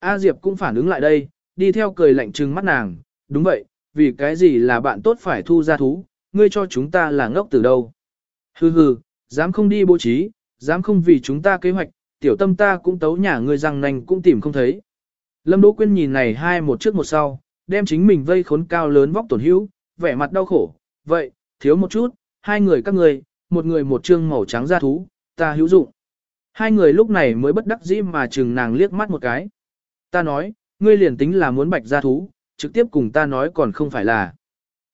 A Diệp cũng phản ứng lại đây, đi theo cười lạnh trừng mắt nàng, đúng vậy, vì cái gì là bạn tốt phải thu ra thú, ngươi cho chúng ta là ngốc từ đâu. Hừ hừ, dám không đi bố trí, dám không vì chúng ta kế hoạch, tiểu tâm ta cũng tấu nhà ngươi răng nanh cũng tìm không thấy. Lâm Đỗ Quyên nhìn này hai một trước một sau, đem chính mình vây khốn cao lớn vóc tổn hữu, vẻ mặt đau khổ, vậy, thiếu một chút, hai người các người, một người một trương màu trắng da thú, ta hữu dụng. Hai người lúc này mới bất đắc dĩ mà chừng nàng liếc mắt một cái. Ta nói, ngươi liền tính là muốn bạch gia thú, trực tiếp cùng ta nói còn không phải là.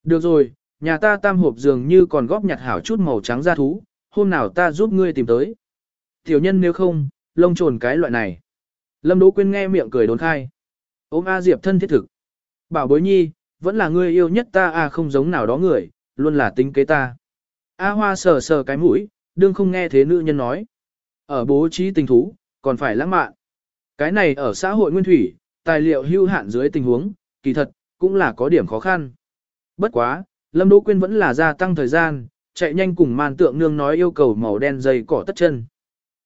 Được rồi, nhà ta tam hộp dường như còn góp nhặt hảo chút màu trắng gia thú, hôm nào ta giúp ngươi tìm tới. Tiểu nhân nếu không, lông trồn cái loại này. Lâm Đỗ Quyên nghe miệng cười đốn khai. Ôm A Diệp thân thiết thực. Bảo bối nhi, vẫn là ngươi yêu nhất ta A không giống nào đó người, luôn là tính kế ta. A Hoa sờ sờ cái mũi, đương không nghe thế nữ nhân nói. Ở bố trí tình thú, còn phải lãng mạn. Cái này ở xã hội nguyên thủy, tài liệu hưu hạn dưới tình huống, kỳ thật, cũng là có điểm khó khăn. Bất quá, Lâm Đỗ Quyên vẫn là gia tăng thời gian, chạy nhanh cùng màn tượng nương nói yêu cầu màu đen dày cỏ tất chân.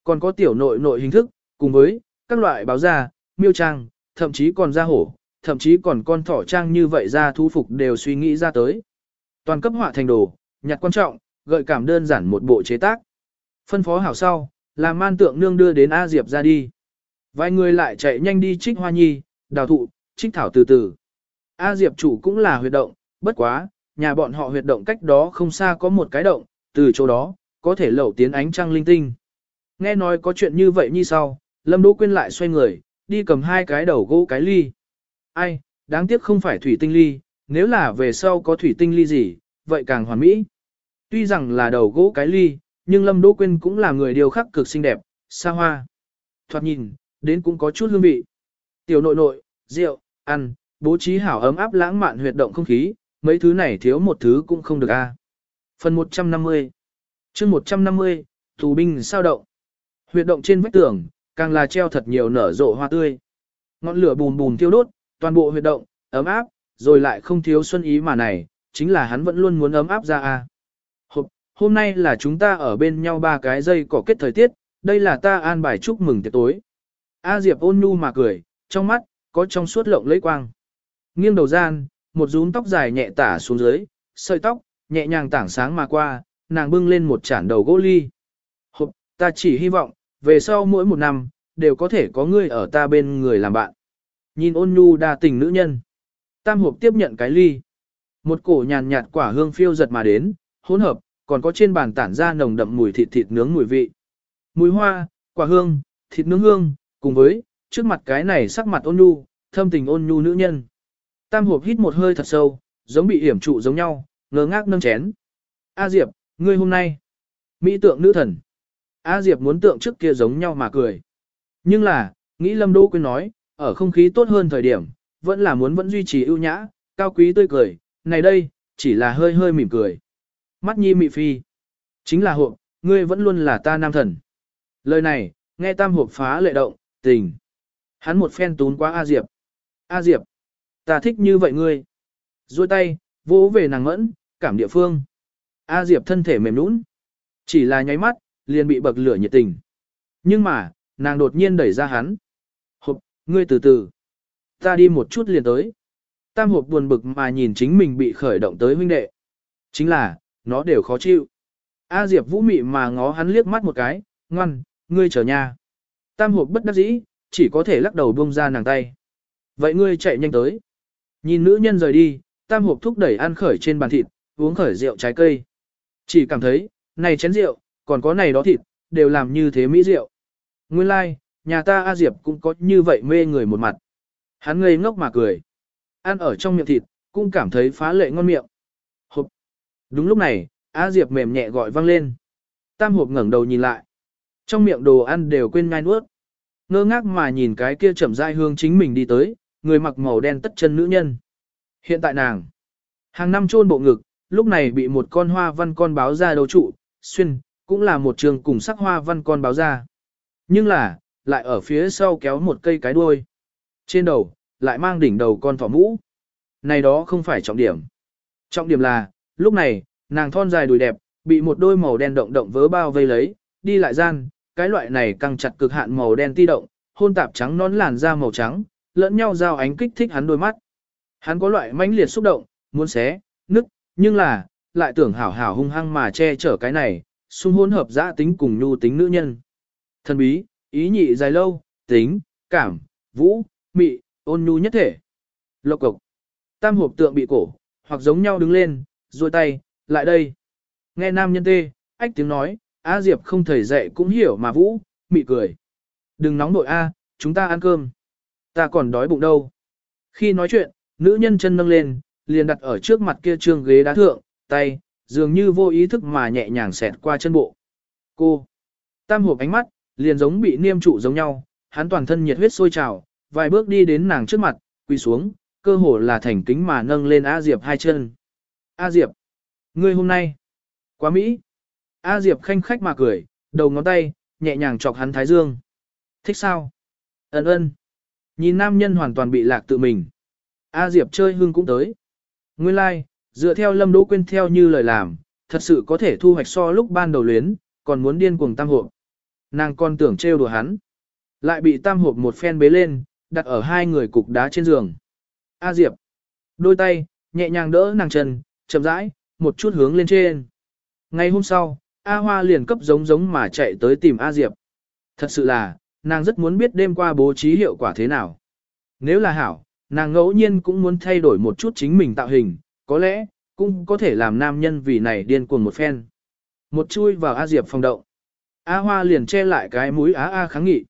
Còn có tiểu nội nội hình thức, cùng với các loại báo gia miêu trang, thậm chí còn da hổ, thậm chí còn con thỏ trang như vậy ra thu phục đều suy nghĩ ra tới. Toàn cấp họa thành đồ, nhặt quan trọng, gợi cảm đơn giản một bộ chế tác. Phân phó hảo sau, làm man tượng nương đưa đến A Diệp ra đi. Vài người lại chạy nhanh đi trích hoa nhi, đào thụ, trích thảo từ từ. A Diệp chủ cũng là huyệt động, bất quá, nhà bọn họ huyệt động cách đó không xa có một cái động, từ chỗ đó, có thể lẩu tiến ánh trăng linh tinh. Nghe nói có chuyện như vậy như sau, Lâm Đỗ Quyên lại xoay người, đi cầm hai cái đầu gỗ cái ly. Ai, đáng tiếc không phải thủy tinh ly, nếu là về sau có thủy tinh ly gì, vậy càng hoàn mỹ. Tuy rằng là đầu gỗ cái ly, nhưng Lâm Đỗ Quyên cũng là người điều khắc cực xinh đẹp, xa hoa. Thoạt nhìn, đến cũng có chút hương vị. Tiểu nội nội, rượu, ăn, bố trí hảo ấm áp lãng mạn huyệt động không khí, mấy thứ này thiếu một thứ cũng không được a. Phần 150 chương 150, tù binh sao động. Huyệt động trên vách tường, càng là treo thật nhiều nở rộ hoa tươi. Ngọn lửa bùn bùn thiêu đốt, toàn bộ huyệt động, ấm áp, rồi lại không thiếu xuân ý mà này, chính là hắn vẫn luôn muốn ấm áp ra a. Hôm, hôm nay là chúng ta ở bên nhau ba cái dây cỏ kết thời tiết, đây là ta an bài chúc mừng tiệc tối. A Diệp ôn nhu mà cười, trong mắt, có trong suốt lộng lấy quang. Nghiêng đầu gian, một rún tóc dài nhẹ tả xuống dưới, sợi tóc, nhẹ nhàng tảng sáng mà qua, nàng bưng lên một chản đầu gỗ ly. Hộp, ta chỉ hy vọng, về sau mỗi một năm, đều có thể có ngươi ở ta bên người làm bạn. Nhìn ôn nhu đa tình nữ nhân. Tam hộp tiếp nhận cái ly. Một cổ nhàn nhạt quả hương phiêu giật mà đến, hỗn hợp, còn có trên bàn tản ra nồng đậm mùi thịt thịt nướng mùi vị. Mùi hoa, quả hương, thịt nướng hương, cùng với, trước mặt cái này sắc mặt ôn nhu, thâm tình ôn nhu nữ nhân. Tam hộp hít một hơi thật sâu, giống bị hiểm trụ giống nhau, ngơ ngác nâng chén. A Diệp, ngươi hôm nay, mỹ tượng nữ thần. A Diệp muốn tượng trước kia giống nhau mà cười. Nhưng là, nghĩ Lâm Đỗ Quyên nói, ở không khí tốt hơn thời điểm, vẫn là muốn vẫn duy trì ưu nhã, cao quý tươi cười, này đây, chỉ là hơi hơi mỉm cười. Mắt nhi mị phi. Chính là hộp, ngươi vẫn luôn là ta nam thần. Lời này, nghe tam hộp phá lệ động, tình. Hắn một phen tún qua A Diệp. A Diệp, ta thích như vậy ngươi. Rồi tay, vỗ về nàng mẫn, cảm địa phương. A Diệp thân thể mềm nũng. Chỉ là nháy mắt, liền bị bậc lửa nhiệt tình. Nhưng mà, nàng đột nhiên đẩy ra hắn. Hộp, ngươi từ từ. Ta đi một chút liền tới. Tam hộp buồn bực mà nhìn chính mình bị khởi động tới huynh đệ. Chính là, nó đều khó chịu. A Diệp vũ mị mà ngó hắn liếc mắt một cái, ngoan, ngươi chờ nha. Tam hộp bất đắc dĩ, chỉ có thể lắc đầu buông ra nàng tay. Vậy ngươi chạy nhanh tới. Nhìn nữ nhân rời đi, tam hộp thúc đẩy ăn khởi trên bàn thịt, uống khởi rượu trái cây. Chỉ cảm thấy, này chén rượu, còn có này đó thịt, đều làm như thế mỹ rượu. Nguyên lai, like, nhà ta A Diệp cũng có như vậy mê người một mặt. Hắn ngây ngốc mà cười. Ăn ở trong miệng thịt, cũng cảm thấy phá lệ ngon miệng. Hộp. Đúng lúc này, A Diệp mềm nhẹ gọi vang lên. Tam hộp ngẩng đầu nhìn lại. Trong miệng đồ ăn đều quên ngai nuốt. Ngơ ngác mà nhìn cái kia chậm rãi hương chính mình đi tới, người mặc màu đen tất chân nữ nhân. Hiện tại nàng, hàng năm chôn bộ ngực, lúc này bị một con hoa văn con báo ra đầu trụ, xuyên, cũng là một trường cùng sắc hoa văn con báo ra. Nhưng là, lại ở phía sau kéo một cây cái đuôi. Trên đầu, lại mang đỉnh đầu con thỏ mũ. Này đó không phải trọng điểm. Trọng điểm là, lúc này, nàng thon dài đùi đẹp, bị một đôi màu đen động động vớ bao vây lấy, đi lại gian, cái loại này căng chặt cực hạn màu đen ti động, hôn tạp trắng nón làn da màu trắng, lẫn nhau giao ánh kích thích hắn đôi mắt. Hắn có loại mãnh liệt xúc động, muốn xé, nức, nhưng là, lại tưởng hảo hảo hung hăng mà che chở cái này, xung hỗn hợp dã tính cùng nhu tính nữ nhân. Thần bí, ý nhị dài lâu, tính, cảm, vũ, mị, ôn nhu nhất thể. Lộc cục, Tam hộp tượng bị cổ, hoặc giống nhau đứng lên, duỗi tay, lại đây. Nghe nam nhân tê, ách tiếng nói, A Diệp không thầy dạy cũng hiểu mà vũ, mị cười. Đừng nóng nội A, chúng ta ăn cơm. Ta còn đói bụng đâu. Khi nói chuyện, nữ nhân chân nâng lên, liền đặt ở trước mặt kia trương ghế đá thượng, tay, dường như vô ý thức mà nhẹ nhàng xẹt qua chân bộ. Cô. Tam hộp ánh mắt, liền giống bị niêm trụ giống nhau, hắn toàn thân nhiệt huyết sôi trào, vài bước đi đến nàng trước mặt, quỳ xuống, cơ hồ là thành kính mà nâng lên A Diệp hai chân. A Diệp, ngươi hôm nay, quá Mỹ. A Diệp khanh khách mà cười, đầu ngón tay, nhẹ nhàng chọc hắn thái dương. Thích sao? Ấn ơn. Nhìn nam nhân hoàn toàn bị lạc tự mình. A Diệp chơi hương cũng tới. Nguyên lai, like, dựa theo Lâm Đỗ Quyên theo như lời làm, thật sự có thể thu hoạch so lúc ban đầu luyến, còn muốn điên cuồng tam hộp. Nàng còn tưởng trêu đùa hắn. Lại bị tam hộp một phen bế lên, đặt ở hai người cục đá trên giường. A Diệp. Đôi tay, nhẹ nhàng đỡ nàng chân, chậm rãi, một chút hướng lên trên. Ngày hôm sau, A Hoa liền cấp giống giống mà chạy tới tìm A Diệp. Thật sự là, nàng rất muốn biết đêm qua bố trí hiệu quả thế nào. Nếu là hảo, nàng ngẫu nhiên cũng muốn thay đổi một chút chính mình tạo hình, có lẽ, cũng có thể làm nam nhân vì này điên cuồng một phen. Một chui vào A Diệp phòng động. A Hoa liền che lại cái mũi Á A kháng nghị.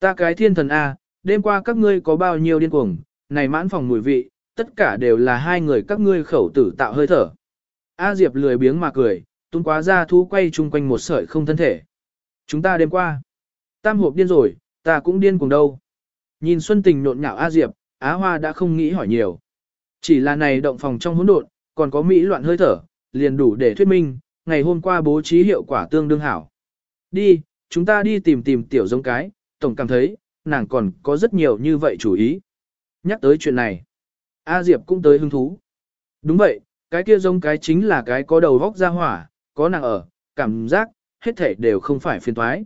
Ta cái thiên thần A, đêm qua các ngươi có bao nhiêu điên cuồng, này mãn phòng mùi vị, tất cả đều là hai người các ngươi khẩu tử tạo hơi thở. A Diệp lười biếng mà cười, tung quá ra thú quay chung quanh một sợi không thân thể. Chúng ta đêm qua. Tam hộp điên rồi, ta cũng điên cùng đâu. Nhìn Xuân Tình nhộn nhạo A Diệp, Á Hoa đã không nghĩ hỏi nhiều. Chỉ là này động phòng trong hỗn độn, còn có mỹ loạn hơi thở, liền đủ để thuyết minh, ngày hôm qua bố trí hiệu quả tương đương hảo. Đi, chúng ta đi tìm tìm tiểu giống cái, tổng cảm thấy, nàng còn có rất nhiều như vậy chủ ý. Nhắc tới chuyện này, A Diệp cũng tới hứng thú. Đúng vậy, cái kia giống cái chính là cái có đầu vóc ra hỏa, có nàng ở, cảm giác, hết thể đều không phải phiền toái.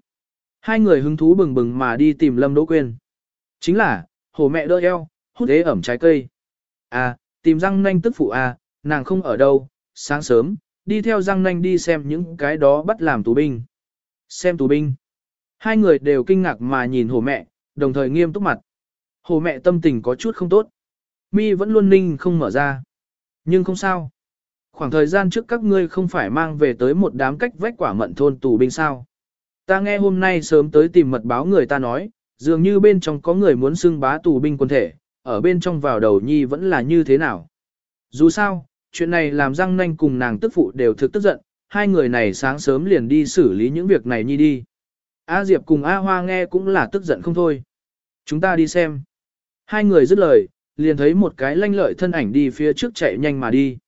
Hai người hứng thú bừng bừng mà đi tìm Lâm Đỗ Quyên. Chính là, hồ mẹ đỡ eo, hút ế ẩm trái cây. À, tìm răng nanh tức phụ à, nàng không ở đâu, sáng sớm, đi theo răng nanh đi xem những cái đó bắt làm tù binh. Xem tù binh. Hai người đều kinh ngạc mà nhìn hồ mẹ, đồng thời nghiêm túc mặt. Hồ mẹ tâm tình có chút không tốt. Mi vẫn luôn ninh không mở ra. Nhưng không sao. Khoảng thời gian trước các ngươi không phải mang về tới một đám cách vách quả mận thôn tù binh sao. Ta nghe hôm nay sớm tới tìm mật báo người ta nói, dường như bên trong có người muốn xưng bá tù binh quân thể, ở bên trong vào đầu nhi vẫn là như thế nào. Dù sao, chuyện này làm răng nanh cùng nàng tức phụ đều thực tức giận, hai người này sáng sớm liền đi xử lý những việc này nhi đi. A Diệp cùng A Hoa nghe cũng là tức giận không thôi. Chúng ta đi xem. Hai người dứt lời, liền thấy một cái lanh lợi thân ảnh đi phía trước chạy nhanh mà đi.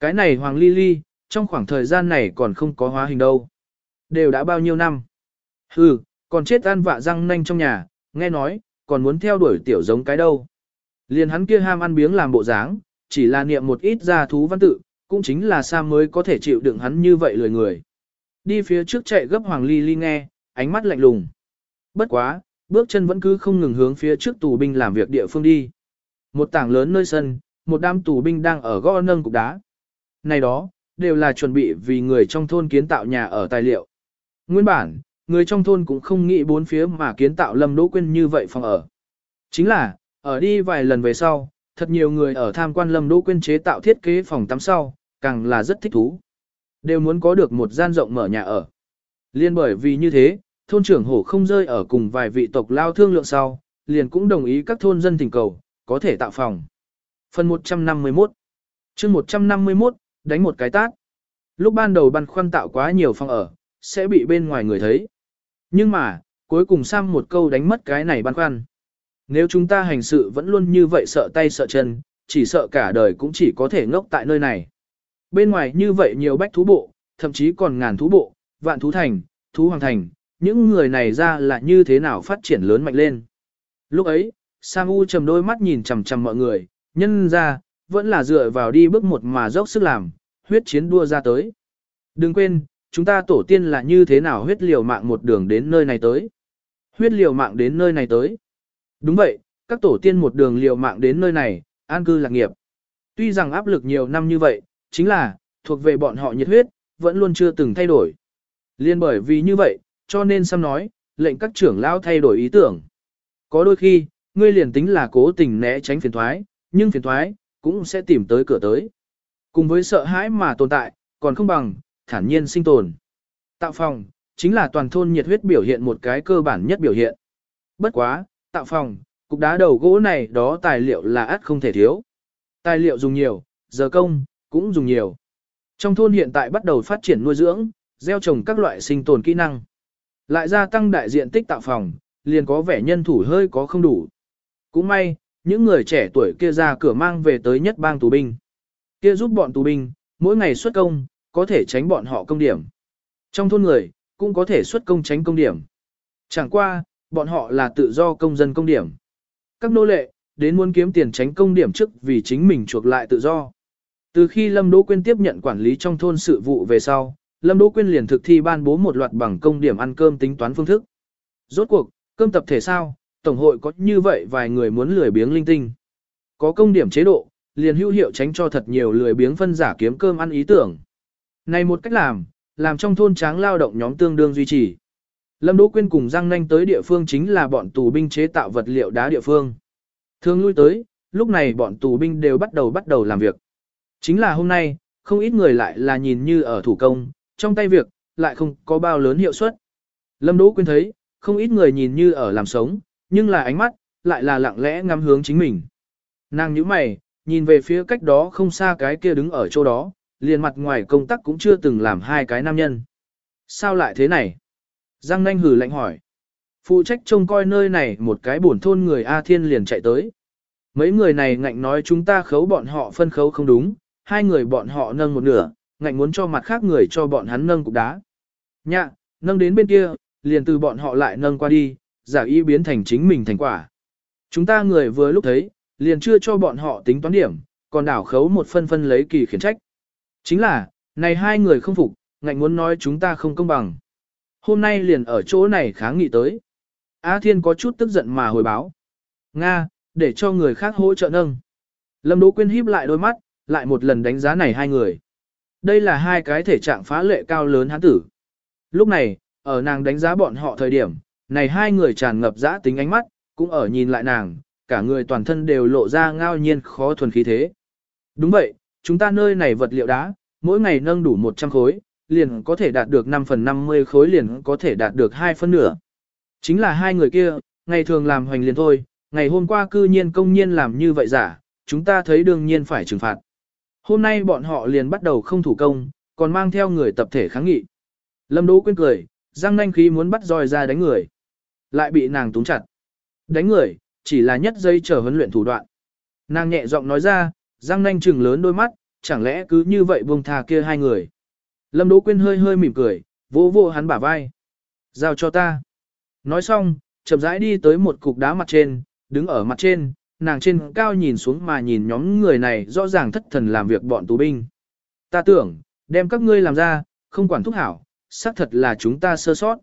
Cái này Hoàng Ly Ly, trong khoảng thời gian này còn không có hóa hình đâu. Đều đã bao nhiêu năm. Hừ, còn chết ăn vạ răng nanh trong nhà, nghe nói, còn muốn theo đuổi tiểu giống cái đâu. Liền hắn kia ham ăn biếng làm bộ dáng, chỉ là niệm một ít gia thú văn tự, cũng chính là sao mới có thể chịu đựng hắn như vậy lười người. Đi phía trước chạy gấp Hoàng Ly Ly nghe, ánh mắt lạnh lùng. Bất quá, bước chân vẫn cứ không ngừng hướng phía trước tù binh làm việc địa phương đi. Một tảng lớn nơi sân, một đám tù binh đang ở gõ nâng cục đá. Này đó, đều là chuẩn bị vì người trong thôn kiến tạo nhà ở tài liệu. Nguyên bản, người trong thôn cũng không nghĩ bốn phía mà kiến tạo Lâm Đỗ Quyên như vậy phòng ở. Chính là, ở đi vài lần về sau, thật nhiều người ở tham quan Lâm Đỗ Quyên chế tạo thiết kế phòng tắm sau, càng là rất thích thú. Đều muốn có được một gian rộng mở nhà ở. Liên bởi vì như thế, thôn trưởng hổ không rơi ở cùng vài vị tộc lao thương lượng sau, liền cũng đồng ý các thôn dân thỉnh cầu, có thể tạo phòng. Phần 151 chương 151, đánh một cái tát. Lúc ban đầu băn khoăn tạo quá nhiều phòng ở, sẽ bị bên ngoài người thấy. Nhưng mà, cuối cùng Sam một câu đánh mất cái này băn khoăn. Nếu chúng ta hành sự vẫn luôn như vậy sợ tay sợ chân, chỉ sợ cả đời cũng chỉ có thể ngốc tại nơi này. Bên ngoài như vậy nhiều bách thú bộ, thậm chí còn ngàn thú bộ, vạn thú thành, thú hoàng thành, những người này ra là như thế nào phát triển lớn mạnh lên. Lúc ấy, Sam U trầm đôi mắt nhìn chằm chằm mọi người, nhân ra, vẫn là dựa vào đi bước một mà dốc sức làm, huyết chiến đua ra tới. Đừng quên, chúng ta tổ tiên là như thế nào huyết liều mạng một đường đến nơi này tới. Huyết liều mạng đến nơi này tới. Đúng vậy, các tổ tiên một đường liều mạng đến nơi này, an cư lạc nghiệp. Tuy rằng áp lực nhiều năm như vậy, chính là, thuộc về bọn họ nhiệt huyết, vẫn luôn chưa từng thay đổi. Liên bởi vì như vậy, cho nên Sam nói, lệnh các trưởng lão thay đổi ý tưởng. Có đôi khi, ngươi liền tính là cố tình né tránh phiền thoái, nhưng phiền thoái, cũng sẽ tìm tới cửa tới. Cùng với sợ hãi mà tồn tại, còn không bằng, thản nhiên sinh tồn. Tạo phòng, chính là toàn thôn nhiệt huyết biểu hiện một cái cơ bản nhất biểu hiện. Bất quá, tạo phòng, cục đá đầu gỗ này đó tài liệu là ắt không thể thiếu. Tài liệu dùng nhiều, giờ công, cũng dùng nhiều. Trong thôn hiện tại bắt đầu phát triển nuôi dưỡng, gieo trồng các loại sinh tồn kỹ năng. Lại gia tăng đại diện tích tạo phòng, liền có vẻ nhân thủ hơi có không đủ. Cũng may, những người trẻ tuổi kia ra cửa mang về tới nhất bang tù binh. Kia giúp bọn tù binh, mỗi ngày xuất công, có thể tránh bọn họ công điểm. Trong thôn người, cũng có thể xuất công tránh công điểm. Chẳng qua, bọn họ là tự do công dân công điểm. Các nô lệ, đến muốn kiếm tiền tránh công điểm trước vì chính mình chuộc lại tự do. Từ khi Lâm Đỗ Quyên tiếp nhận quản lý trong thôn sự vụ về sau, Lâm Đỗ Quyên liền thực thi ban bố một loạt bằng công điểm ăn cơm tính toán phương thức. Rốt cuộc, cơm tập thể sao, tổng hội có như vậy vài người muốn lười biếng linh tinh. Có công điểm chế độ, liền hữu hiệu tránh cho thật nhiều lười biếng phân giả kiếm cơm ăn ý tưởng. Này một cách làm, làm trong thôn tráng lao động nhóm tương đương duy trì. Lâm Đỗ Quyên cùng Giang Nanh tới địa phương chính là bọn tù binh chế tạo vật liệu đá địa phương. Thường lui tới, lúc này bọn tù binh đều bắt đầu bắt đầu làm việc. Chính là hôm nay, không ít người lại là nhìn như ở thủ công, trong tay việc, lại không có bao lớn hiệu suất. Lâm Đỗ Quyên thấy, không ít người nhìn như ở làm sống, nhưng là ánh mắt, lại là lặng lẽ ngắm hướng chính mình. Nàng nhíu mày, nhìn về phía cách đó không xa cái kia đứng ở chỗ đó, liền mặt ngoài công tác cũng chưa từng làm hai cái nam nhân. Sao lại thế này? Giang nanh hử lạnh hỏi. Phụ trách trông coi nơi này một cái buồn thôn người A Thiên liền chạy tới. Mấy người này ngạnh nói chúng ta khấu bọn họ phân khấu không đúng, hai người bọn họ nâng một nửa, ngạnh muốn cho mặt khác người cho bọn hắn nâng cục đá. Nhạ, nâng đến bên kia, liền từ bọn họ lại nâng qua đi, giả ý biến thành chính mình thành quả. Chúng ta người vừa lúc thấy, liền chưa cho bọn họ tính toán điểm, còn đảo khấu một phân phân lấy kỳ khiển trách. Chính là, này hai người không phục, ngạnh muốn nói chúng ta không công bằng. Hôm nay liền ở chỗ này kháng nghị tới. A Thiên có chút tức giận mà hồi báo. Nga, để cho người khác hỗ trợ nâng. Lâm Đỗ Quyên híp lại đôi mắt, lại một lần đánh giá này hai người. Đây là hai cái thể trạng phá lệ cao lớn hán tử. Lúc này, ở nàng đánh giá bọn họ thời điểm, này hai người tràn ngập dã tính ánh mắt, cũng ở nhìn lại nàng, cả người toàn thân đều lộ ra ngao nhiên khó thuần khí thế. Đúng vậy, chúng ta nơi này vật liệu đá, mỗi ngày nâng đủ 100 khối, liền có thể đạt được 5 phần 50 khối liền có thể đạt được 2 phân nửa. Chính là hai người kia, ngày thường làm hoành liền thôi, ngày hôm qua cư nhiên công nhiên làm như vậy giả, chúng ta thấy đương nhiên phải trừng phạt. Hôm nay bọn họ liền bắt đầu không thủ công, còn mang theo người tập thể kháng nghị. Lâm Đỗ quên cười, răng nanh khí muốn bắt roi ra đánh người. Lại bị nàng túng chặt. Đánh người, chỉ là nhất dây chờ huấn luyện thủ đoạn. Nàng nhẹ giọng nói ra, răng nanh trừng lớn đôi mắt, chẳng lẽ cứ như vậy buông thà kia hai người. Lâm Đỗ Quyên hơi hơi mỉm cười, vỗ vỗ hắn bả vai. Giao cho ta. Nói xong, chậm rãi đi tới một cục đá mặt trên, đứng ở mặt trên, nàng trên cao nhìn xuống mà nhìn nhóm người này rõ ràng thất thần làm việc bọn tù binh. Ta tưởng, đem các ngươi làm ra, không quản thúc hảo, xác thật là chúng ta sơ sót.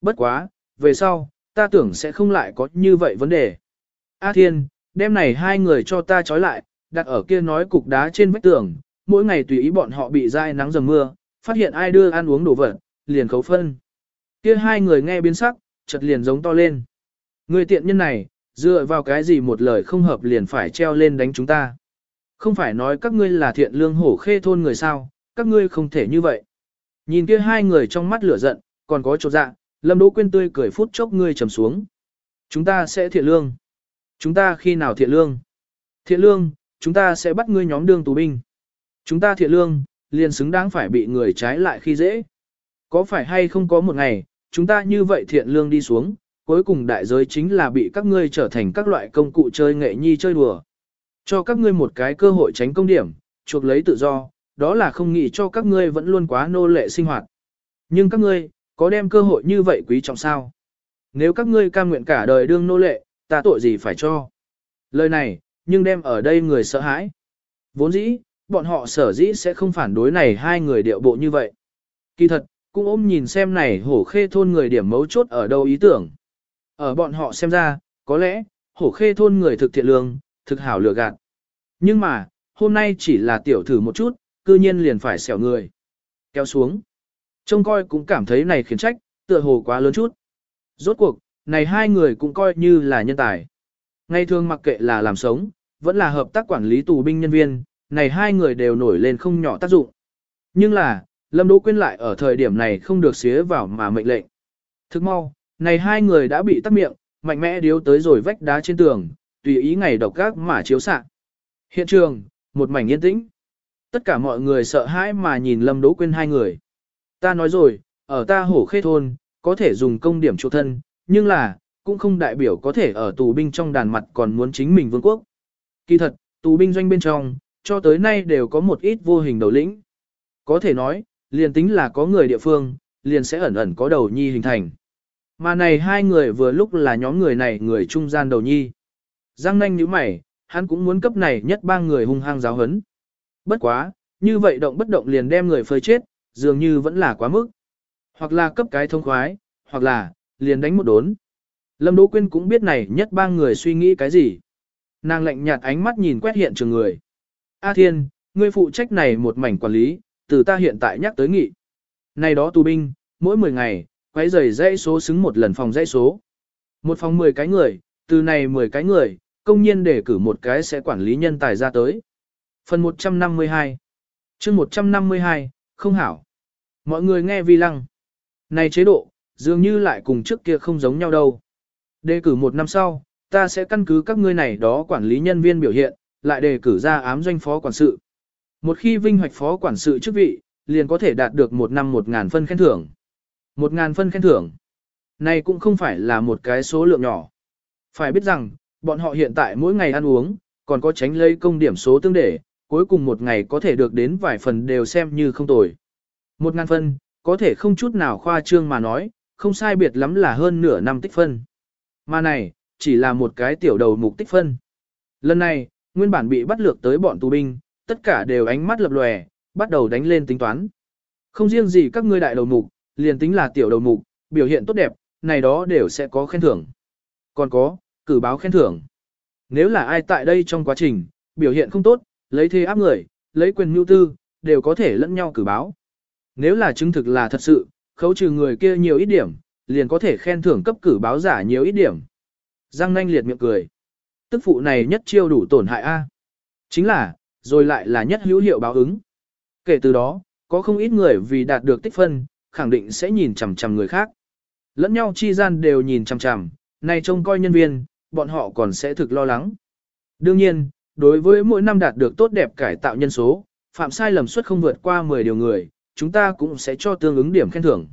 Bất quá, về sau, ta tưởng sẽ không lại có như vậy vấn đề. A Thiên, đem này hai người cho ta trói lại, đặt ở kia nói cục đá trên vách tường, mỗi ngày tùy ý bọn họ bị dai nắng dầm mưa, phát hiện ai đưa ăn uống đồ vật, liền khấu phân. Kia hai người nghe biến sắc, chợt liền giống to lên. Người tiện nhân này, dựa vào cái gì một lời không hợp liền phải treo lên đánh chúng ta. Không phải nói các ngươi là thiện lương hổ khê thôn người sao, các ngươi không thể như vậy. Nhìn kia hai người trong mắt lửa giận, còn có chỗ dạ, Lâm Đỗ Quyên tươi cười phút chốc ngươi trầm xuống. Chúng ta sẽ thiện lương. Chúng ta khi nào thiện lương? Thiện lương, chúng ta sẽ bắt ngươi nhóm đương tù binh. Chúng ta thiện lương, liền xứng đáng phải bị người trái lại khi dễ. Có phải hay không có một ngày, chúng ta như vậy thiện lương đi xuống, cuối cùng đại giới chính là bị các ngươi trở thành các loại công cụ chơi nghệ nhi chơi đùa. Cho các ngươi một cái cơ hội tránh công điểm, chuộc lấy tự do, đó là không nghĩ cho các ngươi vẫn luôn quá nô lệ sinh hoạt. Nhưng các ngươi, có đem cơ hội như vậy quý trọng sao? Nếu các ngươi cam nguyện cả đời đương nô lệ, ta tội gì phải cho? Lời này, nhưng đem ở đây người sợ hãi. Vốn dĩ, bọn họ sở dĩ sẽ không phản đối này hai người điệu bộ như vậy. Kỳ thật, cũng ôm nhìn xem này hổ khê thôn người điểm mấu chốt ở đâu ý tưởng. Ở bọn họ xem ra, có lẽ, hổ khê thôn người thực thiện lương, thực hảo lừa gạt. Nhưng mà, hôm nay chỉ là tiểu thử một chút, cư nhiên liền phải xẻo người. Kéo xuống. Trông coi cũng cảm thấy này khiến trách, tựa hồ quá lớn chút. Rốt cuộc, này hai người cũng coi như là nhân tài. Ngay thường mặc kệ là làm sống, vẫn là hợp tác quản lý tù binh nhân viên, này hai người đều nổi lên không nhỏ tác dụng. Nhưng là, Lâm Đỗ Quyên lại ở thời điểm này không được xía vào mà mệnh lệnh. Thức mau, này hai người đã bị tắt miệng, mạnh mẽ điếu tới rồi vách đá trên tường, tùy ý ngày độc gác mà chiếu xạ. Hiện trường, một mảnh yên tĩnh. Tất cả mọi người sợ hãi mà nhìn Lâm Đỗ Quyên hai người. Ta nói rồi, ở ta hổ khê thôn, có thể dùng công điểm chỗ thân, nhưng là, cũng không đại biểu có thể ở tù binh trong đàn mặt còn muốn chính mình vương quốc. Kỳ thật, tù binh doanh bên trong, cho tới nay đều có một ít vô hình đầu lĩnh. Có thể nói, liền tính là có người địa phương, liền sẽ ẩn ẩn có đầu nhi hình thành. Mà này hai người vừa lúc là nhóm người này người trung gian đầu nhi. Giang nanh như mày, hắn cũng muốn cấp này nhất ba người hung hăng giáo hấn. Bất quá, như vậy động bất động liền đem người phơi chết, dường như vẫn là quá mức. Hoặc là cấp cái thông khoái, hoặc là, liền đánh một đốn. Lâm Đỗ Quyên cũng biết này nhất ba người suy nghĩ cái gì. Nàng lạnh nhạt ánh mắt nhìn quét hiện trường người. A Thiên, ngươi phụ trách này một mảnh quản lý, từ ta hiện tại nhắc tới nghị. Này đó tù binh, mỗi 10 ngày, quấy giày dãy số xứng một lần phòng dãy số. Một phòng 10 cái người, từ này 10 cái người, công nhiên để cử một cái sẽ quản lý nhân tài ra tới. Phần 152 chương 152, không hảo. Mọi người nghe vi lăng. Này chế độ, dường như lại cùng trước kia không giống nhau đâu. Đề cử một năm sau, ta sẽ căn cứ các ngươi này đó quản lý nhân viên biểu hiện, lại đề cử ra ám doanh phó quản sự. Một khi vinh hoạch phó quản sự chức vị, liền có thể đạt được một năm một ngàn phân khen thưởng. Một ngàn phân khen thưởng. Này cũng không phải là một cái số lượng nhỏ. Phải biết rằng, bọn họ hiện tại mỗi ngày ăn uống, còn có tránh lấy công điểm số tương để, cuối cùng một ngày có thể được đến vài phần đều xem như không tồi. Một ngàn phân, có thể không chút nào khoa trương mà nói, không sai biệt lắm là hơn nửa năm tích phân. Mà này, chỉ là một cái tiểu đầu mục tích phân. Lần này, nguyên bản bị bắt lược tới bọn tù binh, tất cả đều ánh mắt lập lòe, bắt đầu đánh lên tính toán. Không riêng gì các ngươi đại đầu mục, liền tính là tiểu đầu mục, biểu hiện tốt đẹp, này đó đều sẽ có khen thưởng. Còn có, cử báo khen thưởng. Nếu là ai tại đây trong quá trình, biểu hiện không tốt, lấy thế áp người, lấy quyền mưu tư, đều có thể lẫn nhau cử báo. Nếu là chứng thực là thật sự, khấu trừ người kia nhiều ít điểm, liền có thể khen thưởng cấp cử báo giả nhiều ít điểm. Giang nanh liệt miệng cười. Tức phụ này nhất chiêu đủ tổn hại A. Chính là, rồi lại là nhất hữu hiệu báo ứng. Kể từ đó, có không ít người vì đạt được tích phân, khẳng định sẽ nhìn chằm chằm người khác. Lẫn nhau chi gian đều nhìn chằm chằm, này trông coi nhân viên, bọn họ còn sẽ thực lo lắng. Đương nhiên, đối với mỗi năm đạt được tốt đẹp cải tạo nhân số, phạm sai lầm suất không vượt qua 10 điều người, chúng ta cũng sẽ cho tương ứng điểm khen thưởng.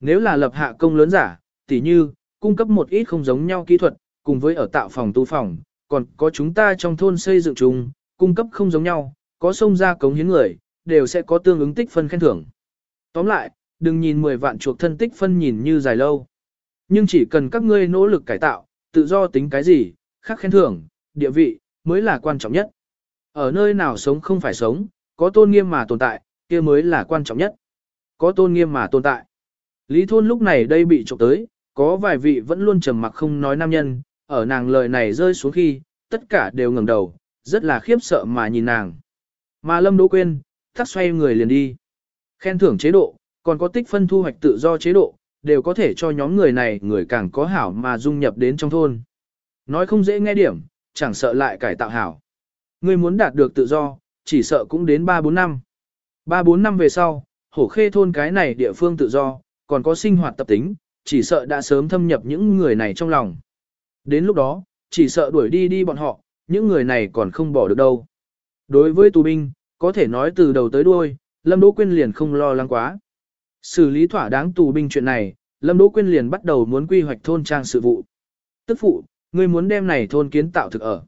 Nếu là lập hạ công lớn giả, tỉ như, cung cấp một ít không giống nhau kỹ thuật, cùng với ở tạo phòng tu phòng, còn có chúng ta trong thôn xây dựng chung, cung cấp không giống nhau, có sông ra cống hiến người, đều sẽ có tương ứng tích phân khen thưởng. Tóm lại, đừng nhìn 10 vạn chuộc thân tích phân nhìn như dài lâu. Nhưng chỉ cần các ngươi nỗ lực cải tạo, tự do tính cái gì, khác khen thưởng, địa vị, mới là quan trọng nhất. Ở nơi nào sống không phải sống, có tôn nghiêm mà tồn tại, kia mới là quan trọng nhất. Có tôn nghiêm mà tồn tại. Lý thôn lúc này đây bị trộm tới, có vài vị vẫn luôn trầm mặc không nói nam nhân, ở nàng lời này rơi xuống khi, tất cả đều ngẩng đầu, rất là khiếp sợ mà nhìn nàng. Mà Lâm Đỗ Quyên, thắt xoay người liền đi. Khen thưởng chế độ, còn có tích phân thu hoạch tự do chế độ, đều có thể cho nhóm người này người càng có hảo mà dung nhập đến trong thôn. Nói không dễ nghe điểm, chẳng sợ lại cải tạo hảo. Ngươi muốn đạt được tự do, chỉ sợ cũng đến 3-4 năm. 3-4 năm về sau, hổ khê thôn cái này địa phương tự do, còn có sinh hoạt tập tính, chỉ sợ đã sớm thâm nhập những người này trong lòng. Đến lúc đó, chỉ sợ đuổi đi đi bọn họ, những người này còn không bỏ được đâu. Đối với tù binh, có thể nói từ đầu tới đuôi, Lâm Đỗ Quyên liền không lo lắng quá. Xử lý thỏa đáng tù binh chuyện này, Lâm Đỗ Quyên liền bắt đầu muốn quy hoạch thôn trang sự vụ. Tức phụ, ngươi muốn đem này thôn kiến tạo thực ở.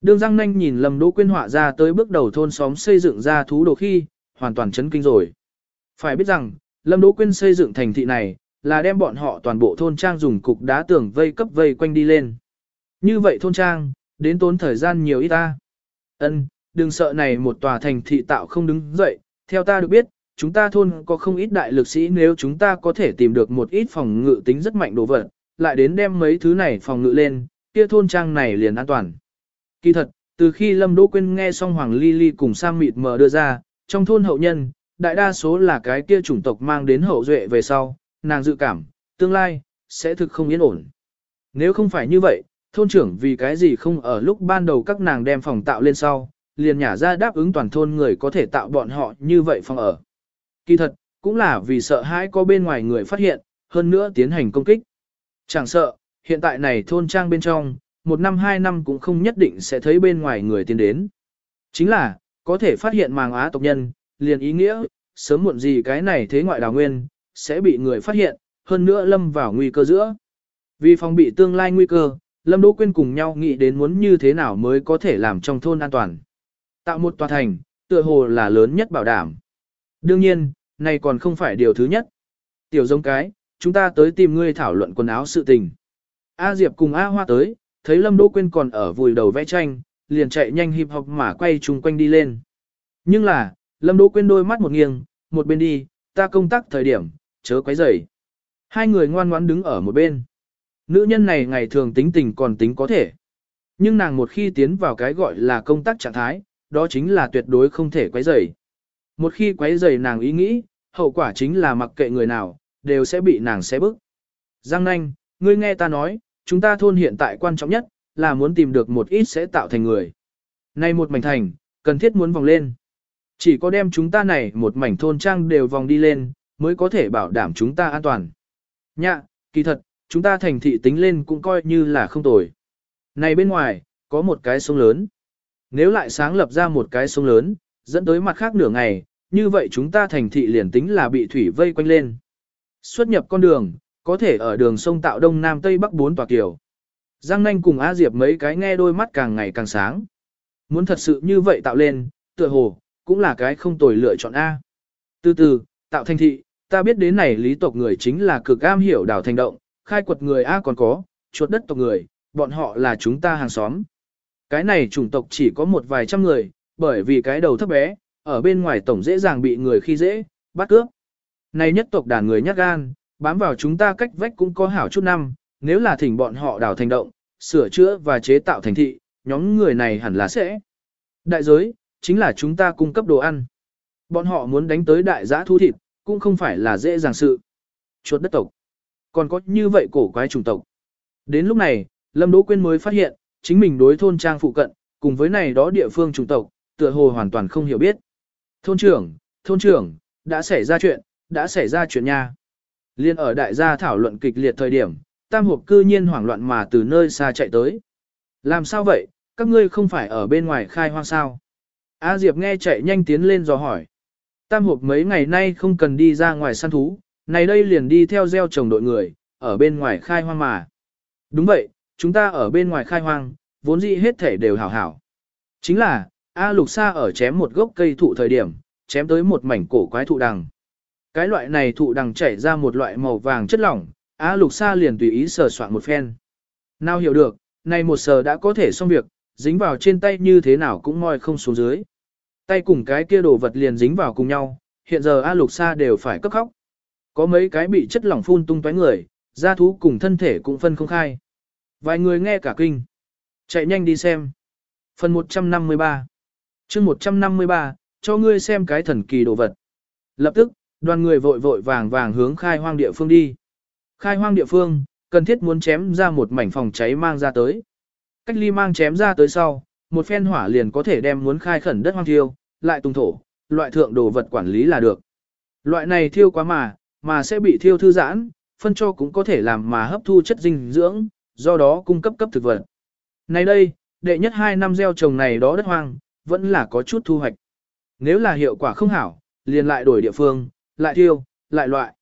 Đường Giang Nanh nhìn Lâm Đỗ Quyên họa ra tới bước đầu thôn xóm xây dựng ra thú đồ khi, hoàn toàn chấn kinh rồi. Phải biết rằng, Lâm Đỗ Quyên xây dựng thành thị này, là đem bọn họ toàn bộ thôn trang dùng cục đá tường vây cấp vây quanh đi lên. Như vậy thôn trang, đến tốn thời gian nhiều ít ta. Ân, đừng sợ này một tòa thành thị tạo không đứng dậy, theo ta được biết, chúng ta thôn có không ít đại lực sĩ nếu chúng ta có thể tìm được một ít phòng ngự tính rất mạnh đồ vật, lại đến đem mấy thứ này phòng ngự lên, kia thôn trang này liền an toàn. Kỳ thật, từ khi Lâm Đỗ Quyên nghe xong Hoàng Ly Ly cùng Sam Mịt mờ đưa ra, trong thôn hậu nhân, đại đa số là cái kia chủng tộc mang đến hậu duệ về sau, nàng dự cảm, tương lai, sẽ thực không yên ổn. Nếu không phải như vậy, thôn trưởng vì cái gì không ở lúc ban đầu các nàng đem phòng tạo lên sau, liền nhả ra đáp ứng toàn thôn người có thể tạo bọn họ như vậy phòng ở. Kỳ thật, cũng là vì sợ hãi có bên ngoài người phát hiện, hơn nữa tiến hành công kích. Chẳng sợ, hiện tại này thôn trang bên trong, một năm hai năm cũng không nhất định sẽ thấy bên ngoài người tiến đến. Chính là, có thể phát hiện màng á tộc nhân, liền ý nghĩa, sớm muộn gì cái này thế ngoại đào nguyên, sẽ bị người phát hiện, hơn nữa lâm vào nguy cơ giữa. Vì phòng bị tương lai nguy cơ, Lâm Đỗ Quyên cùng nhau nghĩ đến muốn như thế nào mới có thể làm trong thôn an toàn. Tạo một tòa thành, tựa hồ là lớn nhất bảo đảm. Đương nhiên, này còn không phải điều thứ nhất. Tiểu giống cái, chúng ta tới tìm ngươi thảo luận quần áo sự tình. A Diệp cùng A Hoa tới, thấy Lâm Đỗ Quyên còn ở vùi đầu vẽ tranh, liền chạy nhanh hiệp học mà quay chung quanh đi lên. Nhưng là, Lâm Đỗ Quyên đôi mắt một nghiêng, một bên đi, ta công tác thời điểm, chớ quấy rầy. Hai người ngoan ngoãn đứng ở một bên. Nữ nhân này ngày thường tính tình còn tính có thể. Nhưng nàng một khi tiến vào cái gọi là công tác trạng thái, đó chính là tuyệt đối không thể quấy rầy. Một khi quấy rầy nàng ý nghĩ, hậu quả chính là mặc kệ người nào, đều sẽ bị nàng xé bức. Giang nanh, ngươi nghe ta nói, chúng ta thôn hiện tại quan trọng nhất, là muốn tìm được một ít sẽ tạo thành người. Nay một mảnh thành, cần thiết muốn vòng lên. Chỉ có đem chúng ta này một mảnh thôn trang đều vòng đi lên, mới có thể bảo đảm chúng ta an toàn. Nhạ, kỳ thật, chúng ta thành thị tính lên cũng coi như là không tồi. Này bên ngoài, có một cái sông lớn. Nếu lại sáng lập ra một cái sông lớn, dẫn tới mặt khác nửa ngày, như vậy chúng ta thành thị liền tính là bị thủy vây quanh lên. Xuất nhập con đường, có thể ở đường sông tạo đông nam tây bắc bốn tòa kiều. Giang Nanh cùng A Diệp mấy cái nghe đôi mắt càng ngày càng sáng. Muốn thật sự như vậy tạo lên, tựa hồ, cũng là cái không tồi lựa chọn A. Từ từ, tạo thành thị, ta biết đến này lý tộc người chính là cực am hiểu đảo thành động, khai quật người A còn có, chuột đất tộc người, bọn họ là chúng ta hàng xóm. Cái này chủng tộc chỉ có một vài trăm người, bởi vì cái đầu thấp bé, ở bên ngoài tổng dễ dàng bị người khi dễ, bắt cướp. Này nhất tộc đàn người nhát gan, bám vào chúng ta cách vách cũng có hảo chút năm, nếu là thỉnh bọn họ đào thành động, sửa chữa và chế tạo thành thị, nhóm người này hẳn là sẽ. Đại giới, chính là chúng ta cung cấp đồ ăn. Bọn họ muốn đánh tới đại giã thu thịt, cũng không phải là dễ dàng sự. Chuột đất tộc. Còn có như vậy cổ quái chủng tộc. Đến lúc này, Lâm Đỗ Quyên mới phát hiện, chính mình đối thôn trang phụ cận, cùng với này đó địa phương chủng tộc, tựa hồ hoàn toàn không hiểu biết. Thôn trưởng, thôn trưởng, đã xảy ra chuyện, đã xảy ra chuyện nha. Liên ở đại gia thảo luận kịch liệt thời điểm, tam hộp cư nhiên hoảng loạn mà từ nơi xa chạy tới. Làm sao vậy, các ngươi không phải ở bên ngoài khai hoang sao? A Diệp nghe chạy nhanh tiến lên dò hỏi. Tam hộp mấy ngày nay không cần đi ra ngoài săn thú, này đây liền đi theo gieo trồng đội người, ở bên ngoài khai hoang mà. Đúng vậy, chúng ta ở bên ngoài khai hoang, vốn dĩ hết thể đều hảo hảo. Chính là, A lục sa ở chém một gốc cây thụ thời điểm, chém tới một mảnh cổ quái thụ đằng. Cái loại này thụ đằng chảy ra một loại màu vàng chất lỏng, A lục sa liền tùy ý sờ soạn một phen. Nào hiểu được, này một sờ đã có thể xong việc, dính vào trên tay như thế nào cũng moi không xuống dưới. Tay cùng cái kia đồ vật liền dính vào cùng nhau, hiện giờ A lục sa đều phải cấp khóc. Có mấy cái bị chất lỏng phun tung tóe người, da thú cùng thân thể cũng phân không khai. Vài người nghe cả kinh. Chạy nhanh đi xem. Phần 153 chương 153, cho ngươi xem cái thần kỳ đồ vật. Lập tức, đoàn người vội vội vàng vàng hướng khai hoang địa phương đi. Khai hoang địa phương, cần thiết muốn chém ra một mảnh phòng cháy mang ra tới. Cách ly mang chém ra tới sau, một phen hỏa liền có thể đem muốn khai khẩn đất hoang thiêu, lại tung thổ, loại thượng đồ vật quản lý là được. Loại này thiêu quá mà, mà sẽ bị thiêu thư giãn, phân cho cũng có thể làm mà hấp thu chất dinh dưỡng, do đó cung cấp cấp thực vật. Này đây, đệ nhất hai năm gieo trồng này đó đất hoang, vẫn là có chút thu hoạch. Nếu là hiệu quả không hảo, liền lại đổi địa phương, lại thiêu, lại loại.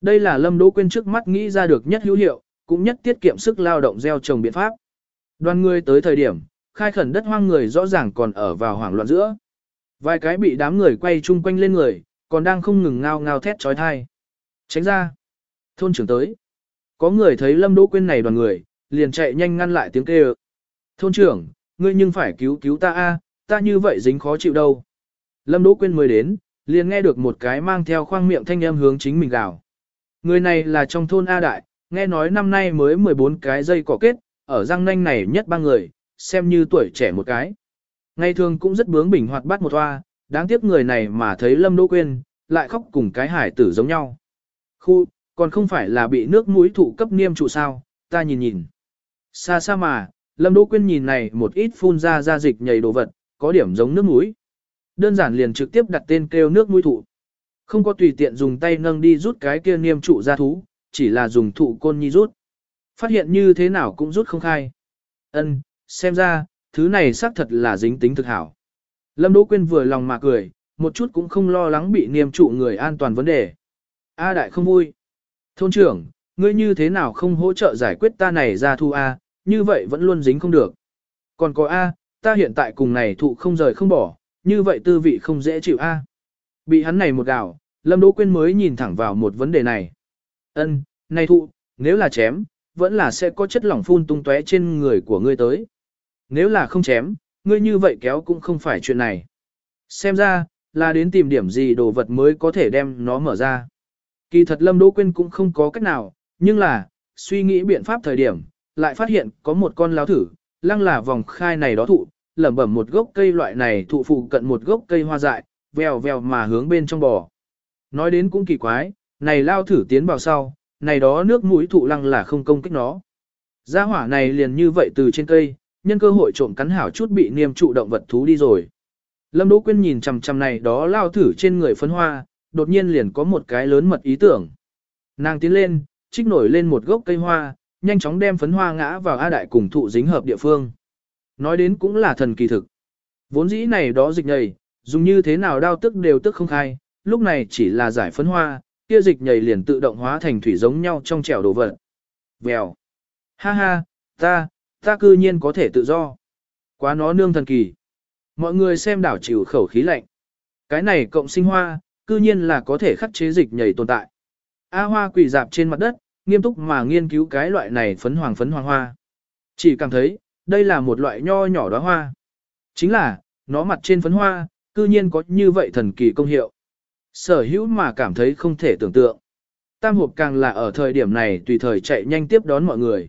Đây là Lâm Đỗ Quyên trước mắt nghĩ ra được nhất hữu hiệu, cũng nhất tiết kiệm sức lao động gieo trồng biện pháp. Đoàn người tới thời điểm, khai khẩn đất hoang người rõ ràng còn ở vào hoảng loạn giữa. Vài cái bị đám người quay chung quanh lên người, còn đang không ngừng ngao ngao thét chói tai. Tránh ra. Thôn trưởng tới. Có người thấy Lâm Đỗ Quyên này đoàn người, liền chạy nhanh ngăn lại tiếng kêu. Thôn trưởng, ngươi nhưng phải cứu cứu ta a, ta như vậy dính khó chịu đâu. Lâm Đỗ Quyên mới đến, liền nghe được một cái mang theo khoang miệng thanh âm hướng chính mình gào. Người này là trong thôn A Đại, nghe nói năm nay mới 14 cái dây cỏ kết, ở răng nanh này nhất ba người, xem như tuổi trẻ một cái. Ngày thường cũng rất bướng bỉnh hoạt bát một hoa, đáng tiếc người này mà thấy Lâm Đỗ Quyên, lại khóc cùng cái hải tử giống nhau. Khu, còn không phải là bị nước mũi thụ cấp niêm trụ sao, ta nhìn nhìn. Xa xa mà, Lâm Đỗ Quyên nhìn này một ít phun ra ra dịch nhầy đồ vật, có điểm giống nước mũi. Đơn giản liền trực tiếp đặt tên kêu nước mũi thụ. Không có tùy tiện dùng tay nâng đi rút cái kia niêm trụ ra thú, chỉ là dùng thụ côn nhi rút. Phát hiện như thế nào cũng rút không khai. Ân, xem ra, thứ này xác thật là dính tính thực hảo. Lâm Đỗ Quyên vừa lòng mà cười, một chút cũng không lo lắng bị niêm trụ người an toàn vấn đề. A đại không vui. Thôn trưởng, ngươi như thế nào không hỗ trợ giải quyết ta này ra thu A, như vậy vẫn luôn dính không được. Còn có A, ta hiện tại cùng này thụ không rời không bỏ, như vậy tư vị không dễ chịu A. Bị hắn này một đảo, Lâm Đỗ Quyên mới nhìn thẳng vào một vấn đề này. Ân, này thụ, nếu là chém, vẫn là sẽ có chất lỏng phun tung tóe trên người của ngươi tới. Nếu là không chém, ngươi như vậy kéo cũng không phải chuyện này. Xem ra, là đến tìm điểm gì đồ vật mới có thể đem nó mở ra. Kỳ thật Lâm Đỗ Quyên cũng không có cách nào, nhưng là, suy nghĩ biện pháp thời điểm, lại phát hiện có một con láo thử, lăng là vòng khai này đó thụ, lẩm bẩm một gốc cây loại này thụ phụ cận một gốc cây hoa dại, vèo vèo mà hướng bên trong bò. Nói đến cũng kỳ quái, này lao thử tiến vào sau, này đó nước mũi thụ lăng là không công kích nó. Gia hỏa này liền như vậy từ trên cây, nhân cơ hội trộm cắn hảo chút bị niêm trụ động vật thú đi rồi. Lâm Đỗ Quyên nhìn chằm chằm này đó lao thử trên người phấn hoa, đột nhiên liền có một cái lớn mật ý tưởng. Nàng tiến lên, trích nổi lên một gốc cây hoa, nhanh chóng đem phấn hoa ngã vào A Đại cùng thụ dính hợp địa phương. Nói đến cũng là thần kỳ thực. Vốn dĩ này đó dịch nhầy, dùng như thế nào đao tức đều tức không khai, lúc này chỉ là giải phấn hoa, kia dịch nhầy liền tự động hóa thành thủy giống nhau trong chèo đồ vật. Vèo. Ha ha, ta, ta cư nhiên có thể tự do. Quá nó nương thần kỳ. Mọi người xem đảo chịu khẩu khí lạnh. Cái này cộng sinh hoa, cư nhiên là có thể khắc chế dịch nhầy tồn tại. A hoa quỳ dạp trên mặt đất, nghiêm túc mà nghiên cứu cái loại này phấn hoàng phấn hoàng hoa. Chỉ cảm thấy, đây là một loại nho nhỏ đóa hoa. Chính là, nó mặt trên phấn hoa, cư nhiên có như vậy thần kỳ công hiệu. Sở hữu mà cảm thấy không thể tưởng tượng. Tam hộp càng là ở thời điểm này tùy thời chạy nhanh tiếp đón mọi người.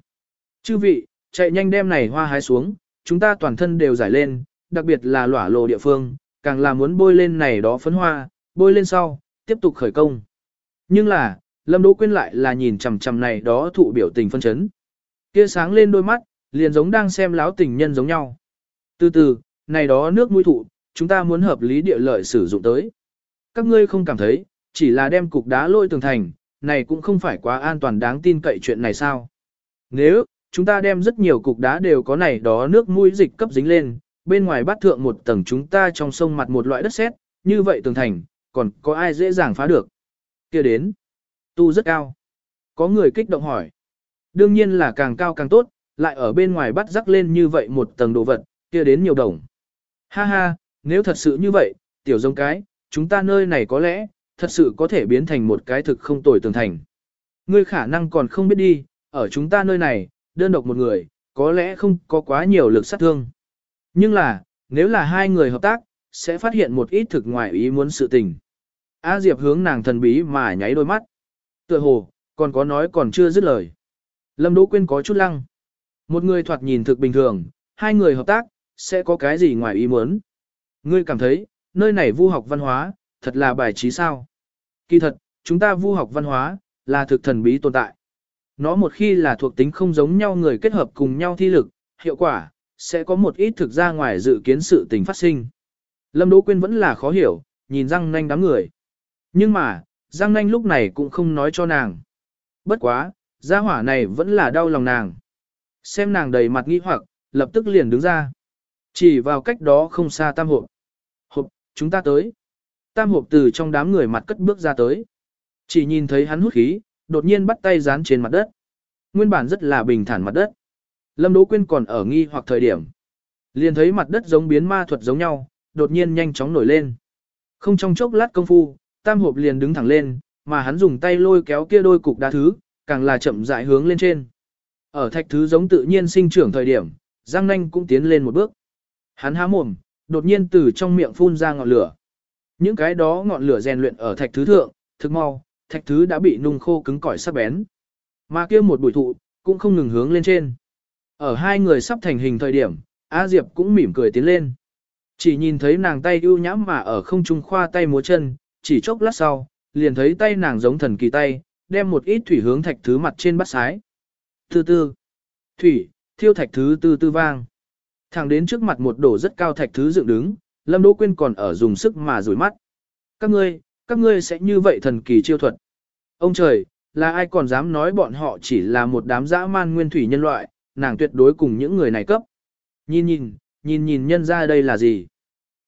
Chư vị, chạy nhanh đem này hoa hái xuống, chúng ta toàn thân đều giải lên, đặc biệt là lỏa lộ địa phương, càng là muốn bôi lên này đó phấn hoa, bôi lên sau, tiếp tục khởi công. Nhưng là, Lâm Đỗ Quyên lại là nhìn chằm chằm này đó thụ biểu tình phân chấn. Kia sáng lên đôi mắt, liền giống đang xem láo tình nhân giống nhau. Từ từ, này đó nước mũi thụ, chúng ta muốn hợp lý địa lợi sử dụng tới. Các ngươi không cảm thấy, chỉ là đem cục đá lôi tường thành, này cũng không phải quá an toàn đáng tin cậy chuyện này sao. Nếu, chúng ta đem rất nhiều cục đá đều có này đó nước mũi dịch cấp dính lên, bên ngoài bát thượng một tầng chúng ta trong sông mặt một loại đất sét, như vậy tường thành, còn có ai dễ dàng phá được. kia đến, tu rất cao. Có người kích động hỏi. Đương nhiên là càng cao càng tốt, lại ở bên ngoài bắt rắc lên như vậy một tầng đồ vật, kia đến nhiều đồng. Ha ha, nếu thật sự như vậy, tiểu giống cái, chúng ta nơi này có lẽ, thật sự có thể biến thành một cái thực không tồi tường thành. Ngươi khả năng còn không biết đi, ở chúng ta nơi này, đơn độc một người, có lẽ không có quá nhiều lực sát thương. Nhưng là, nếu là hai người hợp tác, sẽ phát hiện một ít thực ngoài ý muốn sự tình. A Diệp hướng nàng thần bí mà nháy đôi mắt. Tựa hồ, còn có nói còn chưa dứt lời. Lâm Đỗ Quyên có chút lăng. Một người thoạt nhìn thực bình thường, hai người hợp tác, sẽ có cái gì ngoài ý muốn. Ngươi cảm thấy, nơi này vu học văn hóa, thật là bài trí sao. Kỳ thật, chúng ta vu học văn hóa, là thực thần bí tồn tại. Nó một khi là thuộc tính không giống nhau người kết hợp cùng nhau thi lực, hiệu quả, sẽ có một ít thực ra ngoài dự kiến sự tình phát sinh. Lâm Đỗ Quyên vẫn là khó hiểu, nhìn răng nanh đám người. Nhưng mà, răng Nanh lúc này cũng không nói cho nàng. Bất quá, gia hỏa này vẫn là đau lòng nàng. Xem nàng đầy mặt nghi hoặc, lập tức liền đứng ra. Chỉ vào cách đó không xa tam hộp. Hộp, chúng ta tới. Tam hộp từ trong đám người mặt cất bước ra tới. Chỉ nhìn thấy hắn hút khí, đột nhiên bắt tay dán trên mặt đất. Nguyên bản rất là bình thản mặt đất. Lâm Đỗ Quyên còn ở nghi hoặc thời điểm. Liền thấy mặt đất giống biến ma thuật giống nhau, đột nhiên nhanh chóng nổi lên. Không trong chốc lát công phu, tam hộp liền đứng thẳng lên, mà hắn dùng tay lôi kéo kia đôi cục đá thứ, càng là chậm rãi hướng lên trên. Ở thạch thứ giống tự nhiên sinh trưởng thời điểm, Giang Nanh cũng tiến lên một bước. Hắn há mồm, đột nhiên từ trong miệng phun ra ngọn lửa. Những cái đó ngọn lửa rèn luyện ở thạch thứ thượng, thực mau, thạch thứ đã bị nung khô cứng cỏi sắc bén. Mà kia một bụi thụ, cũng không ngừng hướng lên trên. Ở hai người sắp thành hình thời điểm, A Diệp cũng mỉm cười tiến lên. Chỉ nhìn thấy nàng tay ưu nhãm mà ở không trung khoa tay múa chân, chỉ chốc lát sau, liền thấy tay nàng giống thần kỳ tay, đem một ít thủy hướng thạch thứ mặt trên bắt sái. Tư tư. Thủy, thiêu thạch thứ tư tư vang. Thẳng đến trước mặt một đổ rất cao thạch thứ dựng đứng, Lâm Đỗ Quyên còn ở dùng sức mà rủi mắt. Các ngươi, các ngươi sẽ như vậy thần kỳ chiêu thuật. Ông trời, là ai còn dám nói bọn họ chỉ là một đám dã man nguyên thủy nhân loại, nàng tuyệt đối cùng những người này cấp. Nhìn nhìn, nhìn nhìn nhân ra đây là gì?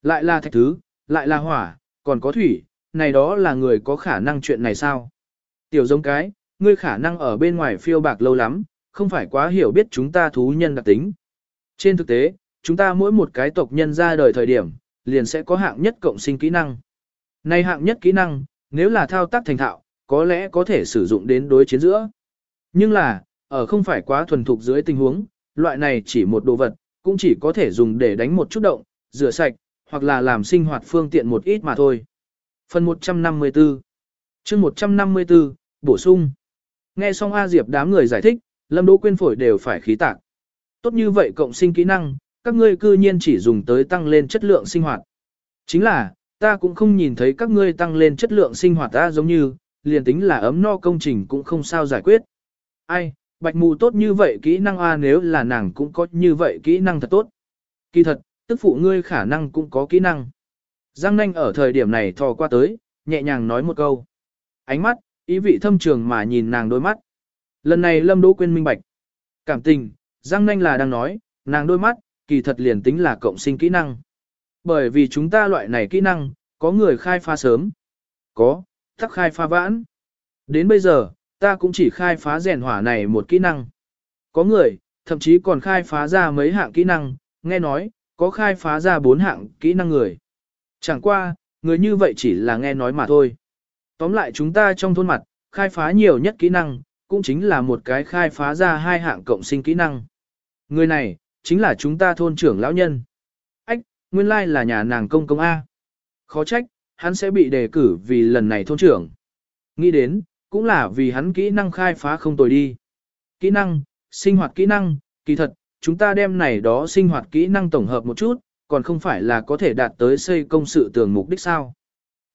Lại là thạch thứ, lại là hỏa, còn có thủy, này đó là người có khả năng chuyện này sao? Tiểu giống cái, ngươi khả năng ở bên ngoài phiêu bạc lâu lắm, không phải quá hiểu biết chúng ta thú nhân đặc tính. Trên thực tế, chúng ta mỗi một cái tộc nhân ra đời thời điểm, liền sẽ có hạng nhất cộng sinh kỹ năng. Này hạng nhất kỹ năng, nếu là thao tác thành thạo, có lẽ có thể sử dụng đến đối chiến giữa. Nhưng là, ở không phải quá thuần thục dưới tình huống, loại này chỉ một đồ vật, cũng chỉ có thể dùng để đánh một chút động, rửa sạch, hoặc là làm sinh hoạt phương tiện một ít mà thôi. Phần 154 chương 154, bổ sung. Nghe xong A Diệp đám người giải thích, Lâm Đỗ Quyên phổi đều phải khí tạc. Tốt như vậy cộng sinh kỹ năng, các ngươi cư nhiên chỉ dùng tới tăng lên chất lượng sinh hoạt. Chính là, ta cũng không nhìn thấy các ngươi tăng lên chất lượng sinh hoạt ta giống như, liền tính là ấm no công trình cũng không sao giải quyết. Ai, bạch mù tốt như vậy kỹ năng A nếu là nàng cũng có như vậy kỹ năng thật tốt. Kỳ thật, tức phụ ngươi khả năng cũng có kỹ năng. Giang nanh ở thời điểm này thò qua tới, nhẹ nhàng nói một câu. Ánh mắt, ý vị thâm trường mà nhìn nàng đôi mắt. Lần này Lâm Đỗ Quyên minh bạch. Cảm tình, Giang nanh là đang nói, nàng đôi mắt, kỳ thật liền tính là cộng sinh kỹ năng. Bởi vì chúng ta loại này kỹ năng, có người khai phá sớm. Có, tắc khai phá vãn. Đến bây giờ, ta cũng chỉ khai phá rèn hỏa này một kỹ năng. Có người, thậm chí còn khai phá ra mấy hạng kỹ năng, nghe nói, có khai phá ra bốn hạng kỹ năng người. Chẳng qua, người như vậy chỉ là nghe nói mà thôi. Tóm lại chúng ta trong thôn mặt, khai phá nhiều nhất kỹ năng, cũng chính là một cái khai phá ra hai hạng cộng sinh kỹ năng. Người này, chính là chúng ta thôn trưởng lão nhân. Ách, nguyên lai là nhà nàng công công A. Khó trách, hắn sẽ bị đề cử vì lần này thôn trưởng. Nghĩ đến, cũng là vì hắn kỹ năng khai phá không tồi đi. Kỹ năng, sinh hoạt kỹ năng, kỳ thật, chúng ta đem này đó sinh hoạt kỹ năng tổng hợp một chút, còn không phải là có thể đạt tới xây công sự tường mục đích sao.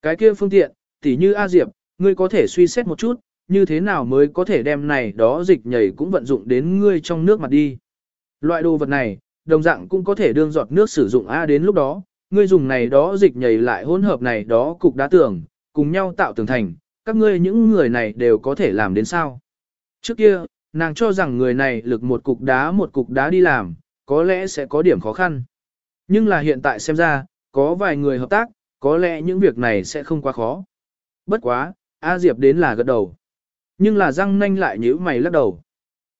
Cái kia phương tiện, tỉ như A Diệp, ngươi có thể suy xét một chút, như thế nào mới có thể đem này đó dịch nhảy cũng vận dụng đến ngươi trong nước mặt đi. Loại đồ vật này, đồng dạng cũng có thể đương giọt nước sử dụng A đến lúc đó, ngươi dùng này đó dịch nhảy lại hỗn hợp này đó cục đá tường, cùng nhau tạo tường thành, các ngươi những người này đều có thể làm đến sao. Trước kia, nàng cho rằng người này lực một cục đá một cục đá đi làm, có lẽ sẽ có điểm khó khăn. Nhưng là hiện tại xem ra, có vài người hợp tác, có lẽ những việc này sẽ không quá khó. Bất quá, A Diệp đến là gật đầu. Nhưng là răng nanh lại nhíu mày lắc đầu.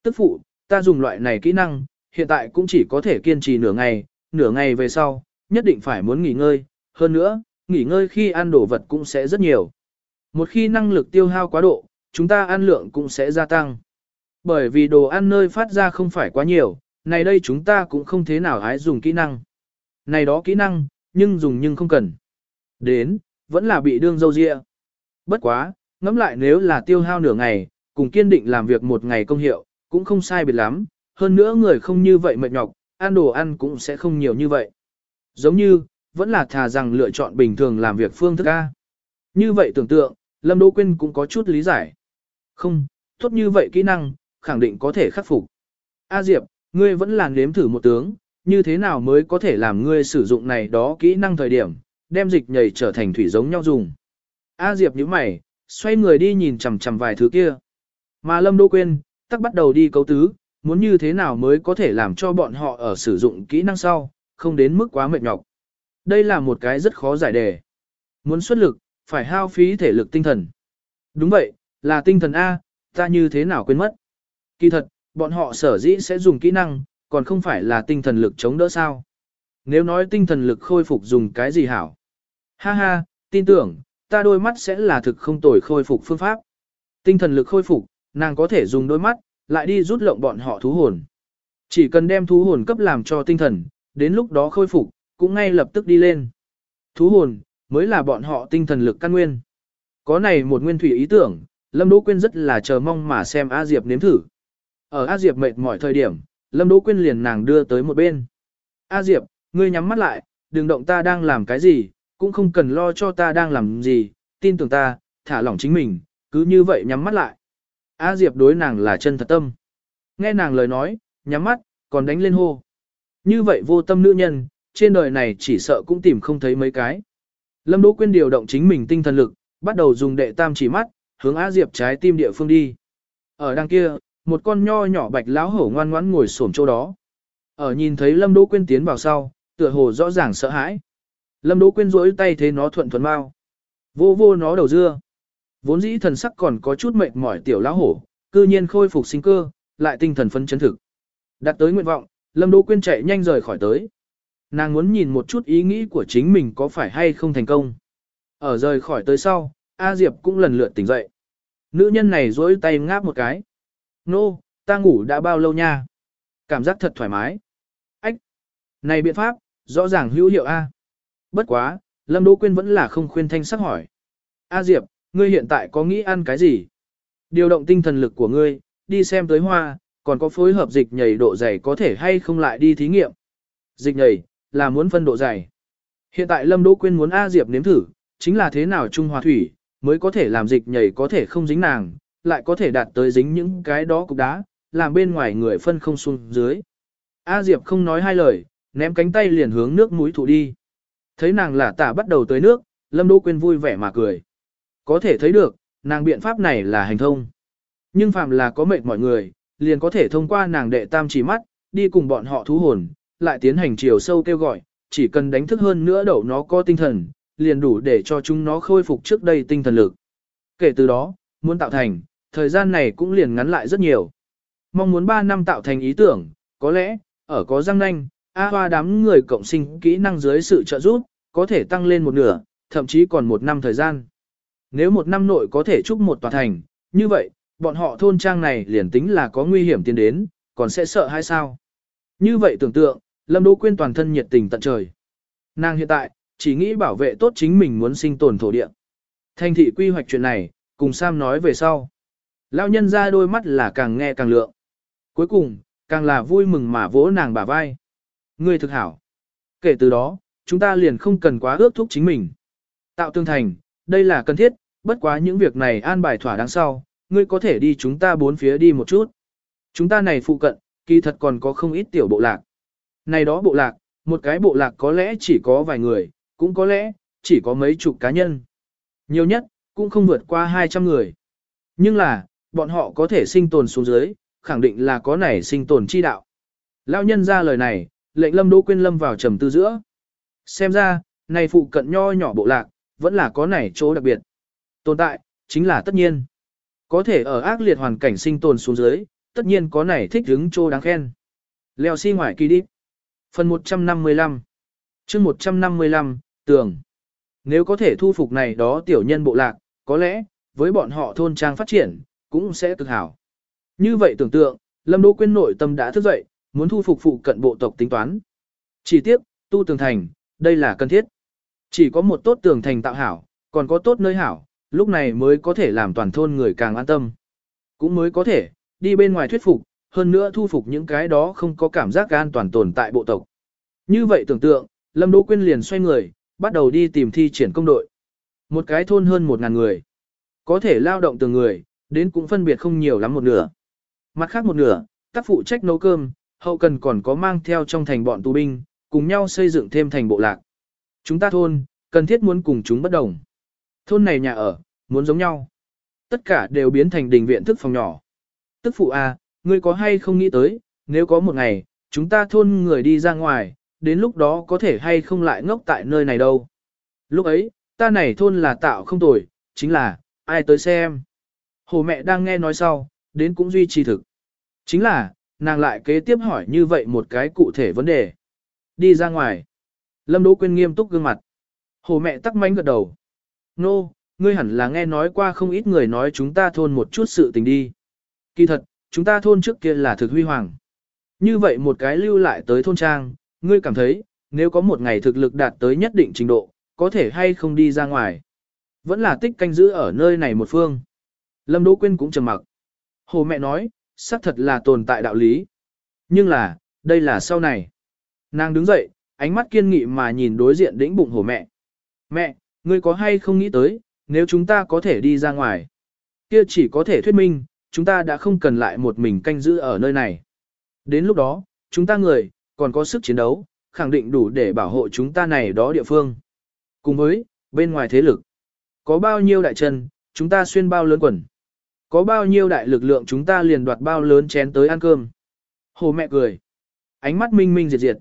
Tức phụ, ta dùng loại này kỹ năng, hiện tại cũng chỉ có thể kiên trì nửa ngày, nửa ngày về sau, nhất định phải muốn nghỉ ngơi, hơn nữa, nghỉ ngơi khi ăn đồ vật cũng sẽ rất nhiều. Một khi năng lực tiêu hao quá độ, chúng ta ăn lượng cũng sẽ gia tăng. Bởi vì đồ ăn nơi phát ra không phải quá nhiều, này đây chúng ta cũng không thế nào hái dùng kỹ năng. Này đó kỹ năng, nhưng dùng nhưng không cần. Đến, vẫn là bị đương dâu dịa. Bất quá, ngẫm lại nếu là tiêu hao nửa ngày, cùng kiên định làm việc một ngày công hiệu, cũng không sai biệt lắm, hơn nữa người không như vậy mệt nhọc, ăn đồ ăn cũng sẽ không nhiều như vậy. Giống như, vẫn là thà rằng lựa chọn bình thường làm việc phương thức A. Như vậy tưởng tượng, Lâm Đỗ Quyên cũng có chút lý giải. Không, tốt như vậy kỹ năng, khẳng định có thể khắc phục. A Diệp, ngươi vẫn là nếm thử một tướng, như thế nào mới có thể làm ngươi sử dụng này đó kỹ năng thời điểm, đem dịch nhảy trở thành thủy giống nhau dùng. A Diệp nhíu mày, xoay người đi nhìn chằm chằm vài thứ kia. Mà Lâm Đỗ Quyên, tắc bắt đầu đi cấu tứ, muốn như thế nào mới có thể làm cho bọn họ ở sử dụng kỹ năng sau, không đến mức quá mệt nhọc. Đây là một cái rất khó giải đề. Muốn xuất lực, phải hao phí thể lực tinh thần. Đúng vậy, là tinh thần A, ta như thế nào quên mất. Kỳ thật, bọn họ sở dĩ sẽ dùng kỹ năng, còn không phải là tinh thần lực chống đỡ sao. Nếu nói tinh thần lực khôi phục dùng cái gì hảo? Ha ha, tin tưởng, ta đôi mắt sẽ là thực không tồi khôi phục phương pháp. Tinh thần lực khôi phục, nàng có thể dùng đôi mắt, lại đi rút lộng bọn họ thú hồn. Chỉ cần đem thú hồn cấp làm cho tinh thần, đến lúc đó khôi phục, cũng ngay lập tức đi lên. Thú hồn, mới là bọn họ tinh thần lực căn nguyên. Có này một nguyên thủy ý tưởng, Lâm Đỗ Quyên rất là chờ mong mà xem A Diệp nếm thử. Ở A Diệp mệt mỏi thời điểm, Lâm Đỗ Quyên liền nàng đưa tới một bên. A Diệp, ngươi nhắm mắt lại, đừng động ta đang làm cái gì, cũng không cần lo cho ta đang làm gì, tin tưởng ta, thả lỏng chính mình, cứ như vậy nhắm mắt lại. A Diệp đối nàng là chân thật tâm. Nghe nàng lời nói, nhắm mắt, còn đánh lên hô. Như vậy vô tâm nữ nhân, trên đời này chỉ sợ cũng tìm không thấy mấy cái. Lâm Đỗ Quyên điều động chính mình tinh thần lực, bắt đầu dùng đệ tam chỉ mắt, hướng A Diệp trái tim địa phương đi. Ở đằng kia, một con nho nhỏ bạch lão hổ ngoan ngoãn ngồi xổm chỗ đó. Ở nhìn thấy Lâm Đỗ Quyên tiến vào sau, tựa hồ rõ ràng sợ hãi. Lâm Đỗ Quyên rỗi tay thế nó thuận thuận mau. Vô vô nó đầu dưa. Vốn dĩ thần sắc còn có chút mệt mỏi tiểu lão hổ, cư nhiên khôi phục sinh cơ, lại tinh thần phấn chấn thực. Đạt tới nguyện vọng, Lâm Đỗ Quyên chạy nhanh rời khỏi tới. Nàng muốn nhìn một chút ý nghĩ của chính mình có phải hay không thành công. Ở rời khỏi tới sau, A Diệp cũng lần lượt tỉnh dậy. Nữ nhân này rỗi tay ngáp một cái. Nô, ta ngủ đã bao lâu nha? Cảm giác thật thoải mái. Ách! Này biện pháp, rõ ràng hữu hiệu A. Bất quá, Lâm Đỗ Quyên vẫn là không khuyên thanh sắc hỏi. A Diệp, ngươi hiện tại có nghĩ ăn cái gì? Điều động tinh thần lực của ngươi, đi xem tới hoa, còn có phối hợp dịch nhảy độ dày có thể hay không lại đi thí nghiệm. Dịch nhảy, là muốn phân độ dày. Hiện tại Lâm Đỗ Quyên muốn A Diệp nếm thử, chính là thế nào Trung Hòa Thủy, mới có thể làm dịch nhảy có thể không dính nàng, lại có thể đạt tới dính những cái đó cục đá, làm bên ngoài người phân không xuống dưới. A Diệp không nói hai lời, ném cánh tay liền hướng nước mũi thụ đi. Thấy nàng là tả bắt đầu tới nước, Lâm Đỗ Quyên vui vẻ mà cười. Có thể thấy được, nàng biện pháp này là hành thông. Nhưng phàm là có mệt mọi người, liền có thể thông qua nàng đệ tam chỉ mắt, đi cùng bọn họ thú hồn, lại tiến hành chiều sâu kêu gọi, chỉ cần đánh thức hơn nữa đậu nó có tinh thần, liền đủ để cho chúng nó khôi phục trước đây tinh thần lực. Kể từ đó, muốn tạo thành, thời gian này cũng liền ngắn lại rất nhiều. Mong muốn 3 năm tạo thành ý tưởng, có lẽ, ở có răng nanh, A hoa đám người cộng sinh kỹ năng dưới sự trợ giúp, có thể tăng lên một nửa, thậm chí còn một năm thời gian. Nếu một năm nội có thể trúc một tòa thành, như vậy, bọn họ thôn trang này liền tính là có nguy hiểm tiến đến, còn sẽ sợ hay sao? Như vậy tưởng tượng, Lâm Đỗ Quyên toàn thân nhiệt tình tận trời. Nàng hiện tại, chỉ nghĩ bảo vệ tốt chính mình muốn sinh tồn thổ địa. Thành thị quy hoạch chuyện này, cùng Sam nói về sau. Lão nhân ra đôi mắt là càng nghe càng lượng. Cuối cùng, càng là vui mừng mà vỗ nàng bả vai. Ngươi thực hảo. Kể từ đó, chúng ta liền không cần quá ước thúc chính mình. Tạo tương thành, đây là cần thiết, bất quá những việc này an bài thỏa đáng sau, ngươi có thể đi chúng ta bốn phía đi một chút. Chúng ta này phụ cận, kỳ thật còn có không ít tiểu bộ lạc. Này đó bộ lạc, một cái bộ lạc có lẽ chỉ có vài người, cũng có lẽ chỉ có mấy chục cá nhân. Nhiều nhất, cũng không vượt qua 200 người. Nhưng là, bọn họ có thể sinh tồn xuống dưới, khẳng định là có nảy sinh tồn chi đạo. Lão nhân ra lời này, lệnh lâm đỗ quyên lâm vào trầm tư giữa. Xem ra, này phụ cận nho nhỏ bộ lạc, vẫn là có này chỗ đặc biệt. Tồn tại, chính là tất nhiên. Có thể ở ác liệt hoàn cảnh sinh tồn xuống dưới, tất nhiên có này thích hứng chỗ đáng khen. Leo xi si ngoài kỳ đi. Phần 155 chương 155, tường. Nếu có thể thu phục này đó tiểu nhân bộ lạc, có lẽ, với bọn họ thôn trang phát triển, cũng sẽ cực hảo. Như vậy tưởng tượng, Lâm Đỗ Quyên nội tâm đã thức dậy, muốn thu phục phụ cận bộ tộc tính toán. Chỉ tiếc, tu tường thành, đây là cần thiết. Chỉ có một tốt tường thành tạo hảo, còn có tốt nơi hảo, lúc này mới có thể làm toàn thôn người càng an tâm. Cũng mới có thể, đi bên ngoài thuyết phục, hơn nữa thu phục những cái đó không có cảm giác an toàn tồn tại bộ tộc. Như vậy tưởng tượng, Lâm Đỗ Quyên liền xoay người, bắt đầu đi tìm thi triển công đội. Một cái thôn hơn một ngàn người. Có thể lao động từng người, đến cũng phân biệt không nhiều lắm một nửa. Mặt khác một nửa, tác phụ trách nấu cơm, hậu cần còn có mang theo trong thành bọn tù binh, cùng nhau xây dựng thêm thành bộ lạc. Chúng ta thôn, cần thiết muốn cùng chúng bất đồng. Thôn này nhà ở, muốn giống nhau. Tất cả đều biến thành đình viện thức phòng nhỏ. Tức phụ à, ngươi có hay không nghĩ tới, nếu có một ngày, chúng ta thôn người đi ra ngoài, đến lúc đó có thể hay không lại ngốc tại nơi này đâu. Lúc ấy, ta này thôn là tạo không tồi, chính là, ai tới xem. Hồ mẹ đang nghe nói sau, đến cũng duy trì thực. Chính là, nàng lại kế tiếp hỏi như vậy một cái cụ thể vấn đề. Đi ra ngoài. Lâm Đỗ Quyên nghiêm túc gương mặt. Hồ mẹ tắc mánh gật đầu. Nô, ngươi hẳn là nghe nói qua không ít người nói chúng ta thôn một chút sự tình đi. Kỳ thật, chúng ta thôn trước kia là thực huy hoàng. Như vậy một cái lưu lại tới thôn trang, ngươi cảm thấy, nếu có một ngày thực lực đạt tới nhất định trình độ, có thể hay không đi ra ngoài. Vẫn là tích canh giữ ở nơi này một phương. Lâm Đỗ Quyên cũng trầm mặc. Hồ mẹ nói, xác thật là tồn tại đạo lý. Nhưng là, đây là sau này. Nàng đứng dậy, ánh mắt kiên nghị mà nhìn đối diện đĩnh bụng hổ mẹ. Mẹ, ngươi có hay không nghĩ tới, nếu chúng ta có thể đi ra ngoài. Kia chỉ có thể thuyết minh, chúng ta đã không cần lại một mình canh giữ ở nơi này. Đến lúc đó, chúng ta người, còn có sức chiến đấu, khẳng định đủ để bảo hộ chúng ta này đó địa phương. Cùng với, bên ngoài thế lực, có bao nhiêu đại chân, chúng ta xuyên bao lớn quần. Có bao nhiêu đại lực lượng chúng ta liền đoạt bao lớn chén tới ăn cơm. Hồ mẹ cười. Ánh mắt minh minh diệt diệt.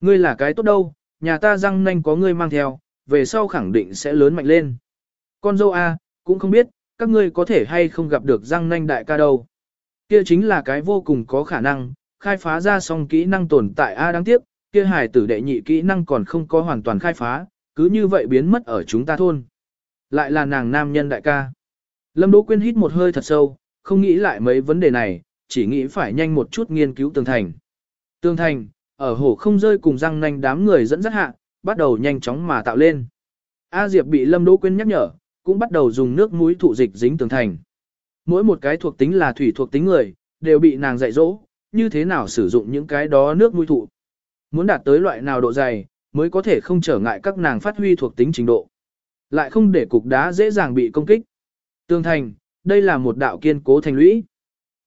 Ngươi là cái tốt đâu, nhà ta răng nanh có ngươi mang theo, về sau khẳng định sẽ lớn mạnh lên. Con dâu A, cũng không biết, các ngươi có thể hay không gặp được răng nanh đại ca đâu. Kia chính là cái vô cùng có khả năng, khai phá ra xong kỹ năng tồn tại A đáng tiếc, kia hải tử đệ nhị kỹ năng còn không có hoàn toàn khai phá, cứ như vậy biến mất ở chúng ta thôn. Lại là nàng nam nhân đại ca. Lâm Đỗ Quyên hít một hơi thật sâu, không nghĩ lại mấy vấn đề này, chỉ nghĩ phải nhanh một chút nghiên cứu tường thành. Tường thành, ở hồ không rơi cùng răng nanh đám người dẫn dắt hạ, bắt đầu nhanh chóng mà tạo lên. A Diệp bị Lâm Đỗ Quyên nhắc nhở, cũng bắt đầu dùng nước muối thụ dịch dính tường thành. Mỗi một cái thuộc tính là thủy thuộc tính người, đều bị nàng dạy dỗ, như thế nào sử dụng những cái đó nước muối thụ. Muốn đạt tới loại nào độ dày, mới có thể không trở ngại các nàng phát huy thuộc tính trình độ. Lại không để cục đá dễ dàng bị công kích. Tường thành, đây là một đạo kiên cố thành lũy.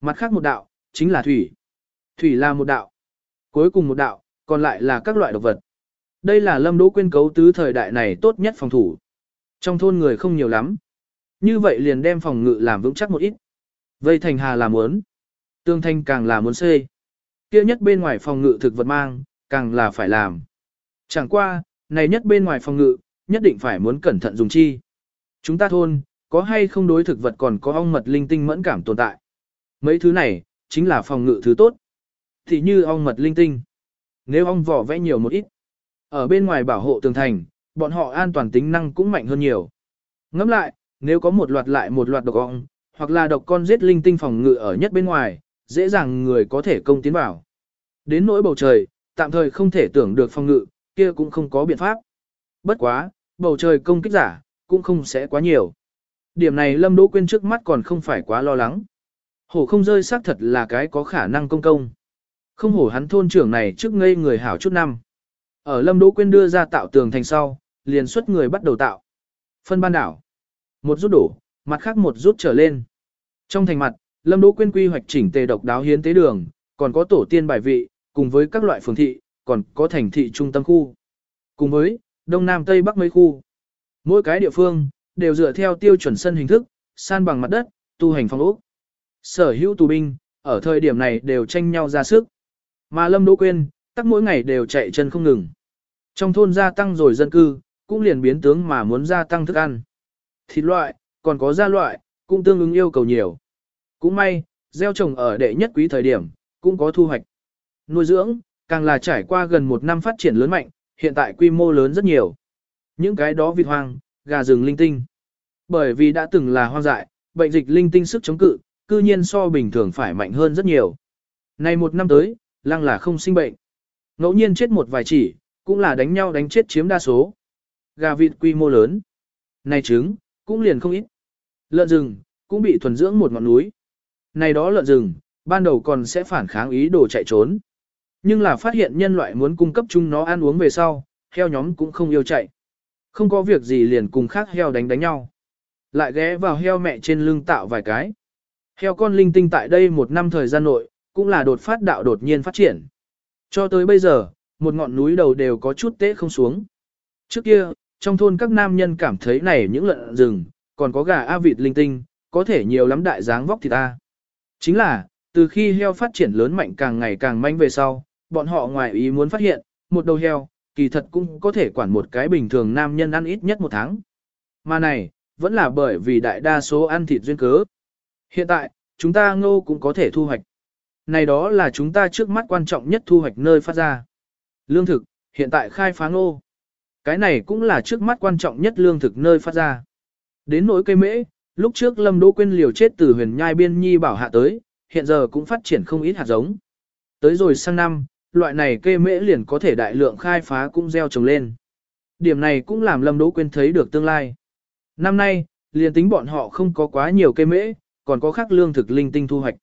Mặt khác một đạo, chính là thủy. Thủy là một đạo. Cuối cùng một đạo, còn lại là các loại độc vật. Đây là lâm đỗ quyên cấu tứ thời đại này tốt nhất phòng thủ. Trong thôn người không nhiều lắm. Như vậy liền đem phòng ngự làm vững chắc một ít. Vây thành hà là muốn. Tương thanh càng là muốn xê. kia nhất bên ngoài phòng ngự thực vật mang, càng là phải làm. Chẳng qua, này nhất bên ngoài phòng ngự, nhất định phải muốn cẩn thận dùng chi. Chúng ta thôn, có hay không đối thực vật còn có ong mật linh tinh mẫn cảm tồn tại. Mấy thứ này, chính là phòng ngự thứ tốt. Thì như ong mật linh tinh. Nếu ong vỏ vẽ nhiều một ít, ở bên ngoài bảo hộ tường thành, bọn họ an toàn tính năng cũng mạnh hơn nhiều. Ngẫm lại, nếu có một loạt lại một loạt độc ong, hoặc là độc con giết linh tinh phòng ngự ở nhất bên ngoài, dễ dàng người có thể công tiến vào. Đến nỗi bầu trời, tạm thời không thể tưởng được phòng ngự, kia cũng không có biện pháp. Bất quá, bầu trời công kích giả, cũng không sẽ quá nhiều. Điểm này Lâm Đỗ Quyên trước mắt còn không phải quá lo lắng. Hổ không rơi xác thật là cái có khả năng công công. Không hổ hắn thôn trưởng này trước ngây người hảo chút năm. Ở Lâm Đỗ Quyên đưa ra tạo tường thành sau, liền xuất người bắt đầu tạo. Phân ban đảo. Một rút đổ, mặt khác một rút trở lên. Trong thành mặt, Lâm Đỗ Quyên quy hoạch chỉnh tề độc đáo hiến tế đường, còn có tổ tiên bài vị, cùng với các loại phường thị, còn có thành thị trung tâm khu. Cùng với, Đông Nam Tây Bắc mấy khu. Mỗi cái địa phương, đều dựa theo tiêu chuẩn sân hình thức, san bằng mặt đất, tu hành phong ốc. Sở hữu tù binh, ở thời điểm này đều tranh nhau ra sức. Mà Lâm Đỗ Quyên, tắc mỗi ngày đều chạy chân không ngừng. Trong thôn gia tăng rồi dân cư, cũng liền biến tướng mà muốn gia tăng thức ăn. Thịt loại, còn có gia loại, cũng tương ứng yêu cầu nhiều. Cũng may, gieo trồng ở đệ nhất quý thời điểm, cũng có thu hoạch. Nuôi dưỡng, càng là trải qua gần một năm phát triển lớn mạnh, hiện tại quy mô lớn rất nhiều. Những cái đó vịt hoang, gà rừng linh tinh. Bởi vì đã từng là hoang dại, bệnh dịch linh tinh sức chống cự, cư nhiên so bình thường phải mạnh hơn rất nhiều. Này một năm tới, lăng là không sinh bệnh. Ngẫu nhiên chết một vài chỉ, cũng là đánh nhau đánh chết chiếm đa số. Gà vịt quy mô lớn. Này trứng, cũng liền không ít. Lợn rừng, cũng bị thuần dưỡng một ngọn núi. Này đó lợn rừng, ban đầu còn sẽ phản kháng ý đồ chạy trốn. Nhưng là phát hiện nhân loại muốn cung cấp chúng nó ăn uống về sau, heo nhóm cũng không yêu chạy. Không có việc gì liền cùng khác heo đánh đánh nhau. Lại ghé vào heo mẹ trên lưng tạo vài cái. Heo con linh tinh tại đây một năm thời gian nội, cũng là đột phát đạo đột nhiên phát triển. Cho tới bây giờ, một ngọn núi đầu đều có chút tế không xuống. Trước kia, trong thôn các nam nhân cảm thấy này những lợn rừng, còn có gà a vịt linh tinh, có thể nhiều lắm đại dáng vóc thịt ta. Chính là, từ khi heo phát triển lớn mạnh càng ngày càng manh về sau, bọn họ ngoài ý muốn phát hiện, một đầu heo, kỳ thật cũng có thể quản một cái bình thường nam nhân ăn ít nhất một tháng. Mà này, vẫn là bởi vì đại đa số ăn thịt duyên cớ. Hiện tại, chúng ta ngô cũng có thể thu hoạch. Này đó là chúng ta trước mắt quan trọng nhất thu hoạch nơi phát ra. Lương thực, hiện tại khai phá ngô. Cái này cũng là trước mắt quan trọng nhất lương thực nơi phát ra. Đến nỗi cây mễ, lúc trước Lâm Đỗ Quyên liều chết từ huyền nhai biên nhi bảo hạ tới, hiện giờ cũng phát triển không ít hạt giống. Tới rồi sang năm, loại này cây mễ liền có thể đại lượng khai phá cũng gieo trồng lên. Điểm này cũng làm Lâm Đỗ Quyên thấy được tương lai. Năm nay, liền tính bọn họ không có quá nhiều cây mễ, còn có khác lương thực linh tinh thu hoạch.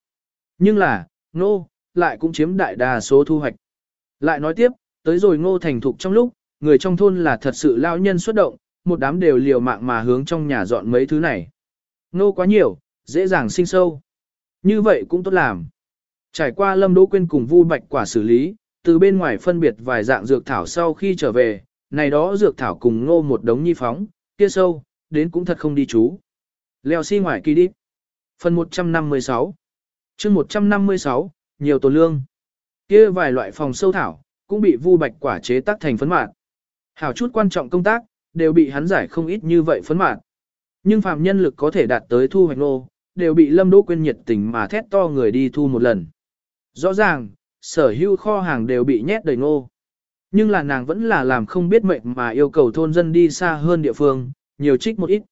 Nhưng là, nô, no, lại cũng chiếm đại đa số thu hoạch. Lại nói tiếp, tới rồi ngô thành thục trong lúc, người trong thôn là thật sự lao nhân xuất động, một đám đều liều mạng mà hướng trong nhà dọn mấy thứ này. Ngô quá nhiều, dễ dàng sinh sâu. Như vậy cũng tốt làm. Trải qua Lâm Đỗ Quyên cùng Vu Bạch quả xử lý, từ bên ngoài phân biệt vài dạng dược thảo sau khi trở về, này đó dược thảo cùng ngô một đống nhi phóng, kia sâu, đến cũng thật không đi chú. Leo xi si ngoài kỳ đi. Phần 156 chương 156, nhiều tổ lương. kia vài loại phòng sâu thảo, cũng bị vu bạch quả chế tác thành phấn mạt. Hảo chút quan trọng công tác, đều bị hắn giải không ít như vậy phấn mạt. Nhưng phạm nhân lực có thể đạt tới thu hoạch nô, đều bị lâm đỗ quên nhiệt tình mà thét to người đi thu một lần. Rõ ràng, sở hữu kho hàng đều bị nhét đầy nô. Nhưng là nàng vẫn là làm không biết mệnh mà yêu cầu thôn dân đi xa hơn địa phương, nhiều trích một ít.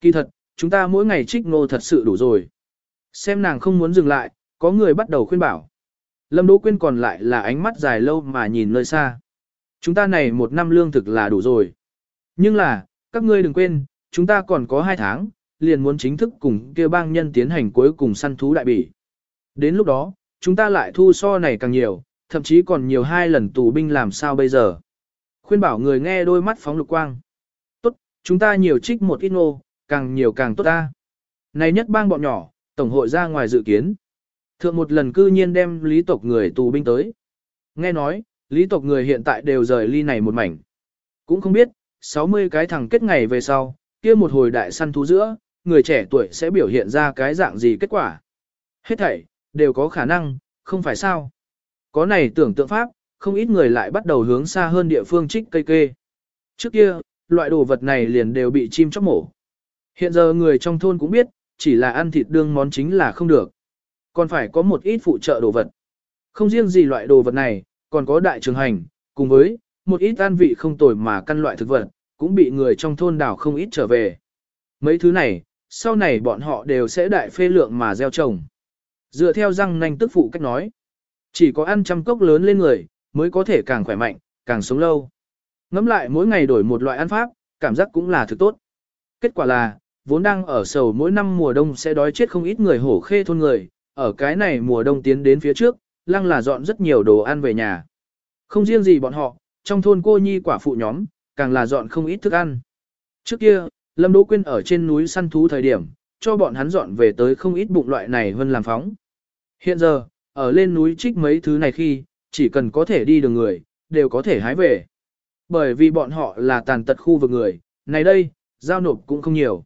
Kỳ thật, chúng ta mỗi ngày trích nô thật sự đủ rồi. Xem nàng không muốn dừng lại, có người bắt đầu khuyên bảo. Lâm Đỗ Quyên còn lại là ánh mắt dài lâu mà nhìn nơi xa. Chúng ta này một năm lương thực là đủ rồi. Nhưng là, các ngươi đừng quên, chúng ta còn có hai tháng, liền muốn chính thức cùng kia bang nhân tiến hành cuối cùng săn thú đại bỉ. Đến lúc đó, chúng ta lại thu so này càng nhiều, thậm chí còn nhiều hai lần tù binh làm sao bây giờ. Khuyên bảo người nghe đôi mắt phóng lục quang. Tốt, chúng ta nhiều trích một ít nô, càng nhiều càng tốt ta. Này nhất bang bọn nhỏ, Tổng hội ra ngoài dự kiến. Thượng một lần cư nhiên đem lý tộc người tù binh tới. Nghe nói, lý tộc người hiện tại đều rời ly này một mảnh. Cũng không biết, 60 cái thằng kết ngày về sau, kia một hồi đại săn thú giữa, người trẻ tuổi sẽ biểu hiện ra cái dạng gì kết quả. Hết thảy, đều có khả năng, không phải sao. Có này tưởng tượng pháp, không ít người lại bắt đầu hướng xa hơn địa phương trích cây kê. Trước kia, loại đồ vật này liền đều bị chim chóc mổ. Hiện giờ người trong thôn cũng biết, chỉ là ăn thịt đương món chính là không được. Còn phải có một ít phụ trợ đồ vật. Không riêng gì loại đồ vật này, còn có đại trường hành, cùng với một ít an vị không tồi mà căn loại thực vật, cũng bị người trong thôn đảo không ít trở về. Mấy thứ này, sau này bọn họ đều sẽ đại phê lượng mà gieo trồng. Dựa theo răng nanh tức phụ cách nói, chỉ có ăn trăm cốc lớn lên người, mới có thể càng khỏe mạnh, càng sống lâu. Ngắm lại mỗi ngày đổi một loại ăn pháp, cảm giác cũng là thực tốt. Kết quả là, vốn đang ở sầu mỗi năm mùa đông sẽ đói chết không ít người hổ khê thôn người, ở cái này mùa đông tiến đến phía trước, lăng là dọn rất nhiều đồ ăn về nhà. Không riêng gì bọn họ, trong thôn cô nhi quả phụ nhóm, càng là dọn không ít thức ăn. Trước kia, Lâm Đỗ Quyên ở trên núi săn thú thời điểm, cho bọn hắn dọn về tới không ít bụng loại này hơn làm phóng. Hiện giờ, ở lên núi trích mấy thứ này khi, chỉ cần có thể đi đường người, đều có thể hái về. Bởi vì bọn họ là tàn tật khu vực người, này đây, giao nộp cũng không nhiều.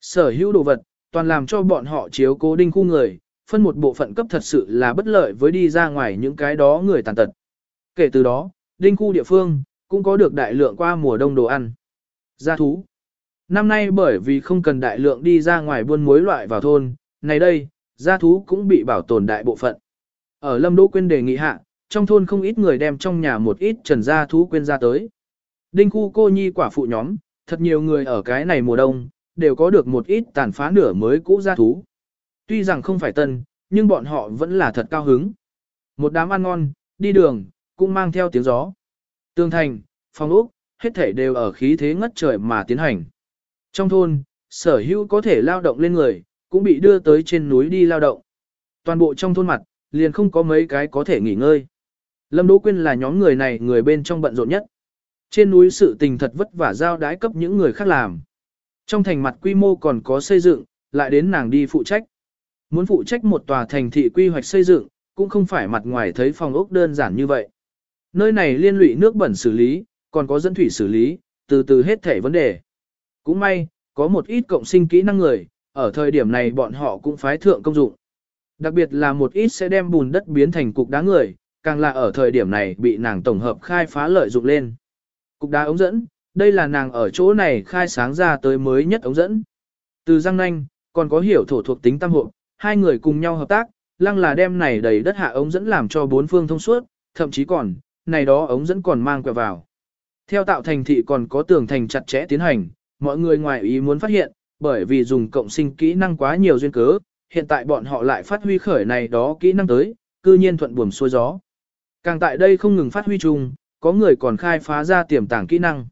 Sở hữu đồ vật, toàn làm cho bọn họ chiếu cố đinh khu người, phân một bộ phận cấp thật sự là bất lợi với đi ra ngoài những cái đó người tàn tật. Kể từ đó, đinh khu địa phương, cũng có được đại lượng qua mùa đông đồ ăn. Gia thú. Năm nay bởi vì không cần đại lượng đi ra ngoài buôn muối loại vào thôn, này đây, gia thú cũng bị bảo tồn đại bộ phận. Ở Lâm Đỗ Quyên đề nghị hạ, trong thôn không ít người đem trong nhà một ít trần gia thú quên ra tới. Đinh khu cô nhi quả phụ nhóm, thật nhiều người ở cái này mùa đông, đều có được một ít tàn phá nửa mới cũ gia thú. Tuy rằng không phải tân, nhưng bọn họ vẫn là thật cao hứng. Một đám ăn ngon, đi đường, cũng mang theo tiếng gió. Tương thành, phong ốc, hết thể đều ở khí thế ngất trời mà tiến hành. Trong thôn, sở hữu có thể lao động lên người, cũng bị đưa tới trên núi đi lao động. Toàn bộ trong thôn mặt, liền không có mấy cái có thể nghỉ ngơi. Lâm Đỗ Quyên là nhóm người này người bên trong bận rộn nhất. Trên núi sự tình thật vất vả giao đái cấp những người khác làm. Trong thành mặt quy mô còn có xây dựng, lại đến nàng đi phụ trách. Muốn phụ trách một tòa thành thị quy hoạch xây dựng, cũng không phải mặt ngoài thấy phòng ốc đơn giản như vậy. Nơi này liên lụy nước bẩn xử lý, còn có dẫn thủy xử lý, từ từ hết thể vấn đề. Cũng may, có một ít cộng sinh kỹ năng người, ở thời điểm này bọn họ cũng phái thượng công dụng. Đặc biệt là một ít sẽ đem bùn đất biến thành cục đá người, càng là ở thời điểm này bị nàng tổng hợp khai phá lợi dụng lên. Cục đá ống dẫn, đây là nàng ở chỗ này khai sáng ra tới mới nhất ống dẫn. Từ răng nanh, còn có hiểu thổ thuộc tính tam hộ, hai người cùng nhau hợp tác, lăng là đem này đầy đất hạ ống dẫn làm cho bốn phương thông suốt, thậm chí còn, này đó ống dẫn còn mang quẹo vào. Theo tạo thành thị còn có tường thành chặt chẽ tiến hành, mọi người ngoài ý muốn phát hiện, bởi vì dùng cộng sinh kỹ năng quá nhiều duyên cớ, hiện tại bọn họ lại phát huy khởi này đó kỹ năng tới, cư nhiên thuận buồm xuôi gió. Càng tại đây không ngừng phát huy chung, có người còn khai phá ra tiềm tàng kỹ năng.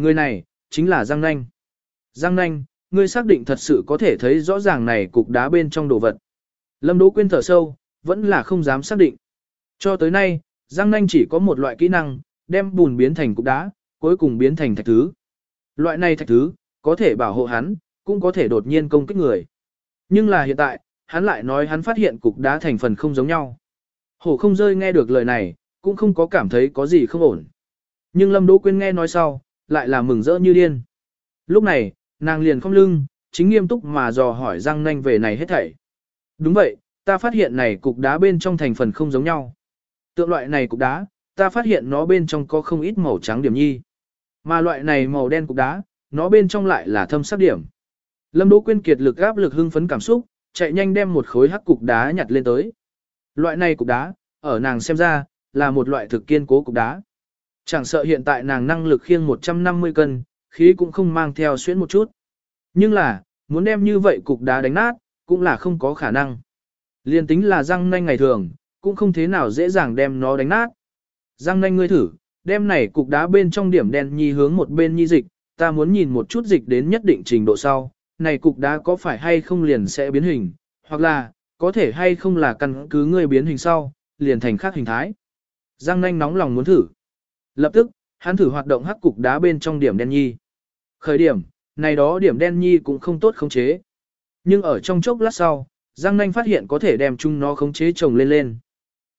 Người này, chính là Giang Nanh. Giang Nanh, ngươi xác định thật sự có thể thấy rõ ràng này cục đá bên trong đồ vật. Lâm Đỗ Quyên thở sâu, vẫn là không dám xác định. Cho tới nay, Giang Nanh chỉ có một loại kỹ năng, đem bùn biến thành cục đá, cuối cùng biến thành thạch thứ. Loại này thạch thứ, có thể bảo hộ hắn, cũng có thể đột nhiên công kích người. Nhưng là hiện tại, hắn lại nói hắn phát hiện cục đá thành phần không giống nhau. Hổ không rơi nghe được lời này, cũng không có cảm thấy có gì không ổn. Nhưng Lâm Đỗ Quyên nghe nói sau, lại là mừng rỡ như điên. Lúc này, nàng liền không lưng, chính nghiêm túc mà dò hỏi răng nanh về này hết thảy. Đúng vậy, ta phát hiện này cục đá bên trong thành phần không giống nhau. Tượng loại này cục đá, ta phát hiện nó bên trong có không ít màu trắng điểm nhi. Mà loại này màu đen cục đá, nó bên trong lại là thâm sắc điểm. Lâm Đỗ Quyên kiệt lực áp lực hưng phấn cảm xúc, chạy nhanh đem một khối hắc cục đá nhặt lên tới. Loại này cục đá, ở nàng xem ra, là một loại thực kiên cố cục đá. Chẳng sợ hiện tại nàng năng lực khiêng 150 cân, khí cũng không mang theo xuyến một chút. Nhưng là, muốn đem như vậy cục đá đánh nát, cũng là không có khả năng. Liên tính là răng nanh ngày thường, cũng không thế nào dễ dàng đem nó đánh nát. Răng nanh ngươi thử, đem này cục đá bên trong điểm đen nhi hướng một bên nhi dịch, ta muốn nhìn một chút dịch đến nhất định trình độ sau, này cục đá có phải hay không liền sẽ biến hình, hoặc là, có thể hay không là căn cứ ngươi biến hình sau, liền thành khác hình thái. Giang nanh nóng lòng muốn thử. Lập tức, hắn thử hoạt động hắc cục đá bên trong điểm đen nhi. Khởi điểm, này đó điểm đen nhi cũng không tốt khống chế. Nhưng ở trong chốc lát sau, Giang nanh phát hiện có thể đem chung nó khống chế chồng lên lên.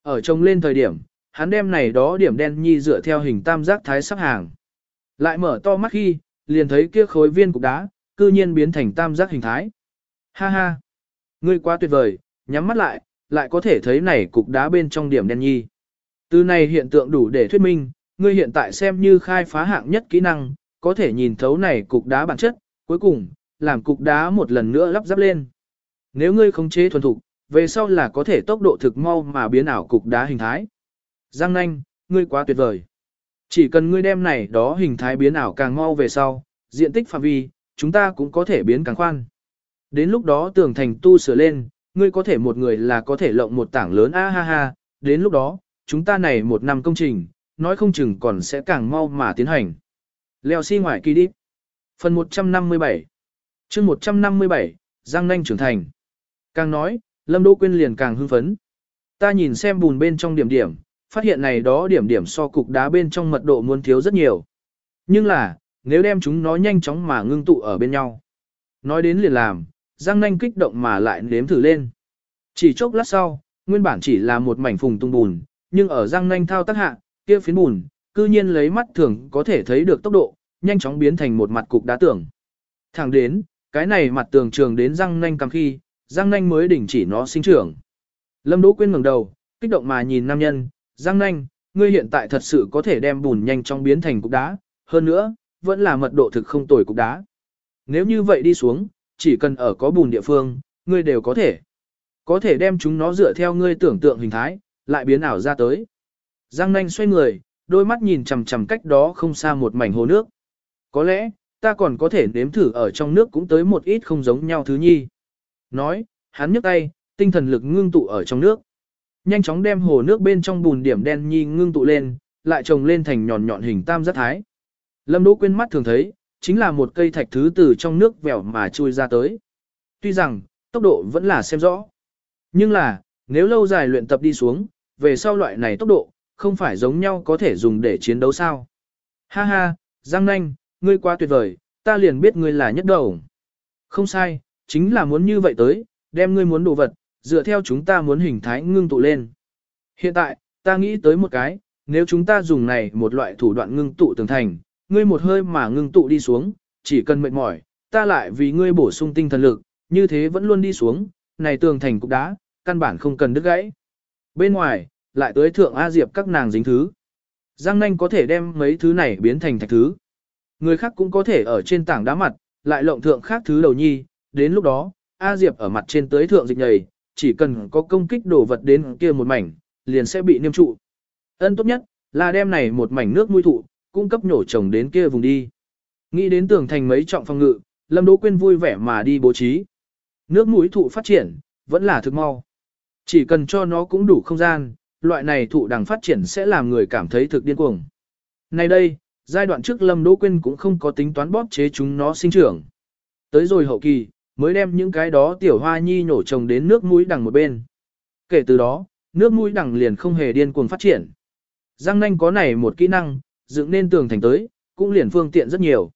Ở chồng lên thời điểm, hắn đem này đó điểm đen nhi dựa theo hình tam giác thái sắp hàng. Lại mở to mắt khi, liền thấy kia khối viên cục đá, cư nhiên biến thành tam giác hình thái. Ha ha! Ngươi quá tuyệt vời, nhắm mắt lại, lại có thể thấy này cục đá bên trong điểm đen nhi. Từ này hiện tượng đủ để thuyết minh, ngươi hiện tại xem như khai phá hạng nhất kỹ năng, có thể nhìn thấu này cục đá bản chất, cuối cùng, làm cục đá một lần nữa lắp ráp lên. Nếu ngươi không chế thuần thục, về sau là có thể tốc độ thực mau mà biến ảo cục đá hình thái. Giang nanh, ngươi quá tuyệt vời. Chỉ cần ngươi đem này đó hình thái biến ảo càng mau về sau, diện tích phạm vi, chúng ta cũng có thể biến càng khoan. Đến lúc đó tường thành tu sửa lên, ngươi có thể một người là có thể lộng một tảng lớn a ha ha, đến lúc đó, chúng ta này một năm công trình, nói không chừng còn sẽ càng mau mà tiến hành. Leo xi si ngoài kỳ đi. Phần 157 chương 157, Giang Nanh trưởng thành. Càng nói, Lâm Đỗ Quyên liền càng hưng phấn. Ta nhìn xem bùn bên trong điểm điểm, phát hiện này đó điểm điểm so cục đá bên trong mật độ muốn thiếu rất nhiều. Nhưng là, nếu đem chúng nó nhanh chóng mà ngưng tụ ở bên nhau. Nói đến liền làm, Giang Nanh kích động mà lại nếm thử lên. Chỉ chốc lát sau, nguyên bản chỉ là một mảnh phùng tung bùn, nhưng ở Giang Nanh thao tác hạ, kia phiến bùn, cư nhiên lấy mắt thường có thể thấy được tốc độ, nhanh chóng biến thành một mặt cục đá tường. Thẳng đến, cái này mặt tường trường đến răng Nanh cầm khi, răng Nanh mới đình chỉ nó sinh trưởng. Lâm Đỗ Quyên ngẩng đầu, kích động mà nhìn nam nhân, răng Nanh, ngươi hiện tại thật sự có thể đem bùn nhanh chóng biến thành cục đá, hơn nữa, vẫn là mật độ thực không tồi cục đá. Nếu như vậy đi xuống, chỉ cần ở có bùn địa phương, ngươi đều có thể. Có thể đem chúng nó dựa theo ngươi tưởng tượng hình thái, lại biến ảo ra tới. Giang nanh xoay người, đôi mắt nhìn chằm chằm cách đó không xa một mảnh hồ nước. Có lẽ, ta còn có thể nếm thử ở trong nước cũng tới một ít không giống nhau thứ nhi. Nói, hắn nhấc tay, tinh thần lực ngưng tụ ở trong nước. Nhanh chóng đem hồ nước bên trong bùn điểm đen nhi ngưng tụ lên, lại trồng lên thành nhọn nhọn hình tam giác thái. Lâm Đỗ quên mắt thường thấy, chính là một cây thạch thứ từ trong nước vèo mà chui ra tới. Tuy rằng, tốc độ vẫn là xem rõ. Nhưng là, nếu lâu dài luyện tập đi xuống, về sau loại này tốc độ, không phải giống nhau có thể dùng để chiến đấu sao. Ha ha, Giang Nanh, ngươi quá tuyệt vời, ta liền biết ngươi là nhất đầu. Không sai, chính là muốn như vậy tới, đem ngươi muốn đồ vật, dựa theo chúng ta muốn hình thái ngưng tụ lên. Hiện tại, ta nghĩ tới một cái, nếu chúng ta dùng này một loại thủ đoạn ngưng tụ tường thành, ngươi một hơi mà ngưng tụ đi xuống, chỉ cần mệt mỏi, ta lại vì ngươi bổ sung tinh thần lực, như thế vẫn luôn đi xuống, này tường thành cục đá, căn bản không cần đứt gãy. Bên ngoài, lại tới thượng A Diệp các nàng dính thứ. Giang nanh có thể đem mấy thứ này biến thành thạch thứ. Người khác cũng có thể ở trên tảng đá mặt, lại lộng thượng khác thứ đầu nhi, đến lúc đó, A Diệp ở mặt trên tới thượng dịch nhầy, chỉ cần có công kích đổ vật đến kia một mảnh, liền sẽ bị niêm trụ. Ân tốt nhất, là đem này một mảnh nước mũi thụ, cung cấp nhổ trồng đến kia vùng đi. Nghĩ đến tường thành mấy trọng phòng ngự, Lâm Đỗ Quyên vui vẻ mà đi bố trí. Nước mũi thụ phát triển, vẫn là thực mau. Chỉ cần cho nó cũng đủ không gian, loại này thụ đằng phát triển sẽ làm người cảm thấy thực điên cuồng. Này đây, giai đoạn trước Lâm Đỗ Quyên cũng không có tính toán bóp chế chúng nó sinh trưởng. Tới rồi hậu kỳ, mới đem những cái đó tiểu hoa nhi nổ trồng đến nước mũi đằng một bên. Kể từ đó, nước mũi đằng liền không hề điên cuồng phát triển. Giang nanh có này một kỹ năng, dựng nên tường thành tới, cũng liền phương tiện rất nhiều.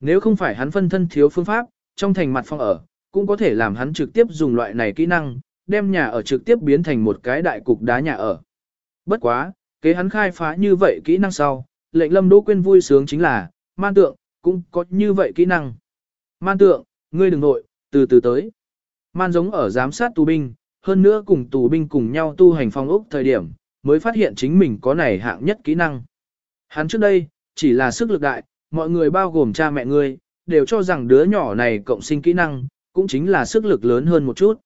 Nếu không phải hắn phân thân thiếu phương pháp, trong thành mặt phong ở, cũng có thể làm hắn trực tiếp dùng loại này kỹ năng, đem nhà ở trực tiếp biến thành một cái đại cục đá nhà ở. Bất quá, kế hắn khai phá như vậy kỹ năng sau, lệnh lâm đỗ quên vui sướng chính là, man tượng, cũng có như vậy kỹ năng. Man tượng, ngươi đừng nội, từ từ tới. Man giống ở giám sát tù binh, hơn nữa cùng tù binh cùng nhau tu hành phong ốc thời điểm, mới phát hiện chính mình có này hạng nhất kỹ năng. Hắn trước đây, chỉ là sức lực đại, mọi người bao gồm cha mẹ ngươi, đều cho rằng đứa nhỏ này cộng sinh kỹ năng, cũng chính là sức lực lớn hơn một chút.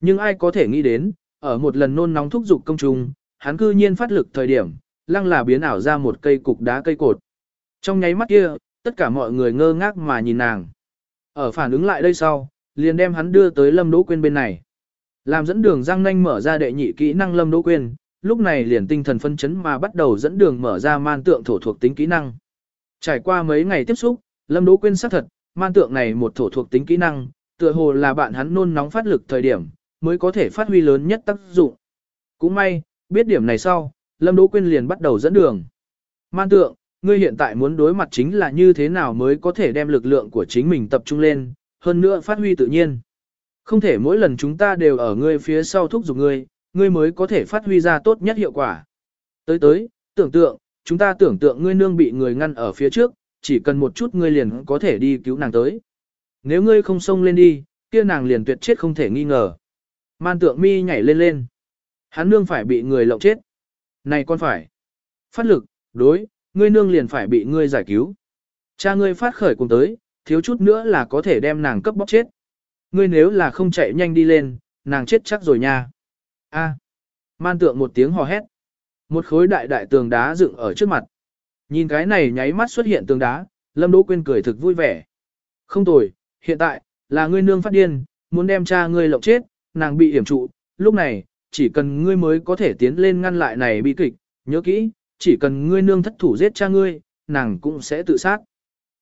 Nhưng ai có thể nghĩ đến, ở một lần nôn nóng thúc giục công trùng, hắn cư nhiên phát lực thời điểm, lăng là biến ảo ra một cây cục đá cây cột. Trong nháy mắt kia, tất cả mọi người ngơ ngác mà nhìn nàng. Ở phản ứng lại đây sau, liền đem hắn đưa tới Lâm Đỗ Quyên bên này. Làm dẫn đường Giang Nanh mở ra đệ nhị kỹ năng Lâm Đỗ Quyên, lúc này liền tinh thần phân chấn mà bắt đầu dẫn đường mở ra man tượng thổ thuộc tính kỹ năng. Trải qua mấy ngày tiếp xúc, Lâm Đỗ Quyên xác thật, man tượng này một thổ thuộc tính kỹ năng, tựa hồ là bạn hắn nôn nóng phát lực thời điểm, mới có thể phát huy lớn nhất tác dụng. Cũng may, biết điểm này sau, Lâm Đỗ Quyên liền bắt đầu dẫn đường. Man tượng, ngươi hiện tại muốn đối mặt chính là như thế nào mới có thể đem lực lượng của chính mình tập trung lên, hơn nữa phát huy tự nhiên. Không thể mỗi lần chúng ta đều ở ngươi phía sau thúc giục ngươi, ngươi mới có thể phát huy ra tốt nhất hiệu quả. Tới tới, tưởng tượng, chúng ta tưởng tượng ngươi nương bị người ngăn ở phía trước, chỉ cần một chút ngươi liền có thể đi cứu nàng tới. Nếu ngươi không xông lên đi, kia nàng liền tuyệt chết không thể nghi ngờ. Man tượng mi nhảy lên lên. Hắn nương phải bị người lộng chết. Này con phải. Phát lực, đối, ngươi nương liền phải bị ngươi giải cứu. Cha ngươi phát khởi cùng tới, thiếu chút nữa là có thể đem nàng cấp bóc chết. Ngươi nếu là không chạy nhanh đi lên, nàng chết chắc rồi nha. A. Man tượng một tiếng hò hét. Một khối đại đại tường đá dựng ở trước mặt. Nhìn cái này nháy mắt xuất hiện tường đá, Lâm Đỗ Quyên cười thực vui vẻ. Không tồi, hiện tại, là ngươi nương phát điên, muốn đem cha ngươi lộng chết, nàng bị hiểm trụ, lúc này, chỉ cần ngươi mới có thể tiến lên ngăn lại này bi kịch, nhớ kỹ, chỉ cần ngươi nương thất thủ giết cha ngươi, nàng cũng sẽ tự sát.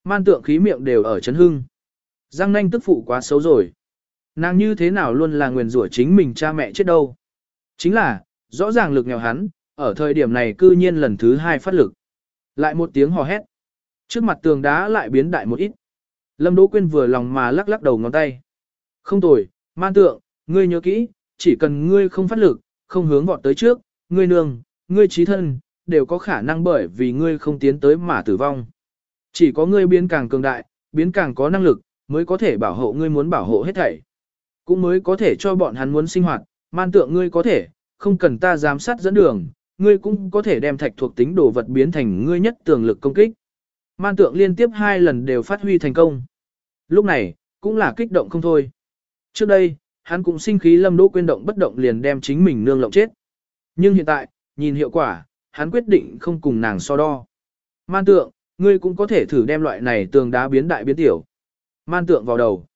Man tượng khí miệng đều ở chấn hưng. Giang nanh tức phụ quá xấu rồi. Nàng như thế nào luôn là nguyền rủa chính mình cha mẹ chết đâu. Chính là, rõ ràng lực nghèo hắn, ở thời điểm này cư nhiên lần thứ hai phát lực. Lại một tiếng hò hét. Trước mặt tường đá lại biến đại một ít. Lâm Đỗ Quyên vừa lòng mà lắc lắc đầu ngón tay. Không tồi, man tượng, ngươi nhớ kỹ, chỉ cần ngươi không phát lực, không hướng vọt tới trước, ngươi nương, ngươi trí thân, đều có khả năng bởi vì ngươi không tiến tới mà tử vong. Chỉ có ngươi biến càng cường đại, biến càng có năng lực, mới có thể bảo hộ ngươi muốn bảo hộ hết thảy. Cũng mới có thể cho bọn hắn muốn sinh hoạt, man tượng ngươi có thể, không cần ta giám sát dẫn đường, ngươi cũng có thể đem thạch thuộc tính đồ vật biến thành ngươi nhất tường lực công kích. Man tượng liên tiếp hai lần đều phát huy thành công. Lúc này, cũng là kích động không thôi. Trước đây, hắn cũng sinh khí lâm đỗ quên động bất động liền đem chính mình nương lộng chết. Nhưng hiện tại, nhìn hiệu quả, hắn quyết định không cùng nàng so đo. Man tượng, ngươi cũng có thể thử đem loại này tường đá biến đại biến tiểu. Man tượng vào đầu.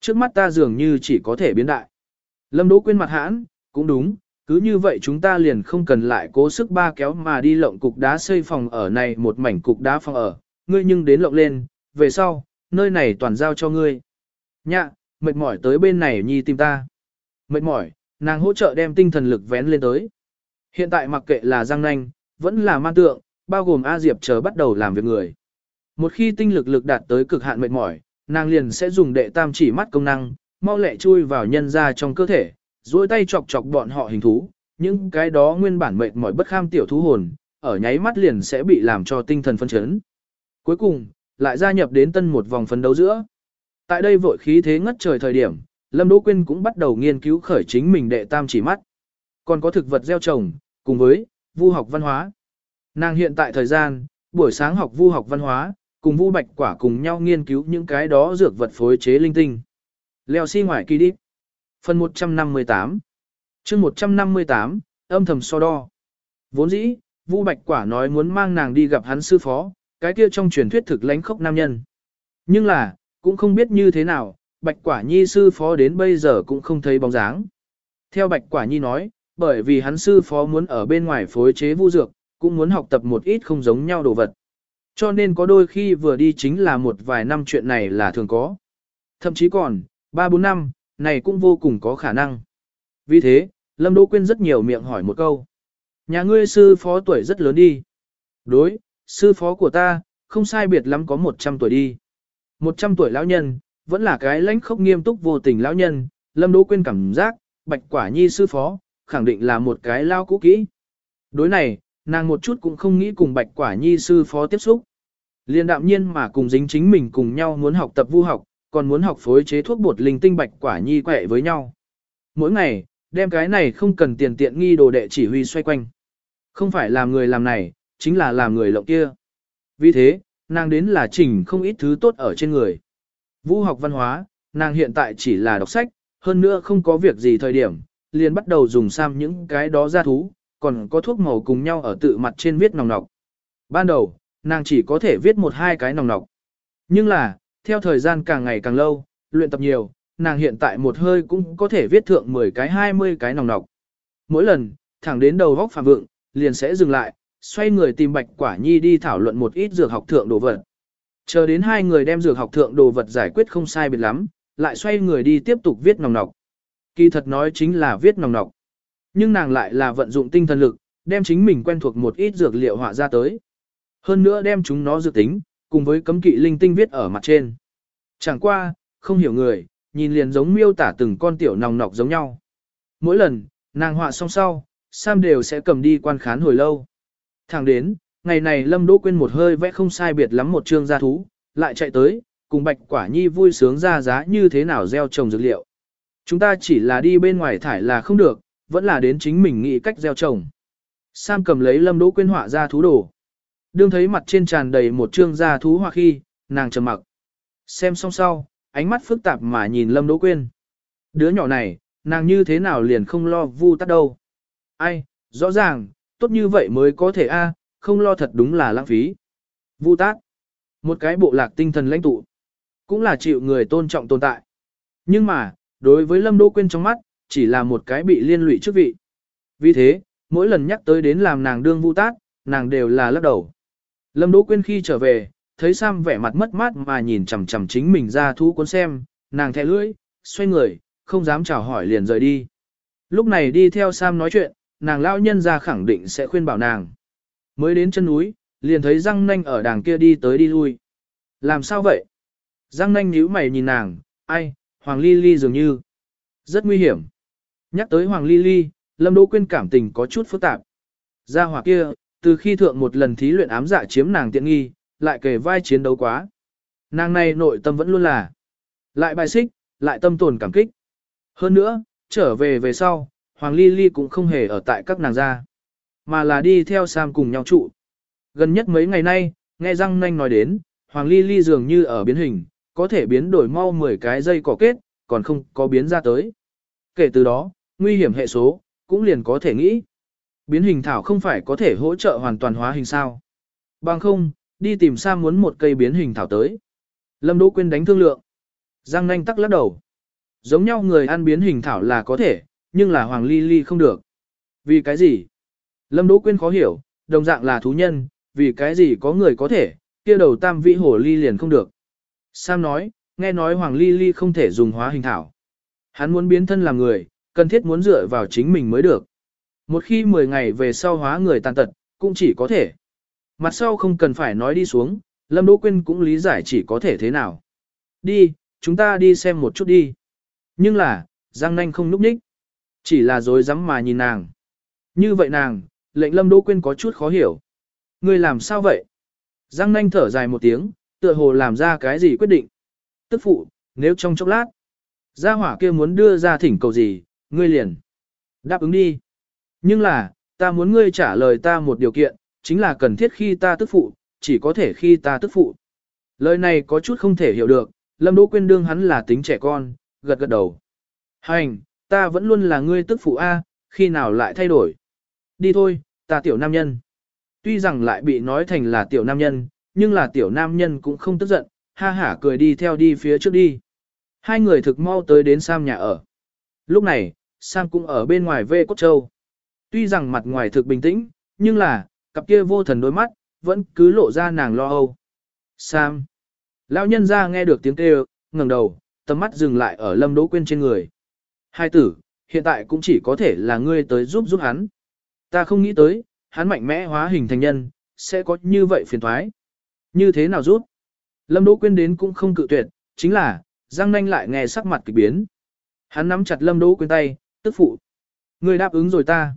Trước mắt ta dường như chỉ có thể biến đại. Lâm Đỗ Quyên mặt hãn, cũng đúng, cứ như vậy chúng ta liền không cần lại cố sức ba kéo mà đi lộng cục đá xây phòng ở này một mảnh cục đá phòng ở, ngươi nhưng đến lộng lên, về sau, nơi này toàn giao cho ngươi. Nhạ, mệt mỏi tới bên này nhi tìm ta. Mệt mỏi, nàng hỗ trợ đem tinh thần lực vén lên tới. Hiện tại mặc kệ là Giang Nanh, vẫn là man tượng, bao gồm A Diệp chờ bắt đầu làm việc người. Một khi tinh lực lực đạt tới cực hạn mệt mỏi, nàng liền sẽ dùng đệ tam chỉ mắt công năng, mau lẹ chui vào nhân ra trong cơ thể, duỗi tay chọc chọc bọn họ hình thú, những cái đó nguyên bản mệt mỏi bất kham tiểu thú hồn, ở nháy mắt liền sẽ bị làm cho tinh thần phân chấn. Cuối cùng, lại gia nhập đến tân một vòng phấn đấu giữa. Tại đây vội khí thế ngất trời thời điểm, Lâm Đỗ Quyên cũng bắt đầu nghiên cứu khởi chính mình đệ tam chỉ mắt. Còn có thực vật gieo trồng, cùng với vu học văn hóa. Nàng hiện tại thời gian, buổi sáng học vu học văn hóa, cùng vu bạch quả cùng nhau nghiên cứu những cái đó dược vật phối chế linh tinh. Leo xi si ngoài kỳ đi. Phần 158 chương 158, âm thầm so đo. Vốn dĩ, vu bạch quả nói muốn mang nàng đi gặp hắn sư phó, cái kia trong truyền thuyết thực lãnh khốc nam nhân. Nhưng là, cũng không biết như thế nào, bạch quả nhi sư phó đến bây giờ cũng không thấy bóng dáng. Theo bạch quả nhi nói, bởi vì hắn sư phó muốn ở bên ngoài phối chế vu dược, cũng muốn học tập một ít không giống nhau đồ vật. Cho nên có đôi khi vừa đi chính là một vài năm chuyện này là thường có. Thậm chí còn, 3-4 năm, này cũng vô cùng có khả năng. Vì thế, Lâm Đỗ Quyên rất nhiều miệng hỏi một câu. Nhà ngươi sư phó tuổi rất lớn đi. Đối, sư phó của ta, không sai biệt lắm có 100 tuổi đi. 100 tuổi lão nhân, vẫn là cái lãnh khốc nghiêm túc vô tình lão nhân, Lâm Đỗ Quyên cảm giác, Bạch Quả Nhi sư phó, khẳng định là một cái lao cũ kỹ. Đối này, nàng một chút cũng không nghĩ cùng Bạch Quả Nhi sư phó tiếp xúc. Liên đạm nhiên mà cùng dính chính mình cùng nhau muốn học tập vu học, còn muốn học phối chế thuốc bột linh tinh Bạch Quả Nhi quẹ với nhau. Mỗi ngày, đem cái này không cần tiền tiện nghi đồ đệ chỉ huy xoay quanh. Không phải làm người làm này, chính là làm người lộng kia. Vì thế, nàng đến là chỉnh không ít thứ tốt ở trên người. Vũ học văn hóa, nàng hiện tại chỉ là đọc sách, hơn nữa không có việc gì thời điểm, liền bắt đầu dùng sam những cái đó ra thú, còn có thuốc màu cùng nhau ở tự mặt trên viết nòng nọc. Ban đầu, nàng chỉ có thể viết một hai cái nòng nọc. Nhưng là, theo thời gian càng ngày càng lâu, luyện tập nhiều, nàng hiện tại một hơi cũng có thể viết thượng 10 cái 20 cái nòng nọc. Mỗi lần, thẳng đến đầu góc phạm vượng, liền sẽ dừng lại, xoay người tìm Bạch Quả Nhi đi thảo luận một ít dược học thượng đồ vật. Chờ đến hai người đem dược học thượng đồ vật giải quyết không sai biệt lắm, lại xoay người đi tiếp tục viết nòng nọc. Kỳ thật nói chính là viết nòng nọc. Nhưng nàng lại là vận dụng tinh thần lực, đem chính mình quen thuộc một ít dược liệu họa ra tới. Hơn nữa đem chúng nó dự tính, cùng với cấm kỵ linh tinh viết ở mặt trên. Chẳng qua, không hiểu người, nhìn liền giống miêu tả từng con tiểu nòng nọc giống nhau. Mỗi lần, nàng họa xong sau, Sam đều sẽ cầm đi quan khán hồi lâu. Thẳng đến, ngày này Lâm Đỗ Quyên một hơi vẽ không sai biệt lắm một chương gia thú, lại chạy tới, cùng Bạch Quả Nhi vui sướng ra giá như thế nào gieo trồng dược liệu. Chúng ta chỉ là đi bên ngoài thải là không được, vẫn là đến chính mình nghĩ cách gieo trồng. Sam cầm lấy Lâm Đỗ Quyên họa ra thú đồ. Đương thấy mặt trên tràn đầy một chương gia thú hoa khi, nàng trầm mặc. Xem xong sau, ánh mắt phức tạp mà nhìn Lâm Đỗ Quyên. Đứa nhỏ này, nàng như thế nào liền không lo vu tắt đâu. Ai, rõ ràng, tốt như vậy mới có thể a, không lo thật đúng là lãng phí. Vu Tác, một cái bộ lạc tinh thần lãnh tụ, cũng là chịu người tôn trọng tồn tại. Nhưng mà, đối với Lâm Đỗ Quyên trong mắt, chỉ là một cái bị liên lụy chức vị. Vì thế, mỗi lần nhắc tới đến làm nàng đương vu Tác, nàng đều là lắc đầu. Lâm Đỗ Quyên khi trở về, thấy Sam vẻ mặt mất mát mà nhìn chằm chằm chính mình ra thú cuốn xem, nàng thẻ lưỡi, xoay người, không dám chào hỏi liền rời đi. Lúc này đi theo Sam nói chuyện, nàng lão nhân ra khẳng định sẽ khuyên bảo nàng. Mới đến chân núi, liền thấy răng nanh ở đàng kia đi tới đi lui. Làm sao vậy? Răng nanh nhíu mày nhìn nàng, ai, Hoàng Ly Ly dường như. Rất nguy hiểm. Nhắc tới Hoàng Ly Ly, Lâm Đỗ Quyên cảm tình có chút phức tạp. Gia hỏa kia, từ khi thượng một lần thí luyện ám dạ chiếm nàng tiện nghi, lại kề vai chiến đấu quá. Nàng này nội tâm vẫn luôn là lại bài xích, lại tâm tồn cảm kích. Hơn nữa, trở về về sau, Hoàng Ly Ly cũng không hề ở tại các nàng gia, mà là đi theo Sam cùng nhau trụ. Gần nhất mấy ngày nay, nghe răng nanh nói đến, Hoàng Ly Ly dường như ở biến hình, có thể biến đổi mau 10 cái dây cỏ kết, còn không có biến ra tới. Kể từ đó, nguy hiểm hệ số, cũng liền có thể nghĩ. Biến hình thảo không phải có thể hỗ trợ hoàn toàn hóa hình sao. Bằng không, đi tìm Sam muốn một cây biến hình thảo tới. Lâm Đỗ Quyên đánh thương lượng. Giang nanh tắc lắc đầu. Giống nhau người ăn biến hình thảo là có thể, nhưng là Hoàng Ly Ly không được. Vì cái gì? Lâm Đỗ Quyên khó hiểu, đồng dạng là thú nhân, vì cái gì có người có thể, kia đầu tam vĩ hổ ly liền không được. Sam nói, nghe nói Hoàng Ly Ly không thể dùng hóa hình thảo. Hắn muốn biến thân làm người, cần thiết muốn dựa vào chính mình mới được. Một khi 10 ngày về sau hóa người tàn tật, cũng chỉ có thể. Mặt sau không cần phải nói đi xuống, Lâm Đỗ Quyên cũng lý giải chỉ có thể thế nào. Đi, chúng ta đi xem một chút đi. Nhưng là, Giang Nanh không núp ních. Chỉ là dối rắm mà nhìn nàng. Như vậy nàng, lệnh Lâm Đỗ Quyên có chút khó hiểu. Ngươi làm sao vậy? Giang Nanh thở dài một tiếng, tựa hồ làm ra cái gì quyết định. Tức phụ, nếu trong chốc lát, gia hỏa kia muốn đưa ra thỉnh cầu gì, ngươi liền. Đáp ứng đi. Nhưng là, ta muốn ngươi trả lời ta một điều kiện, chính là cần thiết khi ta tức phụ, chỉ có thể khi ta tức phụ. Lời này có chút không thể hiểu được, Lâm Đỗ Quyên đương hắn là tính trẻ con, gật gật đầu. Hành, ta vẫn luôn là ngươi tức phụ A, khi nào lại thay đổi. Đi thôi, ta tiểu nam nhân. Tuy rằng lại bị nói thành là tiểu nam nhân, nhưng là tiểu nam nhân cũng không tức giận, ha hả cười đi theo đi phía trước đi. Hai người thực mau tới đến Sam nhà ở. Lúc này, Sam cũng ở bên ngoài vê cốt châu. Tuy rằng mặt ngoài thực bình tĩnh, nhưng là, cặp kia vô thần đôi mắt, vẫn cứ lộ ra nàng lo âu. Sam. Lão nhân ra nghe được tiếng kêu, ngẩng đầu, tầm mắt dừng lại ở lâm đỗ quên trên người. Hai tử, hiện tại cũng chỉ có thể là ngươi tới giúp giúp hắn. Ta không nghĩ tới, hắn mạnh mẽ hóa hình thành nhân, sẽ có như vậy phiền thoái. Như thế nào giúp? Lâm Đỗ Quyên đến cũng không cự tuyệt, chính là, Giang Nanh lại nghe sắc mặt kỳ biến. Hắn nắm chặt Lâm Đỗ Quyên tay, tức phụ. Ngươi đáp ứng rồi ta.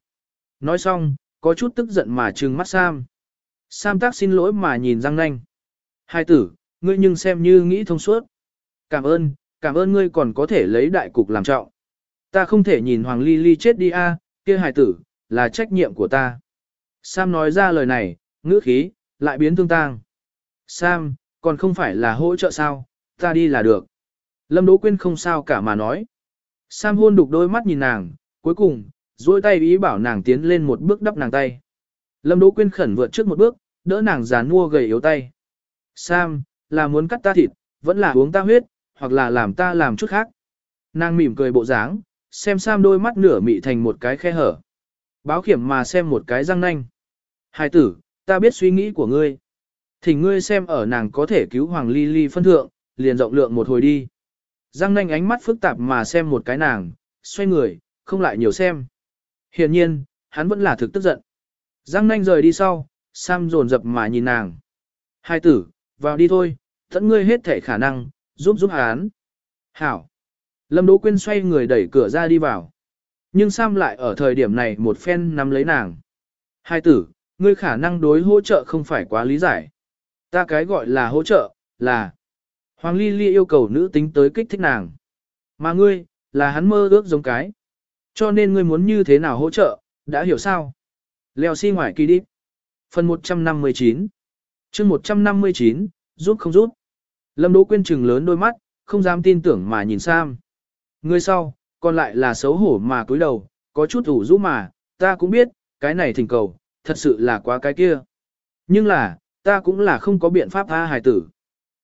Nói xong, có chút tức giận mà trừng mắt Sam. Sam tác xin lỗi mà nhìn Giang Nanh. Hai tử, ngươi nhưng xem như nghĩ thông suốt. Cảm ơn, cảm ơn ngươi còn có thể lấy đại cục làm trọng. Ta không thể nhìn Hoàng Ly Ly chết đi a, kia hài tử, là trách nhiệm của ta. Sam nói ra lời này, ngữ khí, lại biến thương tang. Sam, còn không phải là hỗ trợ sao, ta đi là được. Lâm Đỗ Quyên không sao cả mà nói. Sam hôn đục đôi mắt nhìn nàng, cuối cùng, duỗi tay ý bảo nàng tiến lên một bước đắp nàng tay. Lâm Đỗ Quyên khẩn vượt trước một bước, đỡ nàng giàn mua gầy yếu tay. Sam, là muốn cắt ta thịt, vẫn là uống ta huyết, hoặc là làm ta làm chút khác. Nàng mỉm cười bộ dáng, xem Sam đôi mắt nửa mị thành một cái khe hở. Báo khiểm mà xem một cái răng nanh. Hai tử, ta biết suy nghĩ của ngươi. Thỉnh ngươi xem ở nàng có thể cứu Hoàng Ly Ly phân thượng, liền rộng lượng một hồi đi. Giang nanh ánh mắt phức tạp mà xem một cái nàng, xoay người, không lại nhiều xem. Hiển nhiên, hắn vẫn là thực tức giận. Giang nanh rời đi sau, Sam dồn dập mà nhìn nàng. Hai tử, vào đi thôi, tận ngươi hết thể khả năng, giúp giúp hắn. Hảo. Lâm Đỗ Quyên xoay người đẩy cửa ra đi vào. Nhưng Sam lại ở thời điểm này một phen nắm lấy nàng. Hai tử, ngươi khả năng đối hỗ trợ không phải quá lý giải. Ta cái gọi là hỗ trợ, là Hoàng Ly Ly yêu cầu nữ tính tới kích thích nàng. Mà ngươi, là hắn mơ ước giống cái. Cho nên ngươi muốn như thế nào hỗ trợ, đã hiểu sao? Leo xi si ngoài kỳ đi. Phần 159 chương 159, giúp không giúp. Lâm Đỗ Quyên trừng lớn đôi mắt, không dám tin tưởng mà nhìn Sam. Người sau, còn lại là xấu hổ mà cúi đầu, có chút ủ rũ mà, ta cũng biết, cái này thỉnh cầu, thật sự là quá cái kia. Nhưng là, ta cũng là không có biện pháp tha hài tử.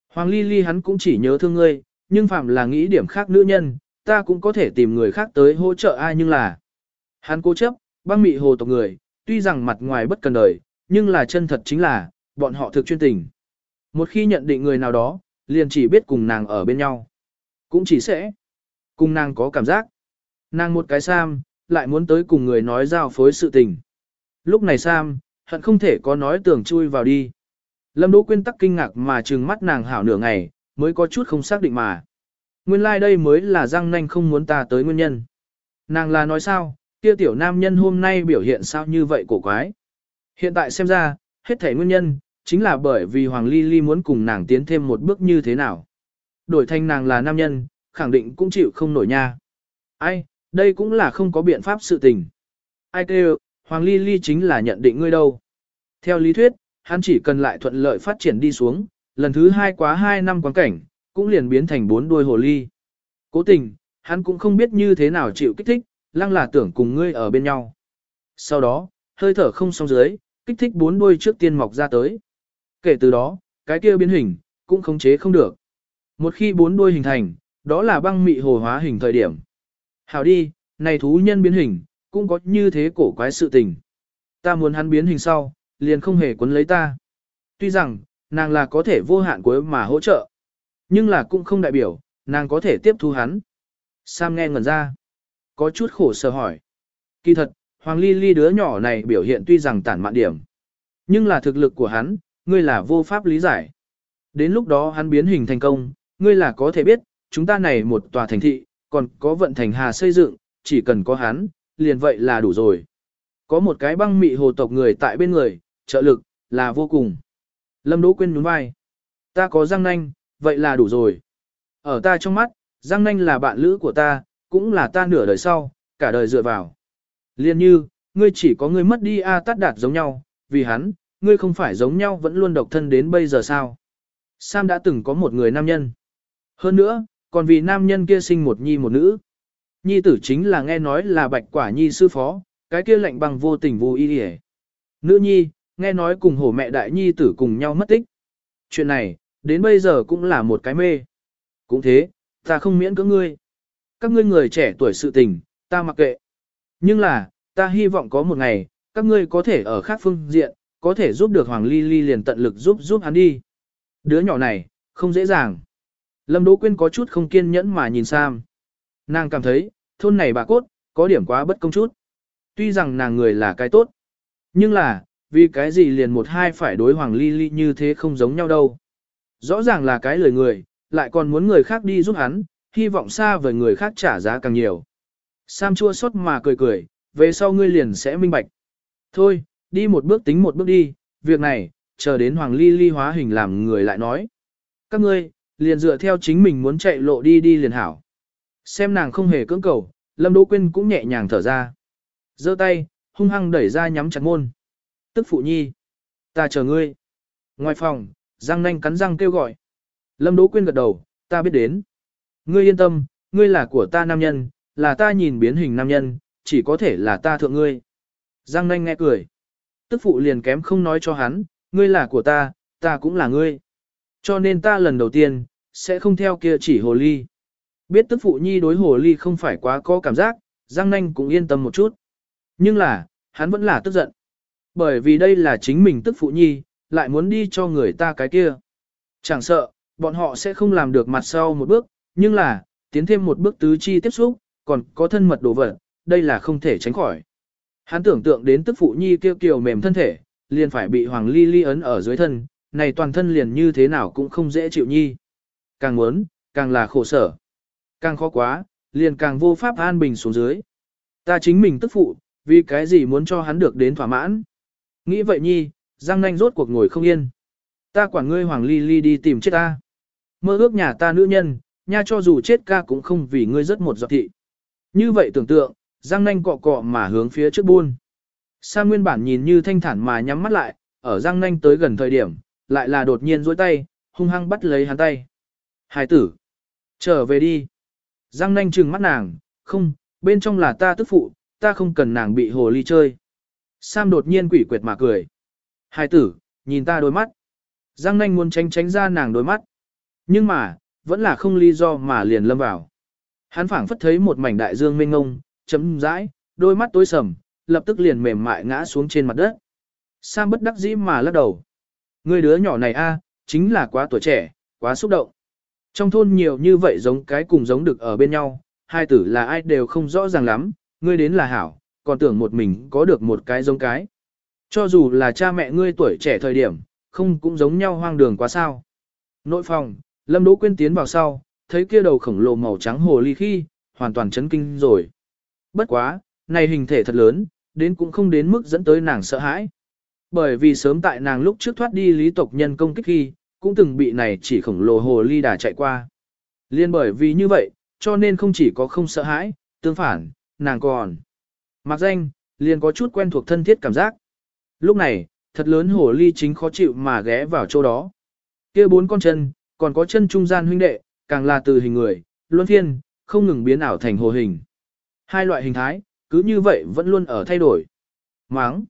Hoàng Ly Ly hắn cũng chỉ nhớ thương ngươi, nhưng phạm là nghĩ điểm khác nữ nhân, ta cũng có thể tìm người khác tới hỗ trợ ai nhưng là. Hắn cố chấp, băng mị hồ tộc người, tuy rằng mặt ngoài bất cần đời, nhưng là chân thật chính là, bọn họ thực chuyên tình. Một khi nhận định người nào đó, liền chỉ biết cùng nàng ở bên nhau. Cũng chỉ sẽ cùng nàng có cảm giác. Nàng một cái Sam, lại muốn tới cùng người nói giao phối sự tình. Lúc này Sam, hận không thể có nói tưởng chui vào đi. Lâm Đỗ Quyên tắc kinh ngạc mà trừng mắt nàng hảo nửa ngày, mới có chút không xác định mà. Nguyên lai like đây mới là răng nanh không muốn ta tới nguyên nhân. Nàng là nói sao, kia tiểu nam nhân hôm nay biểu hiện sao như vậy cổ quái. Hiện tại xem ra, hết thể nguyên nhân, chính là bởi vì Hoàng Ly Ly muốn cùng nàng tiến thêm một bước như thế nào. Đổi thành nàng là nam nhân, khẳng định cũng chịu không nổi nha. Ai, đây cũng là không có biện pháp sự tình. Ai kêu, Hoàng Ly Ly chính là nhận định ngươi đâu. Theo lý thuyết, hắn chỉ cần lại thuận lợi phát triển đi xuống, lần thứ hai quá hai năm quán cảnh, cũng liền biến thành bốn đuôi hồ ly. Cố tình, hắn cũng không biết như thế nào chịu kích thích, lăng là tưởng cùng ngươi ở bên nhau. Sau đó, hơi thở không xong dưới, kích thích bốn đuôi trước tiên mọc ra tới. Kể từ đó, cái kia biến hình, cũng khống chế không được. Một khi bốn đuôi hình thành, đó là băng mị hồ hóa hình thời điểm. Hảo đi, này thú nhân biến hình, cũng có như thế cổ quái sự tình. Ta muốn hắn biến hình sau, liền không hề quấn lấy ta. Tuy rằng, nàng là có thể vô hạn cuối mà hỗ trợ. Nhưng là cũng không đại biểu, nàng có thể tiếp thu hắn. Sam nghe ngẩn ra. Có chút khổ sở hỏi. Kỳ thật, Hoàng Ly Ly đứa nhỏ này biểu hiện tuy rằng tản mạn điểm. Nhưng là thực lực của hắn, ngươi là vô pháp lý giải. Đến lúc đó hắn biến hình thành công, ngươi là có thể biết, chúng ta này một tòa thành thị, còn có vận thành hà xây dựng, chỉ cần có hắn, liền vậy là đủ rồi. Có một cái băng mị hồ tộc người tại bên người, trợ lực, là vô cùng. Lâm Đỗ Quyên nhún vai. Ta có răng nanh, vậy là đủ rồi. Ở ta trong mắt, răng nanh là bạn lữ của ta, cũng là ta nửa đời sau, cả đời dựa vào. Liên như, ngươi chỉ có ngươi mất đi A tát đạt giống nhau, vì hắn, ngươi không phải giống nhau vẫn luôn độc thân đến bây giờ sao. Sam đã từng có một người nam nhân. Hơn nữa, còn vì nam nhân kia sinh một nhi một nữ. Nhi tử chính là nghe nói là bạch quả nhi sư phó, cái kia lệnh bằng vô tình vô ý hề. Nữ nhi, nghe nói cùng hổ mẹ đại nhi tử cùng nhau mất tích. Chuyện này, đến bây giờ cũng là một cái mê. Cũng thế, ta không miễn cưỡng ngươi. Các ngươi người trẻ tuổi sự tình, ta mặc kệ. Nhưng là, ta hy vọng có một ngày, các ngươi có thể ở khác phương diện, có thể giúp được Hoàng Ly Ly liền tận lực giúp giúp hắn đi. Đứa nhỏ này, không dễ dàng. Lâm Đỗ Quyên có chút không kiên nhẫn mà nhìn Sam. Nàng cảm thấy, thôn này bà cốt, có điểm quá bất công chút. Tuy rằng nàng người là cái tốt, nhưng là, vì cái gì liền một hai phải đối Hoàng Ly Ly như thế không giống nhau đâu. Rõ ràng là cái lời người, lại còn muốn người khác đi giúp hắn, hy vọng xa với người khác trả giá càng nhiều. Sam chua xót mà cười cười, về sau ngươi liền sẽ minh bạch. Thôi, đi một bước tính một bước đi, việc này, chờ đến Hoàng Ly Ly hóa hình làm người lại nói. Các ngươi, liền dựa theo chính mình muốn chạy lộ đi đi liền hảo. Xem nàng không hề cưỡng cầu, Lâm Đỗ Quyên cũng nhẹ nhàng thở ra. giơ tay, hung hăng đẩy ra nhắm chặt môn. Tức phụ nhi. Ta chờ ngươi. Ngoài phòng, Giang nanh cắn răng kêu gọi. Lâm Đỗ Quyên gật đầu, ta biết đến. Ngươi yên tâm, ngươi là của ta nam nhân, là ta nhìn biến hình nam nhân, chỉ có thể là ta thượng ngươi. Giang nanh nghe cười. Tức phụ liền kém không nói cho hắn, ngươi là của ta, ta cũng là ngươi. Cho nên ta lần đầu tiên, sẽ không theo kia chỉ hồ ly. Biết tức phụ nhi đối hồ ly không phải quá có cảm giác, Giang nanh cũng yên tâm một chút. Nhưng là, hắn vẫn là tức giận. Bởi vì đây là chính mình tức phụ nhi, lại muốn đi cho người ta cái kia. Chẳng sợ, bọn họ sẽ không làm được mặt sau một bước, nhưng là, tiến thêm một bước tứ chi tiếp xúc, còn có thân mật đồ vật, đây là không thể tránh khỏi. Hắn tưởng tượng đến tức phụ nhi kêu kiều mềm thân thể, liền phải bị hoàng ly ly ấn ở dưới thân, này toàn thân liền như thế nào cũng không dễ chịu nhi. Càng muốn, càng là khổ sở. Càng khó quá, liền càng vô pháp an bình xuống dưới. Ta chính mình tức phụ, vì cái gì muốn cho hắn được đến thỏa mãn. Nghĩ vậy nhi, Giang nanh rốt cuộc ngồi không yên. Ta quản ngươi Hoàng Ly Ly đi tìm chết ta. Mơ ước nhà ta nữ nhân, nha cho dù chết ca cũng không vì ngươi rất một giọt thị. Như vậy tưởng tượng, Giang nanh cọ cọ mà hướng phía trước buôn. Sa nguyên bản nhìn như thanh thản mà nhắm mắt lại, ở Giang nanh tới gần thời điểm, lại là đột nhiên duỗi tay, hung hăng bắt lấy hắn tay. Hải tử, trở về đi. Giang nanh trừng mắt nàng, không, bên trong là ta tức phụ, ta không cần nàng bị hồ ly chơi. Sam đột nhiên quỷ quyệt mà cười. Hải tử, nhìn ta đôi mắt. Giang nanh muốn tránh tránh ra nàng đôi mắt. Nhưng mà, vẫn là không lý do mà liền lâm vào. Hắn phảng phất thấy một mảnh đại dương mênh ngông, chấm rãi, đôi mắt tối sầm, lập tức liền mềm mại ngã xuống trên mặt đất. Sam bất đắc dĩ mà lắc đầu. Người đứa nhỏ này a, chính là quá tuổi trẻ, quá xúc động. Trong thôn nhiều như vậy giống cái cùng giống được ở bên nhau, hai tử là ai đều không rõ ràng lắm, ngươi đến là hảo, còn tưởng một mình có được một cái giống cái. Cho dù là cha mẹ ngươi tuổi trẻ thời điểm, không cũng giống nhau hoang đường quá sao. Nội phòng, Lâm Đỗ Quyên tiến vào sau, thấy kia đầu khổng lồ màu trắng hồ ly khi, hoàn toàn chấn kinh rồi. Bất quá, này hình thể thật lớn, đến cũng không đến mức dẫn tới nàng sợ hãi. Bởi vì sớm tại nàng lúc trước thoát đi lý tộc nhân công kích khi, cũng từng bị này chỉ khổng lồ hồ ly đà chạy qua. Liên bởi vì như vậy, cho nên không chỉ có không sợ hãi, tương phản, nàng còn. Mặc danh, liền có chút quen thuộc thân thiết cảm giác. Lúc này, thật lớn hồ ly chính khó chịu mà ghé vào chỗ đó. kia bốn con chân, còn có chân trung gian huynh đệ, càng là từ hình người, luân phiên, không ngừng biến ảo thành hồ hình. Hai loại hình thái, cứ như vậy vẫn luôn ở thay đổi. Máng.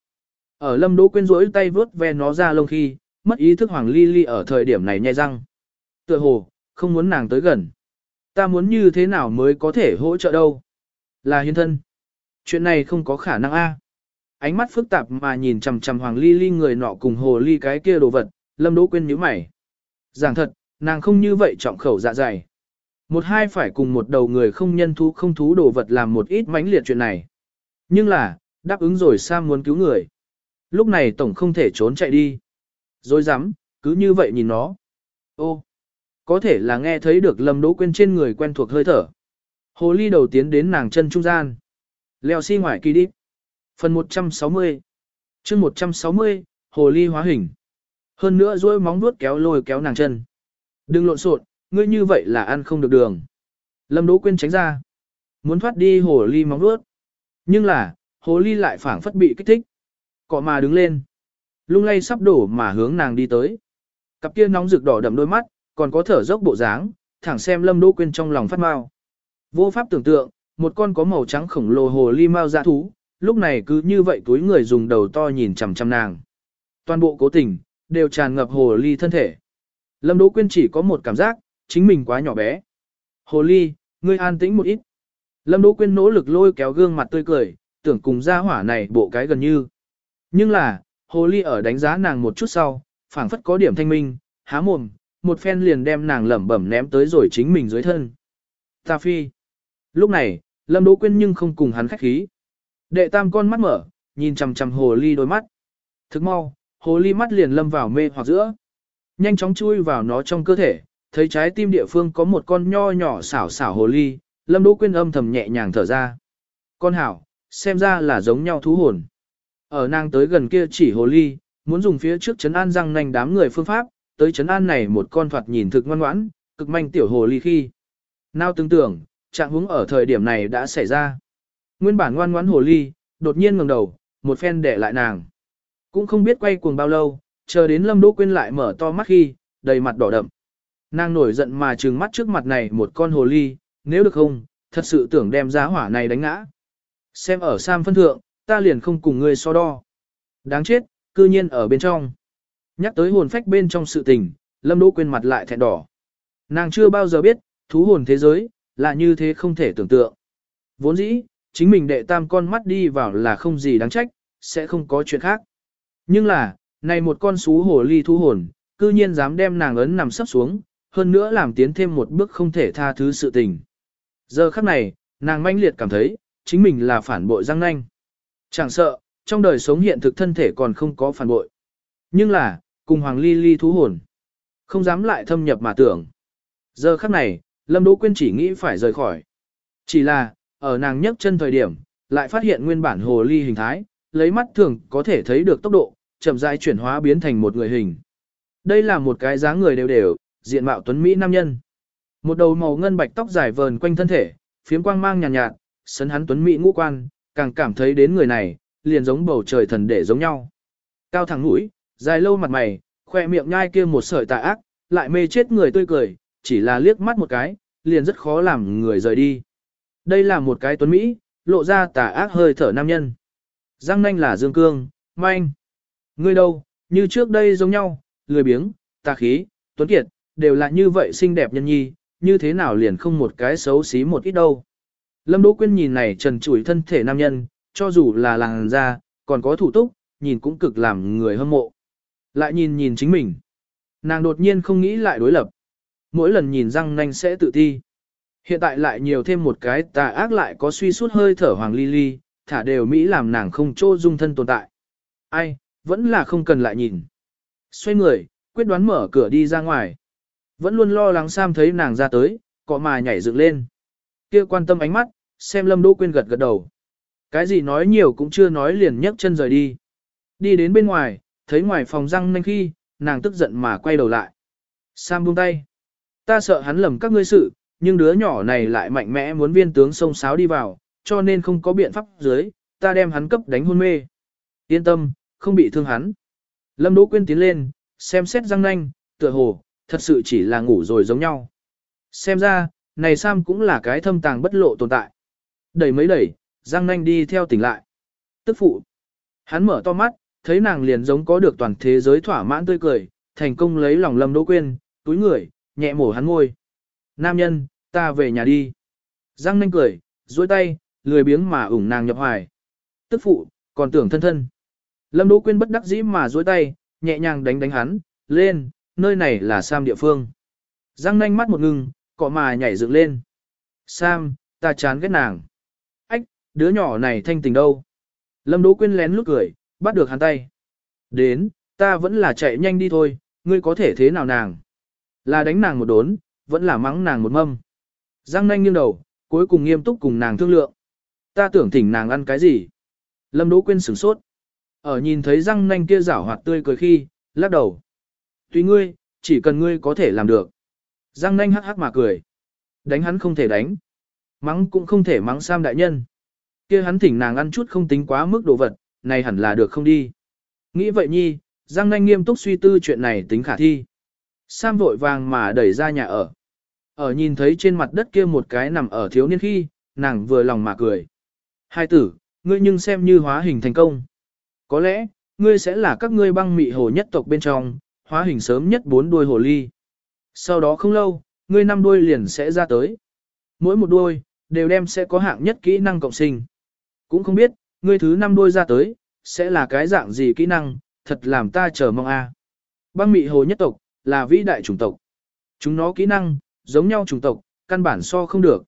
Ở lâm đỗ Quyên rỗi tay vớt ve nó ra lông khi, mất ý thức hoàng ly ly ở thời điểm này nhai răng. Tựa hồ, không muốn nàng tới gần. Ta muốn như thế nào mới có thể hỗ trợ đâu. Là hiến thân. Chuyện này không có khả năng a. Ánh mắt phức tạp mà nhìn chằm chằm Hoàng Ly Ly người nọ cùng hồ ly cái kia đồ vật, Lâm Đỗ Quyên nhíu mày. Giảng thật, nàng không như vậy trọng khẩu dạ dày. Một hai phải cùng một đầu người không nhân thú không thú đồ vật làm một ít mãnh liệt chuyện này. Nhưng là, đáp ứng rồi Sam muốn cứu người. Lúc này tổng không thể trốn chạy đi. Rồi dám, cứ như vậy nhìn nó. Ô, có thể là nghe thấy được Lâm Đỗ Quyên trên người quen thuộc hơi thở. Hồ ly đầu tiến đến nàng chân trung gian. Leo xi si ngoài kỳ đi. Phần 160 chương 160, Hồ ly hóa hình. Hơn nữa duỗi móng vuốt kéo lôi kéo nàng chân. Đừng lộn xộn, ngươi như vậy là ăn không được đường. Lâm Đỗ Quyên tránh ra. Muốn thoát đi hồ ly móng vuốt. Nhưng là, hồ ly lại phảng phất bị kích thích. Cọ mà đứng lên. Lung lay sắp đổ mà hướng nàng đi tới. Cặp kia nóng rực đỏ đậm đôi mắt, còn có thở dốc bộ dáng, thẳng xem Lâm Đỗ Quyên trong lòng phát mau. Vô pháp tưởng tượng, một con có màu trắng khổng lồ hồ ly mao dạ thú, lúc này cứ như vậy túi người dùng đầu to nhìn chằm chằm nàng. Toàn bộ cố tình, đều tràn ngập hồ ly thân thể. Lâm Đỗ Quyên chỉ có một cảm giác, chính mình quá nhỏ bé. Hồ ly, ngươi an tĩnh một ít. Lâm Đỗ Quyên nỗ lực lôi kéo gương mặt tươi cười, tưởng cùng gia hỏa này bộ cái gần như. Nhưng là, hồ ly ở đánh giá nàng một chút sau, phảng phất có điểm thanh minh, há mồm, một phen liền đem nàng lẩm bẩm ném tới rồi chính mình dưới thân. Ta phi. Lúc này, Lâm Đỗ Quyên nhưng không cùng hắn khách khí. Đệ tam con mắt mở, nhìn chằm chằm hồ ly đôi mắt. Thức mau, hồ ly mắt liền lâm vào mê hoặc giữa. Nhanh chóng chui vào nó trong cơ thể, thấy trái tim địa phương có một con nho nhỏ xảo xảo hồ ly, Lâm Đỗ Quyên âm thầm nhẹ nhàng thở ra. Con hảo, xem ra là giống nhau thú hồn. Ở nàng tới gần kia chỉ hồ ly, muốn dùng phía trước chấn an răng nanh đám người phương pháp, tới chấn an này một con thoạt nhìn thực ngoan ngoãn, cực manh tiểu hồ ly khi. Nào tưởng tưởng, trạng huống ở thời điểm này đã xảy ra. Nguyên bản ngoan ngoãn hồ ly, đột nhiên ngẩng đầu, một phen để lại nàng. Cũng không biết quay cuồng bao lâu, chờ đến Lâm Đỗ Quyên lại mở to mắt khi, đầy mặt đỏ đậm. Nàng nổi giận mà trừng mắt trước mặt này một con hồ ly, nếu được không, thật sự tưởng đem giá hỏa này đánh ngã. Xem ở Sam phân thượng, ta liền không cùng ngươi so đo. Đáng chết, cư nhiên ở bên trong. Nhắc tới hồn phách bên trong sự tình, Lâm Đỗ quên mặt lại thẹn đỏ. Nàng chưa bao giờ biết, thú hồn thế giới, là như thế không thể tưởng tượng. Vốn dĩ, chính mình đệ tam con mắt đi vào là không gì đáng trách, sẽ không có chuyện khác. Nhưng là, này một con xú hồ ly thú hồn, cư nhiên dám đem nàng ấn nằm sấp xuống, hơn nữa làm tiến thêm một bước không thể tha thứ sự tình. Giờ khắc này, nàng manh liệt cảm thấy, chính mình là phản bội răng nanh. Chẳng sợ, trong đời sống hiện thực thân thể còn không có phản bội. Nhưng là, cùng Hoàng Ly Ly thú hồn. Không dám lại thâm nhập mà tưởng. Giờ khắc này, Lâm Đỗ Quyên chỉ nghĩ phải rời khỏi. Chỉ là, ở nàng nhấc chân thời điểm, lại phát hiện nguyên bản hồ ly hình thái, lấy mắt thường có thể thấy được tốc độ, chậm rãi chuyển hóa biến thành một người hình. Đây là một cái dáng người đều đều, diện mạo tuấn mỹ nam nhân. Một đầu màu ngân bạch tóc dài vờn quanh thân thể, phiếm quang mang nhàn nhạt, nhạt, sấn hắn tuấn mỹ ngũ quan, càng cảm thấy đến người này, liền giống bầu trời thần để giống nhau. Cao thẳng mũi, dài lâu mặt mày, khoe miệng nhai kia một sợi tà ác, lại mê chết người tươi cười, chỉ là liếc mắt một cái, liền rất khó làm người rời đi. Đây là một cái tuấn Mỹ, lộ ra tà ác hơi thở nam nhân. Giang nanh là dương cương, manh. Ngươi đâu, như trước đây giống nhau, lười biếng, tà khí, tuấn kiệt, đều là như vậy xinh đẹp nhân nhi, như thế nào liền không một cái xấu xí một ít đâu. Lâm Đỗ Quyên nhìn này trần trụi thân thể nam nhân, cho dù là làng da, còn có thủ túc, nhìn cũng cực làm người hâm mộ. Lại nhìn nhìn chính mình. Nàng đột nhiên không nghĩ lại đối lập. Mỗi lần nhìn răng nanh sẽ tự ti. Hiện tại lại nhiều thêm một cái tà ác lại có suy suốt hơi thở hoàng ly ly, thả đều Mỹ làm nàng không chỗ dung thân tồn tại. Ai, vẫn là không cần lại nhìn. Xoay người, quyết đoán mở cửa đi ra ngoài. Vẫn luôn lo lắng Sam thấy nàng ra tới, cọ mà nhảy dựng lên. Kia quan tâm ánh mắt, xem Lâm Đỗ Quyên gật gật đầu. Cái gì nói nhiều cũng chưa nói liền nhấc chân rời đi. Đi đến bên ngoài, thấy ngoài phòng răng nanh khi, nàng tức giận mà quay đầu lại. Sam buông tay. Ta sợ hắn lầm các ngươi sự, nhưng đứa nhỏ này lại mạnh mẽ muốn viên tướng sông sáo đi vào, cho nên không có biện pháp dưới, ta đem hắn cấp đánh hôn mê. Yên tâm, không bị thương hắn. Lâm Đỗ Quyên tiến lên, xem xét răng nanh, tựa hồ, thật sự chỉ là ngủ rồi giống nhau. Xem ra, này Sam cũng là cái thâm tàng bất lộ tồn tại. Đẩy mấy đẩy, giang nanh đi theo tỉnh lại. Tức phụ. Hắn mở to mắt, thấy nàng liền giống có được toàn thế giới thỏa mãn tươi cười, thành công lấy lòng Lâm Đỗ Quyên, túi người, nhẹ mổ hắn ngôi. Nam nhân, ta về nhà đi. Giang nanh cười, duỗi tay, lười biếng mà ủng nàng nhập hoài. Tức phụ, còn tưởng thân thân. Lâm Đỗ Quyên bất đắc dĩ mà duỗi tay, nhẹ nhàng đánh đánh hắn, lên, nơi này là Sam địa phương. Giang nanh mắt một ngừng, cọ mà nhảy dựng lên. Sam, ta chán ghét nàng. Ách, đứa nhỏ này thanh tình đâu. Lâm Đỗ Quyên lén lút cười, bắt được hắn tay. Đến, ta vẫn là chạy nhanh đi thôi, ngươi có thể thế nào nàng. Là đánh nàng một đốn, vẫn là mắng nàng một mâm. Giang nanh nghiêng đầu, cuối cùng nghiêm túc cùng nàng thương lượng. Ta tưởng thỉnh nàng ăn cái gì? Lâm Đỗ Quyên sửng sốt. Ở nhìn thấy răng nanh kia rảo hoạt tươi cười khi, lắc đầu. Tùy ngươi, chỉ cần ngươi có thể làm được. Giang nanh hắc hắc mà cười. Đánh hắn không thể đánh. Mắng cũng không thể mắng Sam đại nhân. kia hắn thỉnh nàng ăn chút không tính quá mức đồ vật, này hẳn là được không đi. Nghĩ vậy nhi, Giang nanh nghiêm túc suy tư chuyện này tính khả thi. Sam vội vàng mà đẩy ra nhà ở. Ở nhìn thấy trên mặt đất kia một cái nằm ở thiếu niên khi, nàng vừa lòng mà cười. Hai tử, ngươi nhưng xem như hóa hình thành công. Có lẽ, ngươi sẽ là các ngươi băng mị hồ nhất tộc bên trong, hóa hình sớm nhất bốn đuôi hồ ly. Sau đó không lâu, ngươi năm đuôi liền sẽ ra tới. Mỗi một đuôi, đều đem sẽ có hạng nhất kỹ năng cộng sinh. Cũng không biết, ngươi thứ năm đuôi ra tới, sẽ là cái dạng gì kỹ năng, thật làm ta chờ mong a. Băng mị hồ nhất tộc, là vĩ đại chủng tộc. Chúng nó kỹ năng, giống nhau chủng tộc, căn bản so không được.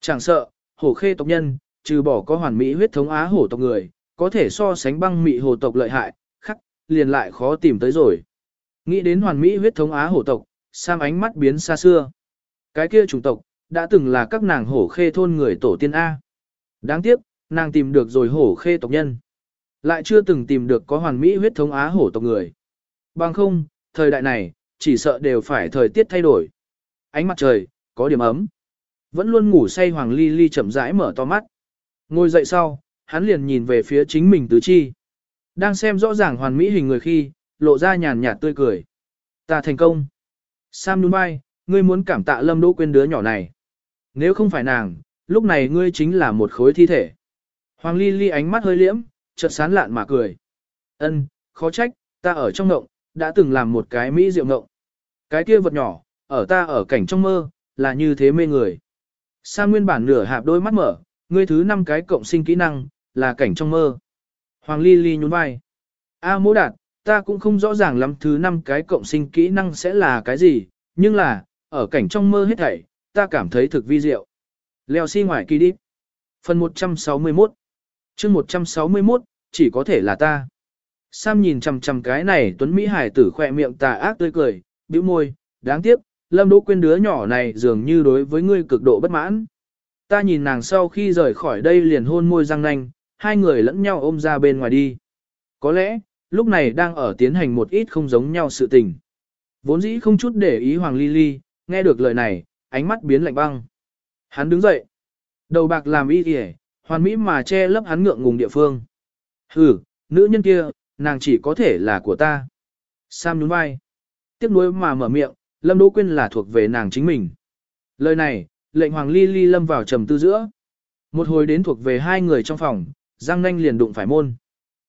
Chẳng sợ, hổ khê tộc nhân, trừ bỏ có hoàn mỹ huyết thống á hổ tộc người, có thể so sánh băng mị hồ tộc lợi hại, khắc, liền lại khó tìm tới rồi. Nghĩ đến hoàn mỹ huyết thống á hổ tộc, Sam ánh mắt biến xa xưa. Cái kia chủng tộc, đã từng là các nàng hổ khê thôn người tổ tiên A. Đáng tiếc, nàng tìm được rồi hổ khê tộc nhân. Lại chưa từng tìm được có hoàn mỹ huyết thống á hổ tộc người. Bằng không, thời đại này, chỉ sợ đều phải thời tiết thay đổi. Ánh mặt trời, có điểm ấm. Vẫn luôn ngủ say Hoàng Ly Ly chậm rãi mở to mắt. Ngồi dậy sau, hắn liền nhìn về phía chính mình tứ chi. Đang xem rõ ràng hoàn mỹ hình người khi, lộ ra nhàn nhạt tươi cười. Ta thành công. Sam nhún vai, ngươi muốn cảm tạ Lâm Đỗ quên đứa nhỏ này. Nếu không phải nàng, lúc này ngươi chính là một khối thi thể. Hoàng Ly Ly ánh mắt hơi liễm, chợt sán lạn mà cười. Ân, khó trách, ta ở trong ngộng, đã từng làm một cái mỹ diệu ngộng. Cái kia vật nhỏ, ở ta ở cảnh trong mơ, là như thế mê người. Sam nguyên bản nửa hạp đôi mắt mở, ngươi thứ năm cái cộng sinh kỹ năng, là cảnh trong mơ. Hoàng Ly Ly nhún vai. A à, mô đạt, ta cũng không rõ ràng lắm thứ năm cái cộng sinh kỹ năng sẽ là cái gì, nhưng là, ở cảnh trong mơ hết thảy, ta cảm thấy thực vi diệu. Leo xi si ngoài kỳ đi. Phần 161 chương 161, chỉ có thể là ta. Sam nhìn chằm chằm cái này Tuấn Mỹ Hải tử khỏe miệng tà ác tươi cười, bĩu môi, đáng tiếc, Lâm Đỗ quên đứa nhỏ này dường như đối với ngươi cực độ bất mãn. Ta nhìn nàng sau khi rời khỏi đây liền hôn môi răng nanh, hai người lẫn nhau ôm ra bên ngoài đi. Có lẽ, lúc này đang ở tiến hành một ít không giống nhau sự tình. Vốn dĩ không chút để ý Hoàng Ly Ly, nghe được lời này, ánh mắt biến lạnh băng. Hắn đứng dậy. Đầu bạc làm y kìa, hoàn mỹ mà che lấp hắn ngượng ngùng địa phương. Hừ, nữ nhân kia, nàng chỉ có thể là của ta. Sam nhún vai. Tiếc nuối mà mở miệng, Lâm Đỗ Quyên là thuộc về nàng chính mình. Lời này, lệnh Hoàng Ly Ly lâm vào trầm tư giữa. Một hồi đến thuộc về hai người trong phòng, Giang Nanh liền đụng phải môn.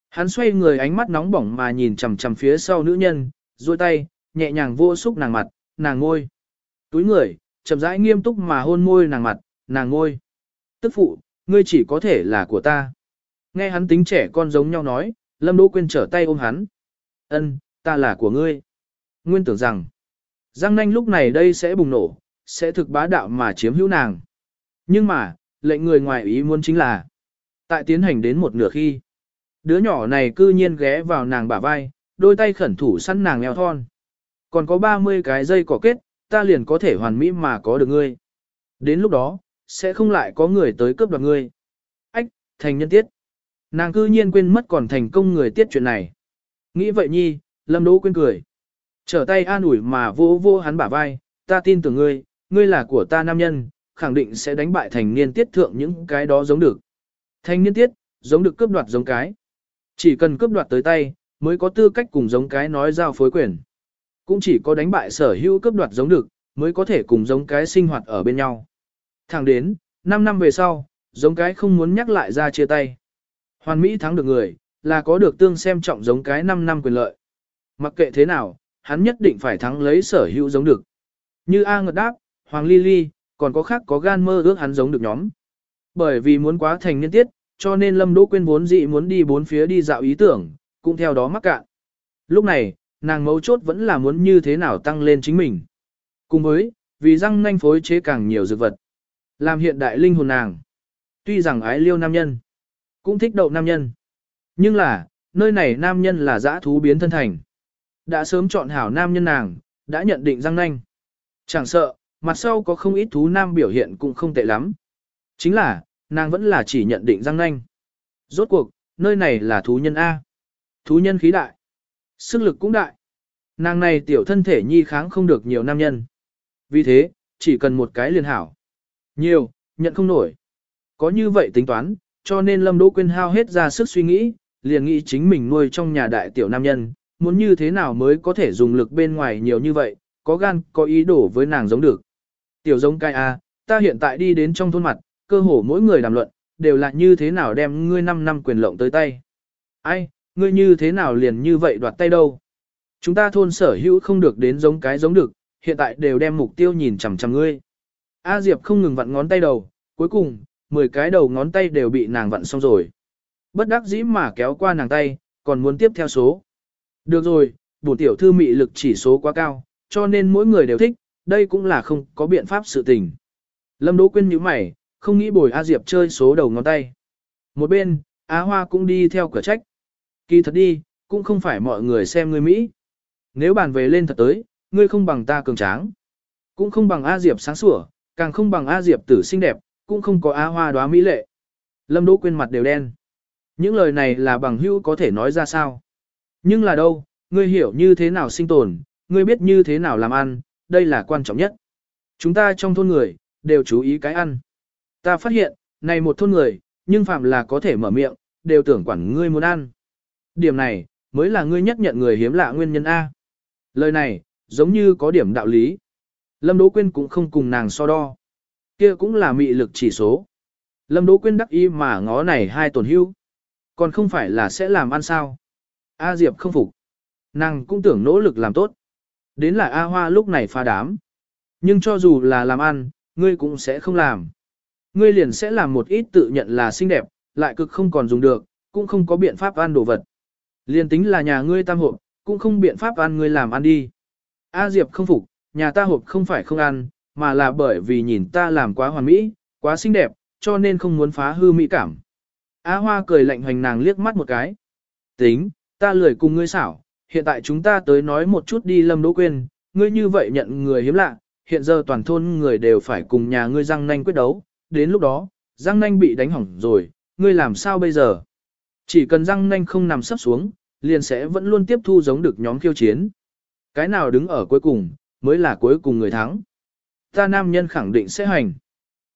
Hắn xoay người ánh mắt nóng bỏng mà nhìn chằm chằm phía sau nữ nhân, duỗi tay, nhẹ nhàng vô xúc nàng mặt, nàng ngôi. Túi người, chậm rãi nghiêm túc mà hôn môi nàng mặt, nàng ngôi. Tức phụ, ngươi chỉ có thể là của ta. Nghe hắn tính trẻ con giống nhau nói, Lâm Đỗ Quyên trở tay ôm hắn. Ân, ta là của ngươi. Nguyên tưởng rằng, Giang Nanh lúc này đây sẽ bùng nổ, sẽ thực bá đạo mà chiếm hữu nàng. Nhưng mà, lệnh người ngoài ý muốn chính là, tại tiến hành đến một nửa khi, đứa nhỏ này cư nhiên ghé vào nàng bả vai, đôi tay khẩn thủ săn nàng eo thon. Còn có 30 cái dây cỏ kết, ta liền có thể hoàn mỹ mà có được ngươi. Đến lúc đó, sẽ không lại có người tới cướp đoạt ngươi. Ách, thành nhân tiết. Nàng cư nhiên quên mất còn thành công người tiết chuyện này. Nghĩ vậy nhi, Lâm Đỗ quên cười. Trở tay an ủi mà vô vô hắn bả vai, ta tin tưởng ngươi, ngươi là của ta nam nhân, khẳng định sẽ đánh bại thành niên tiết thượng những cái đó giống được. Thành niên tiết, giống được cướp đoạt giống cái. Chỉ cần cướp đoạt tới tay, mới có tư cách cùng giống cái nói giao phối quyền. Cũng chỉ có đánh bại sở hữu cướp đoạt giống được, mới có thể cùng giống cái sinh hoạt ở bên nhau. Thẳng đến, 5 năm về sau, giống cái không muốn nhắc lại ra chia tay. Hoàn Mỹ thắng được người, là có được tương xem trọng giống cái 5 năm quyền lợi. Mặc kệ thế nào, hắn nhất định phải thắng lấy sở hữu giống được. Như A ngật đáp, Hoàng Ly Ly, còn có khác có gan mơ ước hắn giống được nhóm. Bởi vì muốn quá thành niên tiết, cho nên Lâm Đỗ Quyên vốn dị muốn đi bốn phía đi dạo ý tưởng, cũng theo đó mắc cạn. Lúc này, nàng mấu chốt vẫn là muốn như thế nào tăng lên chính mình. Cùng với, vì răng nanh phối chế càng nhiều dược vật. Làm hiện đại linh hồn nàng. Tuy rằng ái liêu nam nhân, cũng thích đậu nam nhân. Nhưng là, nơi này nam nhân là dã thú biến thân thành. Đã sớm chọn hảo nam nhân nàng, đã nhận định răng nanh. Chẳng sợ, mặt sau có không ít thú nam biểu hiện cũng không tệ lắm. Chính là, nàng vẫn là chỉ nhận định răng nanh. Rốt cuộc, nơi này là thú nhân A. Thú nhân khí đại. Sức lực cũng đại. Nàng này tiểu thân thể nhi kháng không được nhiều nam nhân. Vì thế, chỉ cần một cái liền hảo. Nhiều, nhận không nổi. Có như vậy tính toán, cho nên Lâm Đỗ Quyên hao hết ra sức suy nghĩ, liền nghĩ chính mình nuôi trong nhà đại tiểu nam nhân, muốn như thế nào mới có thể dùng lực bên ngoài nhiều như vậy, có gan, có ý đồ với nàng giống được. Tiểu giống cai a, ta hiện tại đi đến trong thôn mặt, cơ hồ mỗi người đàm luận, đều là như thế nào đem ngươi 5 năm quyền lộng tới tay. Ai, ngươi như thế nào liền như vậy đoạt tay đâu. Chúng ta thôn sở hữu không được đến giống cái giống được, hiện tại đều đem mục tiêu nhìn chằm chằm ngươi. A Diệp không ngừng vặn ngón tay đầu, cuối cùng, 10 cái đầu ngón tay đều bị nàng vặn xong rồi. Bất đắc dĩ mà kéo qua nàng tay, còn muốn tiếp theo số. Được rồi, bổ tiểu thư mị lực chỉ số quá cao, cho nên mỗi người đều thích, đây cũng là không có biện pháp sự tình. Lâm Đỗ Quyên nhíu mày, không nghĩ bồi A Diệp chơi số đầu ngón tay. Một bên, Á Hoa cũng đi theo cửa trách. Kỳ thật đi, cũng không phải mọi người xem ngươi Mỹ. Nếu bàn về lên thật tới, ngươi không bằng ta cường tráng. Cũng không bằng A Diệp sáng sủa, càng không bằng A Diệp tử xinh đẹp, cũng không có Á Hoa đoá Mỹ lệ. Lâm Đỗ quên mặt đều đen. Những lời này là bằng hữu có thể nói ra sao? Nhưng là đâu, ngươi hiểu như thế nào sinh tồn, ngươi biết như thế nào làm ăn, đây là quan trọng nhất. Chúng ta trong thôn người, đều chú ý cái ăn. Ta phát hiện, này một thôn người, nhưng phạm là có thể mở miệng, đều tưởng quản ngươi muốn ăn. Điểm này, mới là ngươi nhất nhận người hiếm lạ nguyên nhân A. Lời này, giống như có điểm đạo lý. Lâm Đỗ Quyên cũng không cùng nàng so đo. Kia cũng là mị lực chỉ số. Lâm Đỗ Quyên đắc ý mà ngó này hai tổn hưu, Còn không phải là sẽ làm ăn sao. A Diệp không phục. Nàng cũng tưởng nỗ lực làm tốt. Đến là A Hoa lúc này pha đám. Nhưng cho dù là làm ăn, ngươi cũng sẽ không làm. Ngươi liền sẽ làm một ít tự nhận là xinh đẹp, lại cực không còn dùng được, cũng không có biện pháp ăn đồ vật. Liền tính là nhà ngươi tam hộp, cũng không biện pháp ăn ngươi làm ăn đi. A Diệp không phục, nhà ta hộp không phải không ăn, mà là bởi vì nhìn ta làm quá hoàn mỹ, quá xinh đẹp, cho nên không muốn phá hư mỹ cảm. A Hoa cười lạnh hoành nàng liếc mắt một cái. Tính, ta lười cùng ngươi xảo, hiện tại chúng ta tới nói một chút đi Lâm Đỗ Quyên, ngươi như vậy nhận người hiếm lạ, hiện giờ toàn thôn người đều phải cùng nhà ngươi răng nanh quyết đấu, đến lúc đó, răng nanh bị đánh hỏng rồi, ngươi làm sao bây giờ? Chỉ cần răng nanh không nằm sấp xuống, liền sẽ vẫn luôn tiếp thu giống được nhóm khiêu chiến. Cái nào đứng ở cuối cùng, mới là cuối cùng người thắng. Ta nam nhân khẳng định sẽ hành.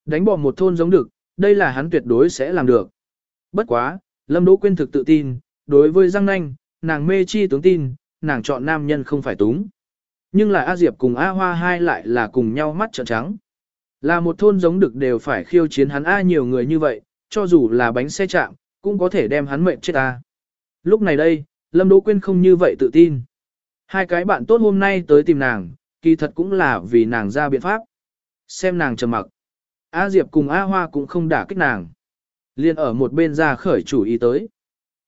Đánh bỏ một thôn giống được, đây là hắn tuyệt đối sẽ làm được. Bất quá, Lâm Đỗ Quyên thực tự tin, đối với răng nanh, nàng mê chi tướng tin, nàng chọn nam nhân không phải túng. Nhưng là A Diệp cùng A Hoa hai lại là cùng nhau mắt trợn trắng. Là một thôn giống được đều phải khiêu chiến hắn A nhiều người như vậy, cho dù là bánh xe chạm, cũng có thể đem hắn mệnh chết A. Lúc này đây, Lâm Đỗ Quyên không như vậy tự tin. Hai cái bạn tốt hôm nay tới tìm nàng, kỳ thật cũng là vì nàng ra biện pháp. Xem nàng trầm mặc. A Diệp cùng A Hoa cũng không đả kích nàng. Liên ở một bên ra khởi chủ ý tới.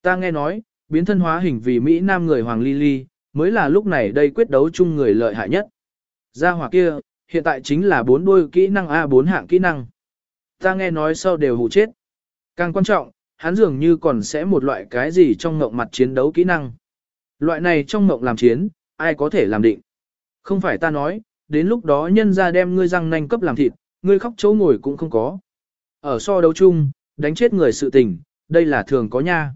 Ta nghe nói, biến thân hóa hình vì Mỹ Nam người Hoàng Ly Ly, mới là lúc này đây quyết đấu chung người lợi hại nhất. Gia hỏa kia, hiện tại chính là bốn đôi kỹ năng A bốn hạng kỹ năng. Ta nghe nói sau đều hụ chết. Càng quan trọng, hắn dường như còn sẽ một loại cái gì trong ngộng mặt chiến đấu kỹ năng. Loại này trong ngộng làm chiến, ai có thể làm định. Không phải ta nói, đến lúc đó nhân ra đem ngươi răng nanh cấp làm thịt, ngươi khóc chỗ ngồi cũng không có. Ở so đấu chung, đánh chết người sự tình, đây là thường có nha.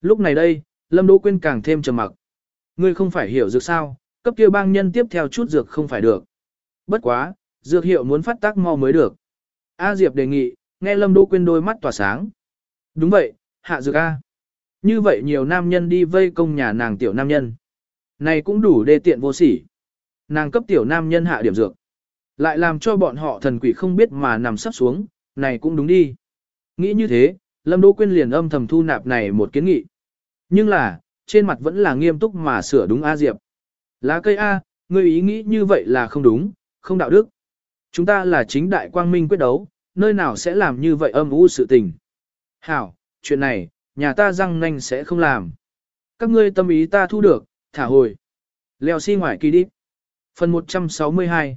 Lúc này đây, Lâm Đỗ Quyên càng thêm trầm mặc. Ngươi không phải hiểu dược sao, cấp kia bang nhân tiếp theo chút dược không phải được. Bất quá, dược hiệu muốn phát tác mau mới được. A Diệp đề nghị, nghe Lâm Đỗ Quyên đôi mắt tỏa sáng. Đúng vậy, hạ dược A. Như vậy nhiều nam nhân đi vây công nhà nàng tiểu nam nhân. Này cũng đủ đê tiện vô sỉ. Nàng cấp tiểu nam nhân hạ điểm dược. Lại làm cho bọn họ thần quỷ không biết mà nằm sắp xuống, này cũng đúng đi. Nghĩ như thế, Lâm Đỗ Quyên liền âm thầm thu nạp này một kiến nghị. Nhưng là, trên mặt vẫn là nghiêm túc mà sửa đúng A Diệp. Lá cây A, ngươi ý nghĩ như vậy là không đúng, không đạo đức. Chúng ta là chính đại quang minh quyết đấu, nơi nào sẽ làm như vậy âm u sự tình. Hảo, chuyện này, nhà ta răng nanh sẽ không làm. Các ngươi tâm ý ta thu được, thả hồi. Leo xi si ngoài kỳ đi. Phần 162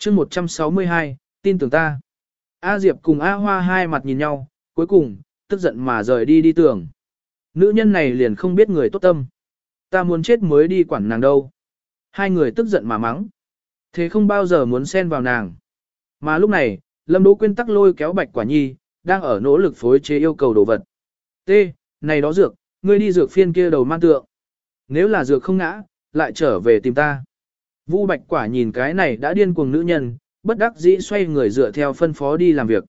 chương 162, tin tưởng ta. A Diệp cùng A Hoa hai mặt nhìn nhau, cuối cùng, tức giận mà rời đi đi tưởng. Nữ nhân này liền không biết người tốt tâm. Ta muốn chết mới đi quản nàng đâu. Hai người tức giận mà mắng. Thế không bao giờ muốn xen vào nàng. Mà lúc này, Lâm Đỗ Quyên tắc lôi kéo Bạch Quả Nhi, đang ở nỗ lực phối chế yêu cầu đồ vật. T, này đó dược, ngươi đi dược phiên kia đầu man tượng. Nếu là dược không ngã, lại trở về tìm ta. Vu Bạch Quả nhìn cái này đã điên cuồng nữ nhân, bất đắc dĩ xoay người dựa theo phân phó đi làm việc.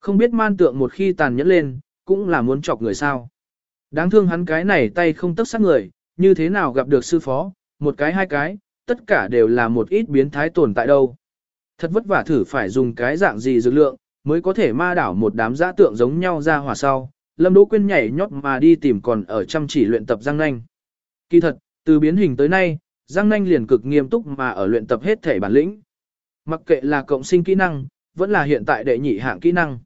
Không biết man tượng một khi tàn nhẫn lên, cũng là muốn chọc người sao. Đáng thương hắn cái này tay không tất sát người, như thế nào gặp được sư phó, một cái hai cái, tất cả đều là một ít biến thái tồn tại đâu. Thật vất vả thử phải dùng cái dạng gì dược lượng, mới có thể ma đảo một đám giã tượng giống nhau ra hòa sau. Lâm Đỗ Quyên nhảy nhót mà đi tìm còn ở chăm chỉ luyện tập Giang Nanh. Kỳ thật, từ biến hình tới nay, Giang Nanh liền cực nghiêm túc mà ở luyện tập hết thể bản lĩnh. Mặc kệ là cộng sinh kỹ năng, vẫn là hiện tại đệ nhị hạng kỹ năng.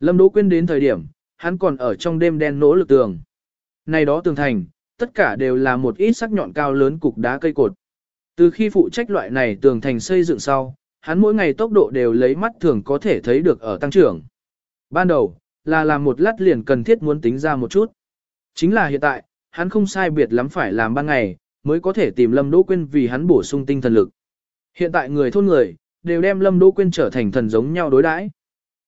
Lâm Đỗ Quyên đến thời điểm, hắn còn ở trong đêm đen nỗ lực tường. Này đó tường thành, tất cả đều là một ít sắc nhọn cao lớn cục đá cây cột. Từ khi phụ trách loại này tường thành xây dựng sau, hắn mỗi ngày tốc độ đều lấy mắt thường có thể thấy được ở tăng trưởng. Ban đầu, là làm một lát liền cần thiết muốn tính ra một chút. Chính là hiện tại, hắn không sai biệt lắm phải làm ban ngày, mới có thể tìm Lâm Đỗ Quyên vì hắn bổ sung tinh thần lực. Hiện tại người thôn người, đều đem Lâm Đỗ Quyên trở thành thần giống nhau đối đãi.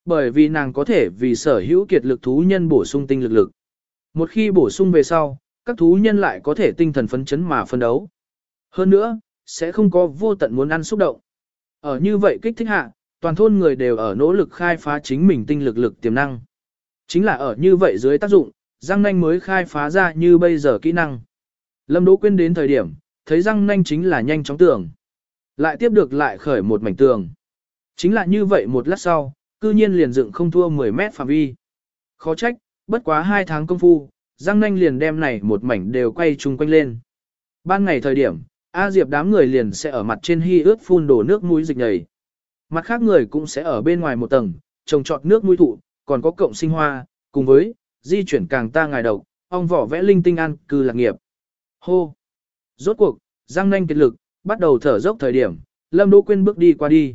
Bởi vì nàng có thể vì sở hữu kiệt lực thú nhân bổ sung tinh lực lực. Một khi bổ sung về sau, các thú nhân lại có thể tinh thần phấn chấn mà phân đấu. Hơn nữa, sẽ không có vô tận muốn ăn xúc động. Ở như vậy kích thích hạ, toàn thôn người đều ở nỗ lực khai phá chính mình tinh lực lực tiềm năng. Chính là ở như vậy dưới tác dụng, Giang Nanh mới khai phá ra như bây giờ kỹ năng. Lâm Đỗ Quyên đến thời điểm, thấy Giang Nanh chính là nhanh chóng tường. Lại tiếp được lại khởi một mảnh tường. Chính là như vậy một lát sau, cư nhiên liền dựng không thua 10 mét phạm vi. Khó trách, bất quá 2 tháng công phu, Giang Nanh liền đem này một mảnh đều quay chung quanh lên. Ban ngày thời điểm, A Diệp đám người liền sẽ ở mặt trên hy ướt phun đổ nước mũi dịch nhầy. Mặt khác người cũng sẽ ở bên ngoài một tầng, trồng trọt nước mũi thụ, còn có cộng sinh hoa, cùng với, di chuyển càng ta ngài độc, ong vỏ vẽ linh tinh ăn cư lạc nghiệp. Hô! Rốt cuộc, Giang Nanh kiệt lực, bắt đầu thở dốc thời điểm, Lâm Đỗ Quyên bước đi qua đi.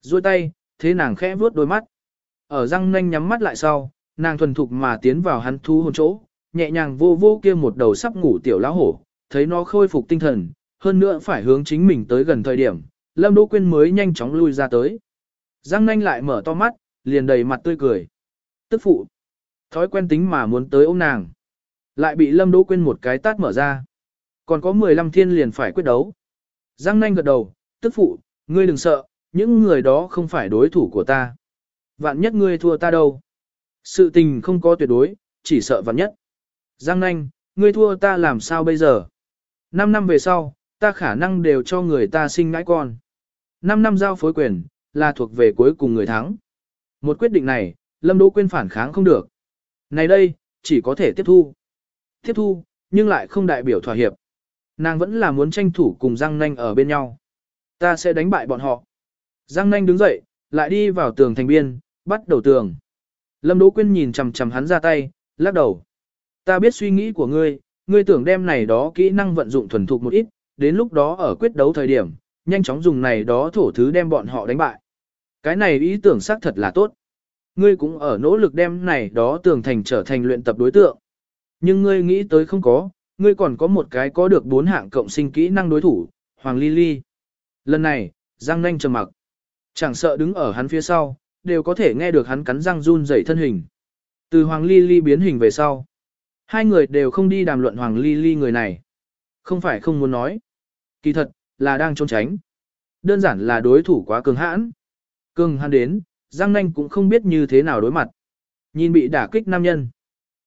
duỗi tay, thế nàng khẽ vuốt đôi mắt. Ở Giang Nanh nhắm mắt lại sau, nàng thuần thục mà tiến vào hắn thu hồn chỗ, nhẹ nhàng vô vô kia một đầu sắp ngủ tiểu lão hổ, thấy nó khôi phục tinh thần, hơn nữa phải hướng chính mình tới gần thời điểm, Lâm Đỗ Quyên mới nhanh chóng lui ra tới. Giang nanh lại mở to mắt, liền đầy mặt tươi cười. Tức phụ. Thói quen tính mà muốn tới ôm nàng. Lại bị Lâm Đỗ Quyên một cái tát mở ra. Còn có 15 thiên liền phải quyết đấu. Giang nanh gật đầu, tức phụ, ngươi đừng sợ, những người đó không phải đối thủ của ta. Vạn nhất ngươi thua ta đâu. Sự tình không có tuyệt đối, chỉ sợ vạn nhất. Giang nanh, ngươi thua ta làm sao bây giờ? Năm năm về sau, ta khả năng đều cho người ta sinh ngãi con. Năm năm giao phối quyền, là thuộc về cuối cùng người thắng. Một quyết định này, Lâm Đỗ Quyên phản kháng không được. Này đây, chỉ có thể tiếp thu. Tiếp thu, nhưng lại không đại biểu thỏa hiệp. Nàng vẫn là muốn tranh thủ cùng Giang Nanh ở bên nhau. Ta sẽ đánh bại bọn họ. Giang Nanh đứng dậy, lại đi vào tường thành biên, bắt đầu tường. Lâm Đỗ Quyên nhìn chằm chằm hắn ra tay, lắc đầu. Ta biết suy nghĩ của ngươi, ngươi tưởng đem này đó kỹ năng vận dụng thuần thục một ít, đến lúc đó ở quyết đấu thời điểm, nhanh chóng dùng này đó thổ thứ đem bọn họ đánh bại. Cái này ý tưởng xác thật là tốt. Ngươi cũng ở nỗ lực đem này đó tưởng thành trở thành luyện tập đối tượng. Nhưng ngươi nghĩ tới không có, ngươi còn có một cái có được bốn hạng cộng sinh kỹ năng đối thủ, Hoàng Ly Ly. Lần này, Giang Nanh trầm mặc. Chẳng sợ đứng ở hắn phía sau, đều có thể nghe được hắn cắn răng run rẩy thân hình. Từ Hoàng Ly Ly biến hình về sau. Hai người đều không đi đàm luận Hoàng Ly Ly người này. Không phải không muốn nói. Kỳ thật, là đang trốn tránh. Đơn giản là đối thủ quá cường hãn. Cường hãn đến, Giang Nanh cũng không biết như thế nào đối mặt. Nhìn bị đả kích nam nhân.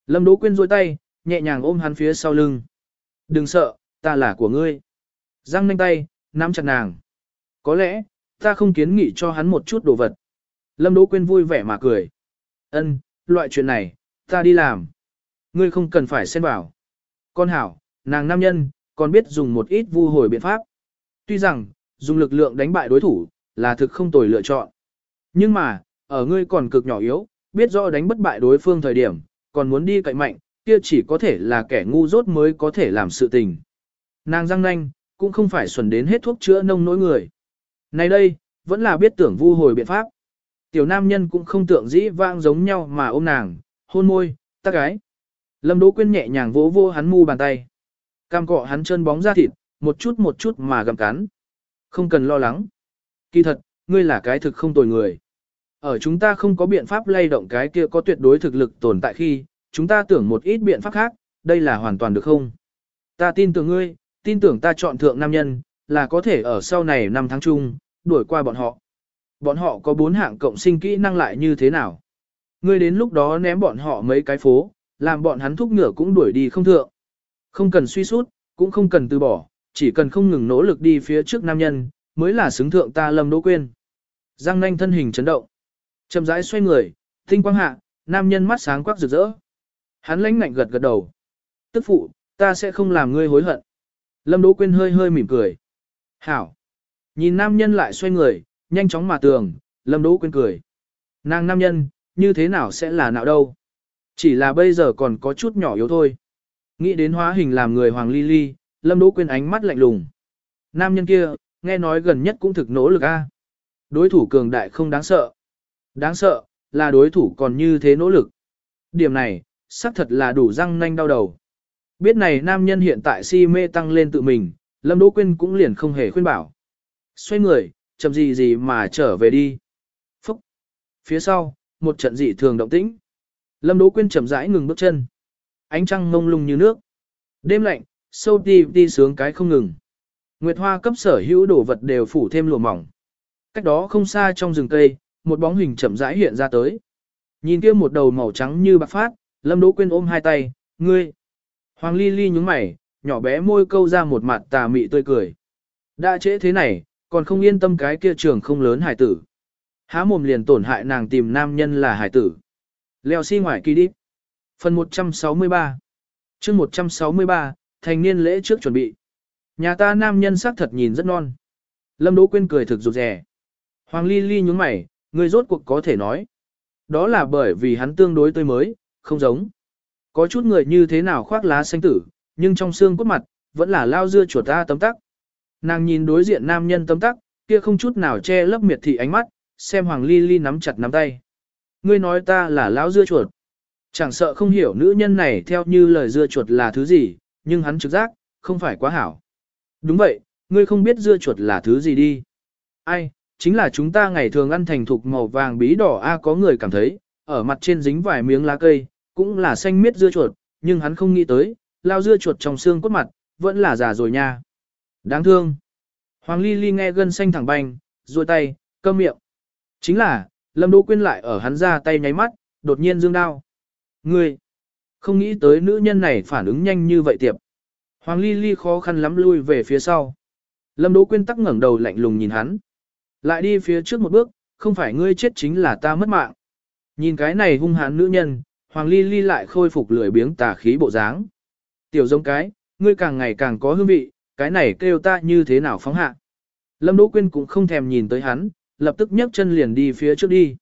Lâm Đỗ Quyên rôi tay, nhẹ nhàng ôm hắn phía sau lưng. Đừng sợ, ta là của ngươi. Giang Nanh tay, nắm chặt nàng. Có lẽ, ta không kiến nghị cho hắn một chút đồ vật. Lâm Đỗ Quyên vui vẻ mà cười. Ân, loại chuyện này, ta đi làm. Ngươi không cần phải xen vào. Con hảo, nàng nam nhân, còn biết dùng một ít vu hồi biện pháp. Tuy rằng, dùng lực lượng đánh bại đối thủ, là thực không tồi lựa chọn. Nhưng mà, ở ngươi còn cực nhỏ yếu, biết rõ đánh bất bại đối phương thời điểm, còn muốn đi cậy mạnh, kia chỉ có thể là kẻ ngu dốt mới có thể làm sự tình. Nàng răng nanh, cũng không phải xuẩn đến hết thuốc chữa nông nỗi người. Này đây, vẫn là biết tưởng vu hồi biện pháp. Tiểu nam nhân cũng không tưởng dĩ vang giống nhau mà ôm nàng, hôn môi, tắc gái. Lâm Đỗ Quyên nhẹ nhàng vỗ vô hắn mu bàn tay. Cam cọ hắn chân bóng ra thịt, một chút một chút mà gặm cắn. Không cần lo lắng. Kỳ thật, ngươi là cái thực không tồi người. Ở chúng ta không có biện pháp lay động cái kia có tuyệt đối thực lực tồn tại khi, chúng ta tưởng một ít biện pháp khác, đây là hoàn toàn được không? Ta tin tưởng ngươi, tin tưởng ta chọn thượng nam nhân, là có thể ở sau này năm tháng chung, đuổi qua bọn họ. Bọn họ có bốn hạng cộng sinh kỹ năng lại như thế nào? Ngươi đến lúc đó ném bọn họ mấy cái phố, làm bọn hắn thúc ngựa cũng đuổi đi không thượng. Không cần suy sút, cũng không cần từ bỏ, chỉ cần không ngừng nỗ lực đi phía trước nam nhân, mới là xứng thượng ta lâm đỗ Quyên. Giang nanh thân hình chấn động. Chậm rãi xoay người, tinh quang hạ, nam nhân mắt sáng quắc rực rỡ. Hắn lãnh ngạnh gật gật đầu. Tức phụ, ta sẽ không làm ngươi hối hận. Lâm Đỗ Quyên hơi hơi mỉm cười. Hảo. Nhìn nam nhân lại xoay người, nhanh chóng mà tường, Lâm Đỗ Quyên cười. Nàng nam nhân, như thế nào sẽ là nào đâu. Chỉ là bây giờ còn có chút nhỏ yếu thôi. Nghĩ đến hóa hình làm người Hoàng Ly Ly, Lâm Đỗ Quyên ánh mắt lạnh lùng. Nam nhân kia, nghe nói gần nhất cũng thực nỗ lực a. Đối thủ cường đại không đáng sợ. Đáng sợ, là đối thủ còn như thế nỗ lực. Điểm này, xác thật là đủ răng nanh đau đầu. Biết này nam nhân hiện tại si mê tăng lên tự mình, Lâm Đỗ Quyên cũng liền không hề khuyên bảo. Xoay người, chậm gì gì mà trở về đi. Phúc! Phía sau, một trận dị thường động tĩnh. Lâm Đỗ Quyên chậm rãi ngừng bước chân. Ánh trăng ngông lung như nước. Đêm lạnh, sâu đi đi sướng cái không ngừng. Nguyệt hoa cấp sở hữu đồ vật đều phủ thêm lụa mỏng. Cách đó không xa trong rừng cây, một bóng hình chậm rãi hiện ra tới. Nhìn kia một đầu màu trắng như bạc phát, Lâm Đỗ Quyên ôm hai tay, ngươi. Hoàng Ly Ly nhúng mày, nhỏ bé môi câu ra một mặt tà mị tươi cười. Đã trễ thế này, còn không yên tâm cái kia trường không lớn hải tử. Há mồm liền tổn hại nàng tìm nam nhân là hải tử. Leo xi si ngoài kỳ đi. Phần 163 chương 163, thành niên lễ trước chuẩn bị. Nhà ta nam nhân sắc thật nhìn rất non. Lâm Đỗ Quyên cười thực rụt rè. Hoàng Ly Ly nhúng mày, người rốt cuộc có thể nói. Đó là bởi vì hắn tương đối tươi mới, không giống. Có chút người như thế nào khoác lá xanh tử, nhưng trong xương cốt mặt, vẫn là lao dưa chuột ta tấm tắc. Nàng nhìn đối diện nam nhân tấm tắc, kia không chút nào che lấp miệt thị ánh mắt, xem Hoàng Ly Ly nắm chặt nắm tay. Ngươi nói ta là lão dưa chuột. Chẳng sợ không hiểu nữ nhân này theo như lời dưa chuột là thứ gì, nhưng hắn trực giác, không phải quá hảo. Đúng vậy, ngươi không biết dưa chuột là thứ gì đi. Ai, chính là chúng ta ngày thường ăn thành thục màu vàng bí đỏ a có người cảm thấy, ở mặt trên dính vài miếng lá cây, cũng là xanh miết dưa chuột, nhưng hắn không nghĩ tới, lao dưa chuột trong xương cốt mặt, vẫn là già rồi nha. Đáng thương. Hoàng Ly Ly nghe gân xanh thẳng bành ruôi tay, cơm miệng. Chính là, Lâm Đỗ Quyên lại ở hắn ra tay nháy mắt, đột nhiên dương đao. Ngươi, không nghĩ tới nữ nhân này phản ứng nhanh như vậy tiệp. Hoàng Ly Ly khó khăn lắm lui về phía sau. Lâm Đỗ Quyên tắc ngẩng đầu lạnh lùng nhìn hắn. Lại đi phía trước một bước, không phải ngươi chết chính là ta mất mạng. Nhìn cái này hung hãn nữ nhân, Hoàng Ly Ly lại khôi phục lười biếng tà khí bộ dáng. Tiểu giống cái, ngươi càng ngày càng có hương vị, cái này kêu ta như thế nào phóng hạ. Lâm Đỗ Quyên cũng không thèm nhìn tới hắn, lập tức nhấc chân liền đi phía trước đi.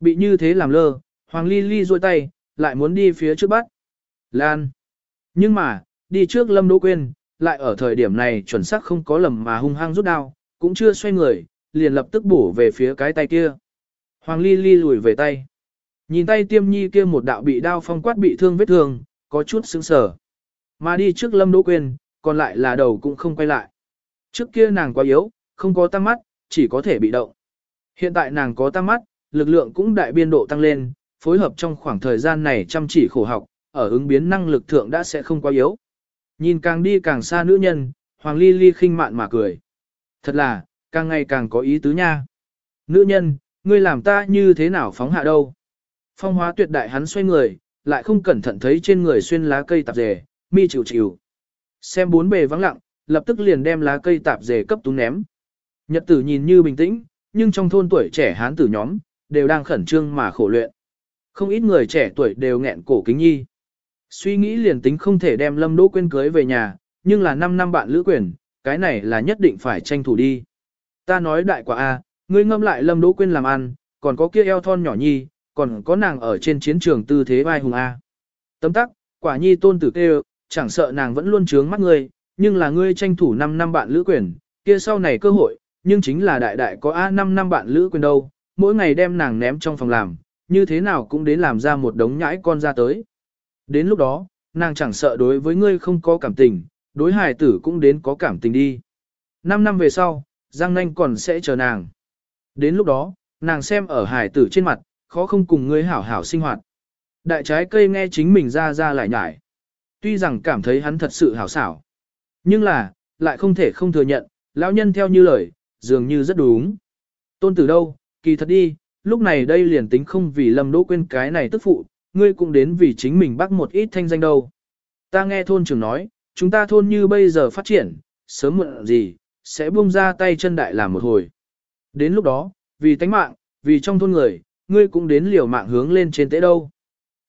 Bị như thế làm lơ, Hoàng Ly Ly duỗi tay, lại muốn đi phía trước bắt. Lan. Nhưng mà, đi trước Lâm Đỗ Quyên, lại ở thời điểm này chuẩn xác không có lầm mà hung hăng rút đao, cũng chưa xoay người, liền lập tức bổ về phía cái tay kia. Hoàng Ly Ly lùi về tay. Nhìn tay tiêm nhi kia một đạo bị đao phong quát bị thương vết thương, có chút sững sờ. Mà đi trước Lâm Đỗ Quyên, còn lại là đầu cũng không quay lại. Trước kia nàng quá yếu, không có tăng mắt, chỉ có thể bị động. Hiện tại nàng có tăng mắt, lực lượng cũng đại biên độ tăng lên, phối hợp trong khoảng thời gian này chăm chỉ khổ học, ở ứng biến năng lực thượng đã sẽ không quá yếu. Nhìn càng đi càng xa nữ nhân, Hoàng Ly Ly khinh mạn mà cười. Thật là, càng ngày càng có ý tứ nha. Nữ nhân, ngươi làm ta như thế nào phóng hạ đâu. Phong hóa tuyệt đại hắn xoay người, lại không cẩn thận thấy trên người xuyên lá cây tạp dề, mi chịu chịu. Xem bốn bề vắng lặng, lập tức liền đem lá cây tạp dề cấp túng ném. Nhật tử nhìn như bình tĩnh, nhưng trong thôn tuổi trẻ hán tử nhóm, đều đang khẩn trương mà khổ luyện. Không ít người trẻ tuổi đều nghẹn cổ kính nhi. Suy nghĩ liền tính không thể đem Lâm Đỗ Quyên cưới về nhà, nhưng là 5 năm bạn lữ quyền, cái này là nhất định phải tranh thủ đi. Ta nói đại quả A, ngươi ngâm lại Lâm Đỗ Quyên làm ăn, còn có kia eo thon nhỏ nhi, còn có nàng ở trên chiến trường tư thế vai hùng A. Tấm tắc, quả nhi tôn tử kêu, chẳng sợ nàng vẫn luôn trướng mắt ngươi, nhưng là ngươi tranh thủ 5 năm bạn lữ quyền, kia sau này cơ hội, nhưng chính là đại đại có A 5 năm bạn lữ quyền đâu, mỗi ngày đem nàng ném trong phòng làm, như thế nào cũng đến làm ra một đống nhãi con ra tới. Đến lúc đó, nàng chẳng sợ đối với ngươi không có cảm tình, đối hài tử cũng đến có cảm tình đi. năm năm về sau, Giang Nanh còn sẽ chờ nàng. Đến lúc đó, nàng xem ở hài tử trên mặt, khó không cùng ngươi hảo hảo sinh hoạt. Đại trái cây nghe chính mình ra ra lại nhải. Tuy rằng cảm thấy hắn thật sự hảo xảo. Nhưng là, lại không thể không thừa nhận, lão nhân theo như lời, dường như rất đúng. Tôn tử đâu, kỳ thật đi, lúc này đây liền tính không vì lâm đỗ quên cái này tức phụ, ngươi cũng đến vì chính mình bắt một ít thanh danh đâu. Ta nghe thôn trưởng nói, chúng ta thôn như bây giờ phát triển, sớm muộn gì, sẽ buông ra tay chân đại làm một hồi. Đến lúc đó, vì tánh mạng, vì trong thôn người, ngươi cũng đến liều mạng hướng lên trên tế đâu.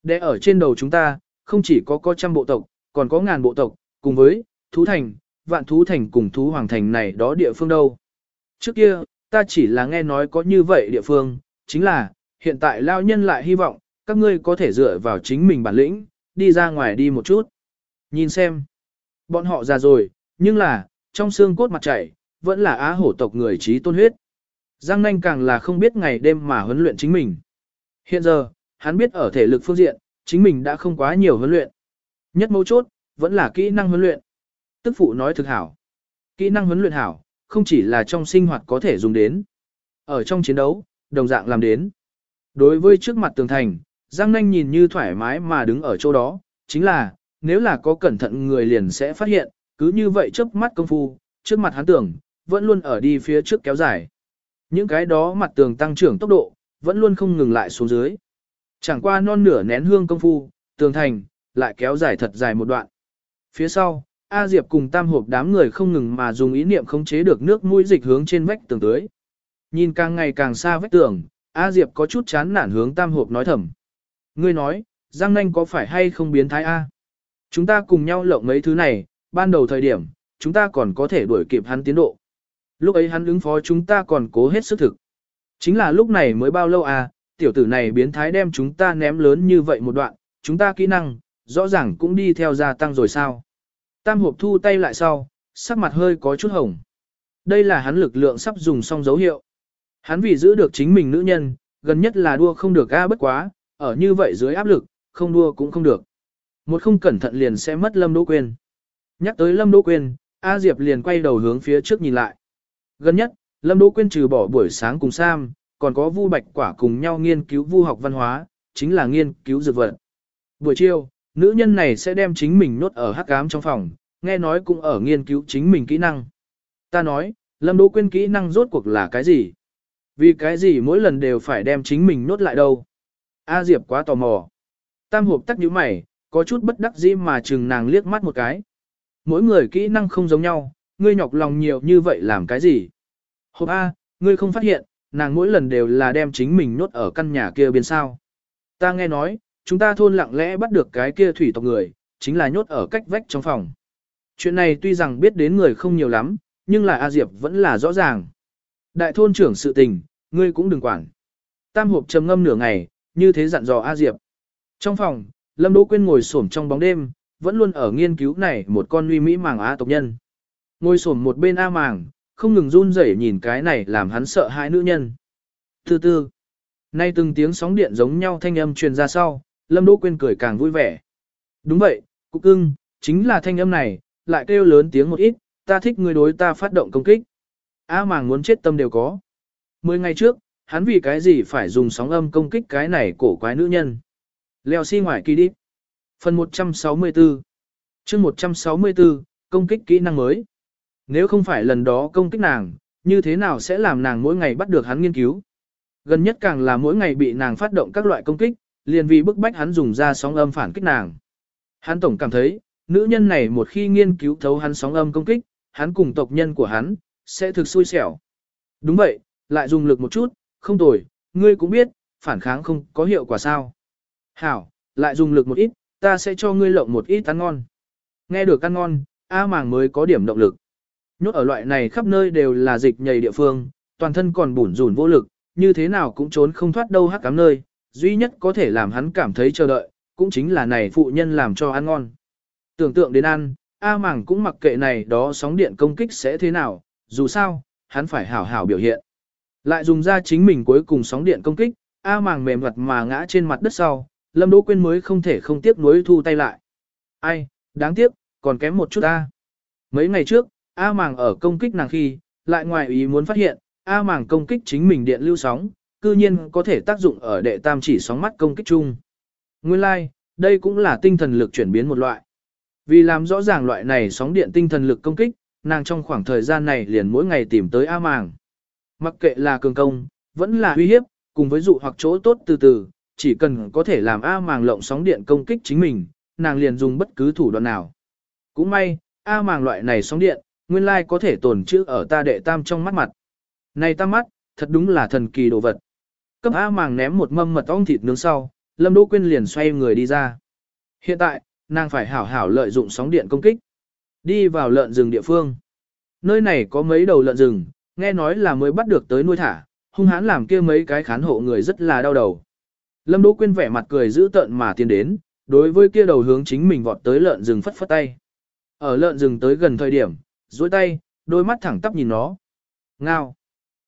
Để ở trên đầu chúng ta, không chỉ có có trăm bộ tộc, còn có ngàn bộ tộc, cùng với, thú thành, vạn thú thành cùng thú hoàng thành này đó địa phương đâu. Trước kia, ta chỉ là nghe nói có như vậy địa phương, chính là, hiện tại lao nhân lại hy vọng, các ngươi có thể dựa vào chính mình bản lĩnh, đi ra ngoài đi một chút. Nhìn xem, bọn họ già rồi, nhưng là, trong xương cốt mặt chảy, vẫn là á hổ tộc người trí tôn huyết. Giang nanh càng là không biết ngày đêm mà huấn luyện chính mình. Hiện giờ, hắn biết ở thể lực phương diện, chính mình đã không quá nhiều huấn luyện. Nhất mấu chốt, vẫn là kỹ năng huấn luyện. Tức phụ nói thực hảo. Kỹ năng huấn luyện hảo, không chỉ là trong sinh hoạt có thể dùng đến. Ở trong chiến đấu, đồng dạng làm đến. Đối với trước mặt tường thành, Giang Nanh nhìn như thoải mái mà đứng ở chỗ đó, chính là, nếu là có cẩn thận người liền sẽ phát hiện, cứ như vậy trước mắt công phu, trước mặt hắn tưởng, vẫn luôn ở đi phía trước kéo dài. Những cái đó mặt tường tăng trưởng tốc độ, vẫn luôn không ngừng lại xuống dưới. Chẳng qua non nửa nén hương công phu, tường thành, lại kéo dài thật dài một đoạn. Phía sau, A Diệp cùng tam hộp đám người không ngừng mà dùng ý niệm khống chế được nước mũi dịch hướng trên vách tường tưới. Nhìn càng ngày càng xa vách tường, A Diệp có chút chán nản hướng tam hộp nói thầm. Ngươi nói, Giang Nanh có phải hay không biến thái A? Chúng ta cùng nhau lộng mấy thứ này, ban đầu thời điểm, chúng ta còn có thể đuổi kịp hắn tiến độ. Lúc ấy hắn ứng phó chúng ta còn cố hết sức thực. Chính là lúc này mới bao lâu à, tiểu tử này biến thái đem chúng ta ném lớn như vậy một đoạn, chúng ta kỹ năng, rõ ràng cũng đi theo gia tăng rồi sao. Tam hộp thu tay lại sau, sắc mặt hơi có chút hồng. Đây là hắn lực lượng sắp dùng xong dấu hiệu. Hắn vì giữ được chính mình nữ nhân, gần nhất là đua không được a bất quá, ở như vậy dưới áp lực, không đua cũng không được. Một không cẩn thận liền sẽ mất Lâm Đỗ Quyên. Nhắc tới Lâm Đỗ Quyên, A Diệp liền quay đầu hướng phía trước nhìn lại. Gần nhất, Lâm Đỗ Quyên trừ bỏ buổi sáng cùng Sam, còn có Vu Bạch Quả cùng nhau nghiên cứu vu học văn hóa, chính là nghiên cứu dược vật. Buổi chiều, nữ nhân này sẽ đem chính mình nốt ở hắc ám trong phòng, nghe nói cũng ở nghiên cứu chính mình kỹ năng. Ta nói, Lâm Đỗ Quyên kỹ năng rốt cuộc là cái gì? Vì cái gì mỗi lần đều phải đem chính mình nốt lại đâu? A Diệp quá tò mò. Tam hộp tắt nhíu mày, có chút bất đắc dĩ mà chừng nàng liếc mắt một cái. Mỗi người kỹ năng không giống nhau, ngươi nhọc lòng nhiều như vậy làm cái gì? Hộp A, ngươi không phát hiện, nàng mỗi lần đều là đem chính mình nốt ở căn nhà kia bên sao. Ta nghe nói, chúng ta thôn lặng lẽ bắt được cái kia thủy tộc người, chính là nhốt ở cách vách trong phòng. Chuyện này tuy rằng biết đến người không nhiều lắm, nhưng là A Diệp vẫn là rõ ràng. Đại thôn trưởng sự tình, ngươi cũng đừng quản. Tam hộp trầm ngâm nửa ngày, như thế dặn dò A Diệp. Trong phòng, Lâm Đỗ Quyên ngồi xổm trong bóng đêm, vẫn luôn ở nghiên cứu này một con uy mỹ màng á tộc nhân. Ngồi xổm một bên A màng, không ngừng run rẩy nhìn cái này làm hắn sợ hãi nữ nhân. Từ từ, nay từng tiếng sóng điện giống nhau thanh âm truyền ra sau, Lâm Đỗ Quyên cười càng vui vẻ. Đúng vậy, cục ưng, chính là thanh âm này, lại kêu lớn tiếng một ít, ta thích người đối ta phát động công kích. A màng muốn chết tâm đều có. Mười ngày trước, hắn vì cái gì phải dùng sóng âm công kích cái này cổ quái nữ nhân. Leo xi si ngoài kỳ đi. Phần 164 chương 164, công kích kỹ năng mới. Nếu không phải lần đó công kích nàng, như thế nào sẽ làm nàng mỗi ngày bắt được hắn nghiên cứu? Gần nhất càng là mỗi ngày bị nàng phát động các loại công kích, liền vì bức bách hắn dùng ra sóng âm phản kích nàng. Hắn tổng cảm thấy, nữ nhân này một khi nghiên cứu thấu hắn sóng âm công kích, hắn cùng tộc nhân của hắn, sẽ thực xui xẻo. Đúng vậy, lại dùng lực một chút, không tồi, ngươi cũng biết, phản kháng không có hiệu quả sao. Hảo, lại dùng lực một ít, ta sẽ cho ngươi lộng một ít ăn ngon. Nghe được ăn ngon, A màng mới có điểm động lực. Nhốt ở loại này khắp nơi đều là dịch nhầy địa phương, toàn thân còn bủn rủn vô lực, như thế nào cũng trốn không thoát đâu hắc cám nơi, duy nhất có thể làm hắn cảm thấy chờ đợi, cũng chính là này phụ nhân làm cho ăn ngon. Tưởng tượng đến ăn, A màng cũng mặc kệ này đó sóng điện công kích sẽ thế nào, dù sao, hắn phải hảo hảo biểu hiện. Lại dùng ra chính mình cuối cùng sóng điện công kích, A màng mềm mặt mà ngã trên mặt đất sau, Lâm Đỗ Quyên mới không thể không tiếc nuối thu tay lại. Ai, đáng tiếc, còn kém một chút A. Mấy ngày trước, A màng ở công kích nàng khi, lại ngoài ý muốn phát hiện, A màng công kích chính mình điện lưu sóng, cư nhiên có thể tác dụng ở đệ tam chỉ sóng mắt công kích chung. Nguyên lai, like, đây cũng là tinh thần lực chuyển biến một loại. Vì làm rõ ràng loại này sóng điện tinh thần lực công kích, nàng trong khoảng thời gian này liền mỗi ngày tìm tới A màng. Mặc kệ là cường công, vẫn là uy hiếp, cùng với dụ hoặc chỗ tốt từ từ, chỉ cần có thể làm A màng lộng sóng điện công kích chính mình, nàng liền dùng bất cứ thủ đoạn nào. Cũng may, A màng loại này sóng điện, nguyên lai có thể tồn trữ ở ta đệ tam trong mắt mặt. Này tam mắt, thật đúng là thần kỳ đồ vật. Cấp A màng ném một mâm mật ong thịt nướng sau, Lâm Đỗ Quyên liền xoay người đi ra. Hiện tại, nàng phải hảo hảo lợi dụng sóng điện công kích. Đi vào lợn rừng địa phương. Nơi này có mấy đầu lợn rừng, nghe nói là mới bắt được tới nuôi thả, hung hãn làm kia mấy cái khán hộ người rất là đau đầu. Lâm Đỗ Quyên vẻ mặt cười giữ tợn mà tiến đến, đối với kia đầu hướng chính mình vọt tới lợn rừng phất phất tay. Ở lợn rừng tới gần thời điểm, duỗi tay, đôi mắt thẳng tắp nhìn nó. Ngao.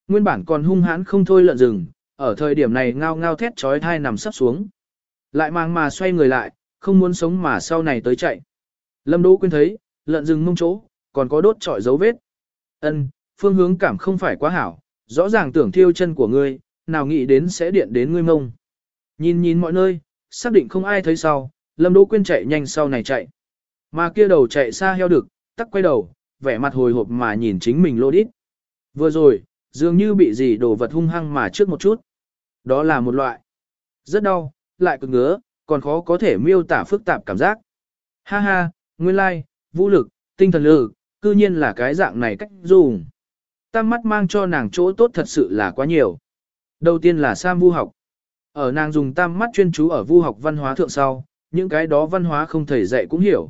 Nguyên bản còn hung hãn không thôi lợn rừng, ở thời điểm này ngao ngao thét chói tai nằm sắp xuống. Lại mang mà xoay người lại, không muốn sống mà sau này tới chạy. Lâm Đỗ Quyên thấy, lợn rừng mông chỗ, còn có đốt trọi dấu vết. Ân, phương hướng cảm không phải quá hảo, rõ ràng tưởng thiêu chân của ngươi, nào nghĩ đến sẽ điện đến ngươi mông. Nhìn nhìn mọi nơi, xác định không ai thấy sau, Lâm Đỗ Quyên chạy nhanh sau này chạy. Mà kia đầu chạy xa heo đực, tắc quay đầu, vẻ mặt hồi hộp mà nhìn chính mình lô đít. Vừa rồi, dường như bị gì đồ vật hung hăng mà trước một chút. Đó là một loại. Rất đau, lại cực ngứa, còn khó có thể miêu tả phức tạp cảm giác. Ha ha, nguyên lai, vũ lực, tinh thần lực, cư nhiên là cái dạng này cách dùng. Tam mắt mang cho nàng chỗ tốt thật sự là quá nhiều. Đầu tiên là Sam vu học. Ở nàng dùng tam mắt chuyên chú ở vu học văn hóa thượng sau, những cái đó văn hóa không thầy dạy cũng hiểu.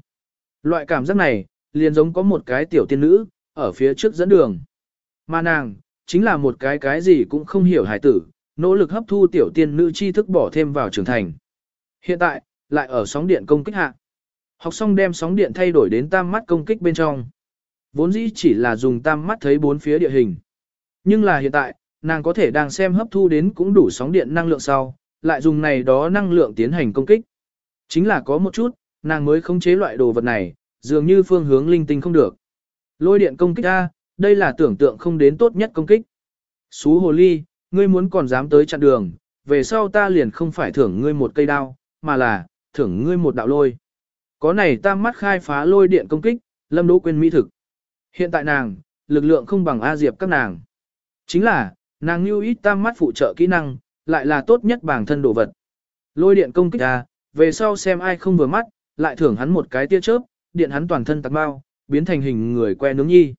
Loại cảm giác này, liền giống có một cái tiểu tiên nữ, ở phía trước dẫn đường. Mà nàng, chính là một cái cái gì cũng không hiểu hài tử, nỗ lực hấp thu tiểu tiên nữ tri thức bỏ thêm vào trưởng thành. Hiện tại, lại ở sóng điện công kích hạ. Học xong đem sóng điện thay đổi đến tam mắt công kích bên trong. Vốn dĩ chỉ là dùng tam mắt thấy bốn phía địa hình. Nhưng là hiện tại, nàng có thể đang xem hấp thu đến cũng đủ sóng điện năng lượng sau, lại dùng này đó năng lượng tiến hành công kích. Chính là có một chút, nàng mới khống chế loại đồ vật này, dường như phương hướng linh tinh không được. Lôi điện công kích A, đây là tưởng tượng không đến tốt nhất công kích. Xú hồ ly, ngươi muốn còn dám tới chặn đường, về sau ta liền không phải thưởng ngươi một cây đao, mà là, thưởng ngươi một đạo lôi. Có này tam mắt khai phá lôi điện công kích, lâm đỗ quên mỹ thực. Hiện tại nàng, lực lượng không bằng A Diệp các nàng. Chính là, nàng lưu ít tam mắt phụ trợ kỹ năng, lại là tốt nhất bản thân đồ vật. Lôi điện công kích ra, về sau xem ai không vừa mắt, lại thưởng hắn một cái tia chớp, điện hắn toàn thân tạc bao, biến thành hình người que nướng nhi.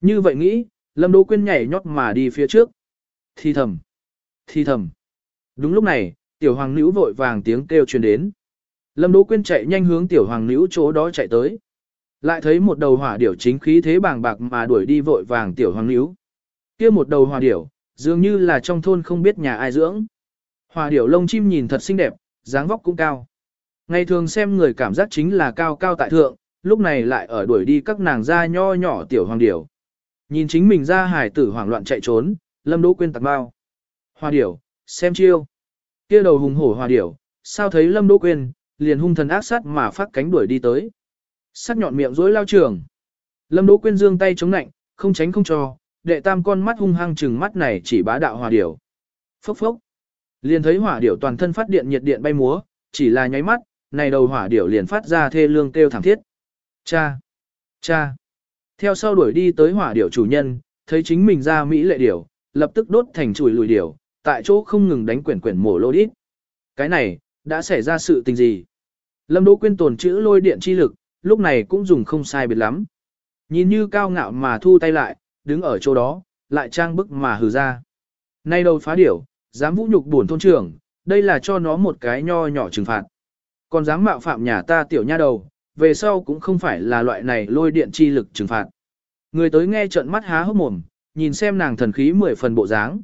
Như vậy nghĩ, Lâm Đỗ Quyên nhảy nhót mà đi phía trước. Thi thầm, thi thầm. Đúng lúc này, tiểu hoàng nữ vội vàng tiếng kêu truyền đến. Lâm Đỗ Quyên chạy nhanh hướng tiểu hoàng nữ chỗ đó chạy tới. Lại thấy một đầu hỏa điểu chính khí thế bàng bạc mà đuổi đi vội vàng tiểu hoàng nữ. Kia một đầu hỏa điểu, dường như là trong thôn không biết nhà ai dưỡng. Hỏa điểu lông chim nhìn thật xinh đẹp, dáng vóc cũng cao. Ngày thường xem người cảm giác chính là cao cao tại thượng, lúc này lại ở đuổi đi các nàng da nho nhỏ tiểu hoàng điểu. Nhìn chính mình ra hải tử hoảng loạn chạy trốn, lâm đỗ Quyên tặc bao. Hoa điểu, xem chiêu. kia đầu hùng hổ hoa điểu, sao thấy lâm đỗ Quyên? Liền hung thần ác sát mà phát cánh đuổi đi tới. Sắc nhọn miệng rối lao trường. Lâm đỗ Quyên dương tay chống nạnh, không tránh không cho, đệ tam con mắt hung hăng chừng mắt này chỉ bá đạo hỏa điểu. Phốc phốc. Liền thấy hỏa điểu toàn thân phát điện nhiệt điện bay múa, chỉ là nháy mắt, này đầu hỏa điểu liền phát ra thê lương kêu thảm thiết. Cha! Cha! Theo sau đuổi đi tới hỏa điểu chủ nhân, thấy chính mình ra Mỹ lệ điểu, lập tức đốt thành chùi lùi điểu, tại chỗ không ngừng đánh quyển quyển mổ lô đít. Cái này, đã xảy ra sự tình gì? Lâm Đỗ Quyên tồn chữ lôi điện chi lực, lúc này cũng dùng không sai biệt lắm. Nhìn như cao ngạo mà thu tay lại, đứng ở chỗ đó, lại trang bức mà hừ ra. Nay đầu phá điểu, dám vũ nhục buồn thôn trưởng, đây là cho nó một cái nho nhỏ trừng phạt. Còn dám mạo phạm nhà ta tiểu nha đầu, về sau cũng không phải là loại này lôi điện chi lực trừng phạt. Người tới nghe trợn mắt há hốc mồm, nhìn xem nàng thần khí mười phần bộ dáng.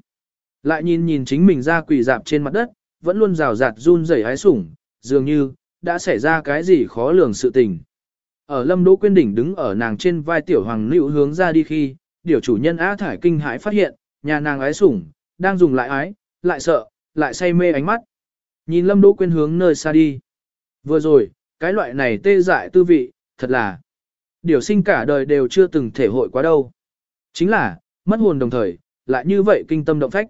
Lại nhìn nhìn chính mình ra quỳ dạp trên mặt đất, vẫn luôn rào rạt run rẩy hái sủng, dường như, đã xảy ra cái gì khó lường sự tình. Ở lâm đỗ quyên đỉnh đứng ở nàng trên vai tiểu hoàng nữ hướng ra đi khi, điều chủ nhân á thải kinh hãi phát hiện, nhà nàng ái sủng, đang dùng lại ái, lại sợ, lại say mê ánh mắt. Nhìn lâm đỗ quyên hướng nơi xa đi. Vừa rồi, cái loại này tê dại tư vị, thật là điều sinh cả đời đều chưa từng thể hội quá đâu. Chính là, mất hồn đồng thời, lại như vậy kinh tâm động phách.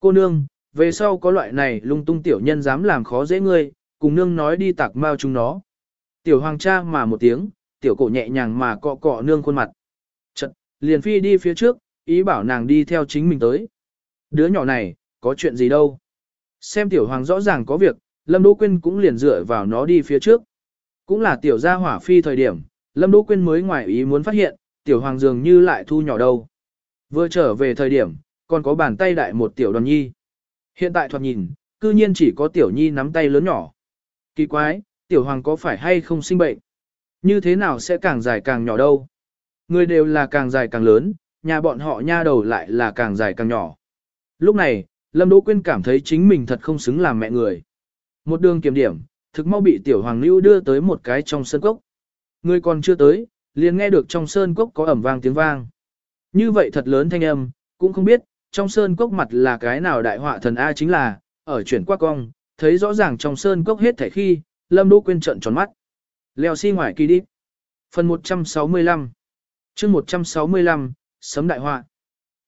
Cô nương, về sau có loại này lung tung tiểu nhân dám làm khó dễ ngươi, cùng nương nói đi tạc mau chúng nó. Tiểu hoàng cha mà một tiếng, tiểu cổ nhẹ nhàng mà cọ cọ nương khuôn mặt. Chật, liền phi đi phía trước, ý bảo nàng đi theo chính mình tới. Đứa nhỏ này, có chuyện gì đâu. Xem tiểu hoàng rõ ràng có việc, Lâm Đỗ Quyên cũng liền dựa vào nó đi phía trước. Cũng là tiểu gia hỏa phi thời điểm, Lâm Đỗ Quyên mới ngoài ý muốn phát hiện, tiểu hoàng dường như lại thu nhỏ đâu. Vừa trở về thời điểm, còn có bàn tay đại một tiểu đoàn nhi. Hiện tại thoạt nhìn, cư nhiên chỉ có tiểu nhi nắm tay lớn nhỏ. Kỳ quái, tiểu hoàng có phải hay không sinh bệnh? Như thế nào sẽ càng dài càng nhỏ đâu? Người đều là càng dài càng lớn, nhà bọn họ nha đầu lại là càng dài càng nhỏ. Lúc này, Lâm Đỗ Quyên cảm thấy chính mình thật không xứng làm mẹ người. Một đường kiểm điểm, thực mau bị tiểu hoàng lưu đưa tới một cái trong sơn cốc. Người còn chưa tới, liền nghe được trong sơn cốc có ẩm vang tiếng vang. Như vậy thật lớn thanh âm, cũng không biết, trong sơn cốc mặt là cái nào đại họa thần A chính là, ở chuyển qua cong, thấy rõ ràng trong sơn cốc hết thảy khi, Lâm Đỗ Quyên trợn tròn mắt. Leo xi si ngoài kỳ đi. Phần 165 chương 165, Sấm Đại Họa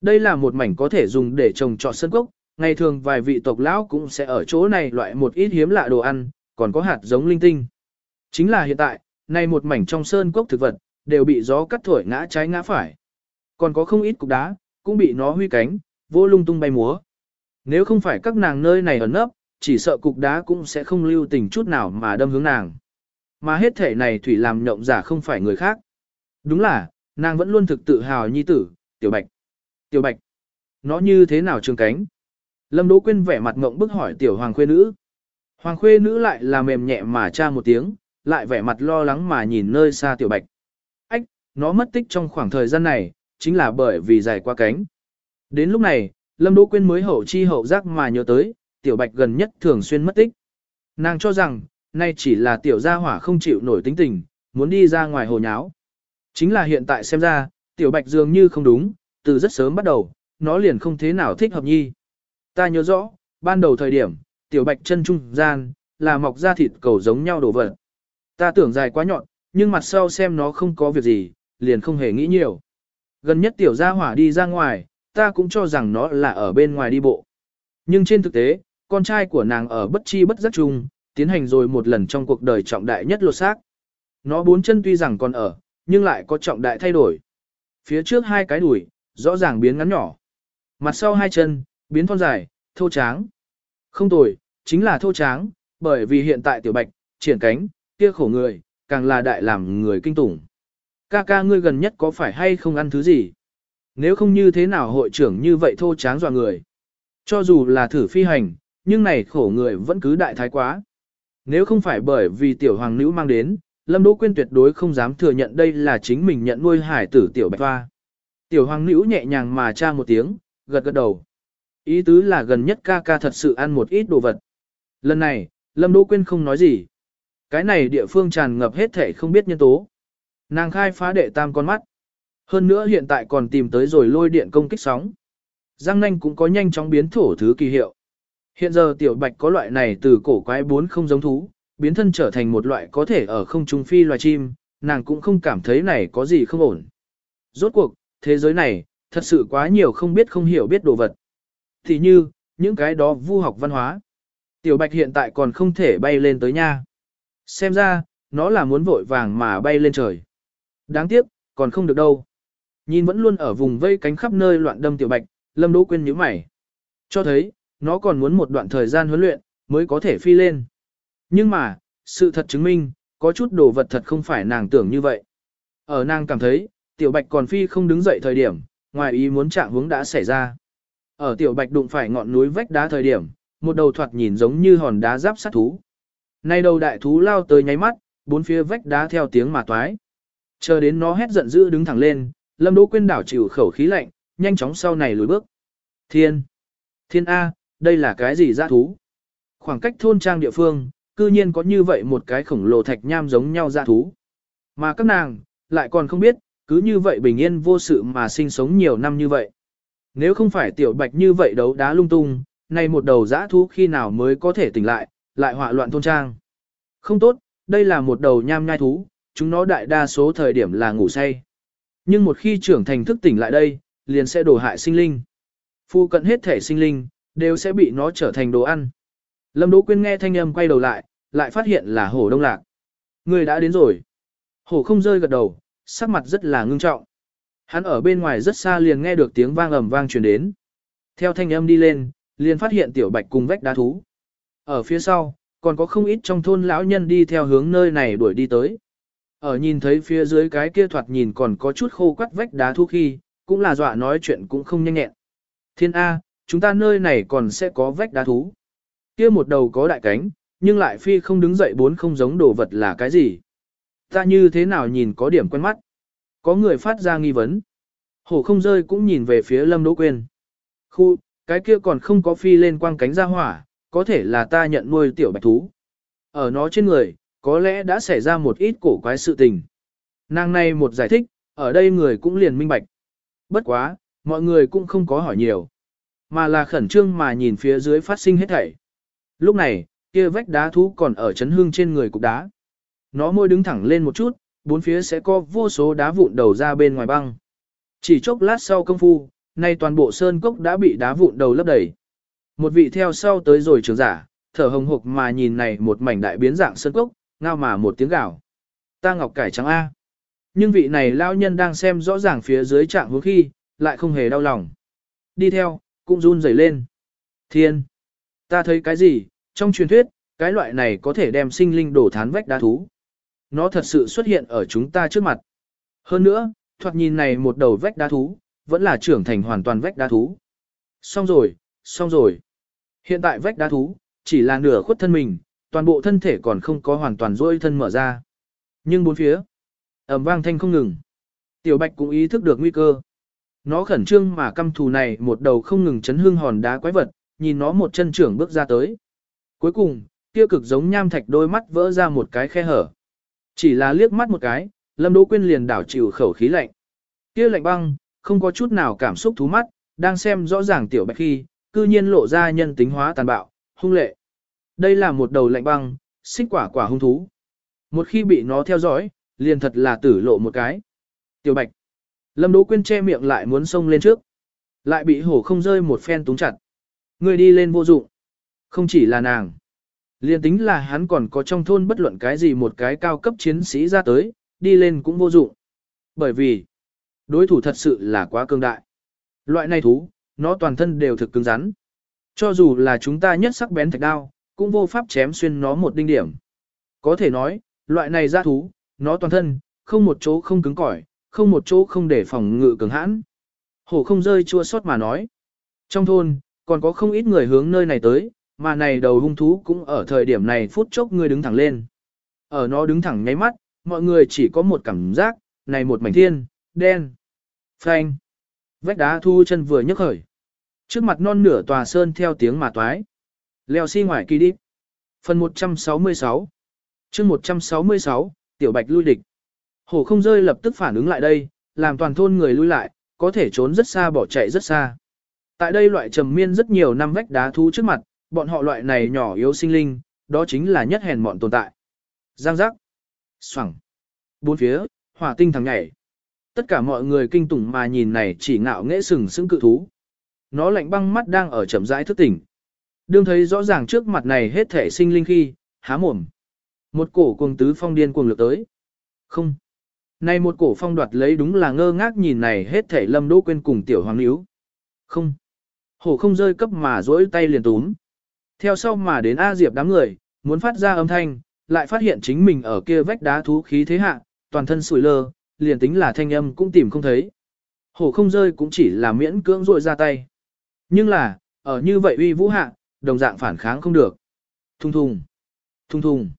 Đây là một mảnh có thể dùng để trồng trọt sơn cốc, ngày thường vài vị tộc lão cũng sẽ ở chỗ này loại một ít hiếm lạ đồ ăn, còn có hạt giống linh tinh. Chính là hiện tại, này một mảnh trong sơn cốc thực vật, đều bị gió cắt thổi ngã trái ngã phải. Còn có không ít cục đá, cũng bị nó huy cánh, vô lung tung bay múa. Nếu không phải các nàng nơi này ẩn nấp, chỉ sợ cục đá cũng sẽ không lưu tình chút nào mà đâm hướng nàng. Mà hết thể này thủy làm nhộng giả không phải người khác. Đúng là, nàng vẫn luôn thực tự hào nhi tử, tiểu bạch. Tiểu bạch, nó như thế nào trường cánh? Lâm Đỗ Quyên vẻ mặt ngộng bức hỏi tiểu hoàng khuê nữ. Hoàng khuê nữ lại là mềm nhẹ mà tra một tiếng, lại vẻ mặt lo lắng mà nhìn nơi xa tiểu bạch. Ách, nó mất tích trong khoảng thời gian này, chính là bởi vì dài qua cánh. Đến lúc này, Lâm Đỗ Quyên mới hậu chi hậu giác mà nhớ tới, tiểu bạch gần nhất thường xuyên mất tích. Nàng cho rằng, nay chỉ là tiểu gia hỏa không chịu nổi tính tình, muốn đi ra ngoài hồ nháo. Chính là hiện tại xem ra, tiểu bạch dường như không đúng, từ rất sớm bắt đầu, nó liền không thế nào thích hợp nhi. Ta nhớ rõ, ban đầu thời điểm, tiểu bạch chân trung gian, là mọc ra thịt cầu giống nhau đổ vật. Ta tưởng dài quá nhọn, nhưng mặt sau xem nó không có việc gì, liền không hề nghĩ nhiều. Gần nhất tiểu gia hỏa đi ra ngoài, ta cũng cho rằng nó là ở bên ngoài đi bộ. Nhưng trên thực tế, con trai của nàng ở bất chi bất giác chung, tiến hành rồi một lần trong cuộc đời trọng đại nhất lột xác. Nó bốn chân tuy rằng còn ở, nhưng lại có trọng đại thay đổi. Phía trước hai cái đùi, rõ ràng biến ngắn nhỏ. Mặt sau hai chân, biến thon dài, thô tráng. Không tồi, chính là thô tráng, bởi vì hiện tại tiểu bạch, triển cánh, kia khổ người, càng là đại làm người kinh tủng. Ca ca ngươi gần nhất có phải hay không ăn thứ gì? Nếu không như thế nào hội trưởng như vậy thô tráng dọa người. Cho dù là thử phi hành, nhưng này khổ người vẫn cứ đại thái quá. Nếu không phải bởi vì tiểu hoàng nữ mang đến, Lâm Đỗ Quyên tuyệt đối không dám thừa nhận đây là chính mình nhận nuôi hải tử tiểu bạch hoa. Tiểu hoàng nữ nhẹ nhàng mà tra một tiếng, gật gật đầu. Ý tứ là gần nhất ca ca thật sự ăn một ít đồ vật. Lần này, Lâm Đỗ Quyên không nói gì. Cái này địa phương tràn ngập hết thể không biết nhân tố. Nàng khai phá đệ tam con mắt. Hơn nữa hiện tại còn tìm tới rồi lôi điện công kích sóng. Giang nanh cũng có nhanh chóng biến thổ thứ kỳ hiệu. Hiện giờ tiểu bạch có loại này từ cổ quái bốn không giống thú, biến thân trở thành một loại có thể ở không trung phi loài chim, nàng cũng không cảm thấy này có gì không ổn. Rốt cuộc, thế giới này, thật sự quá nhiều không biết không hiểu biết đồ vật. Thì như, những cái đó vu học văn hóa. Tiểu bạch hiện tại còn không thể bay lên tới nha. Xem ra, nó là muốn vội vàng mà bay lên trời. Đáng tiếc, còn không được đâu. Nhìn vẫn luôn ở vùng vây cánh khắp nơi loạn đâm tiểu bạch, lâm đỗ quên nhíu mày. Cho thấy, nó còn muốn một đoạn thời gian huấn luyện, mới có thể phi lên. Nhưng mà, sự thật chứng minh, có chút đồ vật thật không phải nàng tưởng như vậy. Ở nàng cảm thấy, tiểu bạch còn phi không đứng dậy thời điểm, ngoài ý muốn trạng hướng đã xảy ra. Ở tiểu bạch đụng phải ngọn núi vách đá thời điểm, một đầu thoạt nhìn giống như hòn đá giáp sát thú. Nay đầu đại thú lao tới nháy mắt, bốn phía vách đá theo tiếng mà toái. Chờ đến nó hét giận dữ đứng thẳng lên, Lâm Đỗ Quyên đảo chịu khẩu khí lạnh, nhanh chóng sau này lùi bước. Thiên! Thiên A, đây là cái gì dã thú? Khoảng cách thôn trang địa phương, cư nhiên có như vậy một cái khổng lồ thạch nham giống nhau dã thú. Mà các nàng, lại còn không biết, cứ như vậy bình yên vô sự mà sinh sống nhiều năm như vậy. Nếu không phải tiểu bạch như vậy đấu đá lung tung, nay một đầu dã thú khi nào mới có thể tỉnh lại, lại họa loạn thôn trang. Không tốt, đây là một đầu nham nhai thú, chúng nó đại đa số thời điểm là ngủ say. Nhưng một khi trưởng thành thức tỉnh lại đây, liền sẽ đổ hại sinh linh. Phu cận hết thể sinh linh, đều sẽ bị nó trở thành đồ ăn. Lâm Đỗ Quyên nghe thanh âm quay đầu lại, lại phát hiện là hổ đông lạc. Người đã đến rồi. Hổ không rơi gật đầu, sắc mặt rất là ngưng trọng. Hắn ở bên ngoài rất xa liền nghe được tiếng vang ầm vang truyền đến. Theo thanh âm đi lên, liền phát hiện tiểu bạch cùng vách đá thú. Ở phía sau, còn có không ít trong thôn lão nhân đi theo hướng nơi này đuổi đi tới. Ở nhìn thấy phía dưới cái kia thoạt nhìn còn có chút khô quắt vách đá thú khi, cũng là dọa nói chuyện cũng không nhanh nhẹn. Thiên A, chúng ta nơi này còn sẽ có vách đá thú. Kia một đầu có đại cánh, nhưng lại phi không đứng dậy bốn không giống đồ vật là cái gì. Ta như thế nào nhìn có điểm quen mắt. Có người phát ra nghi vấn. Hổ không rơi cũng nhìn về phía lâm đỗ quên. Khu, cái kia còn không có phi lên quang cánh ra hỏa, có thể là ta nhận nuôi tiểu bạch thú. Ở nó trên người, có lẽ đã xảy ra một ít cổ quái sự tình. Nàng này một giải thích, ở đây người cũng liền minh bạch. Bất quá, mọi người cũng không có hỏi nhiều mà là khẩn trương mà nhìn phía dưới phát sinh hết thảy. Lúc này, kia vách đá thú còn ở chấn hương trên người cục đá. Nó môi đứng thẳng lên một chút, bốn phía sẽ có vô số đá vụn đầu ra bên ngoài băng. Chỉ chốc lát sau công phu, nay toàn bộ sơn cốc đã bị đá vụn đầu lấp đầy. Một vị theo sau tới rồi trưởng giả, thở hồng hộc mà nhìn này một mảnh đại biến dạng sơn cốc, ngao mà một tiếng gào. Ta ngọc cải trắng A. Nhưng vị này lao nhân đang xem rõ ràng phía dưới trạng hướng khi, lại không hề đau lòng. Đi theo, cũng run rẩy lên. Thiên! Ta thấy cái gì, trong truyền thuyết, cái loại này có thể đem sinh linh đổ thán vách đá thú. Nó thật sự xuất hiện ở chúng ta trước mặt. Hơn nữa, thoạt nhìn này một đầu vách đá thú, vẫn là trưởng thành hoàn toàn vách đá thú. Xong rồi, xong rồi. Hiện tại vách đá thú, chỉ là nửa khuất thân mình, toàn bộ thân thể còn không có hoàn toàn rôi thân mở ra. Nhưng bốn phía, ầm vang thanh không ngừng. Tiểu Bạch cũng ý thức được nguy cơ. Nó khẩn trương mà căm thù này một đầu không ngừng chấn hương hòn đá quái vật, nhìn nó một chân trưởng bước ra tới. Cuối cùng, kia cực giống nham thạch đôi mắt vỡ ra một cái khe hở. Chỉ là liếc mắt một cái, Lâm Đỗ Quyên liền đảo chịu khẩu khí lạnh. Kia lạnh băng, không có chút nào cảm xúc thú mắt, đang xem rõ ràng tiểu bạch khi, cư nhiên lộ ra nhân tính hóa tàn bạo, hung lệ. Đây là một đầu lạnh băng, xích quả quả hung thú. Một khi bị nó theo dõi, liền thật là tử lộ một cái. Tiểu bạch. Lâm Đỗ Quyên che miệng lại muốn xông lên trước. Lại bị hổ không rơi một phen túng chặt. Người đi lên vô dụng. Không chỉ là nàng. Liên tính là hắn còn có trong thôn bất luận cái gì một cái cao cấp chiến sĩ ra tới, đi lên cũng vô dụng. Bởi vì, đối thủ thật sự là quá cương đại. Loại này thú, nó toàn thân đều thực cứng rắn. Cho dù là chúng ta nhất sắc bén thạch đao, cũng vô pháp chém xuyên nó một đinh điểm. Có thể nói, loại này ra thú, nó toàn thân, không một chỗ không cứng cỏi, không một chỗ không để phòng ngự cường hãn. Hổ không rơi chua sót mà nói. Trong thôn, còn có không ít người hướng nơi này tới, mà này đầu hung thú cũng ở thời điểm này phút chốc người đứng thẳng lên. Ở nó đứng thẳng nháy mắt, mọi người chỉ có một cảm giác, này một mảnh thiên, đen. Phanh. Vách đá thu chân vừa nhấc khởi. Trước mặt non nửa tòa sơn theo tiếng mà toái. Leo xi si ngoài kỳ đi. Phần 166 chương 166, Tiểu Bạch lui địch. Hổ không rơi lập tức phản ứng lại đây, làm toàn thôn người lui lại, có thể trốn rất xa bỏ chạy rất xa. Tại đây loại trầm miên rất nhiều năm vách đá thu trước mặt, bọn họ loại này nhỏ yếu sinh linh, đó chính là nhất hèn mọn tồn tại. Giang giác, xoẳng, bốn phía, hỏa tinh thằng nhảy. Tất cả mọi người kinh tủng mà nhìn này chỉ ngạo nghễ sừng sững cự thú. Nó lạnh băng mắt đang ở chậm rãi thức tỉnh. Đương thấy rõ ràng trước mặt này hết thể sinh linh khi, há mồm. Một cổ cuồng tứ phong điên cuồng lực tới. Không. Này một cổ phong đoạt lấy đúng là ngơ ngác nhìn này hết thể lâm đỗ quên cùng tiểu hoàng níu. Không. Hổ không rơi cấp mà dỗi tay liền túm. Theo sau mà đến A Diệp đám người, muốn phát ra âm thanh, lại phát hiện chính mình ở kia vách đá thú khí thế hạ, toàn thân sủi lơ, liền tính là thanh âm cũng tìm không thấy. Hổ không rơi cũng chỉ là miễn cưỡng rội ra tay. Nhưng là, ở như vậy uy vũ hạ, đồng dạng phản kháng không được. Thung thùng, thung thùng.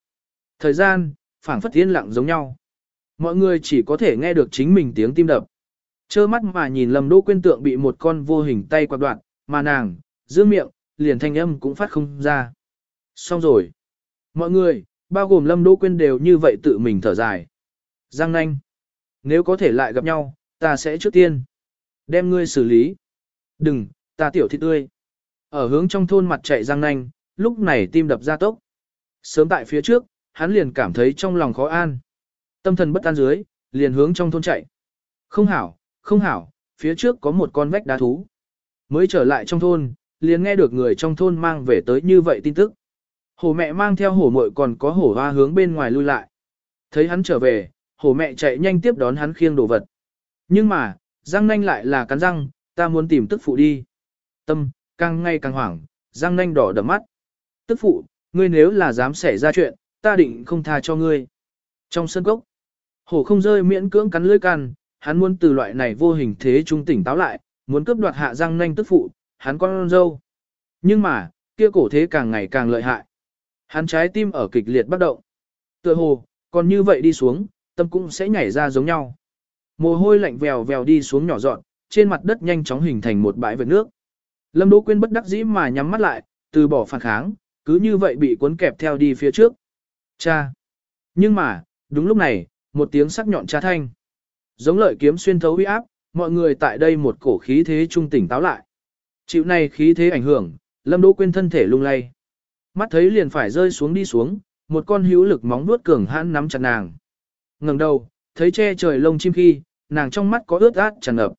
Thời gian, phản phất yên lặng giống nhau. Mọi người chỉ có thể nghe được chính mình tiếng tim đập. Chơ mắt mà nhìn lầm đỗ Quyên tượng bị một con vô hình tay quạt đoạn, mà nàng, giữ miệng, liền thanh âm cũng phát không ra. Xong rồi. Mọi người, bao gồm Lâm Đỗ Quyên đều như vậy tự mình thở dài. Giang nanh. Nếu có thể lại gặp nhau, ta sẽ trước tiên. Đem ngươi xử lý. Đừng, ta tiểu thị tươi. Ở hướng trong thôn mặt chạy Giang nanh, lúc này tim đập ra tốc. Sớm tại phía trước, hắn liền cảm thấy trong lòng khó an. Tâm thần bất an dưới, liền hướng trong thôn chạy. Không hảo, không hảo, phía trước có một con vách đá thú. Mới trở lại trong thôn, liền nghe được người trong thôn mang về tới như vậy tin tức. Hổ mẹ mang theo hổ muội còn có hổ hoa hướng bên ngoài lui lại. Thấy hắn trở về, hổ mẹ chạy nhanh tiếp đón hắn khiêng đồ vật. Nhưng mà, răng nanh lại là cắn răng, ta muốn tìm tức phụ đi. Tâm, càng ngày càng hoảng, răng nanh đỏ đầm mắt. Tức phụ, ngươi nếu là dám xảy ra chuyện, ta định không tha cho ngươi. Trong sân cốc, hổ không rơi miễn cưỡng cắn lưỡi can, hắn muốn từ loại này vô hình thế trung tỉnh táo lại, muốn cướp đoạt hạ răng nanh tức phụ, hắn con dâu. Nhưng mà, kia cổ thế càng ngày càng lợi hại. Hắn trái tim ở kịch liệt bắt động. Tựa hồ, còn như vậy đi xuống, tâm cũng sẽ nhảy ra giống nhau. Mồ hôi lạnh vèo vèo đi xuống nhỏ dọn, trên mặt đất nhanh chóng hình thành một bãi vệt nước. Lâm Đỗ Quyên bất đắc dĩ mà nhắm mắt lại, từ bỏ phản kháng, cứ như vậy bị cuốn kẹp theo đi phía trước. Cha! Nhưng mà, đúng lúc này, một tiếng sắc nhọn tra thanh. Giống lợi kiếm xuyên thấu uy áp, mọi người tại đây một cổ khí thế trung tỉnh táo lại. Chịu này khí thế ảnh hưởng, Lâm Đỗ Quyên thân thể lung lay. Mắt thấy liền phải rơi xuống đi xuống, một con hữu lực móng vuốt cường hãn nắm chặt nàng. Ngẩng đầu, thấy che trời lông chim khi, nàng trong mắt có ướt át tràn ngập.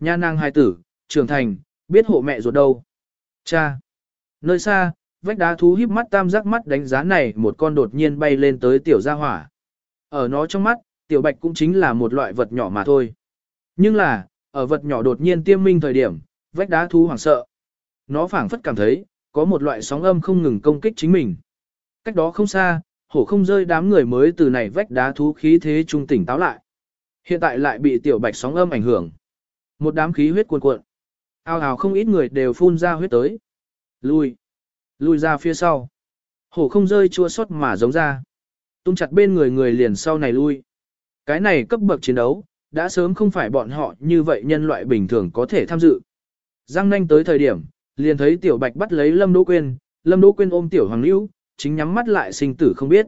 Nha nàng hài tử, trưởng thành, biết hộ mẹ ruột đâu. Cha. Nơi xa, vách đá thú híp mắt tam giác mắt đánh giá này một con đột nhiên bay lên tới tiểu gia hỏa. Ở nó trong mắt, tiểu bạch cũng chính là một loại vật nhỏ mà thôi. Nhưng là, ở vật nhỏ đột nhiên tiêm minh thời điểm, vách đá thú hoảng sợ. Nó phảng phất cảm thấy, có một loại sóng âm không ngừng công kích chính mình. Cách đó không xa, hổ không rơi đám người mới từ này vách đá thú khí thế trung tỉnh táo lại. Hiện tại lại bị tiểu bạch sóng âm ảnh hưởng. Một đám khí huyết cuồn cuộn. Ao ào không ít người đều phun ra huyết tới. Lui. Lui ra phía sau. Hổ không rơi chua xót mà giống ra. Tung chặt bên người người liền sau này lui. Cái này cấp bậc chiến đấu, đã sớm không phải bọn họ như vậy nhân loại bình thường có thể tham dự. Giang nanh tới thời điểm, liền thấy tiểu bạch bắt lấy Lâm Đỗ Quyên, Lâm Đỗ Quyên ôm tiểu hoàng lưu, chính nhắm mắt lại sinh tử không biết.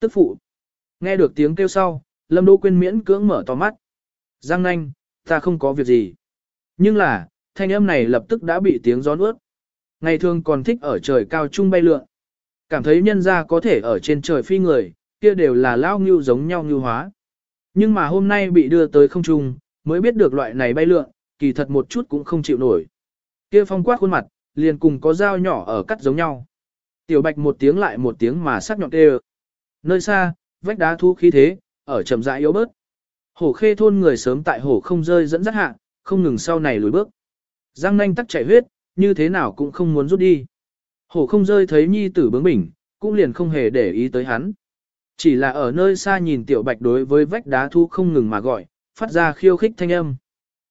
Tức phụ. Nghe được tiếng kêu sau, Lâm Đỗ Quyên miễn cưỡng mở to mắt. Giang nanh, ta không có việc gì. Nhưng là, thanh âm này lập tức đã bị tiếng gió nuốt. Ngày thường còn thích ở trời cao trung bay lượn. Cảm thấy nhân gia có thể ở trên trời phi người, kia đều là lao ngưu giống nhau ngưu hóa. Nhưng mà hôm nay bị đưa tới không trung, mới biết được loại này bay lượn, kỳ thật một chút cũng không chịu nổi. Kia phong quát khuôn mặt, liền cùng có dao nhỏ ở cắt giống nhau. Tiểu bạch một tiếng lại một tiếng mà sắc nhọn kêu. Nơi xa, vách đá thu khí thế, ở chậm rãi yếu bớt. Hổ khê thôn người sớm tại hổ không rơi dẫn dắt hạ, không ngừng sau này lùi bước. Giang nanh tắc chảy huyết, như thế nào cũng không muốn rút đi. Hổ không rơi thấy nhi tử bướng bỉnh, cũng liền không hề để ý tới hắn. Chỉ là ở nơi xa nhìn tiểu bạch đối với vách đá thu không ngừng mà gọi, phát ra khiêu khích thanh âm.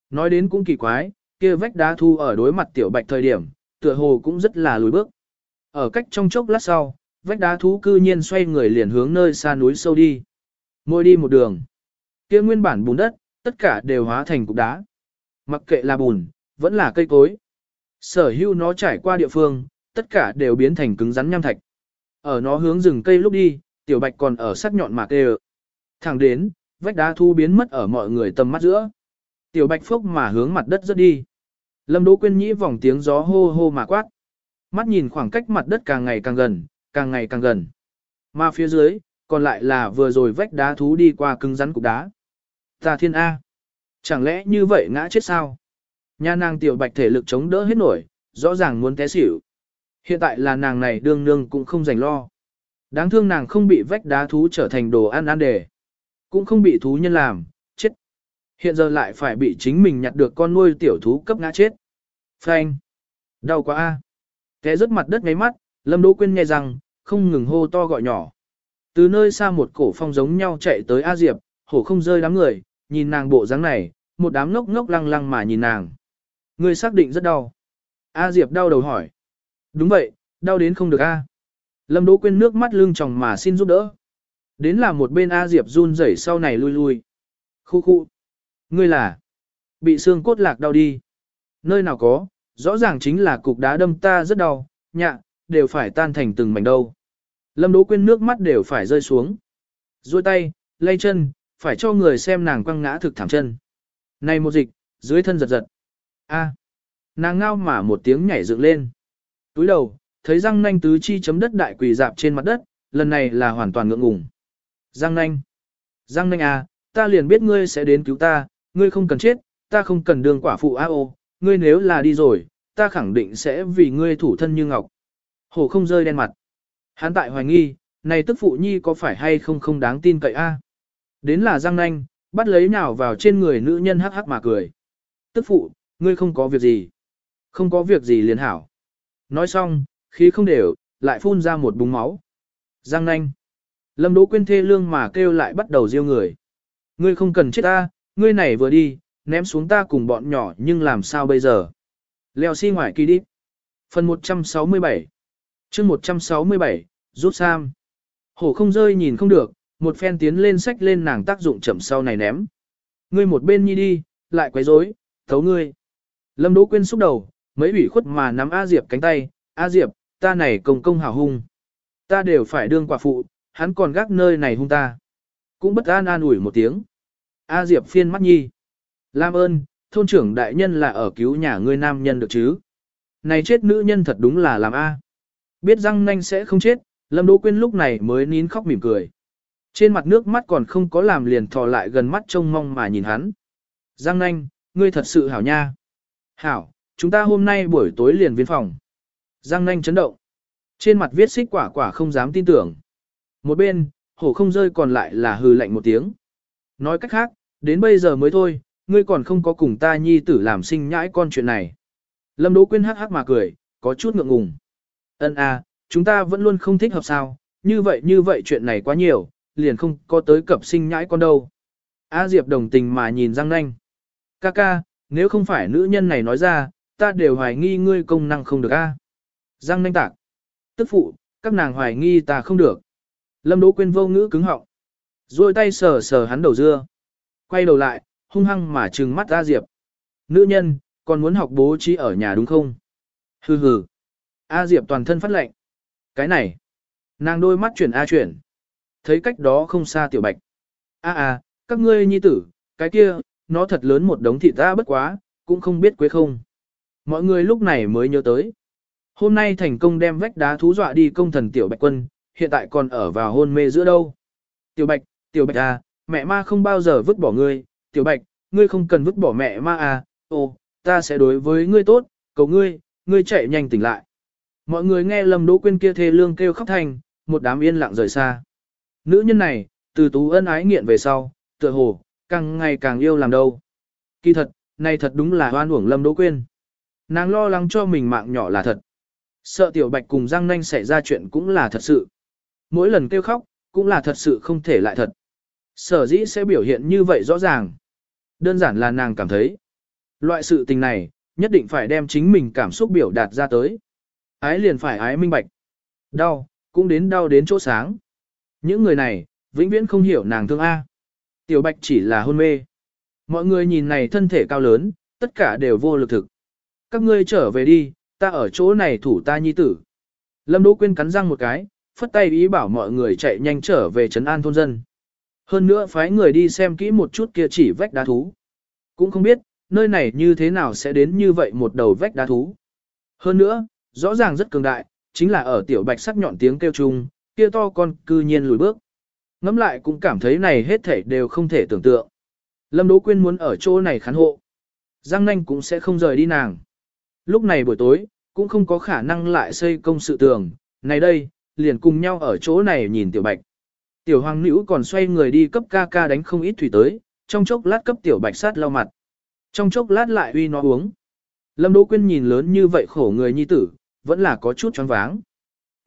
Nói đến cũng kỳ quái, kia vách đá thu ở đối mặt tiểu bạch thời điểm, tựa hồ cũng rất là lùi bước. Ở cách trong chốc lát sau, vách đá thú cư nhiên xoay người liền hướng nơi xa núi sâu đi. Môi đi một đường. Kia nguyên bản bùn đất, tất cả đều hóa thành cục đá. Mặc kệ là bùn, vẫn là cây cối. Sở hữu nó trải qua địa phương, tất cả đều biến thành cứng rắn nham thạch. Ở nó hướng rừng cây lúc đi, tiểu bạch còn ở sắc nhọn mạc đều. Thẳng đến, vách đá thu biến mất ở mọi người tầm mắt giữa. Tiểu bạch phốc mà hướng mặt đất rất đi. Lâm Đỗ Quyên nhĩ vòng tiếng gió hô hô mà quát. Mắt nhìn khoảng cách mặt đất càng ngày càng gần, càng ngày càng gần. Mà phía dưới, còn lại là vừa rồi vách đá thú đi qua cứng rắn cục đá. Ta thiên A. Chẳng lẽ như vậy ngã chết sao? Nha nàng tiểu bạch thể lực chống đỡ hết nổi, rõ ràng muốn té xỉu. Hiện tại là nàng này đương nương cũng không dành lo. Đáng thương nàng không bị vách đá thú trở thành đồ ăn ăn đề. Cũng không bị thú nhân làm, chết. Hiện giờ lại phải bị chính mình nhặt được con nuôi tiểu thú cấp ngã chết. Phanh. Đau quá a. Té rớt mặt đất ngáy mắt, Lâm Đỗ Quyên nghe rằng, không ngừng hô to gọi nhỏ. Từ nơi xa một cổ phong giống nhau chạy tới A Diệp, hổ không rơi đám người, nhìn nàng bộ dáng này, một đám ngốc ngốc lăng lăng mà nhìn nàng. Người xác định rất đau. A Diệp đau đầu hỏi. Đúng vậy, đau đến không được A. Lâm Đỗ Quyên nước mắt lưng tròng mà xin giúp đỡ. Đến là một bên A Diệp run rẩy sau này lui lui. Khu khu. Ngươi là. Bị xương cốt lạc đau đi. Nơi nào có, rõ ràng chính là cục đá đâm ta rất đau, nhạ, đều phải tan thành từng mảnh đâu. Lâm Đỗ Quyên nước mắt đều phải rơi xuống. Rồi tay, lay chân, phải cho người xem nàng quăng ngã thực thảm chân. Này một dịch, dưới thân giật giật. A. Nàng ngao mà một tiếng nhảy dựng lên. Túi đầu, thấy răng nanh tứ chi chấm đất đại quỳ dạp trên mặt đất, lần này là hoàn toàn ngượng ngùng. Răng nanh. Răng nanh à, ta liền biết ngươi sẽ đến cứu ta, ngươi không cần chết, ta không cần đường quả phụ a ô, ngươi nếu là đi rồi, ta khẳng định sẽ vì ngươi thủ thân như ngọc. Hổ không rơi đen mặt. Hắn tại hoài nghi, này tức phụ nhi có phải hay không không đáng tin cậy a? Đến là răng nanh, bắt lấy nào vào trên người nữ nhân hắc hắc mà cười. Tức phụ, ngươi không có việc gì. Không có việc gì liền hảo. Nói xong, khí không đều, lại phun ra một búng máu. Giang nanh. Lâm Đỗ Quyên thê lương mà kêu lại bắt đầu riêu người. Ngươi không cần chết ta, ngươi này vừa đi, ném xuống ta cùng bọn nhỏ nhưng làm sao bây giờ? Leo xi si ngoài kỳ đi. Phần 167 chương 167, rút sam. Hổ không rơi nhìn không được, một phen tiến lên sách lên nàng tác dụng chậm sau này ném. Ngươi một bên nhi đi, lại quấy rối, thấu ngươi. Lâm Đỗ Quyên xúc đầu, mấy ủy khuất mà nắm A Diệp cánh tay, A Diệp, ta này công công hào hung. Ta đều phải đương quả phụ, hắn còn gác nơi này hung ta. Cũng bất an an ủi một tiếng. A Diệp phiên mắt nhi. Lam ơn, thôn trưởng đại nhân là ở cứu nhà ngươi nam nhân được chứ. này chết nữ nhân thật đúng là làm a. Biết răng nanh sẽ không chết, Lâm Đỗ Quyên lúc này mới nín khóc mỉm cười. Trên mặt nước mắt còn không có làm liền thò lại gần mắt trông mong mà nhìn hắn. Giang nanh, ngươi thật sự hảo nha. Hảo, chúng ta hôm nay buổi tối liền viên phòng. Giang nanh chấn động. Trên mặt viết xích quả quả không dám tin tưởng. Một bên, hổ không rơi còn lại là hừ lạnh một tiếng. Nói cách khác, đến bây giờ mới thôi, ngươi còn không có cùng ta nhi tử làm sinh nhãi con chuyện này. Lâm Đỗ Quyên hắc hắc mà cười, có chút ngượng ngùng. Ân a, chúng ta vẫn luôn không thích hợp sao, như vậy như vậy chuyện này quá nhiều, liền không có tới cập sinh nhãi con đâu. A Diệp đồng tình mà nhìn Giang Nanh. Ca ca, nếu không phải nữ nhân này nói ra, ta đều hoài nghi ngươi công năng không được a. Giang Nanh tạc. Tức phụ, các nàng hoài nghi ta không được. Lâm Đỗ Quyên vô ngữ cứng họng. Rồi tay sờ sờ hắn đầu dưa. Quay đầu lại, hung hăng mà trừng mắt A Diệp. Nữ nhân, còn muốn học bố trí ở nhà đúng không? Hừ hừ. A Diệp toàn thân phát lệnh. Cái này. Nàng đôi mắt chuyển A chuyển. Thấy cách đó không xa tiểu bạch. A à, a, các ngươi nhi tử, cái kia, nó thật lớn một đống thịt ta bất quá, cũng không biết quế không. Mọi người lúc này mới nhớ tới. Hôm nay thành công đem vách đá thú dọa đi công thần tiểu bạch quân, hiện tại còn ở vào hôn mê giữa đâu. Tiểu bạch, tiểu bạch à, mẹ ma không bao giờ vứt bỏ ngươi, tiểu bạch, ngươi không cần vứt bỏ mẹ ma à, Ồ, ta sẽ đối với ngươi tốt, cầu ngươi, ngươi chạy nhanh tỉnh lại. Mọi người nghe Lâm Đỗ Quyên kia thê lương kêu khóc thành, một đám yên lặng rời xa. Nữ nhân này, từ tú ân ái nghiện về sau, tựa hồ, càng ngày càng yêu làm đâu. Kỳ thật, này thật đúng là hoan uổng Lâm Đỗ Quyên. Nàng lo lắng cho mình mạng nhỏ là thật. Sợ tiểu bạch cùng Giang Nanh xảy ra chuyện cũng là thật sự. Mỗi lần kêu khóc, cũng là thật sự không thể lại thật. Sở dĩ sẽ biểu hiện như vậy rõ ràng. Đơn giản là nàng cảm thấy. Loại sự tình này, nhất định phải đem chính mình cảm xúc biểu đạt ra tới. Ái liền phải ái minh bạch. Đau, cũng đến đau đến chỗ sáng. Những người này, vĩnh viễn không hiểu nàng thương A. Tiểu bạch chỉ là hôn mê. Mọi người nhìn này thân thể cao lớn, tất cả đều vô lực thực. Các ngươi trở về đi, ta ở chỗ này thủ ta nhi tử. Lâm Đỗ Quyên cắn răng một cái, phất tay ý bảo mọi người chạy nhanh trở về trấn an thôn dân. Hơn nữa phái người đi xem kỹ một chút kia chỉ vách đá thú. Cũng không biết, nơi này như thế nào sẽ đến như vậy một đầu vách đá thú. Hơn nữa, rõ ràng rất cường đại, chính là ở tiểu bạch sắc nhọn tiếng kêu chung, kia to con cư nhiên lùi bước. Ngắm lại cũng cảm thấy này hết thảy đều không thể tưởng tượng. Lâm Đỗ Quyên muốn ở chỗ này khán hộ. Giang Nanh cũng sẽ không rời đi nàng. Lúc này buổi tối, cũng không có khả năng lại xây công sự tường. Này đây, liền cùng nhau ở chỗ này nhìn tiểu bạch. Tiểu hoàng nữ còn xoay người đi cấp ca ca đánh không ít thủy tới, trong chốc lát cấp tiểu bạch sát lau mặt. Trong chốc lát lại uy nó uống. Lâm Đỗ Quyên nhìn lớn như vậy khổ người nhi tử, vẫn là có chút choáng váng.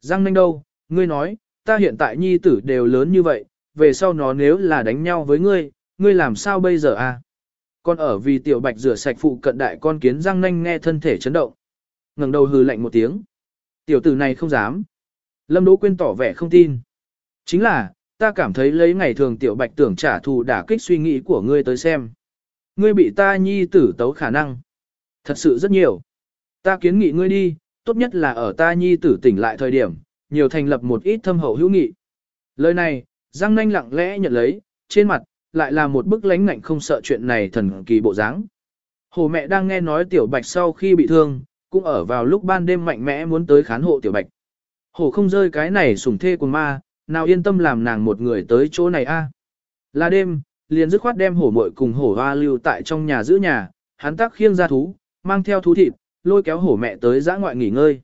Giang nanh đâu, ngươi nói, ta hiện tại nhi tử đều lớn như vậy, về sau nó nếu là đánh nhau với ngươi, ngươi làm sao bây giờ à? Con ở vì tiểu bạch rửa sạch phụ cận đại con kiến Giang nanh nghe thân thể chấn động. ngẩng đầu hừ lạnh một tiếng. Tiểu tử này không dám. Lâm Đỗ Quyên tỏ vẻ không tin. Chính là, ta cảm thấy lấy ngày thường tiểu bạch tưởng trả thù đả kích suy nghĩ của ngươi tới xem. Ngươi bị ta nhi tử tấu khả năng. Thật sự rất nhiều. Ta kiến nghị ngươi đi, tốt nhất là ở ta nhi tử tỉnh lại thời điểm, nhiều thành lập một ít thâm hậu hữu nghị. Lời này, Giang Nanh lặng lẽ nhận lấy, trên mặt, lại là một bức lánh ngạnh không sợ chuyện này thần kỳ bộ dáng. Hồ mẹ đang nghe nói tiểu bạch sau khi bị thương, cũng ở vào lúc ban đêm mạnh mẽ muốn tới khán hộ tiểu bạch. Hồ không rơi cái này sủng thê của ma, nào yên tâm làm nàng một người tới chỗ này a? Là đêm, liền dứt khoát đem hổ muội cùng hổ hoa lưu tại trong nhà giữ nhà, hắn tác khiêng ra thú, mang theo thú thịt, lôi kéo hổ mẹ tới giã ngoại nghỉ ngơi.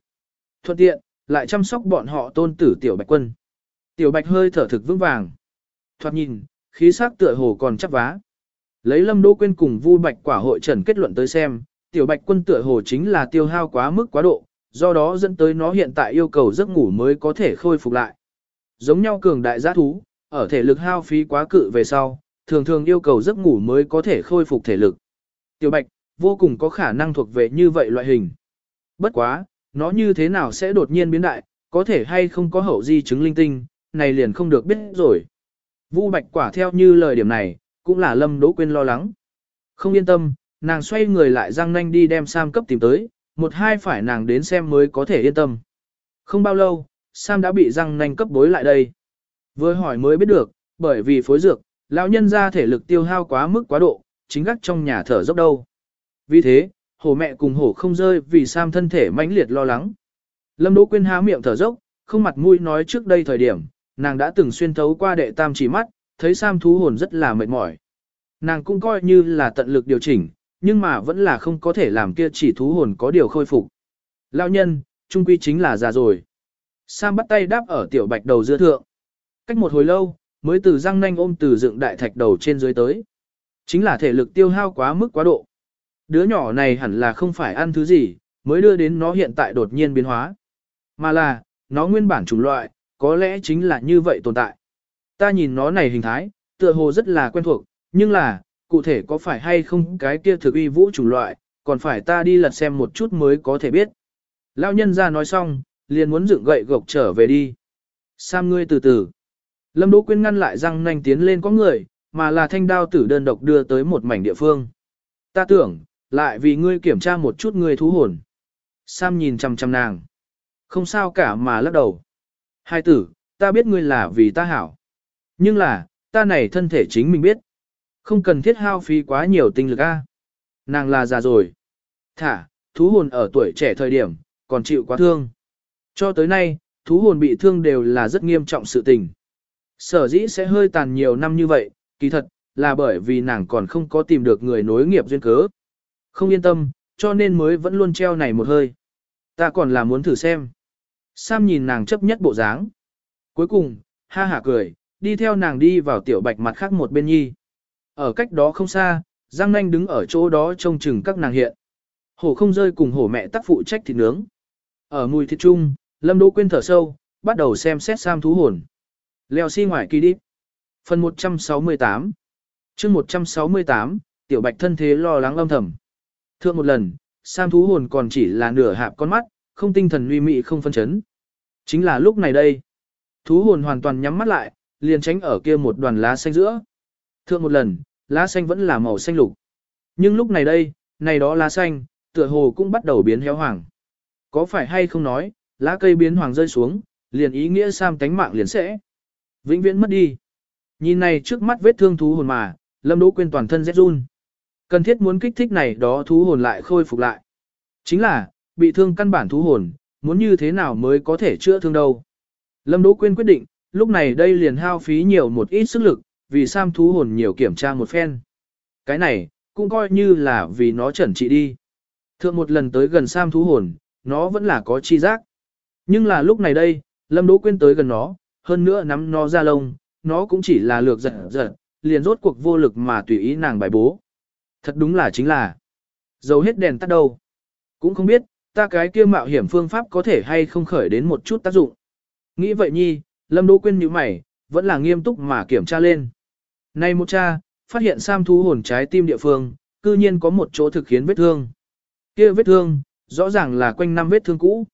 Thuận tiện, lại chăm sóc bọn họ tôn tử tiểu bạch quân. Tiểu bạch hơi thở thực vững vàng. Thoạt nhìn, khí sắc tựa hồ còn chắp vá. Lấy lâm đỗ Quyên cùng vu bạch quả hội trần kết luận tới xem, tiểu bạch quân tựa hồ chính là tiêu hao quá mức quá độ, do đó dẫn tới nó hiện tại yêu cầu giấc ngủ mới có thể khôi phục lại. Giống nhau cường đại giá thú, ở thể lực hao phí quá cự về sau, thường thường yêu cầu giấc ngủ mới có thể khôi phục thể lực. Tiểu Bạch, vô cùng có khả năng thuộc về như vậy loại hình. Bất quá, nó như thế nào sẽ đột nhiên biến đại, có thể hay không có hậu di chứng linh tinh, này liền không được biết rồi. Vu Bạch quả theo như lời điểm này, cũng là Lâm Đỗ Quyên lo lắng. Không yên tâm, nàng xoay người lại răng nanh đi đem Sam cấp tìm tới, một hai phải nàng đến xem mới có thể yên tâm. Không bao lâu, Sam đã bị răng nanh cấp bối lại đây. Với hỏi mới biết được, bởi vì phối dược, lão nhân ra thể lực tiêu hao quá mức quá độ, chính gác trong nhà thở dốc đâu. Vì thế, hổ mẹ cùng hổ không rơi vì Sam thân thể mãnh liệt lo lắng. Lâm Đỗ Quyên há miệng thở dốc, không mặt mũi nói trước đây thời điểm, nàng đã từng xuyên thấu qua đệ tam chỉ mắt, thấy Sam thú hồn rất là mệt mỏi. Nàng cũng coi như là tận lực điều chỉnh, nhưng mà vẫn là không có thể làm kia chỉ thú hồn có điều khôi phục. Lão nhân, trung quy chính là già rồi. Sam bắt tay đáp ở tiểu bạch đầu dưa thượng. Cách một hồi lâu, mới từ răng nanh ôm từ dựng đại thạch đầu trên dưới tới. Chính là thể lực tiêu hao quá mức quá độ. Đứa nhỏ này hẳn là không phải ăn thứ gì, mới đưa đến nó hiện tại đột nhiên biến hóa. Mà là, nó nguyên bản chủng loại, có lẽ chính là như vậy tồn tại. Ta nhìn nó này hình thái, tựa hồ rất là quen thuộc, nhưng là, cụ thể có phải hay không cái kia thực uy vũ chủng loại, còn phải ta đi lật xem một chút mới có thể biết. Lão nhân ra nói xong, liền muốn dựng gậy gộc trở về đi. Sam ngươi từ từ. Lâm Đỗ Quyên ngăn lại răng nanh tiến lên có người, mà là thanh đao tử đơn độc đưa tới một mảnh địa phương. Ta tưởng, lại vì ngươi kiểm tra một chút ngươi thú hồn. Sam nhìn chằm chằm nàng. Không sao cả mà lắc đầu. Hai tử, ta biết ngươi là vì ta hảo. Nhưng là, ta này thân thể chính mình biết. Không cần thiết hao phí quá nhiều tinh lực a. Nàng là già rồi. Thả, thú hồn ở tuổi trẻ thời điểm, còn chịu quá thương. Cho tới nay, thú hồn bị thương đều là rất nghiêm trọng sự tình. Sở dĩ sẽ hơi tàn nhiều năm như vậy, kỳ thật, là bởi vì nàng còn không có tìm được người nối nghiệp duyên cớ. Không yên tâm, cho nên mới vẫn luôn treo này một hơi. Ta còn là muốn thử xem. Sam nhìn nàng chấp nhất bộ dáng. Cuối cùng, ha hả cười, đi theo nàng đi vào tiểu bạch mặt khác một bên nhi. Ở cách đó không xa, Giang Nanh đứng ở chỗ đó trông chừng các nàng hiện. Hổ không rơi cùng hổ mẹ tác phụ trách thịt nướng. Ở mùi thịt chung, Lâm Đỗ Quyên thở sâu, bắt đầu xem xét Sam thú hồn. Leo xi si ngoài kỳ đi. Phần 168 chương 168, Tiểu Bạch thân thế lo lắng âm thầm. Thượng một lần, Sam thú hồn còn chỉ là nửa hạp con mắt, không tinh thần uy mị không phân chấn. Chính là lúc này đây. Thú hồn hoàn toàn nhắm mắt lại, liền tránh ở kia một đoàn lá xanh giữa. Thượng một lần, lá xanh vẫn là màu xanh lục. Nhưng lúc này đây, này đó lá xanh, tựa hồ cũng bắt đầu biến héo hoàng. Có phải hay không nói, lá cây biến hoàng rơi xuống, liền ý nghĩa Sam tánh mạng liền sẽ vĩnh viễn mất đi. Nhìn này trước mắt vết thương thú hồn mà, Lâm Đỗ Quyên toàn thân rét run. Cần thiết muốn kích thích này đó thú hồn lại khôi phục lại. Chính là, bị thương căn bản thú hồn, muốn như thế nào mới có thể chữa thương đâu. Lâm Đỗ Quyên quyết định, lúc này đây liền hao phí nhiều một ít sức lực, vì Sam thú hồn nhiều kiểm tra một phen. Cái này, cũng coi như là vì nó chẩn trị đi. Thượng một lần tới gần Sam thú hồn, nó vẫn là có chi giác. Nhưng là lúc này đây, Lâm Đỗ Quyên tới gần nó, hơn nữa nắm nó ra lông, nó cũng chỉ là lược giật giật, liền rốt cuộc vô lực mà tùy ý nàng bài bố. Thật đúng là chính là, dầu hết đèn tắt đâu. Cũng không biết, ta cái kia mạo hiểm phương pháp có thể hay không khởi đến một chút tác dụng. Nghĩ vậy nhi, Lâm Đỗ Quyên như mày, vẫn là nghiêm túc mà kiểm tra lên. Này một cha, phát hiện Sam thú hồn trái tim địa phương, cư nhiên có một chỗ thực khiến vết thương. Kia vết thương, rõ ràng là quanh năm vết thương cũ.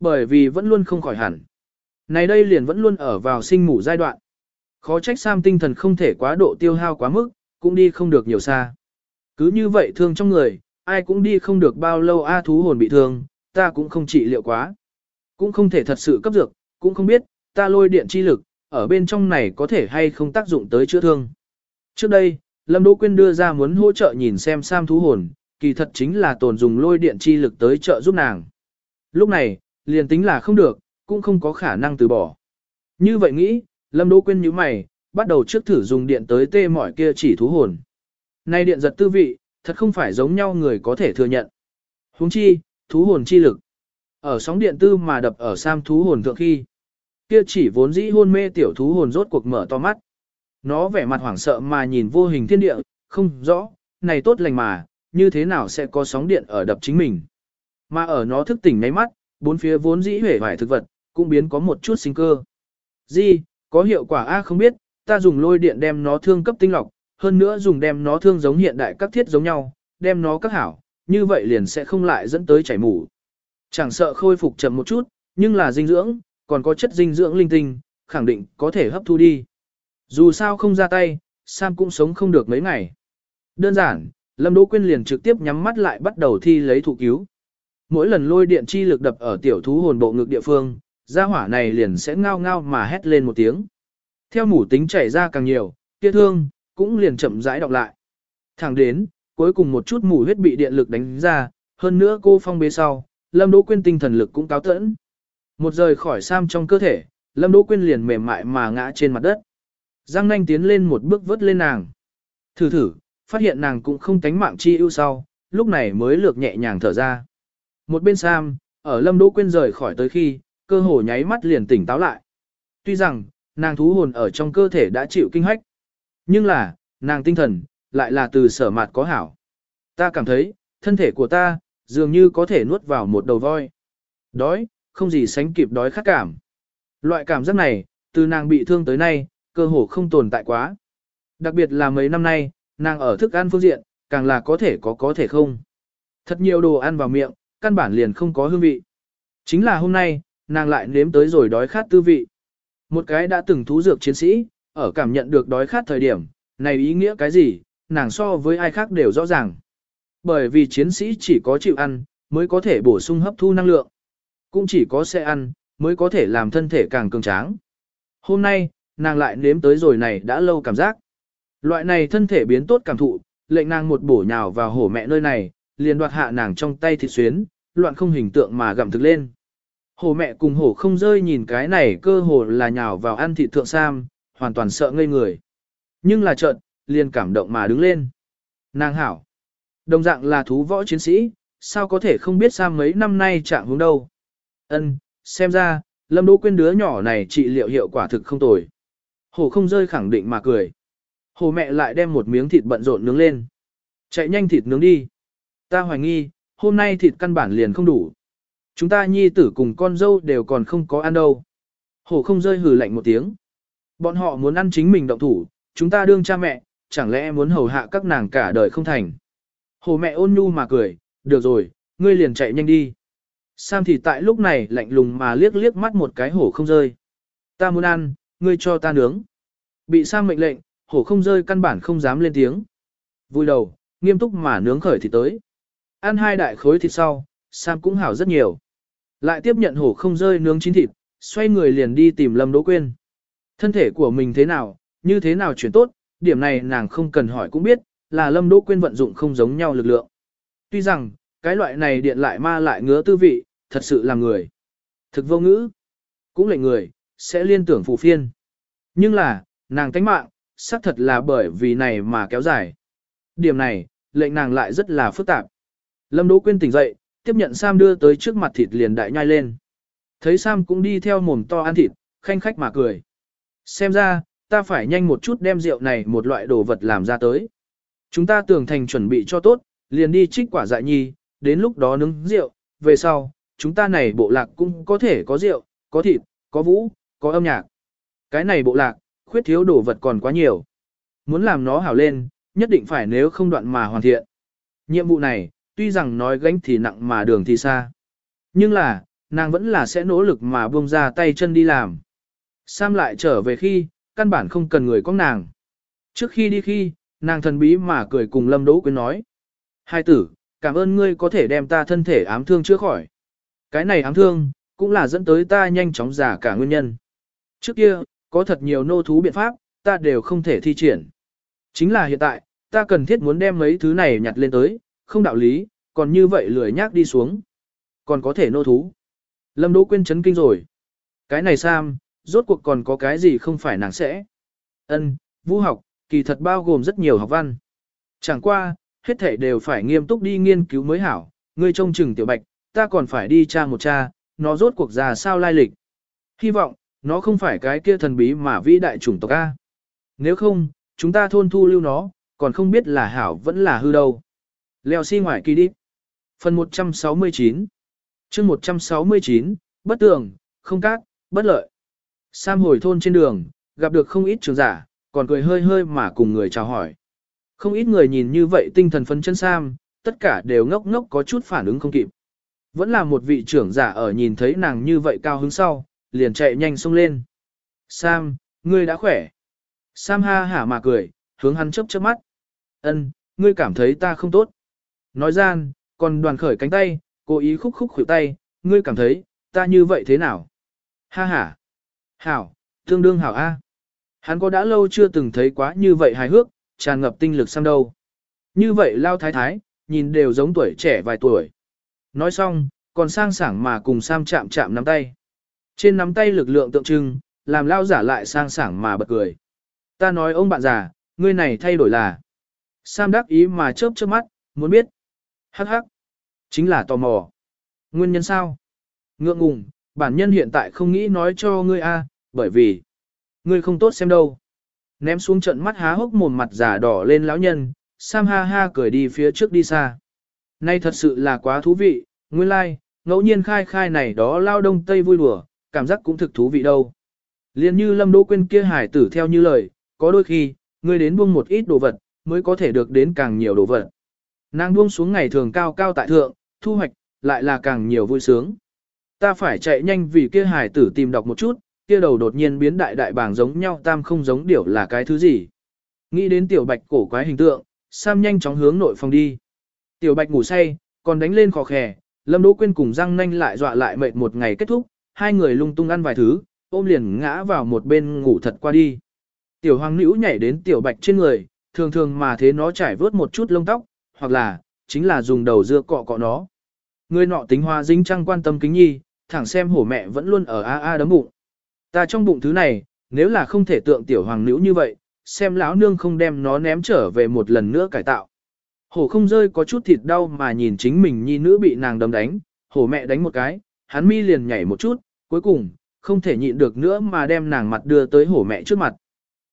Bởi vì vẫn luôn không khỏi hẳn. Này đây liền vẫn luôn ở vào sinh ngủ giai đoạn. Khó trách Sam tinh thần không thể quá độ tiêu hao quá mức, cũng đi không được nhiều xa. Cứ như vậy thương trong người, ai cũng đi không được bao lâu a thú hồn bị thương, ta cũng không trị liệu quá. Cũng không thể thật sự cấp dược, cũng không biết, ta lôi điện chi lực, ở bên trong này có thể hay không tác dụng tới chữa thương. Trước đây, Lâm Đỗ Quyên đưa ra muốn hỗ trợ nhìn xem Sam thú hồn, kỳ thật chính là tồn dùng lôi điện chi lực tới trợ giúp nàng. Lúc này, liền tính là không được, cũng không có khả năng từ bỏ. Như vậy nghĩ, Lâm Đỗ Quyên nhíu mày, bắt đầu trước thử dùng điện tới tê mỏi kia chỉ thú hồn. Nay điện giật tư vị, thật không phải giống nhau người có thể thừa nhận. Huống chi, thú hồn chi lực. Ở sóng điện tư mà đập ở Sam thú hồn thượng khi. Kia chỉ vốn dĩ hôn mê tiểu thú hồn rốt cuộc mở to mắt. Nó vẻ mặt hoảng sợ mà nhìn vô hình thiên địa, không rõ, này tốt lành mà, như thế nào sẽ có sóng điện ở đập chính mình. Mà ở nó thức tỉnh ngáy mắt, bốn phía vốn dĩ hể vải thực vật, cũng biến có một chút sinh cơ. Di, có hiệu quả A không biết, ta dùng lôi điện đem nó thương cấp tinh lọc, hơn nữa dùng đem nó thương giống hiện đại các thiết giống nhau, đem nó các hảo, như vậy liền sẽ không lại dẫn tới chảy mủ. Chẳng sợ khôi phục chậm một chút, nhưng là dinh dưỡng, còn có chất dinh dưỡng linh tinh, khẳng định có thể hấp thu đi. Dù sao không ra tay, Sam cũng sống không được mấy ngày. Đơn giản, Lâm Đỗ Quyên liền trực tiếp nhắm mắt lại bắt đầu thi lấy thụ cứu. Mỗi lần lôi điện chi lực đập ở tiểu thú hồn bộ ngực địa phương, gia hỏa này liền sẽ ngao ngao mà hét lên một tiếng. Theo mủ tính chảy ra càng nhiều, kia thương, cũng liền chậm rãi đọc lại. Thẳng đến, cuối cùng một chút mù huyết bị điện lực đánh ra, hơn nữa cô phong bế sau, Lâm Đỗ Quyên tinh thần lực cũng cáo tẫn. Một rời khỏi Sam trong cơ thể, Lâm Đỗ Quyên liền mềm mại mà ngã trên mặt đất. Giang nanh tiến lên một bước vớt lên nàng. Thử thử, phát hiện nàng cũng không tánh mạng chi ưu sau, lúc này mới lược nhẹ nhàng thở ra. Một bên Sam, ở Lâm Đỗ Quyên rời khỏi tới khi, cơ hồ nháy mắt liền tỉnh táo lại. Tuy rằng, nàng thú hồn ở trong cơ thể đã chịu kinh hách. Nhưng là, nàng tinh thần, lại là từ sở mạt có hảo. Ta cảm thấy, thân thể của ta, dường như có thể nuốt vào một đầu voi. Đói, không gì sánh kịp đói khát cảm. Loại cảm giác này, từ nàng bị thương tới nay, cơ hồ không tồn tại quá. Đặc biệt là mấy năm nay, nàng ở thức ăn phương diện, càng là có thể có có thể không. Thật nhiều đồ ăn vào miệng, căn bản liền không có hương vị. Chính là hôm nay, nàng lại nếm tới rồi đói khát tư vị. Một cái đã từng thú dược chiến sĩ, ở cảm nhận được đói khát thời điểm, này ý nghĩa cái gì, nàng so với ai khác đều rõ ràng. Bởi vì chiến sĩ chỉ có chịu ăn, mới có thể bổ sung hấp thu năng lượng. Cũng chỉ có sẽ ăn, mới có thể làm thân thể càng cường tráng. Hôm nay, nàng lại nếm tới rồi này đã lâu cảm giác. Loại này thân thể biến tốt cảm thụ, lệnh nàng một bổ nhào vào hổ mẹ nơi này, liền đoạt hạ nàng trong tay thịt xuyến, loạn không hình tượng mà gặm thực lên. Hổ mẹ cùng hổ không rơi nhìn cái này cơ hồ là nhào vào ăn thịt thượng sam, hoàn toàn sợ ngây người. Nhưng là trợn, liền cảm động mà đứng lên. Nàng hảo. Đồng dạng là thú võ chiến sĩ, sao có thể không biết Sam mấy năm nay trạng hướng đâu. Ân, xem ra, Lâm Đỗ Quyên đứa nhỏ này trị liệu hiệu quả thực không tồi. Hổ không rơi khẳng định mà cười. Hồ mẹ lại đem một miếng thịt bận rộn nướng lên. Chạy nhanh thịt nướng đi. Ta hoài nghi, hôm nay thịt căn bản liền không đủ. Chúng ta nhi tử cùng con dâu đều còn không có ăn đâu. Hổ không rơi hừ lạnh một tiếng. Bọn họ muốn ăn chính mình động thủ, chúng ta đương cha mẹ, chẳng lẽ muốn hầu hạ các nàng cả đời không thành. Hồ mẹ ôn nhu mà cười, được rồi, ngươi liền chạy nhanh đi. Sam thì tại lúc này lạnh lùng mà liếc liếc mắt một cái hổ không rơi. Ta muốn ăn, ngươi cho ta nướng. Bị Sam mệnh lệnh, hổ không rơi căn bản không dám lên tiếng. Vui đầu, nghiêm túc mà nướng khởi thì tới. Ăn hai đại khối thịt sau, Sam cũng hảo rất nhiều. Lại tiếp nhận hổ không rơi nướng chín thịt, xoay người liền đi tìm Lâm Đỗ Quyên. Thân thể của mình thế nào, như thế nào chuyển tốt, điểm này nàng không cần hỏi cũng biết, là Lâm Đỗ Quyên vận dụng không giống nhau lực lượng. Tuy rằng, cái loại này điện lại ma lại ngứa tư vị, thật sự là người. Thực vô ngữ, cũng lệnh người, sẽ liên tưởng phù phiên. Nhưng là, nàng tánh mạng, xác thật là bởi vì này mà kéo dài. Điểm này, lệnh nàng lại rất là phức tạp. Lâm Đỗ Quyên tỉnh dậy, tiếp nhận Sam đưa tới trước mặt thịt liền đại nhai lên. Thấy Sam cũng đi theo mồm to ăn thịt, khanh khách mà cười. Xem ra, ta phải nhanh một chút đem rượu này một loại đồ vật làm ra tới. Chúng ta tưởng thành chuẩn bị cho tốt, liền đi trích quả dại nhi, đến lúc đó nướng rượu, về sau, chúng ta này bộ lạc cũng có thể có rượu, có thịt, có vũ, có âm nhạc. Cái này bộ lạc, khuyết thiếu đồ vật còn quá nhiều. Muốn làm nó hảo lên, nhất định phải nếu không đoạn mà hoàn thiện. Nhiệm vụ này, tuy rằng nói gánh thì nặng mà đường thì xa. Nhưng là, nàng vẫn là sẽ nỗ lực mà buông ra tay chân đi làm. Sam lại trở về khi, căn bản không cần người có nàng. Trước khi đi khi, nàng thần bí mà cười cùng Lâm Đỗ Quyên nói. Hai tử, cảm ơn ngươi có thể đem ta thân thể ám thương chữa khỏi. Cái này ám thương, cũng là dẫn tới ta nhanh chóng già cả nguyên nhân. Trước kia, có thật nhiều nô thú biện pháp, ta đều không thể thi triển. Chính là hiện tại, ta cần thiết muốn đem mấy thứ này nhặt lên tới, không đạo lý, còn như vậy lười nhác đi xuống. Còn có thể nô thú. Lâm Đỗ Quyên chấn kinh rồi. Cái này Sam, rốt cuộc còn có cái gì không phải nàng sẽ. Ân, vũ học, kỳ thật bao gồm rất nhiều học văn. Chẳng qua, hết thể đều phải nghiêm túc đi nghiên cứu mới hảo, ngươi trông chừng tiểu bạch, ta còn phải đi tra một tra, nó rốt cuộc ra sao lai lịch. Hy vọng, nó không phải cái kia thần bí mà vĩ đại chủng tộc A. Nếu không, chúng ta thôn thu lưu nó, còn không biết là hảo vẫn là hư đâu. Leo xi si ngoài kỳ đi. Phần 169 chương 169, bất tường, không cát, bất lợi. Sam hồi thôn trên đường, gặp được không ít trường giả, còn cười hơi hơi mà cùng người chào hỏi. Không ít người nhìn như vậy tinh thần phấn chân Sam, tất cả đều ngốc ngốc có chút phản ứng không kịp. Vẫn là một vị trưởng giả ở nhìn thấy nàng như vậy cao hứng sau, liền chạy nhanh xông lên. Sam, ngươi đã khỏe. Sam ha hả mà cười, hướng hắn chớp chớp mắt. Ân, ngươi cảm thấy ta không tốt. Nói gian, còn đoàn khởi cánh tay, cố ý khúc khúc khuỷu tay, ngươi cảm thấy, ta như vậy thế nào? Ha ha. Hảo, tương đương hảo A. Hắn có đã lâu chưa từng thấy quá như vậy hài hước, tràn ngập tinh lực sang đâu. Như vậy lao thái thái, nhìn đều giống tuổi trẻ vài tuổi. Nói xong, còn sang sảng mà cùng Sam chạm chạm nắm tay. Trên nắm tay lực lượng tượng trưng, làm lao giả lại sang sảng mà bật cười. Ta nói ông bạn già, ngươi này thay đổi là. Sam đắc ý mà chớp chớp mắt, muốn biết. Hắc hắc. Chính là tò mò. Nguyên nhân sao? Ngượng ngùng, bản nhân hiện tại không nghĩ nói cho ngươi a, bởi vì ngươi không tốt xem đâu. Ném xuống trận mắt há hốc mồm mặt giả đỏ lên lão nhân, Sam ha ha cười đi phía trước đi xa. Nay thật sự là quá thú vị, nguyên lai, like, ngẫu nhiên khai khai này đó lao đông tây vui đùa, cảm giác cũng thực thú vị đâu. Liên như Lâm Đỗ Quyên kia hải tử theo như lời, có đôi khi, ngươi đến buông một ít đồ vật, mới có thể được đến càng nhiều đồ vật. Nàng buông xuống ngày thường cao cao tại thượng, thu hoạch, lại là càng nhiều vui sướng. Ta phải chạy nhanh vì kia hải tử tìm đọc một chút, kia đầu đột nhiên biến đại đại bảng giống nhau tam không giống điểu là cái thứ gì. Nghĩ đến tiểu bạch cổ quái hình tượng, Sam nhanh chóng hướng nội phòng đi. Tiểu bạch ngủ say, còn đánh lên khò khè, Lâm Đỗ Quyên cùng răng nanh lại dọa lại mệt một ngày kết thúc, hai người lung tung ăn vài thứ, ôm liền ngã vào một bên ngủ thật qua đi. Tiểu hoàng nữ nhảy đến tiểu bạch trên người, thường thường mà thế nó trải vớt một chút lông tóc, hoặc là, chính là dùng đầu dưa cọ cọ nó. Người nọ tính hoa dính trăng quan tâm kính nhi, thẳng xem hổ mẹ vẫn luôn ở a a đấm bụng. Ta trong bụng thứ này, nếu là không thể tượng tiểu hoàng nữ như vậy, xem lão nương không đem nó ném trở về một lần nữa cải tạo. Hổ không rơi có chút thịt đau mà nhìn chính mình nhi nữ bị nàng đấm đánh, hổ mẹ đánh một cái, hắn mi liền nhảy một chút, cuối cùng, không thể nhịn được nữa mà đem nàng mặt đưa tới hổ mẹ trước mặt.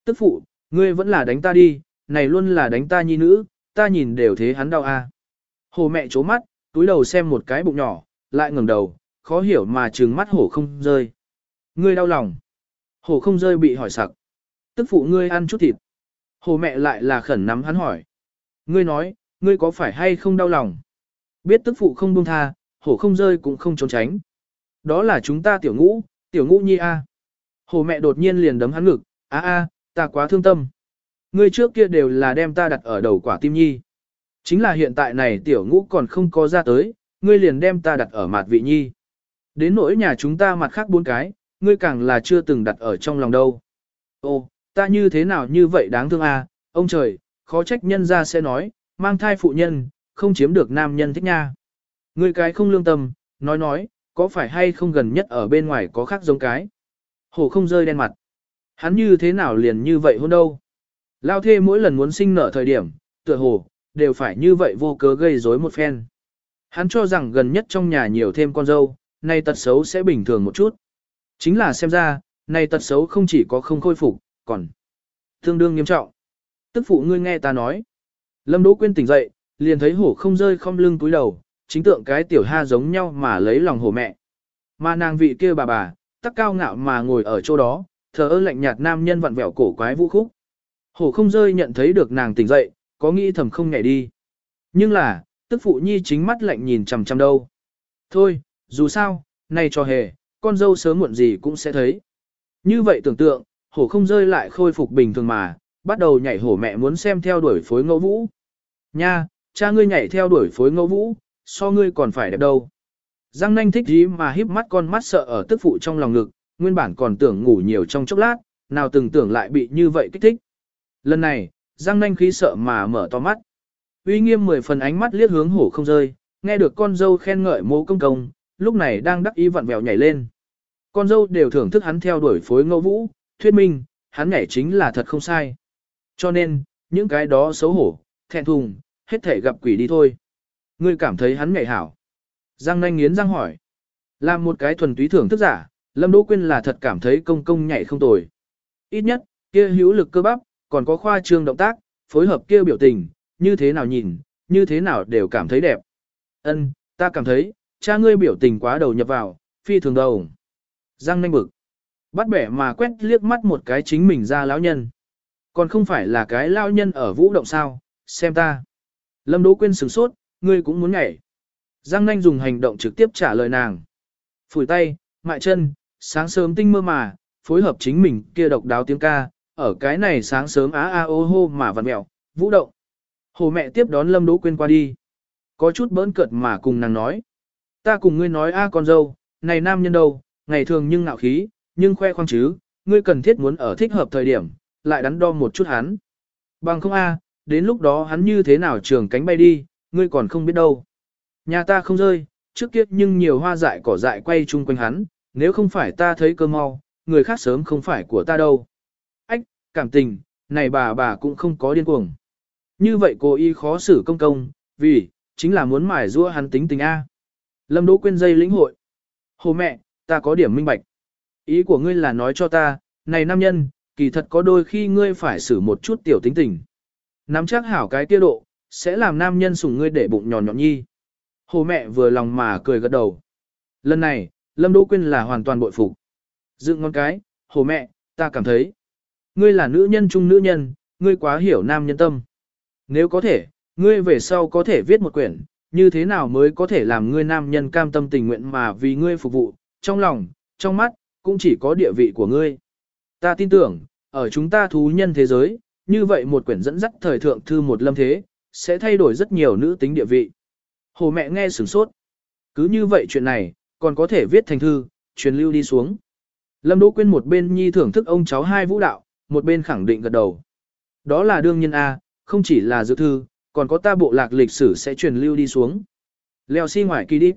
Tức phụ, ngươi vẫn là đánh ta đi, này luôn là đánh ta nhi nữ, ta nhìn đều thế hắn đau a. À. Hổ mẹ chố mắt, túi đầu xem một cái bụng nhỏ, lại ngẩng đầu, khó hiểu mà trừng mắt hổ không rơi. Ngươi đau lòng. Hổ không rơi bị hỏi sặc. Tức phụ ngươi ăn chút thịt. Hổ mẹ lại là khẩn nắm hắn hỏi. Ngươi nói, ngươi có phải hay không đau lòng? Biết tức phụ không buông tha, hổ không rơi cũng không trốn tránh. Đó là chúng ta tiểu ngũ, tiểu ngũ nhi a. Hổ mẹ đột nhiên liền đấm hắn ngực, a a, ta quá thương tâm. Ngươi trước kia đều là đem ta đặt ở đầu quả tim nhi. Chính là hiện tại này tiểu ngũ còn không có ra tới, ngươi liền đem ta đặt ở mặt vị nhi. Đến nỗi nhà chúng ta mặt khác bốn cái, ngươi càng là chưa từng đặt ở trong lòng đâu. Ô, ta như thế nào như vậy đáng thương à, ông trời, khó trách nhân ra sẽ nói, mang thai phụ nhân, không chiếm được nam nhân thích nha. Ngươi cái không lương tâm, nói nói, có phải hay không gần nhất ở bên ngoài có khác giống cái. Hổ không rơi đen mặt. Hắn như thế nào liền như vậy hôn đâu. Lao thê mỗi lần muốn sinh nở thời điểm, tựa hồ, đều phải như vậy vô cớ gây rối một phen. Hắn cho rằng gần nhất trong nhà nhiều thêm con dâu, nay tật xấu sẽ bình thường một chút. Chính là xem ra, nay tật xấu không chỉ có không khôi phục, còn tương đương nghiêm trọng. Tức phụ ngươi nghe ta nói. Lâm Đỗ Quyên tỉnh dậy, liền thấy hổ không rơi không lưng túi đầu, chính tượng cái tiểu ha giống nhau mà lấy lòng hổ mẹ. Mà nàng vị kia bà bà, tắc cao ngạo mà ngồi ở chỗ đó, thờ ơ lạnh nhạt nam nhân vặn vẹo cổ quái vũ khúc. Hổ không rơi nhận thấy được nàng tỉnh dậy, có nghĩ thầm không nhảy đi. Nhưng là, tức phụ nhi chính mắt lạnh nhìn chằm chằm đâu. Thôi, dù sao, nay cho hề, con dâu sớm muộn gì cũng sẽ thấy. Như vậy tưởng tượng, hổ không rơi lại khôi phục bình thường mà, bắt đầu nhảy hổ mẹ muốn xem theo đuổi phối ngẫu vũ. Nha, cha ngươi nhảy theo đuổi phối ngẫu vũ, so ngươi còn phải đẹp đâu. Giang nanh thích gì mà híp mắt con mắt sợ ở tức phụ trong lòng ngực, nguyên bản còn tưởng ngủ nhiều trong chốc lát, nào từng tưởng lại bị như vậy kích thích. Lần này, Giang nanh khí sợ mà mở to mắt. Uy nghiêm mười phần ánh mắt liếc hướng hổ không rơi, nghe được con dâu khen ngợi mô công công, lúc này đang đắc ý vặn vẹo nhảy lên. Con dâu đều thưởng thức hắn theo đuổi phối ngẫu vũ, thuyết minh, hắn nhảy chính là thật không sai. Cho nên, những cái đó xấu hổ, thẹn thùng, hết thể gặp quỷ đi thôi. Ngươi cảm thấy hắn nhảy hảo. Giang nanh nghiến răng hỏi. Làm một cái thuần túy thưởng thức giả, Lâm Đỗ Quyên là thật cảm thấy công công nhảy không tồi. Ít nhất, kia hữu lực cơ bắp, còn có khoa trương động tác, phối hợp kia biểu tình, như thế nào nhìn, như thế nào đều cảm thấy đẹp. Ân, ta cảm thấy, cha ngươi biểu tình quá đầu nhập vào, phi thường đầu. Giang nanh bực. Bắt bẻ mà quét liếc mắt một cái chính mình ra lão nhân. Còn không phải là cái lão nhân ở vũ động sao, xem ta. Lâm Đỗ Quyên sửng sốt, ngươi cũng muốn nhảy. Giang nanh dùng hành động trực tiếp trả lời nàng. Phủi tay, mại chân, sáng sớm tinh mơ mà, phối hợp chính mình kia độc đáo tiếng ca, ở cái này sáng sớm á a ô hô mà vặn mẹo, vũ động. Hồ mẹ tiếp đón Lâm Đỗ Quyên qua đi. Có chút bỡn cợt mà cùng nàng nói. Ta cùng ngươi nói a à con dâu, này nam nhân đâu, ngày thường nhưng ngạo khí, nhưng khoe khoang chứ, ngươi cần thiết muốn ở thích hợp thời điểm, lại đắn đo một chút hắn. Bằng không a, đến lúc đó hắn như thế nào trường cánh bay đi, ngươi còn không biết đâu. Nhà ta không rơi, trước kia nhưng nhiều hoa dại cỏ dại quay chung quanh hắn, nếu không phải ta thấy cơ mau, người khác sớm không phải của ta đâu. Ách, cảm tình, này bà bà cũng không có điên cuồng. Như vậy cô y khó xử công công, vì, chính là muốn mải rua hắn tính tình A. Lâm Đỗ Quyên dây lĩnh hội. Hồ mẹ, ta có điểm minh bạch. Ý của ngươi là nói cho ta, này nam nhân, kỳ thật có đôi khi ngươi phải xử một chút tiểu tính tình. Nắm chắc hảo cái kia độ, sẽ làm nam nhân sủng ngươi để bụng nhòn nhọn nhi. Hồ mẹ vừa lòng mà cười gật đầu. Lần này, Lâm Đỗ Quyên là hoàn toàn bội phục. Dựng ngón cái, hồ mẹ, ta cảm thấy. Ngươi là nữ nhân trung nữ nhân, ngươi quá hiểu nam nhân tâm. Nếu có thể, ngươi về sau có thể viết một quyển, như thế nào mới có thể làm ngươi nam nhân cam tâm tình nguyện mà vì ngươi phục vụ, trong lòng, trong mắt, cũng chỉ có địa vị của ngươi. Ta tin tưởng, ở chúng ta thú nhân thế giới, như vậy một quyển dẫn dắt thời thượng thư một lâm thế, sẽ thay đổi rất nhiều nữ tính địa vị. Hồ mẹ nghe sửng sốt. Cứ như vậy chuyện này, còn có thể viết thành thư, truyền lưu đi xuống. Lâm Đỗ Quyên một bên nhi thưởng thức ông cháu hai vũ đạo, một bên khẳng định gật đầu. Đó là đương nhiên A, không chỉ là dự thư, còn có ta bộ lạc lịch sử sẽ truyền lưu đi xuống. Leo xi si ngoài kỳ đi.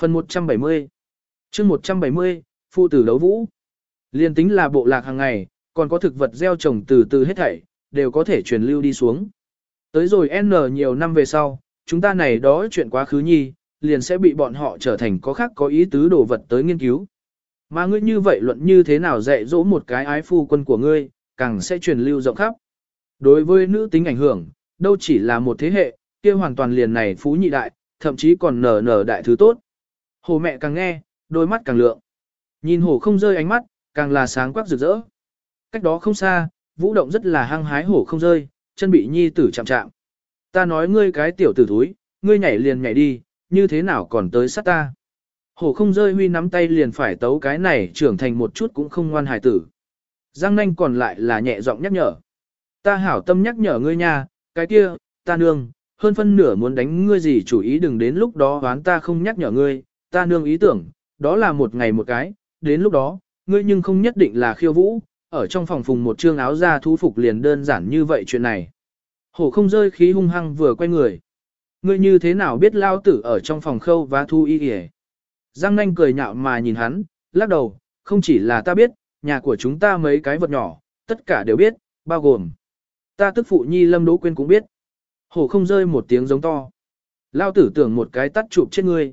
Phần 170 chương 170, Phụ tử đấu vũ. Liên tính là bộ lạc hàng ngày, còn có thực vật gieo trồng từ từ hết thảy, đều có thể truyền lưu đi xuống. Tới rồi N nhiều năm về sau, chúng ta này đó chuyện quá khứ nhi, liền sẽ bị bọn họ trở thành có khác có ý tứ đồ vật tới nghiên cứu. Mà ngươi như vậy luận như thế nào dạy dỗ một cái ái phu quân của ngươi, càng sẽ truyền lưu rộng khắp. Đối với nữ tính ảnh hưởng, đâu chỉ là một thế hệ, kia hoàn toàn liền này phú nhị đại, thậm chí còn nở nở đại thứ tốt. Hồ mẹ càng nghe, đôi mắt càng lượng. Nhìn hồ không rơi ánh mắt, càng là sáng quắc rực rỡ. Cách đó không xa, vũ động rất là hăng hái hổ không rơi, chân bị nhi tử chạm chạm. Ta nói ngươi cái tiểu tử thúi, ngươi nhảy liền nhảy đi, như thế nào còn tới sát ta. Hổ không rơi huy nắm tay liền phải tấu cái này trưởng thành một chút cũng không ngoan hài tử. Giang nanh còn lại là nhẹ giọng nhắc nhở. Ta hảo tâm nhắc nhở ngươi nha, cái kia, ta nương, hơn phân nửa muốn đánh ngươi gì chủ ý đừng đến lúc đó hoán ta không nhắc nhở ngươi, ta nương ý tưởng, đó là một ngày một cái, đến lúc đó, ngươi nhưng không nhất định là khiêu vũ, ở trong phòng phùng một trương áo da thú phục liền đơn giản như vậy chuyện này. Hổ không rơi khí hung hăng vừa quay người. Ngươi như thế nào biết lao tử ở trong phòng khâu và thu y kìa. Giang nanh cười nhạo mà nhìn hắn, lắc đầu, không chỉ là ta biết, nhà của chúng ta mấy cái vật nhỏ, tất cả đều biết, bao gồm. Ta tức phụ nhi lâm đỗ quên cũng biết. Hổ không rơi một tiếng giống to. Lao tử tưởng một cái tắt chụp chết ngươi.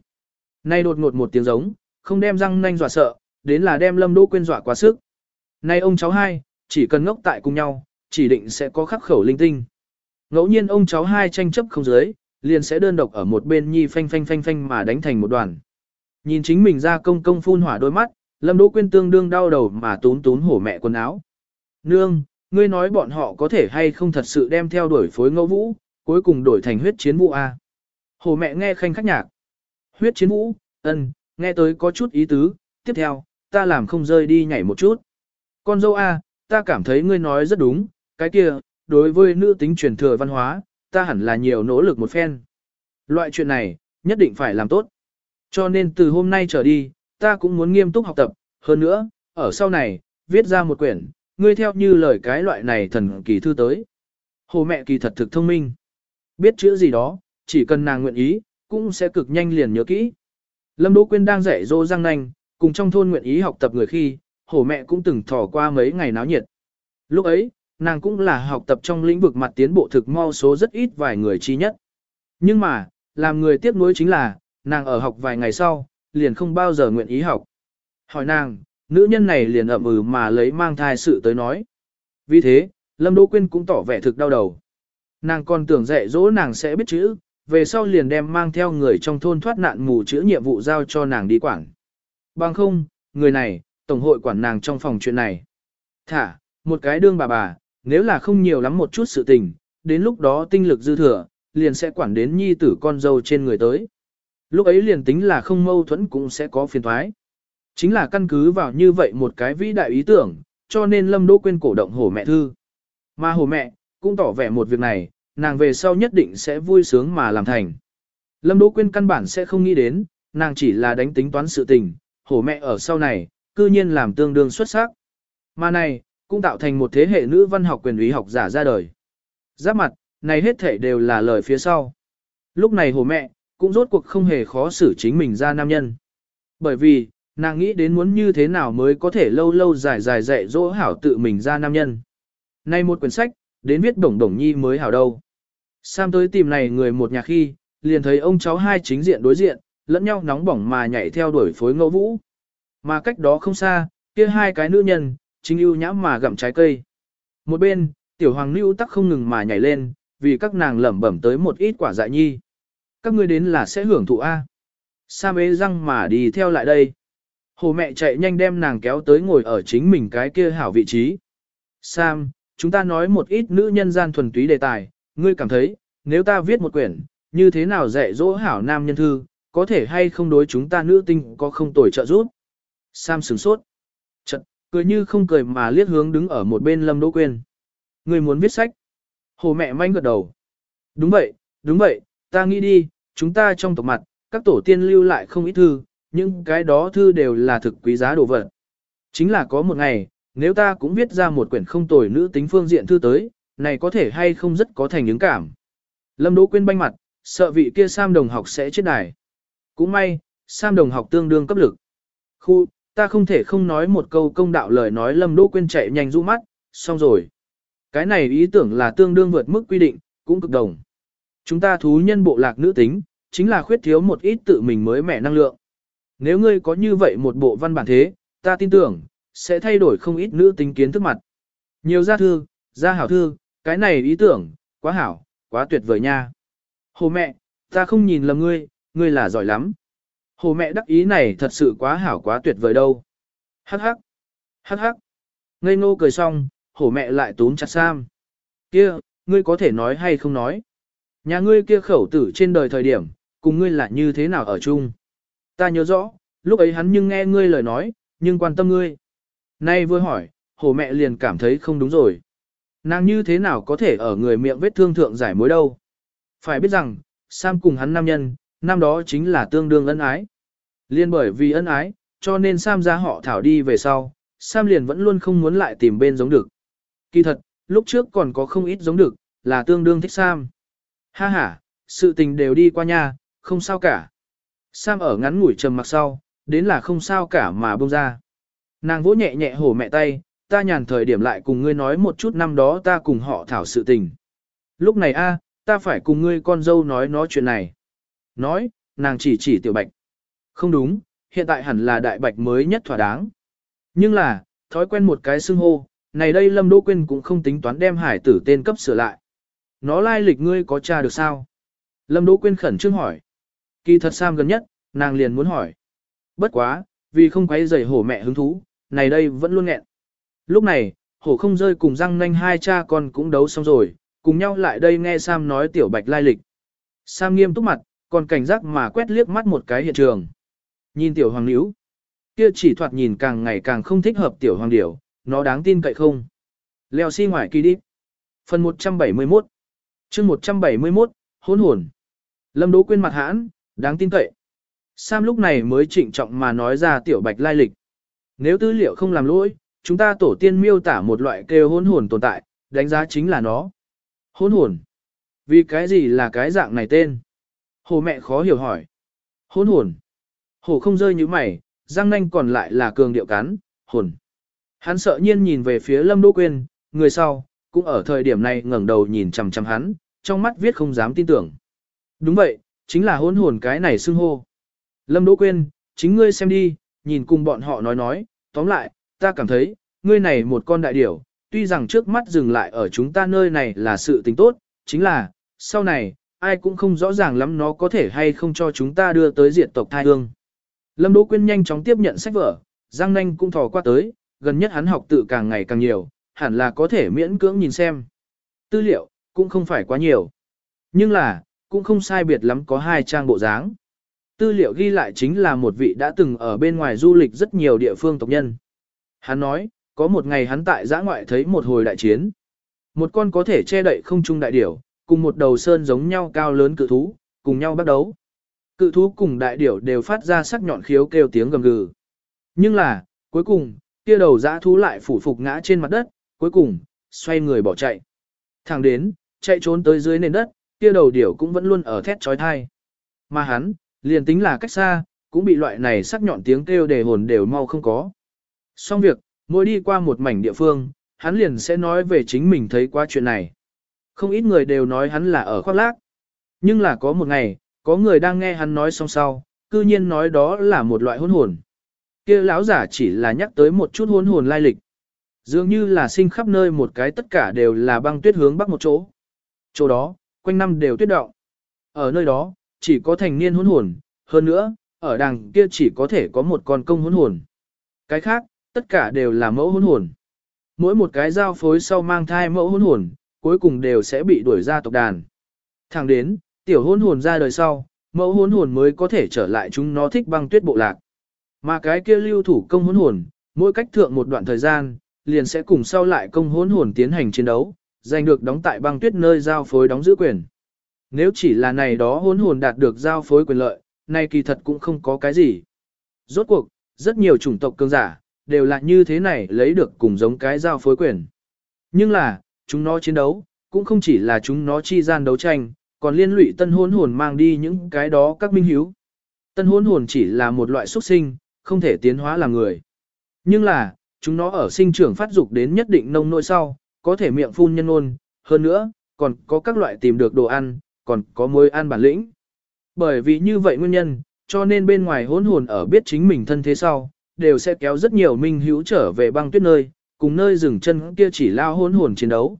Nay đột ngột một tiếng giống, không đem răng nanh dọa sợ, đến là đem lâm đỗ quên dọa quá sức. Nay ông cháu hai, chỉ cần ngốc tại cùng nhau, chỉ định sẽ có khắc khẩu linh tinh. Ngẫu nhiên ông cháu hai tranh chấp không dưới, liền sẽ đơn độc ở một bên nhi phanh phanh phanh phanh mà đánh thành một đoàn. Nhìn chính mình ra công công phun hỏa đôi mắt, Lâm Đỗ Quyên tương đương đau đầu mà tún tún hổ mẹ quần áo. Nương, ngươi nói bọn họ có thể hay không thật sự đem theo đuổi phối ngẫu vũ, cuối cùng đổi thành huyết chiến vũ A. Hồ mẹ nghe khanh khách nhạc. Huyết chiến vũ, ân, nghe tới có chút ý tứ, tiếp theo, ta làm không rơi đi nhảy một chút. Con dâu A, ta cảm thấy ngươi nói rất đúng, cái kia, đối với nữ tính truyền thừa văn hóa, ta hẳn là nhiều nỗ lực một phen. Loại chuyện này, nhất định phải làm tốt. Cho nên từ hôm nay trở đi, ta cũng muốn nghiêm túc học tập, hơn nữa, ở sau này, viết ra một quyển, ngươi theo như lời cái loại này thần kỳ thư tới. Hồ mẹ kỳ thật thực thông minh. Biết chữ gì đó, chỉ cần nàng nguyện ý, cũng sẽ cực nhanh liền nhớ kỹ. Lâm Đỗ Quyên đang dạy dỗ răng nanh, cùng trong thôn nguyện ý học tập người khi, hồ mẹ cũng từng thò qua mấy ngày náo nhiệt. Lúc ấy, nàng cũng là học tập trong lĩnh vực mặt tiến bộ thực mau số rất ít vài người chi nhất. Nhưng mà, làm người tiếc nuối chính là, nàng ở học vài ngày sau, liền không bao giờ nguyện ý học. Hỏi nàng, nữ nhân này liền ậm ừ mà lấy mang thai sự tới nói. Vì thế, Lâm Đỗ Quyên cũng tỏ vẻ thực đau đầu. Nàng còn tưởng dạy dỗ nàng sẽ biết chữ, về sau liền đem mang theo người trong thôn thoát nạn mù chữ nhiệm vụ giao cho nàng đi quản. Bằng không, người này, tổng hội quản nàng trong phòng chuyện này. Thả, một cái đương bà bà, nếu là không nhiều lắm một chút sự tình, đến lúc đó tinh lực dư thừa, liền sẽ quản đến nhi tử con dâu trên người tới. Lúc ấy liền tính là không mâu thuẫn cũng sẽ có phiền thoái. Chính là căn cứ vào như vậy một cái vĩ đại ý tưởng, cho nên Lâm Đỗ Quyên cổ động hổ mẹ thư. Mà hổ mẹ, cũng tỏ vẻ một việc này, nàng về sau nhất định sẽ vui sướng mà làm thành. Lâm Đỗ Quyên căn bản sẽ không nghĩ đến, nàng chỉ là đánh tính toán sự tình, hổ mẹ ở sau này, cư nhiên làm tương đương xuất sắc. Mà này, cũng tạo thành một thế hệ nữ văn học quyền uy học giả ra đời. Giáp mặt, này hết thể đều là lời phía sau. Lúc này Hổ mẹ, cũng rốt cuộc không hề khó xử chính mình ra nam nhân. Bởi vì, nàng nghĩ đến muốn như thế nào mới có thể lâu lâu dài dài dạy dỗ hảo tự mình ra nam nhân. Nay một quyển sách, đến viết đồng đồng nhi mới hảo đâu. Sam tới tìm này người một nhà khi, liền thấy ông cháu hai chính diện đối diện, lẫn nhau nóng bỏng mà nhảy theo đuổi phối ngẫu vũ. Mà cách đó không xa, kia hai cái nữ nhân, chính ưu nhãm mà gặm trái cây. Một bên, tiểu hoàng nữ tắc không ngừng mà nhảy lên, vì các nàng lẩm bẩm tới một ít quả dại nhi. Các ngươi đến là sẽ hưởng thụ A. Sam ế răng mà đi theo lại đây. Hồ mẹ chạy nhanh đem nàng kéo tới ngồi ở chính mình cái kia hảo vị trí. Sam, chúng ta nói một ít nữ nhân gian thuần túy đề tài, ngươi cảm thấy, nếu ta viết một quyển, như thế nào dạy dỗ hảo nam nhân thư, có thể hay không đối chúng ta nữ tinh có không tồi trợ giúp. Sam sửng sốt. Chật, cười như không cười mà liếc hướng đứng ở một bên Lâm Đỗ Quyên. Ngươi muốn viết sách. Hồ mẹ manh gật đầu. Đúng vậy, đúng vậy, ta nghĩ đi, chúng ta trong tộc mặt, các tổ tiên lưu lại không ít thư, nhưng cái đó thư đều là thực quý giá đồ vật. Chính là có một ngày, nếu ta cũng viết ra một quyển không tồi nữ tính phương diện thư tới, này có thể hay không rất có thành những cảm. Lâm Đỗ Quyên banh mặt, sợ vị kia Sam đồng học sẽ chết đài. Cũng may, Sam đồng học tương đương cấp lực. Khu, ta không thể không nói một câu công đạo lời nói Lâm Đỗ Quyên chạy nhanh rũ mắt, xong rồi. Cái này ý tưởng là tương đương vượt mức quy định, cũng cực đồng. Chúng ta thú nhân bộ lạc nữ tính, chính là khuyết thiếu một ít tự mình mới mẻ năng lượng. Nếu ngươi có như vậy một bộ văn bản thế, ta tin tưởng, sẽ thay đổi không ít nữ tính kiến thức mặt. Nhiều gia thư, gia hảo thư, cái này ý tưởng, quá hảo, quá tuyệt vời nha. Hồ mẹ, ta không nhìn lầm ngươi, ngươi là giỏi lắm. Hồ mẹ đắc ý này thật sự quá hảo quá tuyệt vời đâu. Hắc hắc, hắc hắc. Ngây ngô cười xong, hổ mẹ lại túm chặt Sam. Kia, ngươi có thể nói hay không nói? Nhà ngươi kia khẩu tử trên đời thời điểm, cùng ngươi là như thế nào ở chung? Ta nhớ rõ, lúc ấy hắn nhưng nghe ngươi lời nói, nhưng quan tâm ngươi. Nay vừa hỏi, hổ mẹ liền cảm thấy không đúng rồi. Nàng như thế nào có thể ở người miệng vết thương thượng giải mối đâu? Phải biết rằng, Sam cùng hắn nam nhân, năm đó chính là tương đương ân ái. Liên bởi vì ân ái, cho nên Sam ra họ thảo đi về sau, Sam liền vẫn luôn không muốn lại tìm bên giống được. Kỳ thật, lúc trước còn có không ít giống được, là tương đương thích Sam. Ha ha, sự tình đều đi qua nha, không sao cả. Sam ở ngắn ngủi trầm mặc sau, đến là không sao cả mà bông ra. Nàng vỗ nhẹ nhẹ hổ mẹ tay, ta nhàn thời điểm lại cùng ngươi nói một chút năm đó ta cùng họ thảo sự tình. Lúc này a, ta phải cùng ngươi con dâu nói nói chuyện này. Nói, nàng chỉ chỉ tiểu bạch. Không đúng, hiện tại hẳn là đại bạch mới nhất thỏa đáng. Nhưng là, thói quen một cái xưng hô, này đây Lâm Đỗ Quyên cũng không tính toán đem hải tử tên cấp sửa lại. Nó lai lịch ngươi có tra được sao? Lâm Đỗ Quyên khẩn trương hỏi. Kỳ thật Sam gần nhất, nàng liền muốn hỏi. Bất quá, vì không quấy rầy hổ mẹ hứng thú, này đây vẫn luôn nghẹn. Lúc này, hổ không rơi cùng răng nanh hai cha con cũng đấu xong rồi, cùng nhau lại đây nghe Sam nói tiểu bạch lai lịch. Sam nghiêm túc mặt, còn cảnh giác mà quét liếc mắt một cái hiện trường. Nhìn tiểu hoàng níu. Kia chỉ thoạt nhìn càng ngày càng không thích hợp tiểu hoàng điểu, nó đáng tin cậy không? Leo xi si ngoài kỳ đi. Phần 171 chương 171, hỗn hồn. Lâm Đỗ Quyên mặt hãn, đáng tin cậy. Sam lúc này mới trịnh trọng mà nói ra tiểu bạch lai lịch. Nếu tư liệu không làm lỗi, chúng ta tổ tiên miêu tả một loại kêu hỗn hồn tồn tại, đánh giá chính là nó. Hỗn hồn. Vì cái gì là cái dạng này tên? Hồ mẹ khó hiểu hỏi. Hỗn hồn. Hồ không rơi như mày, răng nanh còn lại là cường điệu cắn, hồn. Hắn sợ nhiên nhìn về phía Lâm Đỗ Quyên, người sau, cũng ở thời điểm này ngẩng đầu nhìn chằm chằm hắn, trong mắt viết không dám tin tưởng. Đúng vậy, chính là hỗn hồn cái này xưng hô. Lâm Đỗ Quyên, chính ngươi xem đi, nhìn cùng bọn họ nói nói, tóm lại, ta cảm thấy, ngươi này một con đại điểu, tuy rằng trước mắt dừng lại ở chúng ta nơi này là sự tình tốt, chính là, sau này, ai cũng không rõ ràng lắm nó có thể hay không cho chúng ta đưa tới diện tộc thai hương. Lâm Đỗ Quyên nhanh chóng tiếp nhận sách vở, Giang Nanh cũng thò qua tới, gần nhất hắn học tự càng ngày càng nhiều, hẳn là có thể miễn cưỡng nhìn xem. Tư liệu, cũng không phải quá nhiều. Nhưng là, cũng không sai biệt lắm có hai trang bộ dáng. Tư liệu ghi lại chính là một vị đã từng ở bên ngoài du lịch rất nhiều địa phương tộc nhân. Hắn nói, có một ngày hắn tại giã ngoại thấy một hồi đại chiến. Một con có thể che đậy không trung đại điểu, cùng một đầu sơn giống nhau cao lớn cự thú, cùng nhau bắt đấu. Cự thú cùng đại điểu đều phát ra sắc nhọn khiếu kêu tiếng gầm gừ. Nhưng là, cuối cùng, kia đầu dã thú lại phủ phục ngã trên mặt đất, cuối cùng, xoay người bỏ chạy. Thẳng đến, chạy trốn tới dưới nền đất, kia đầu điểu cũng vẫn luôn ở thét trói thai. Mà hắn, liền tính là cách xa, cũng bị loại này sắc nhọn tiếng kêu đề hồn đều mau không có. Xong việc, mỗi đi qua một mảnh địa phương, hắn liền sẽ nói về chính mình thấy qua chuyện này. Không ít người đều nói hắn là ở khoác lác. Nhưng là có một ngày, có người đang nghe hắn nói xong sau, cư nhiên nói đó là một loại hôn hồn. kia lão giả chỉ là nhắc tới một chút hôn hồn lai lịch. Dường như là sinh khắp nơi một cái tất cả đều là băng tuyết hướng bắc một chỗ. Chỗ đó, quanh năm đều tuyết động. Ở nơi đó, chỉ có thành niên hỗn hồn, hơn nữa, ở đằng kia chỉ có thể có một con công hỗn hồn. Cái khác, tất cả đều là mẫu hỗn hồn. Mỗi một cái giao phối sau mang thai mẫu hỗn hồn, cuối cùng đều sẽ bị đuổi ra tộc đàn. Thẳng đến, tiểu hỗn hồn ra đời sau, mẫu hỗn hồn mới có thể trở lại chúng nó thích băng tuyết bộ lạc. Mà cái kia lưu thủ công hỗn hồn, mỗi cách thượng một đoạn thời gian, liền sẽ cùng sau lại công hỗn hồn tiến hành chiến đấu, giành được đóng tại băng tuyết nơi giao phối đóng giữ quyền. Nếu chỉ là này đó hỗn hồn đạt được giao phối quyền lợi, nay kỳ thật cũng không có cái gì. Rốt cuộc, rất nhiều chủng tộc cường giả, đều là như thế này lấy được cùng giống cái giao phối quyền. Nhưng là, chúng nó chiến đấu, cũng không chỉ là chúng nó chi gian đấu tranh, còn liên lụy tân hôn hồn mang đi những cái đó các minh hiếu. Tân hôn hồn chỉ là một loại xuất sinh, không thể tiến hóa làm người. Nhưng là, chúng nó ở sinh trưởng phát dục đến nhất định nông nỗi sau, có thể miệng phun nhân ôn, hơn nữa, còn có các loại tìm được đồ ăn, còn có mối ăn bản lĩnh. Bởi vì như vậy nguyên nhân, cho nên bên ngoài hỗn hồn ở biết chính mình thân thế sau, đều sẽ kéo rất nhiều minh hữu trở về băng tuyết nơi, cùng nơi dừng chân kia chỉ lao hỗn hồn chiến đấu.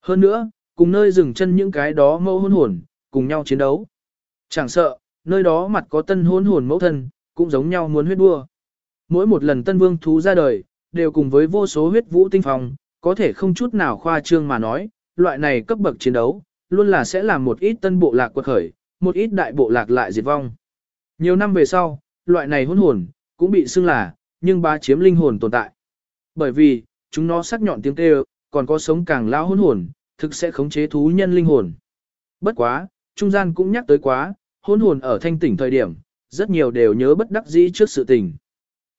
Hơn nữa, cùng nơi dừng chân những cái đó mẫu hỗn hồn, cùng nhau chiến đấu. Chẳng sợ, nơi đó mặt có tân hỗn hồn mẫu thân, cũng giống nhau muốn huyết đua. Mỗi một lần tân vương thú ra đời, đều cùng với vô số huyết vũ tinh phòng có thể không chút nào khoa trương mà nói, loại này cấp bậc chiến đấu, luôn là sẽ làm một ít tân bộ lạc quật khởi, một ít đại bộ lạc lại diệt vong. Nhiều năm về sau, loại này hỗn hồn, cũng bị xưng là, nhưng ba chiếm linh hồn tồn tại. Bởi vì, chúng nó sắc nhọn tiếng kêu, còn có sống càng lao hỗn hồn, thực sẽ khống chế thú nhân linh hồn. Bất quá, trung gian cũng nhắc tới quá, hỗn hồn ở thanh tỉnh thời điểm, rất nhiều đều nhớ bất đắc dĩ trước sự tình.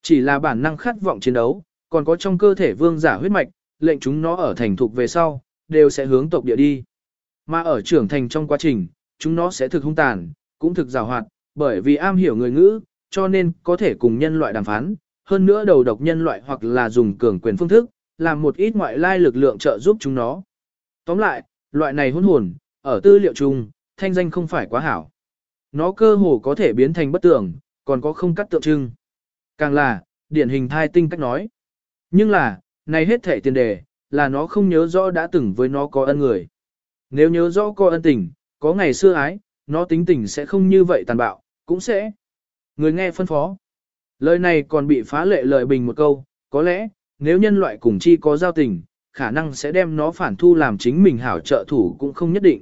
Chỉ là bản năng khát vọng chiến đấu, còn có trong cơ thể vương giả huyết mạch, lệnh chúng nó ở thành thục về sau, đều sẽ hướng tộc địa đi. Mà ở trưởng thành trong quá trình, chúng nó sẽ thực hung tàn, cũng thực rào hoạt, bởi vì am hiểu người ngữ, cho nên có thể cùng nhân loại đàm phán, hơn nữa đầu độc nhân loại hoặc là dùng cường quyền phương thức, làm một ít ngoại lai lực lượng trợ giúp chúng nó. Tóm lại, loại này hỗn hồn, ở tư liệu chung, thanh danh không phải quá hảo. Nó cơ hồ có thể biến thành bất tưởng, còn có không cắt tượng trưng. Càng là, điển hình thai tinh cách nói. Nhưng là, này hết thể tiền đề, là nó không nhớ rõ đã từng với nó có ân người. Nếu nhớ rõ có ân tình, có ngày xưa ái, nó tính tình sẽ không như vậy tàn bạo, cũng sẽ. Người nghe phân phó. Lời này còn bị phá lệ lời bình một câu, có lẽ, nếu nhân loại cùng chi có giao tình, khả năng sẽ đem nó phản thu làm chính mình hảo trợ thủ cũng không nhất định.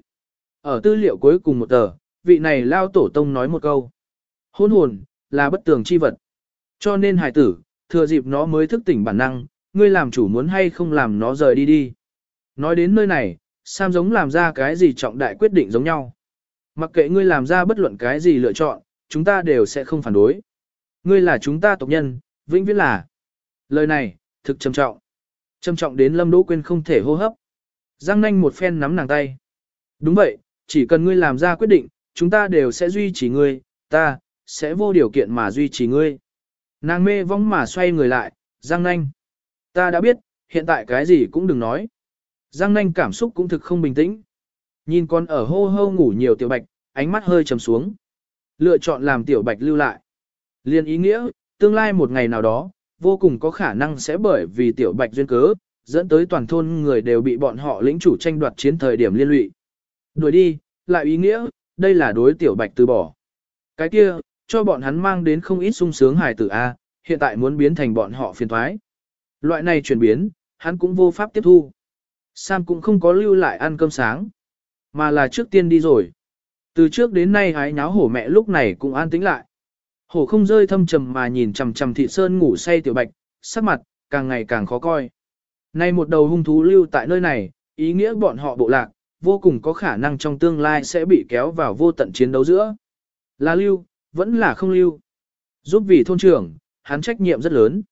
Ở tư liệu cuối cùng một tờ, vị này lao tổ tông nói một câu. Hôn hồn, là bất tường chi vật. Cho nên hải tử, thừa dịp nó mới thức tỉnh bản năng, ngươi làm chủ muốn hay không làm nó rời đi đi. Nói đến nơi này, Sam giống làm ra cái gì trọng đại quyết định giống nhau. Mặc kệ ngươi làm ra bất luận cái gì lựa chọn, chúng ta đều sẽ không phản đối. Ngươi là chúng ta tộc nhân, vĩnh viễn là. Lời này, thực trầm trọng. Trầm trọng đến Lâm Đỗ Quyên không thể hô hấp. Giang nanh một phen nắm nàng tay. Đúng vậy, chỉ cần ngươi làm ra quyết định, chúng ta đều sẽ duy trì ngươi, ta, sẽ vô điều kiện mà duy trì ngươi. Nàng mê vong mà xoay người lại, Giang nanh. Ta đã biết, hiện tại cái gì cũng đừng nói. Giang nanh cảm xúc cũng thực không bình tĩnh. Nhìn con ở hô hô ngủ nhiều tiểu bạch, ánh mắt hơi trầm xuống. Lựa chọn làm tiểu bạch lưu lại. Liên ý nghĩa, tương lai một ngày nào đó, vô cùng có khả năng sẽ bởi vì tiểu bạch duyên cớ, dẫn tới toàn thôn người đều bị bọn họ lĩnh chủ tranh đoạt chiến thời điểm liên lụy. Đuổi đi, lại ý nghĩa, đây là đối tiểu bạch từ bỏ. Cái kia, cho bọn hắn mang đến không ít sung sướng hài tử A, hiện tại muốn biến thành bọn họ phiền thoái. Loại này chuyển biến, hắn cũng vô pháp tiếp thu. Sam cũng không có lưu lại ăn cơm sáng, mà là trước tiên đi rồi. Từ trước đến nay hái nháo hổ mẹ lúc này cũng an tĩnh lại. Hổ không rơi thâm trầm mà nhìn chằm chằm thị sơn ngủ say tiểu bạch, sắc mặt, càng ngày càng khó coi. Nay một đầu hung thú lưu tại nơi này, ý nghĩa bọn họ bộ lạc, vô cùng có khả năng trong tương lai sẽ bị kéo vào vô tận chiến đấu giữa. Là lưu, vẫn là không lưu. Giúp vì thôn trưởng, hắn trách nhiệm rất lớn.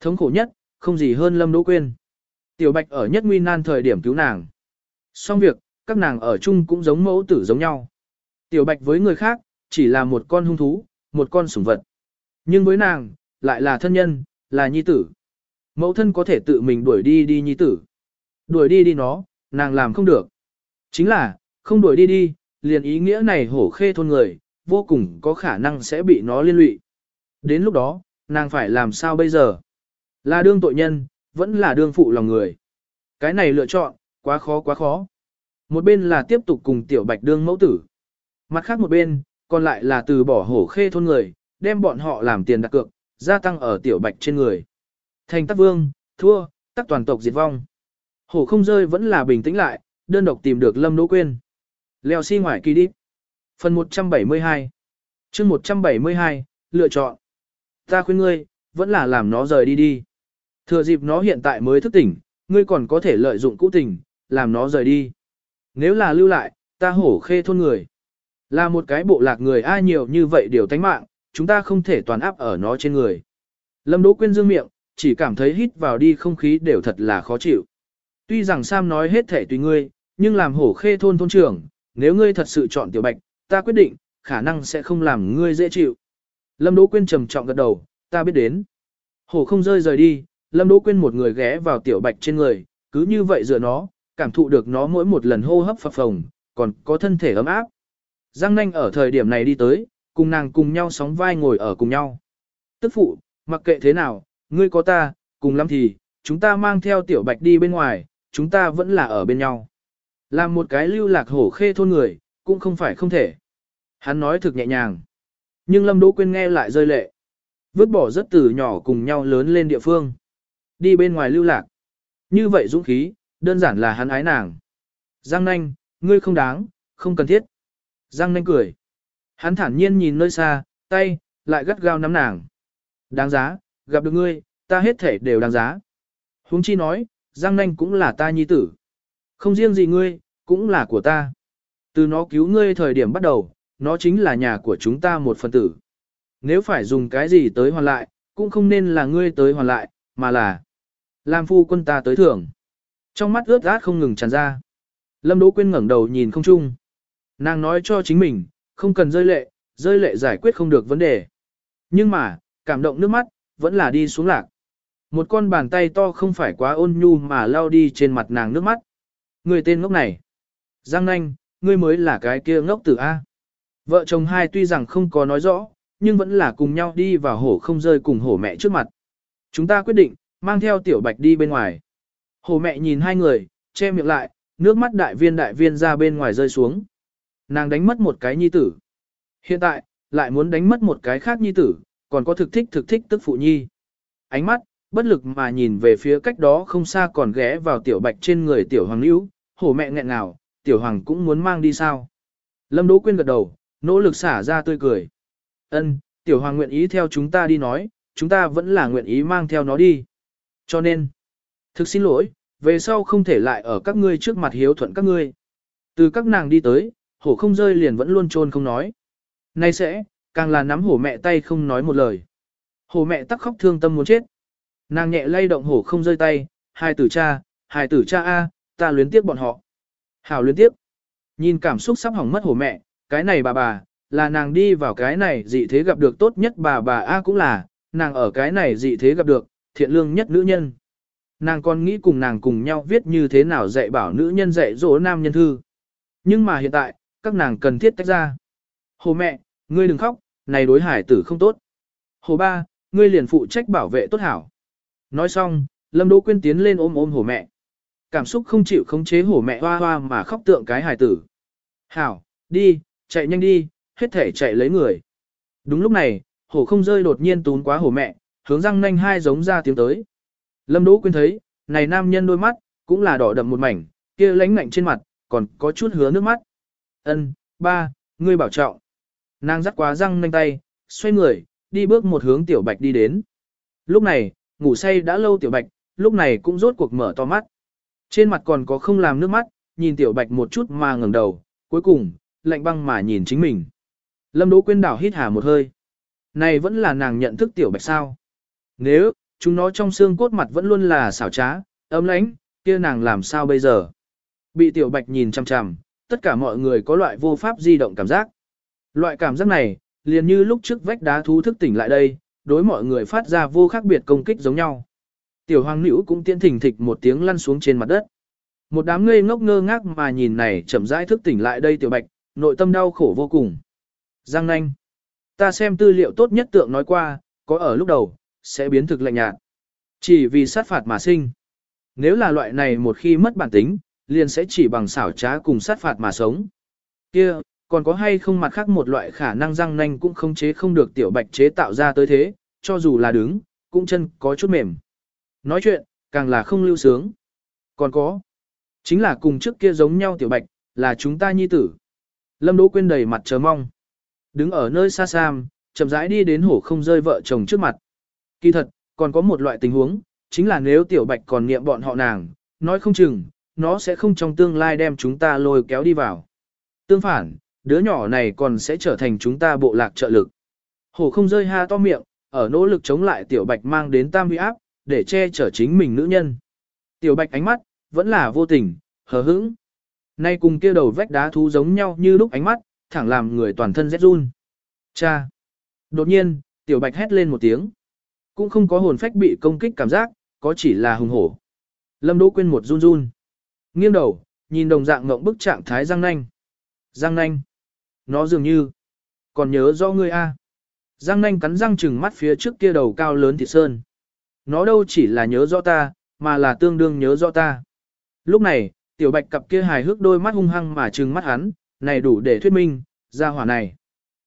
Thống khổ nhất, không gì hơn Lâm Đỗ Quyên. Tiểu Bạch ở nhất nguy nan thời điểm cứu nàng. Xong việc, các nàng ở chung cũng giống mẫu tử giống nhau. Tiểu Bạch với người khác, chỉ là một con hung thú, một con sủng vật. Nhưng với nàng, lại là thân nhân, là nhi tử. Mẫu thân có thể tự mình đuổi đi đi nhi tử. Đuổi đi đi nó, nàng làm không được. Chính là, không đuổi đi đi, liền ý nghĩa này hổ khê thôn người, vô cùng có khả năng sẽ bị nó liên lụy. Đến lúc đó, nàng phải làm sao bây giờ? Là đương tội nhân, vẫn là đương phụ lòng người. Cái này lựa chọn, quá khó quá khó. Một bên là tiếp tục cùng tiểu bạch đương mẫu tử. Mặt khác một bên, còn lại là từ bỏ hổ khê thôn người, đem bọn họ làm tiền đặt cược, gia tăng ở tiểu bạch trên người. Thành tắc vương, thua, tắc toàn tộc diệt vong. Hổ không rơi vẫn là bình tĩnh lại, đơn độc tìm được Lâm Đỗ Quyên. Leo xi si ngoài kỳ đi. Phần 172 chương 172, lựa chọn. Ta khuyên ngươi, vẫn là làm nó rời đi đi. Thừa dịp nó hiện tại mới thức tỉnh, ngươi còn có thể lợi dụng cũ tình, làm nó rời đi. Nếu là lưu lại, ta hổ khê thôn người. Là một cái bộ lạc người ai nhiều như vậy điều tánh mạng, chúng ta không thể toàn áp ở nó trên người. Lâm Đỗ Quyên dương miệng, chỉ cảm thấy hít vào đi không khí đều thật là khó chịu. Tuy rằng Sam nói hết thể tùy ngươi, nhưng làm hổ khê thôn thôn trưởng, nếu ngươi thật sự chọn tiểu bạch, ta quyết định, khả năng sẽ không làm ngươi dễ chịu. Lâm Đỗ Quyên trầm trọng gật đầu, ta biết đến. Hổ không rơi rời đi, Lâm Đỗ Quyên một người ghé vào tiểu bạch trên người, cứ như vậy dựa nó, cảm thụ được nó mỗi một lần hô hấp phập phồng, còn có thân thể ấm áp. Giang nanh ở thời điểm này đi tới, cùng nàng cùng nhau sóng vai ngồi ở cùng nhau. Tức phụ, mặc kệ thế nào, ngươi có ta, cùng lắm thì, chúng ta mang theo tiểu bạch đi bên ngoài, chúng ta vẫn là ở bên nhau. Làm một cái lưu lạc hổ khê thôn người, cũng không phải không thể. Hắn nói thực nhẹ nhàng. Nhưng Lâm Đỗ Quyên nghe lại rơi lệ. Vứt bỏ rất từ nhỏ cùng nhau lớn lên địa phương. Đi bên ngoài lưu lạc. Như vậy dũng khí, đơn giản là hắn ái nàng. Giang nanh, ngươi không đáng, không cần thiết. Giang nanh cười. Hắn thản nhiên nhìn nơi xa, tay, lại gắt gao nắm nàng. Đáng giá, gặp được ngươi, ta hết thể đều đáng giá. Huống chi nói, Giang nanh cũng là ta nhi tử. Không riêng gì ngươi, cũng là của ta. Từ nó cứu ngươi thời điểm bắt đầu, nó chính là nhà của chúng ta một phần tử. Nếu phải dùng cái gì tới hoàn lại, cũng không nên là ngươi tới hoàn lại, mà là làm phu quân ta tới thưởng. Trong mắt ướt át không ngừng tràn ra. Lâm Đỗ Quyên ngẩng đầu nhìn không chung. Nàng nói cho chính mình, không cần rơi lệ, rơi lệ giải quyết không được vấn đề. Nhưng mà, cảm động nước mắt, vẫn là đi xuống lạc. Một con bàn tay to không phải quá ôn nhu mà lao đi trên mặt nàng nước mắt. Người tên ngốc này. Giang nanh, ngươi mới là cái kia ngốc tử A. Vợ chồng hai tuy rằng không có nói rõ, nhưng vẫn là cùng nhau đi vào hổ không rơi cùng hổ mẹ trước mặt. Chúng ta quyết định, mang theo tiểu bạch đi bên ngoài. Hổ mẹ nhìn hai người, che miệng lại, nước mắt đại viên đại viên ra bên ngoài rơi xuống. Nàng đánh mất một cái nhi tử. Hiện tại, lại muốn đánh mất một cái khác nhi tử, còn có thực thích thực thích tức phụ nhi. Ánh mắt, bất lực mà nhìn về phía cách đó không xa còn ghé vào tiểu bạch trên người tiểu hoàng lưu, hổ mẹ nghẹn ngào, tiểu hoàng cũng muốn mang đi sao. Lâm Đỗ Quyên gật đầu, nỗ lực xả ra tươi cười. Ân, tiểu hoàng nguyện ý theo chúng ta đi nói, chúng ta vẫn là nguyện ý mang theo nó đi. Cho nên, thực xin lỗi, về sau không thể lại ở các ngươi trước mặt hiếu thuận các ngươi. Từ các nàng đi tới, hổ không rơi liền vẫn luôn trôn không nói. Nay sẽ, càng là nắm hổ mẹ tay không nói một lời. Hổ mẹ tắc khóc thương tâm muốn chết. Nàng nhẹ lay động hổ không rơi tay, hai tử cha, hai tử cha A, ta luyến tiếc bọn họ. Hảo luyến tiếc. Nhìn cảm xúc sắp hỏng mất hổ mẹ, cái này bà bà, là nàng đi vào cái này dị thế gặp được tốt nhất bà bà A cũng là, nàng ở cái này dị thế gặp được, thiện lương nhất nữ nhân. Nàng còn nghĩ cùng nàng cùng nhau viết như thế nào dạy bảo nữ nhân dạy dỗ nam nhân thư. Nhưng mà hiện tại, các nàng cần thiết tách ra. Hồ mẹ, ngươi đừng khóc, này đối hải tử không tốt. Hồ ba, ngươi liền phụ trách bảo vệ tốt hảo. Nói xong, Lâm Đỗ Quyên tiến lên ôm ôm hồ mẹ. Cảm xúc không chịu khống chế hổ mẹ hoa hoa mà khóc tượng cái hài tử. Hảo, đi, chạy nhanh đi, hết thể chạy lấy người. Đúng lúc này, hổ không rơi đột nhiên tún quá hổ mẹ, hướng răng nanh hai giống ra tiếng tới. Lâm Đỗ Quyên thấy, này nam nhân đôi mắt, cũng là đỏ đậm một mảnh, kia lánh ngạnh trên mặt, còn có chút hứa nước mắt. Ân, ba, ngươi bảo trọng. Nàng dắt quá răng nanh tay, xoay người, đi bước một hướng tiểu bạch đi đến. Lúc này, ngủ say đã lâu tiểu bạch, lúc này cũng rốt cuộc mở to mắt. Trên mặt còn có không làm nước mắt, nhìn tiểu bạch một chút mà ngẩng đầu, cuối cùng, lạnh băng mà nhìn chính mình. Lâm Đỗ Quyên đảo hít hà một hơi. Này vẫn là nàng nhận thức tiểu bạch sao. Nếu, chúng nó trong xương cốt mặt vẫn luôn là xảo trá, ấm lãnh, kia nàng làm sao bây giờ? Bị tiểu bạch nhìn chằm chằm, tất cả mọi người có loại vô pháp di động cảm giác. Loại cảm giác này, liền như lúc trước vách đá thú thức tỉnh lại đây, đối mọi người phát ra vô khác biệt công kích giống nhau. Tiểu hoàng nữ cũng tiễn thỉnh thịch một tiếng lăn xuống trên mặt đất. Một đám ngây ngốc ngơ ngác mà nhìn này chậm rãi thức tỉnh lại đây tiểu bạch, nội tâm đau khổ vô cùng. Giang nanh. Ta xem tư liệu tốt nhất tượng nói qua, có ở lúc đầu, sẽ biến thực lạnh nhạt. Chỉ vì sát phạt mà sinh. Nếu là loại này một khi mất bản tính, liền sẽ chỉ bằng xảo trá cùng sát phạt mà sống. Kia, còn có hay không mặt khác một loại khả năng răng nanh cũng không chế không được tiểu bạch chế tạo ra tới thế, cho dù là đứng, cũng chân có chút mềm. Nói chuyện, càng là không lưu sướng. Còn có, chính là cùng trước kia giống nhau tiểu bạch, là chúng ta nhi tử. Lâm Đỗ Quyên đầy mặt chờ mong. Đứng ở nơi xa xăm, chậm rãi đi đến hổ không rơi vợ chồng trước mặt. Kỳ thật, còn có một loại tình huống, chính là nếu tiểu bạch còn niệm bọn họ nàng, nói không chừng, nó sẽ không trong tương lai đem chúng ta lôi kéo đi vào. Tương phản, đứa nhỏ này còn sẽ trở thành chúng ta bộ lạc trợ lực. Hổ không rơi ha to miệng, ở nỗ lực chống lại tiểu bạch mang đến tam huy áp, để che chở chính mình nữ nhân. Tiểu bạch ánh mắt, vẫn là vô tình, hờ hững. Nay cùng kia đầu vách đá thú giống nhau như lúc ánh mắt, thẳng làm người toàn thân rét run. Cha! Đột nhiên, tiểu bạch hét lên một tiếng. Cũng không có hồn phách bị công kích cảm giác, có chỉ là hùng hổ. Lâm Đỗ quên một run run. Nghiêng đầu, nhìn đồng dạng ngộng bức trạng thái Giang nanh. Giang nanh. Nó dường như. Còn nhớ do ngươi a. Giang nanh cắn răng chừng mắt phía trước kia đầu cao lớn thịt sơn. Nó đâu chỉ là nhớ rõ ta, mà là tương đương nhớ rõ ta. Lúc này, tiểu bạch cặp kia hài hước đôi mắt hung hăng mà trừng mắt hắn, này đủ để thuyết minh, ra hỏa này.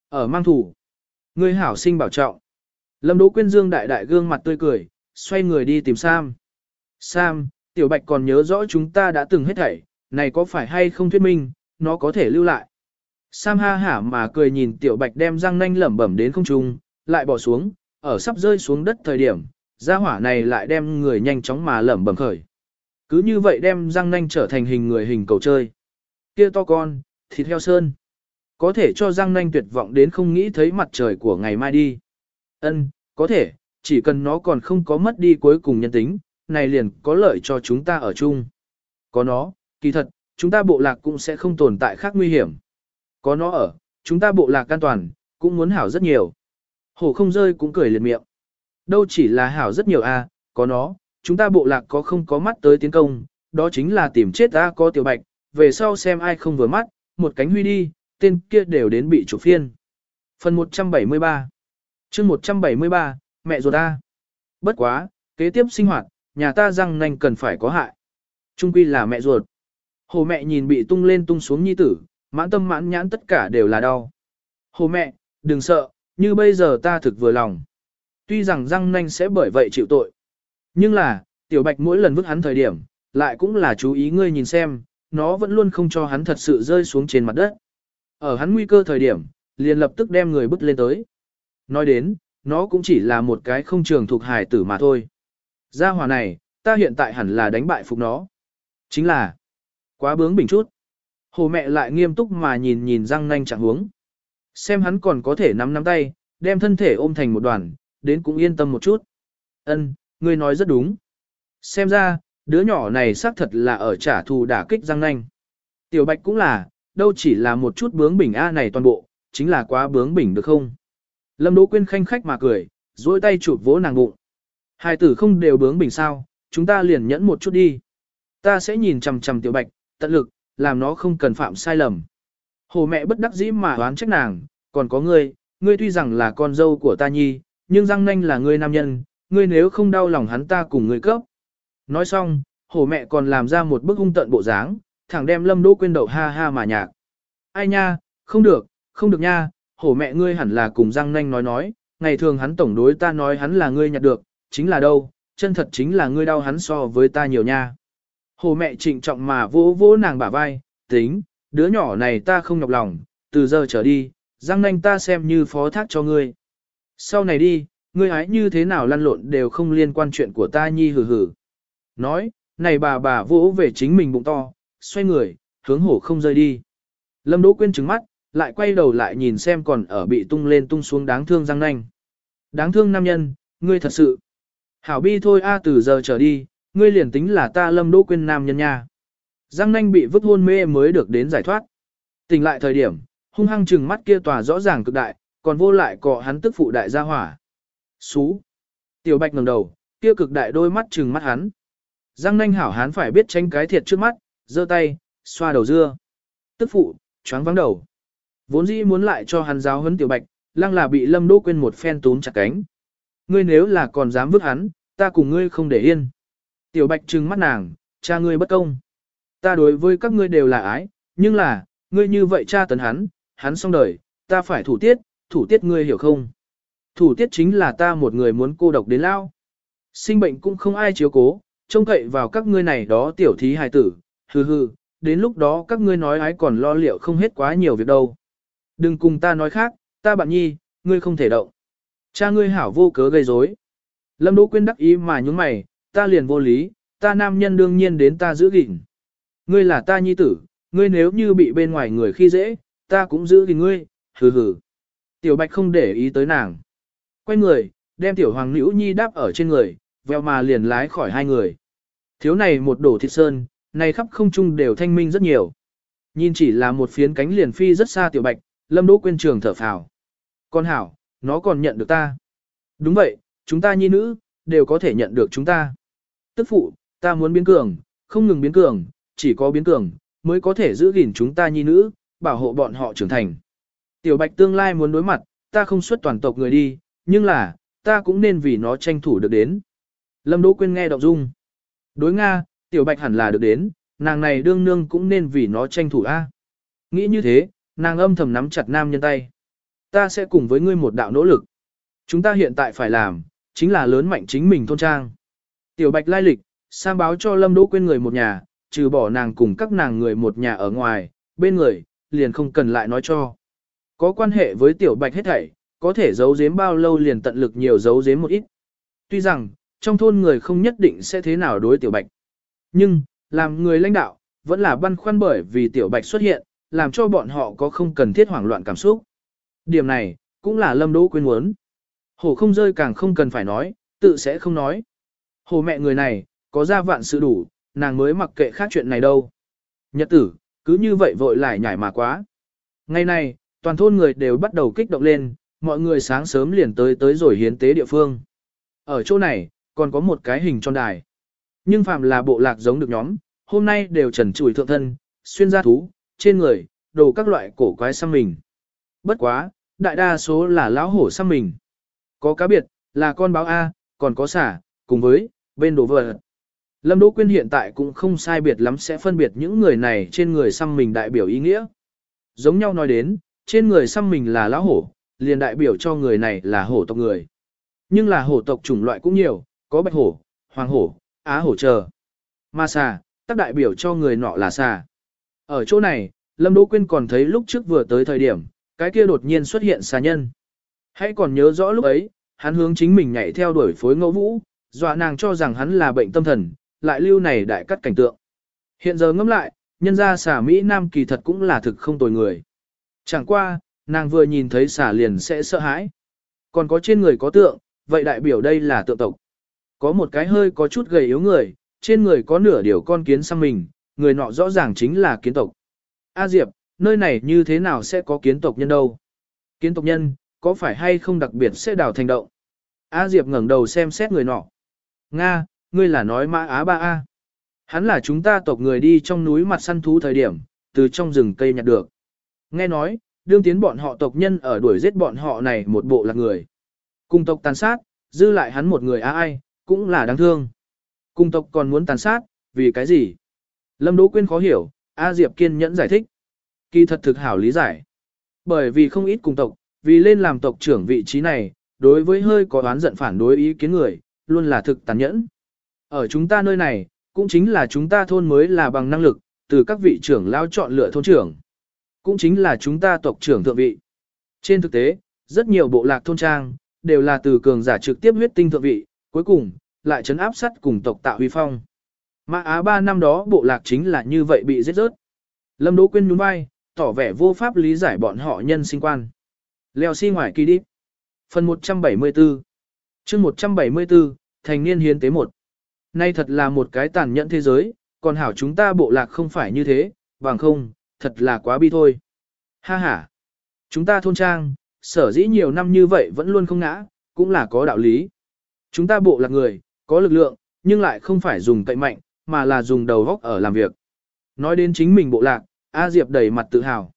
Ở mang thủ. Ngươi hảo sinh bảo trọng. Lâm Đỗ Quyên Dương đại đại gương mặt tươi cười, xoay người đi tìm Sam. Sam, tiểu bạch còn nhớ rõ chúng ta đã từng hết thảy, này có phải hay không thuyết minh, nó có thể lưu lại. Sam ha hả mà cười nhìn tiểu bạch đem răng nanh lẩm bẩm đến không trung, lại bỏ xuống, ở sắp rơi xuống đất thời điểm, gia hỏa này lại đem người nhanh chóng mà lẩm bẩm khởi. Cứ như vậy đem răng nanh trở thành hình người hình cầu chơi. Kia to con, thịt heo sơn. Có thể cho răng nanh tuyệt vọng đến không nghĩ thấy mặt trời của ngày mai đi. Ân, có thể, chỉ cần nó còn không có mất đi cuối cùng nhân tính, này liền có lợi cho chúng ta ở chung. Có nó, kỳ thật, chúng ta bộ lạc cũng sẽ không tồn tại khác nguy hiểm. Có nó ở, chúng ta bộ lạc an toàn, cũng muốn hảo rất nhiều. Hổ không rơi cũng cười liệt miệng. Đâu chỉ là hảo rất nhiều a, à, có nó, chúng ta bộ lạc có không có mắt tới tiến công, đó chính là tìm chết ta có tiểu bạch, về sau xem ai không vừa mắt, một cánh huy đi, tên kia đều đến bị chủ phiên. Phần 173 chương 173, mẹ ruột ta. Bất quá, kế tiếp sinh hoạt, nhà ta răng nanh cần phải có hại. Trung quy là mẹ ruột. Hồ mẹ nhìn bị tung lên tung xuống nhi tử, mãn tâm mãn nhãn tất cả đều là đau. Hồ mẹ, đừng sợ, như bây giờ ta thực vừa lòng. Tuy rằng răng nanh sẽ bởi vậy chịu tội. Nhưng là, tiểu bạch mỗi lần vứt hắn thời điểm, lại cũng là chú ý ngươi nhìn xem, nó vẫn luôn không cho hắn thật sự rơi xuống trên mặt đất. Ở hắn nguy cơ thời điểm, liền lập tức đem người bứt lên tới. Nói đến, nó cũng chỉ là một cái không trường thuộc hài tử mà thôi. Gia hỏa này, ta hiện tại hẳn là đánh bại phục nó. Chính là, quá bướng bình chút. Hồ mẹ lại nghiêm túc mà nhìn nhìn răng nanh chẳng huống. Xem hắn còn có thể nắm nắm tay, đem thân thể ôm thành một đoàn, đến cũng yên tâm một chút. Ân, ngươi nói rất đúng. Xem ra, đứa nhỏ này xác thật là ở trả thù đả kích răng nanh. Tiểu bạch cũng là, đâu chỉ là một chút bướng bỉnh A này toàn bộ, chính là quá bướng bỉnh được không? Lâm Đỗ Quyên khanh khách mà cười, duỗi tay chụp vỗ nàng bụng. Hai tử không đều bướng bình sao, chúng ta liền nhẫn một chút đi. Ta sẽ nhìn chằm chằm tiểu bạch, tận lực, làm nó không cần phạm sai lầm. Hồ mẹ bất đắc dĩ mà đoán trách nàng, còn có ngươi, ngươi tuy rằng là con dâu của ta nhi, nhưng răng nanh là ngươi nam nhân, ngươi nếu không đau lòng hắn ta cùng ngươi cấp. Nói xong, hồ mẹ còn làm ra một bức hung tận bộ dáng, thẳng đem lâm đỗ quên đậu ha ha mà nhạc. Ai nha, không được, không được nha, hổ mẹ ngươi hẳn là cùng răng nanh nói nói, ngày thường hắn tổng đối ta nói hắn là ngươi nhặt được, chính là đâu, chân thật chính là ngươi đau hắn so với ta nhiều nha. Hổ mẹ trịnh trọng mà vỗ vỗ nàng bả vai, tính, đứa nhỏ này ta không nhọc lòng, từ giờ trở đi, răng nanh ta xem như phó thác cho ngươi. Sau này đi, ngươi hái như thế nào lăn lộn đều không liên quan chuyện của ta nhi hừ hừ. Nói, này bà bà vỗ về chính mình bụng to, xoay người, hướng hổ không rơi đi. Lâm Đỗ Quyên trừng mắt, lại quay đầu lại nhìn xem còn ở bị tung lên tung xuống đáng thương răng nanh. Đáng thương nam nhân, ngươi thật sự. Hảo bi thôi a từ giờ trở đi, ngươi liền tính là ta lâm đỗ quên nam nhân nha. Giang nanh bị vứt hôn mê mới được đến giải thoát. Tỉnh lại thời điểm, hung hăng trừng mắt kia tòa rõ ràng cực đại, còn vô lại cọ hắn tức phụ đại gia hỏa. Xú. Tiểu bạch ngẩng đầu, kia cực đại đôi mắt trừng mắt hắn. Giang nanh hảo hắn phải biết tránh cái thiệt trước mắt, giơ tay, xoa đầu dưa. Tức phụ, choáng vắng đầu. Vốn dĩ muốn lại cho hắn giáo huấn tiểu bạch, lăng là bị lâm đỗ quên một phen túm chặt cánh. Ngươi nếu là còn dám vứt hắn, ta cùng ngươi không để yên. Tiểu bạch trừng mắt nàng, cha ngươi bất công. Ta đối với các ngươi đều là ái, nhưng là, ngươi như vậy cha tấn hắn, hắn xong đời, ta phải thủ tiết, thủ tiết ngươi hiểu không? Thủ tiết chính là ta một người muốn cô độc đến lao. Sinh bệnh cũng không ai chiếu cố, trông cậy vào các ngươi này đó tiểu thí hài tử, hừ hừ, đến lúc đó các ngươi nói ái còn lo liệu không hết quá nhiều việc đâu. Đừng cùng ta nói khác, ta bạn nhi, ngươi không thể động. Cha ngươi hảo vô cớ gây rối. Lâm Đỗ Quyên đắc ý mà nhún mày, ta liền vô lý, ta nam nhân đương nhiên đến ta giữ gìn. Ngươi là ta nhi tử, ngươi nếu như bị bên ngoài người khi dễ, ta cũng giữ gìn ngươi, hừ hừ. Tiểu Bạch không để ý tới nàng. Quay người, đem tiểu hoàng nữ nhi đáp ở trên người, veo mà liền lái khỏi hai người. Thiếu này một đổ thịt sơn, này khắp không trung đều thanh minh rất nhiều. Nhìn chỉ là một phiến cánh liền phi rất xa tiểu bạch, lâm đỗ Quyên trường thở phào. Con hảo, nó còn nhận được ta. Đúng vậy, chúng ta nhi nữ, đều có thể nhận được chúng ta. Tức phụ, ta muốn biến cường, không ngừng biến cường, chỉ có biến cường, mới có thể giữ gìn chúng ta nhi nữ, bảo hộ bọn họ trưởng thành. Tiểu bạch tương lai muốn đối mặt, ta không xuất toàn tộc người đi, nhưng là, ta cũng nên vì nó tranh thủ được đến. Lâm Đỗ Quyên nghe động dung. Đối Nga, tiểu bạch hẳn là được đến, nàng này đương nương cũng nên vì nó tranh thủ A. Nghĩ như thế, nàng âm thầm nắm chặt nam nhân tay. Ta sẽ cùng với ngươi một đạo nỗ lực. Chúng ta hiện tại phải làm, chính là lớn mạnh chính mình thôn trang. Tiểu bạch lai lịch, sang báo cho Lâm Đỗ Quyên người một nhà, trừ bỏ nàng cùng các nàng người một nhà ở ngoài, bên người, liền không cần lại nói cho. Có quan hệ với tiểu bạch hết thảy, có thể giấu giếm bao lâu liền tận lực nhiều giấu giếm một ít. Tuy rằng, trong thôn người không nhất định sẽ thế nào đối tiểu bạch. Nhưng, làm người lãnh đạo, vẫn là băn khoăn bởi vì tiểu bạch xuất hiện, làm cho bọn họ có không cần thiết hoảng loạn cảm xúc. Điểm này, cũng là lâm đỗ quyên muốn. Hổ không rơi càng không cần phải nói, tự sẽ không nói. Hồ mẹ người này, có ra vạn sự đủ, nàng mới mặc kệ khác chuyện này đâu. Nhật tử, cứ như vậy vội lại nhảy mà quá. Ngày này, toàn thôn người đều bắt đầu kích động lên, mọi người sáng sớm liền tới tới rồi hiến tế địa phương. Ở chỗ này, còn có một cái hình tròn đài. Nhưng phạm là bộ lạc giống được nhóm, hôm nay đều trần trùi thượng thân, xuyên ra thú, trên người, đồ các loại cổ quái xăm mình. Bất quá, đại đa số là lão hổ xăm mình. Có cá biệt, là con báo A, còn có xả, cùng với, bên đồ vật. Lâm Đỗ Quyên hiện tại cũng không sai biệt lắm sẽ phân biệt những người này trên người xăm mình đại biểu ý nghĩa. Giống nhau nói đến, trên người xăm mình là lão hổ, liền đại biểu cho người này là hổ tộc người. Nhưng là hổ tộc chủng loại cũng nhiều, có bạch hổ, hoàng hổ, á hổ chờ. Ma xà, tác đại biểu cho người nọ là xà. Ở chỗ này, Lâm Đỗ Quyên còn thấy lúc trước vừa tới thời điểm, cái kia đột nhiên xuất hiện xà nhân. Hãy còn nhớ rõ lúc ấy, hắn hướng chính mình nhảy theo đuổi phối ngẫu vũ, dọa nàng cho rằng hắn là bệnh tâm thần, lại lưu này đại cắt cảnh tượng. Hiện giờ ngẫm lại, nhân ra xà Mỹ Nam kỳ thật cũng là thực không tồi người. Chẳng qua, nàng vừa nhìn thấy xà liền sẽ sợ hãi. Còn có trên người có tượng, vậy đại biểu đây là tượng tộc. Có một cái hơi có chút gầy yếu người, trên người có nửa điều con kiến xăm mình, người nọ rõ ràng chính là kiến tộc. A Diệp, nơi này như thế nào sẽ có kiến tộc nhân đâu? Kiến tộc nhân, có phải hay không đặc biệt sẽ đào thành động? A Diệp ngẩng đầu xem xét người nọ. Nga, ngươi là nói mã Á ba A. Hắn là chúng ta tộc người đi trong núi mặt săn thú thời điểm, từ trong rừng cây nhặt được. Nghe nói, đương tiến bọn họ tộc nhân ở đuổi giết bọn họ này một bộ là người. Cùng tộc tàn sát, dư lại hắn một người á ai, cũng là đáng thương. Cùng tộc còn muốn tàn sát, vì cái gì? Lâm Đỗ Quyên khó hiểu, A Diệp kiên nhẫn giải thích. Kỳ thật thực hảo lý giải. Bởi vì không ít cùng tộc, vì lên làm tộc trưởng vị trí này, đối với hơi có oán giận phản đối ý kiến người, luôn là thực tàn nhẫn. Ở chúng ta nơi này, cũng chính là chúng ta thôn mới là bằng năng lực, từ các vị trưởng lao chọn lựa thôn trưởng. Cũng chính là chúng ta tộc trưởng thượng vị. Trên thực tế, rất nhiều bộ lạc thôn trang, đều là từ cường giả trực tiếp huyết tinh thượng vị, cuối cùng, lại chấn áp sắt cùng tộc tạo huy phong. Mà Á ba năm đó bộ lạc chính là như vậy bị giết rớt. Lâm Đỗ Quyên nhún vai, tỏ vẻ vô pháp lý giải bọn họ nhân sinh quan. Leo xi si ngoài kỳ đi. Phần 174 chương 174, thành niên hiến tế một. Nay thật là một cái tàn nhẫn thế giới, còn hảo chúng ta bộ lạc không phải như thế, bằng không, thật là quá bi thôi. Ha ha. Chúng ta thôn trang, sở dĩ nhiều năm như vậy vẫn luôn không ngã, cũng là có đạo lý. Chúng ta bộ lạc người, có lực lượng, nhưng lại không phải dùng cậy mạnh, mà là dùng đầu góc ở làm việc. Nói đến chính mình bộ lạc, A Diệp đầy mặt tự hào.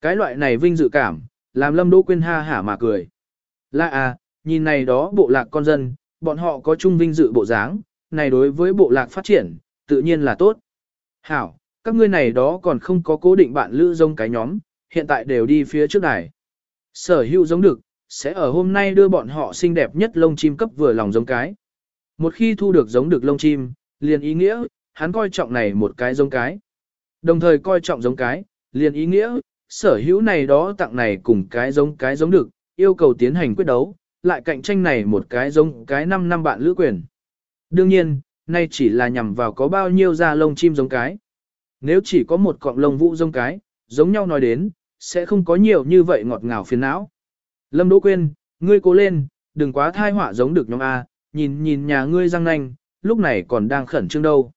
Cái loại này vinh dự cảm, làm Lâm Đỗ Quyên ha hả mà cười. Là à, nhìn này đó bộ lạc con dân, bọn họ có chung vinh dự bộ dáng, này đối với bộ lạc phát triển, tự nhiên là tốt. Hảo, các ngươi này đó còn không có cố định bạn lữ giống cái nhóm, hiện tại đều đi phía trước này. Sở hữu giống được, sẽ ở hôm nay đưa bọn họ xinh đẹp nhất lông chim cấp vừa lòng giống cái. Một khi thu được giống được lông chim, liền ý nghĩa, hắn coi trọng này một cái giống cái. Đồng thời coi trọng giống cái, liền ý nghĩa, sở hữu này đó tặng này cùng cái giống cái giống được, yêu cầu tiến hành quyết đấu, lại cạnh tranh này một cái giống cái 5 năm bạn lữ quyền. Đương nhiên, nay chỉ là nhằm vào có bao nhiêu da lông chim giống cái. Nếu chỉ có một cọng lông vũ giống cái, giống nhau nói đến, sẽ không có nhiều như vậy ngọt ngào phiền não. Lâm Đỗ Quyên, ngươi cố lên, đừng quá thai họa giống được nhóm A, nhìn nhìn nhà ngươi răng nanh, lúc này còn đang khẩn trương đâu.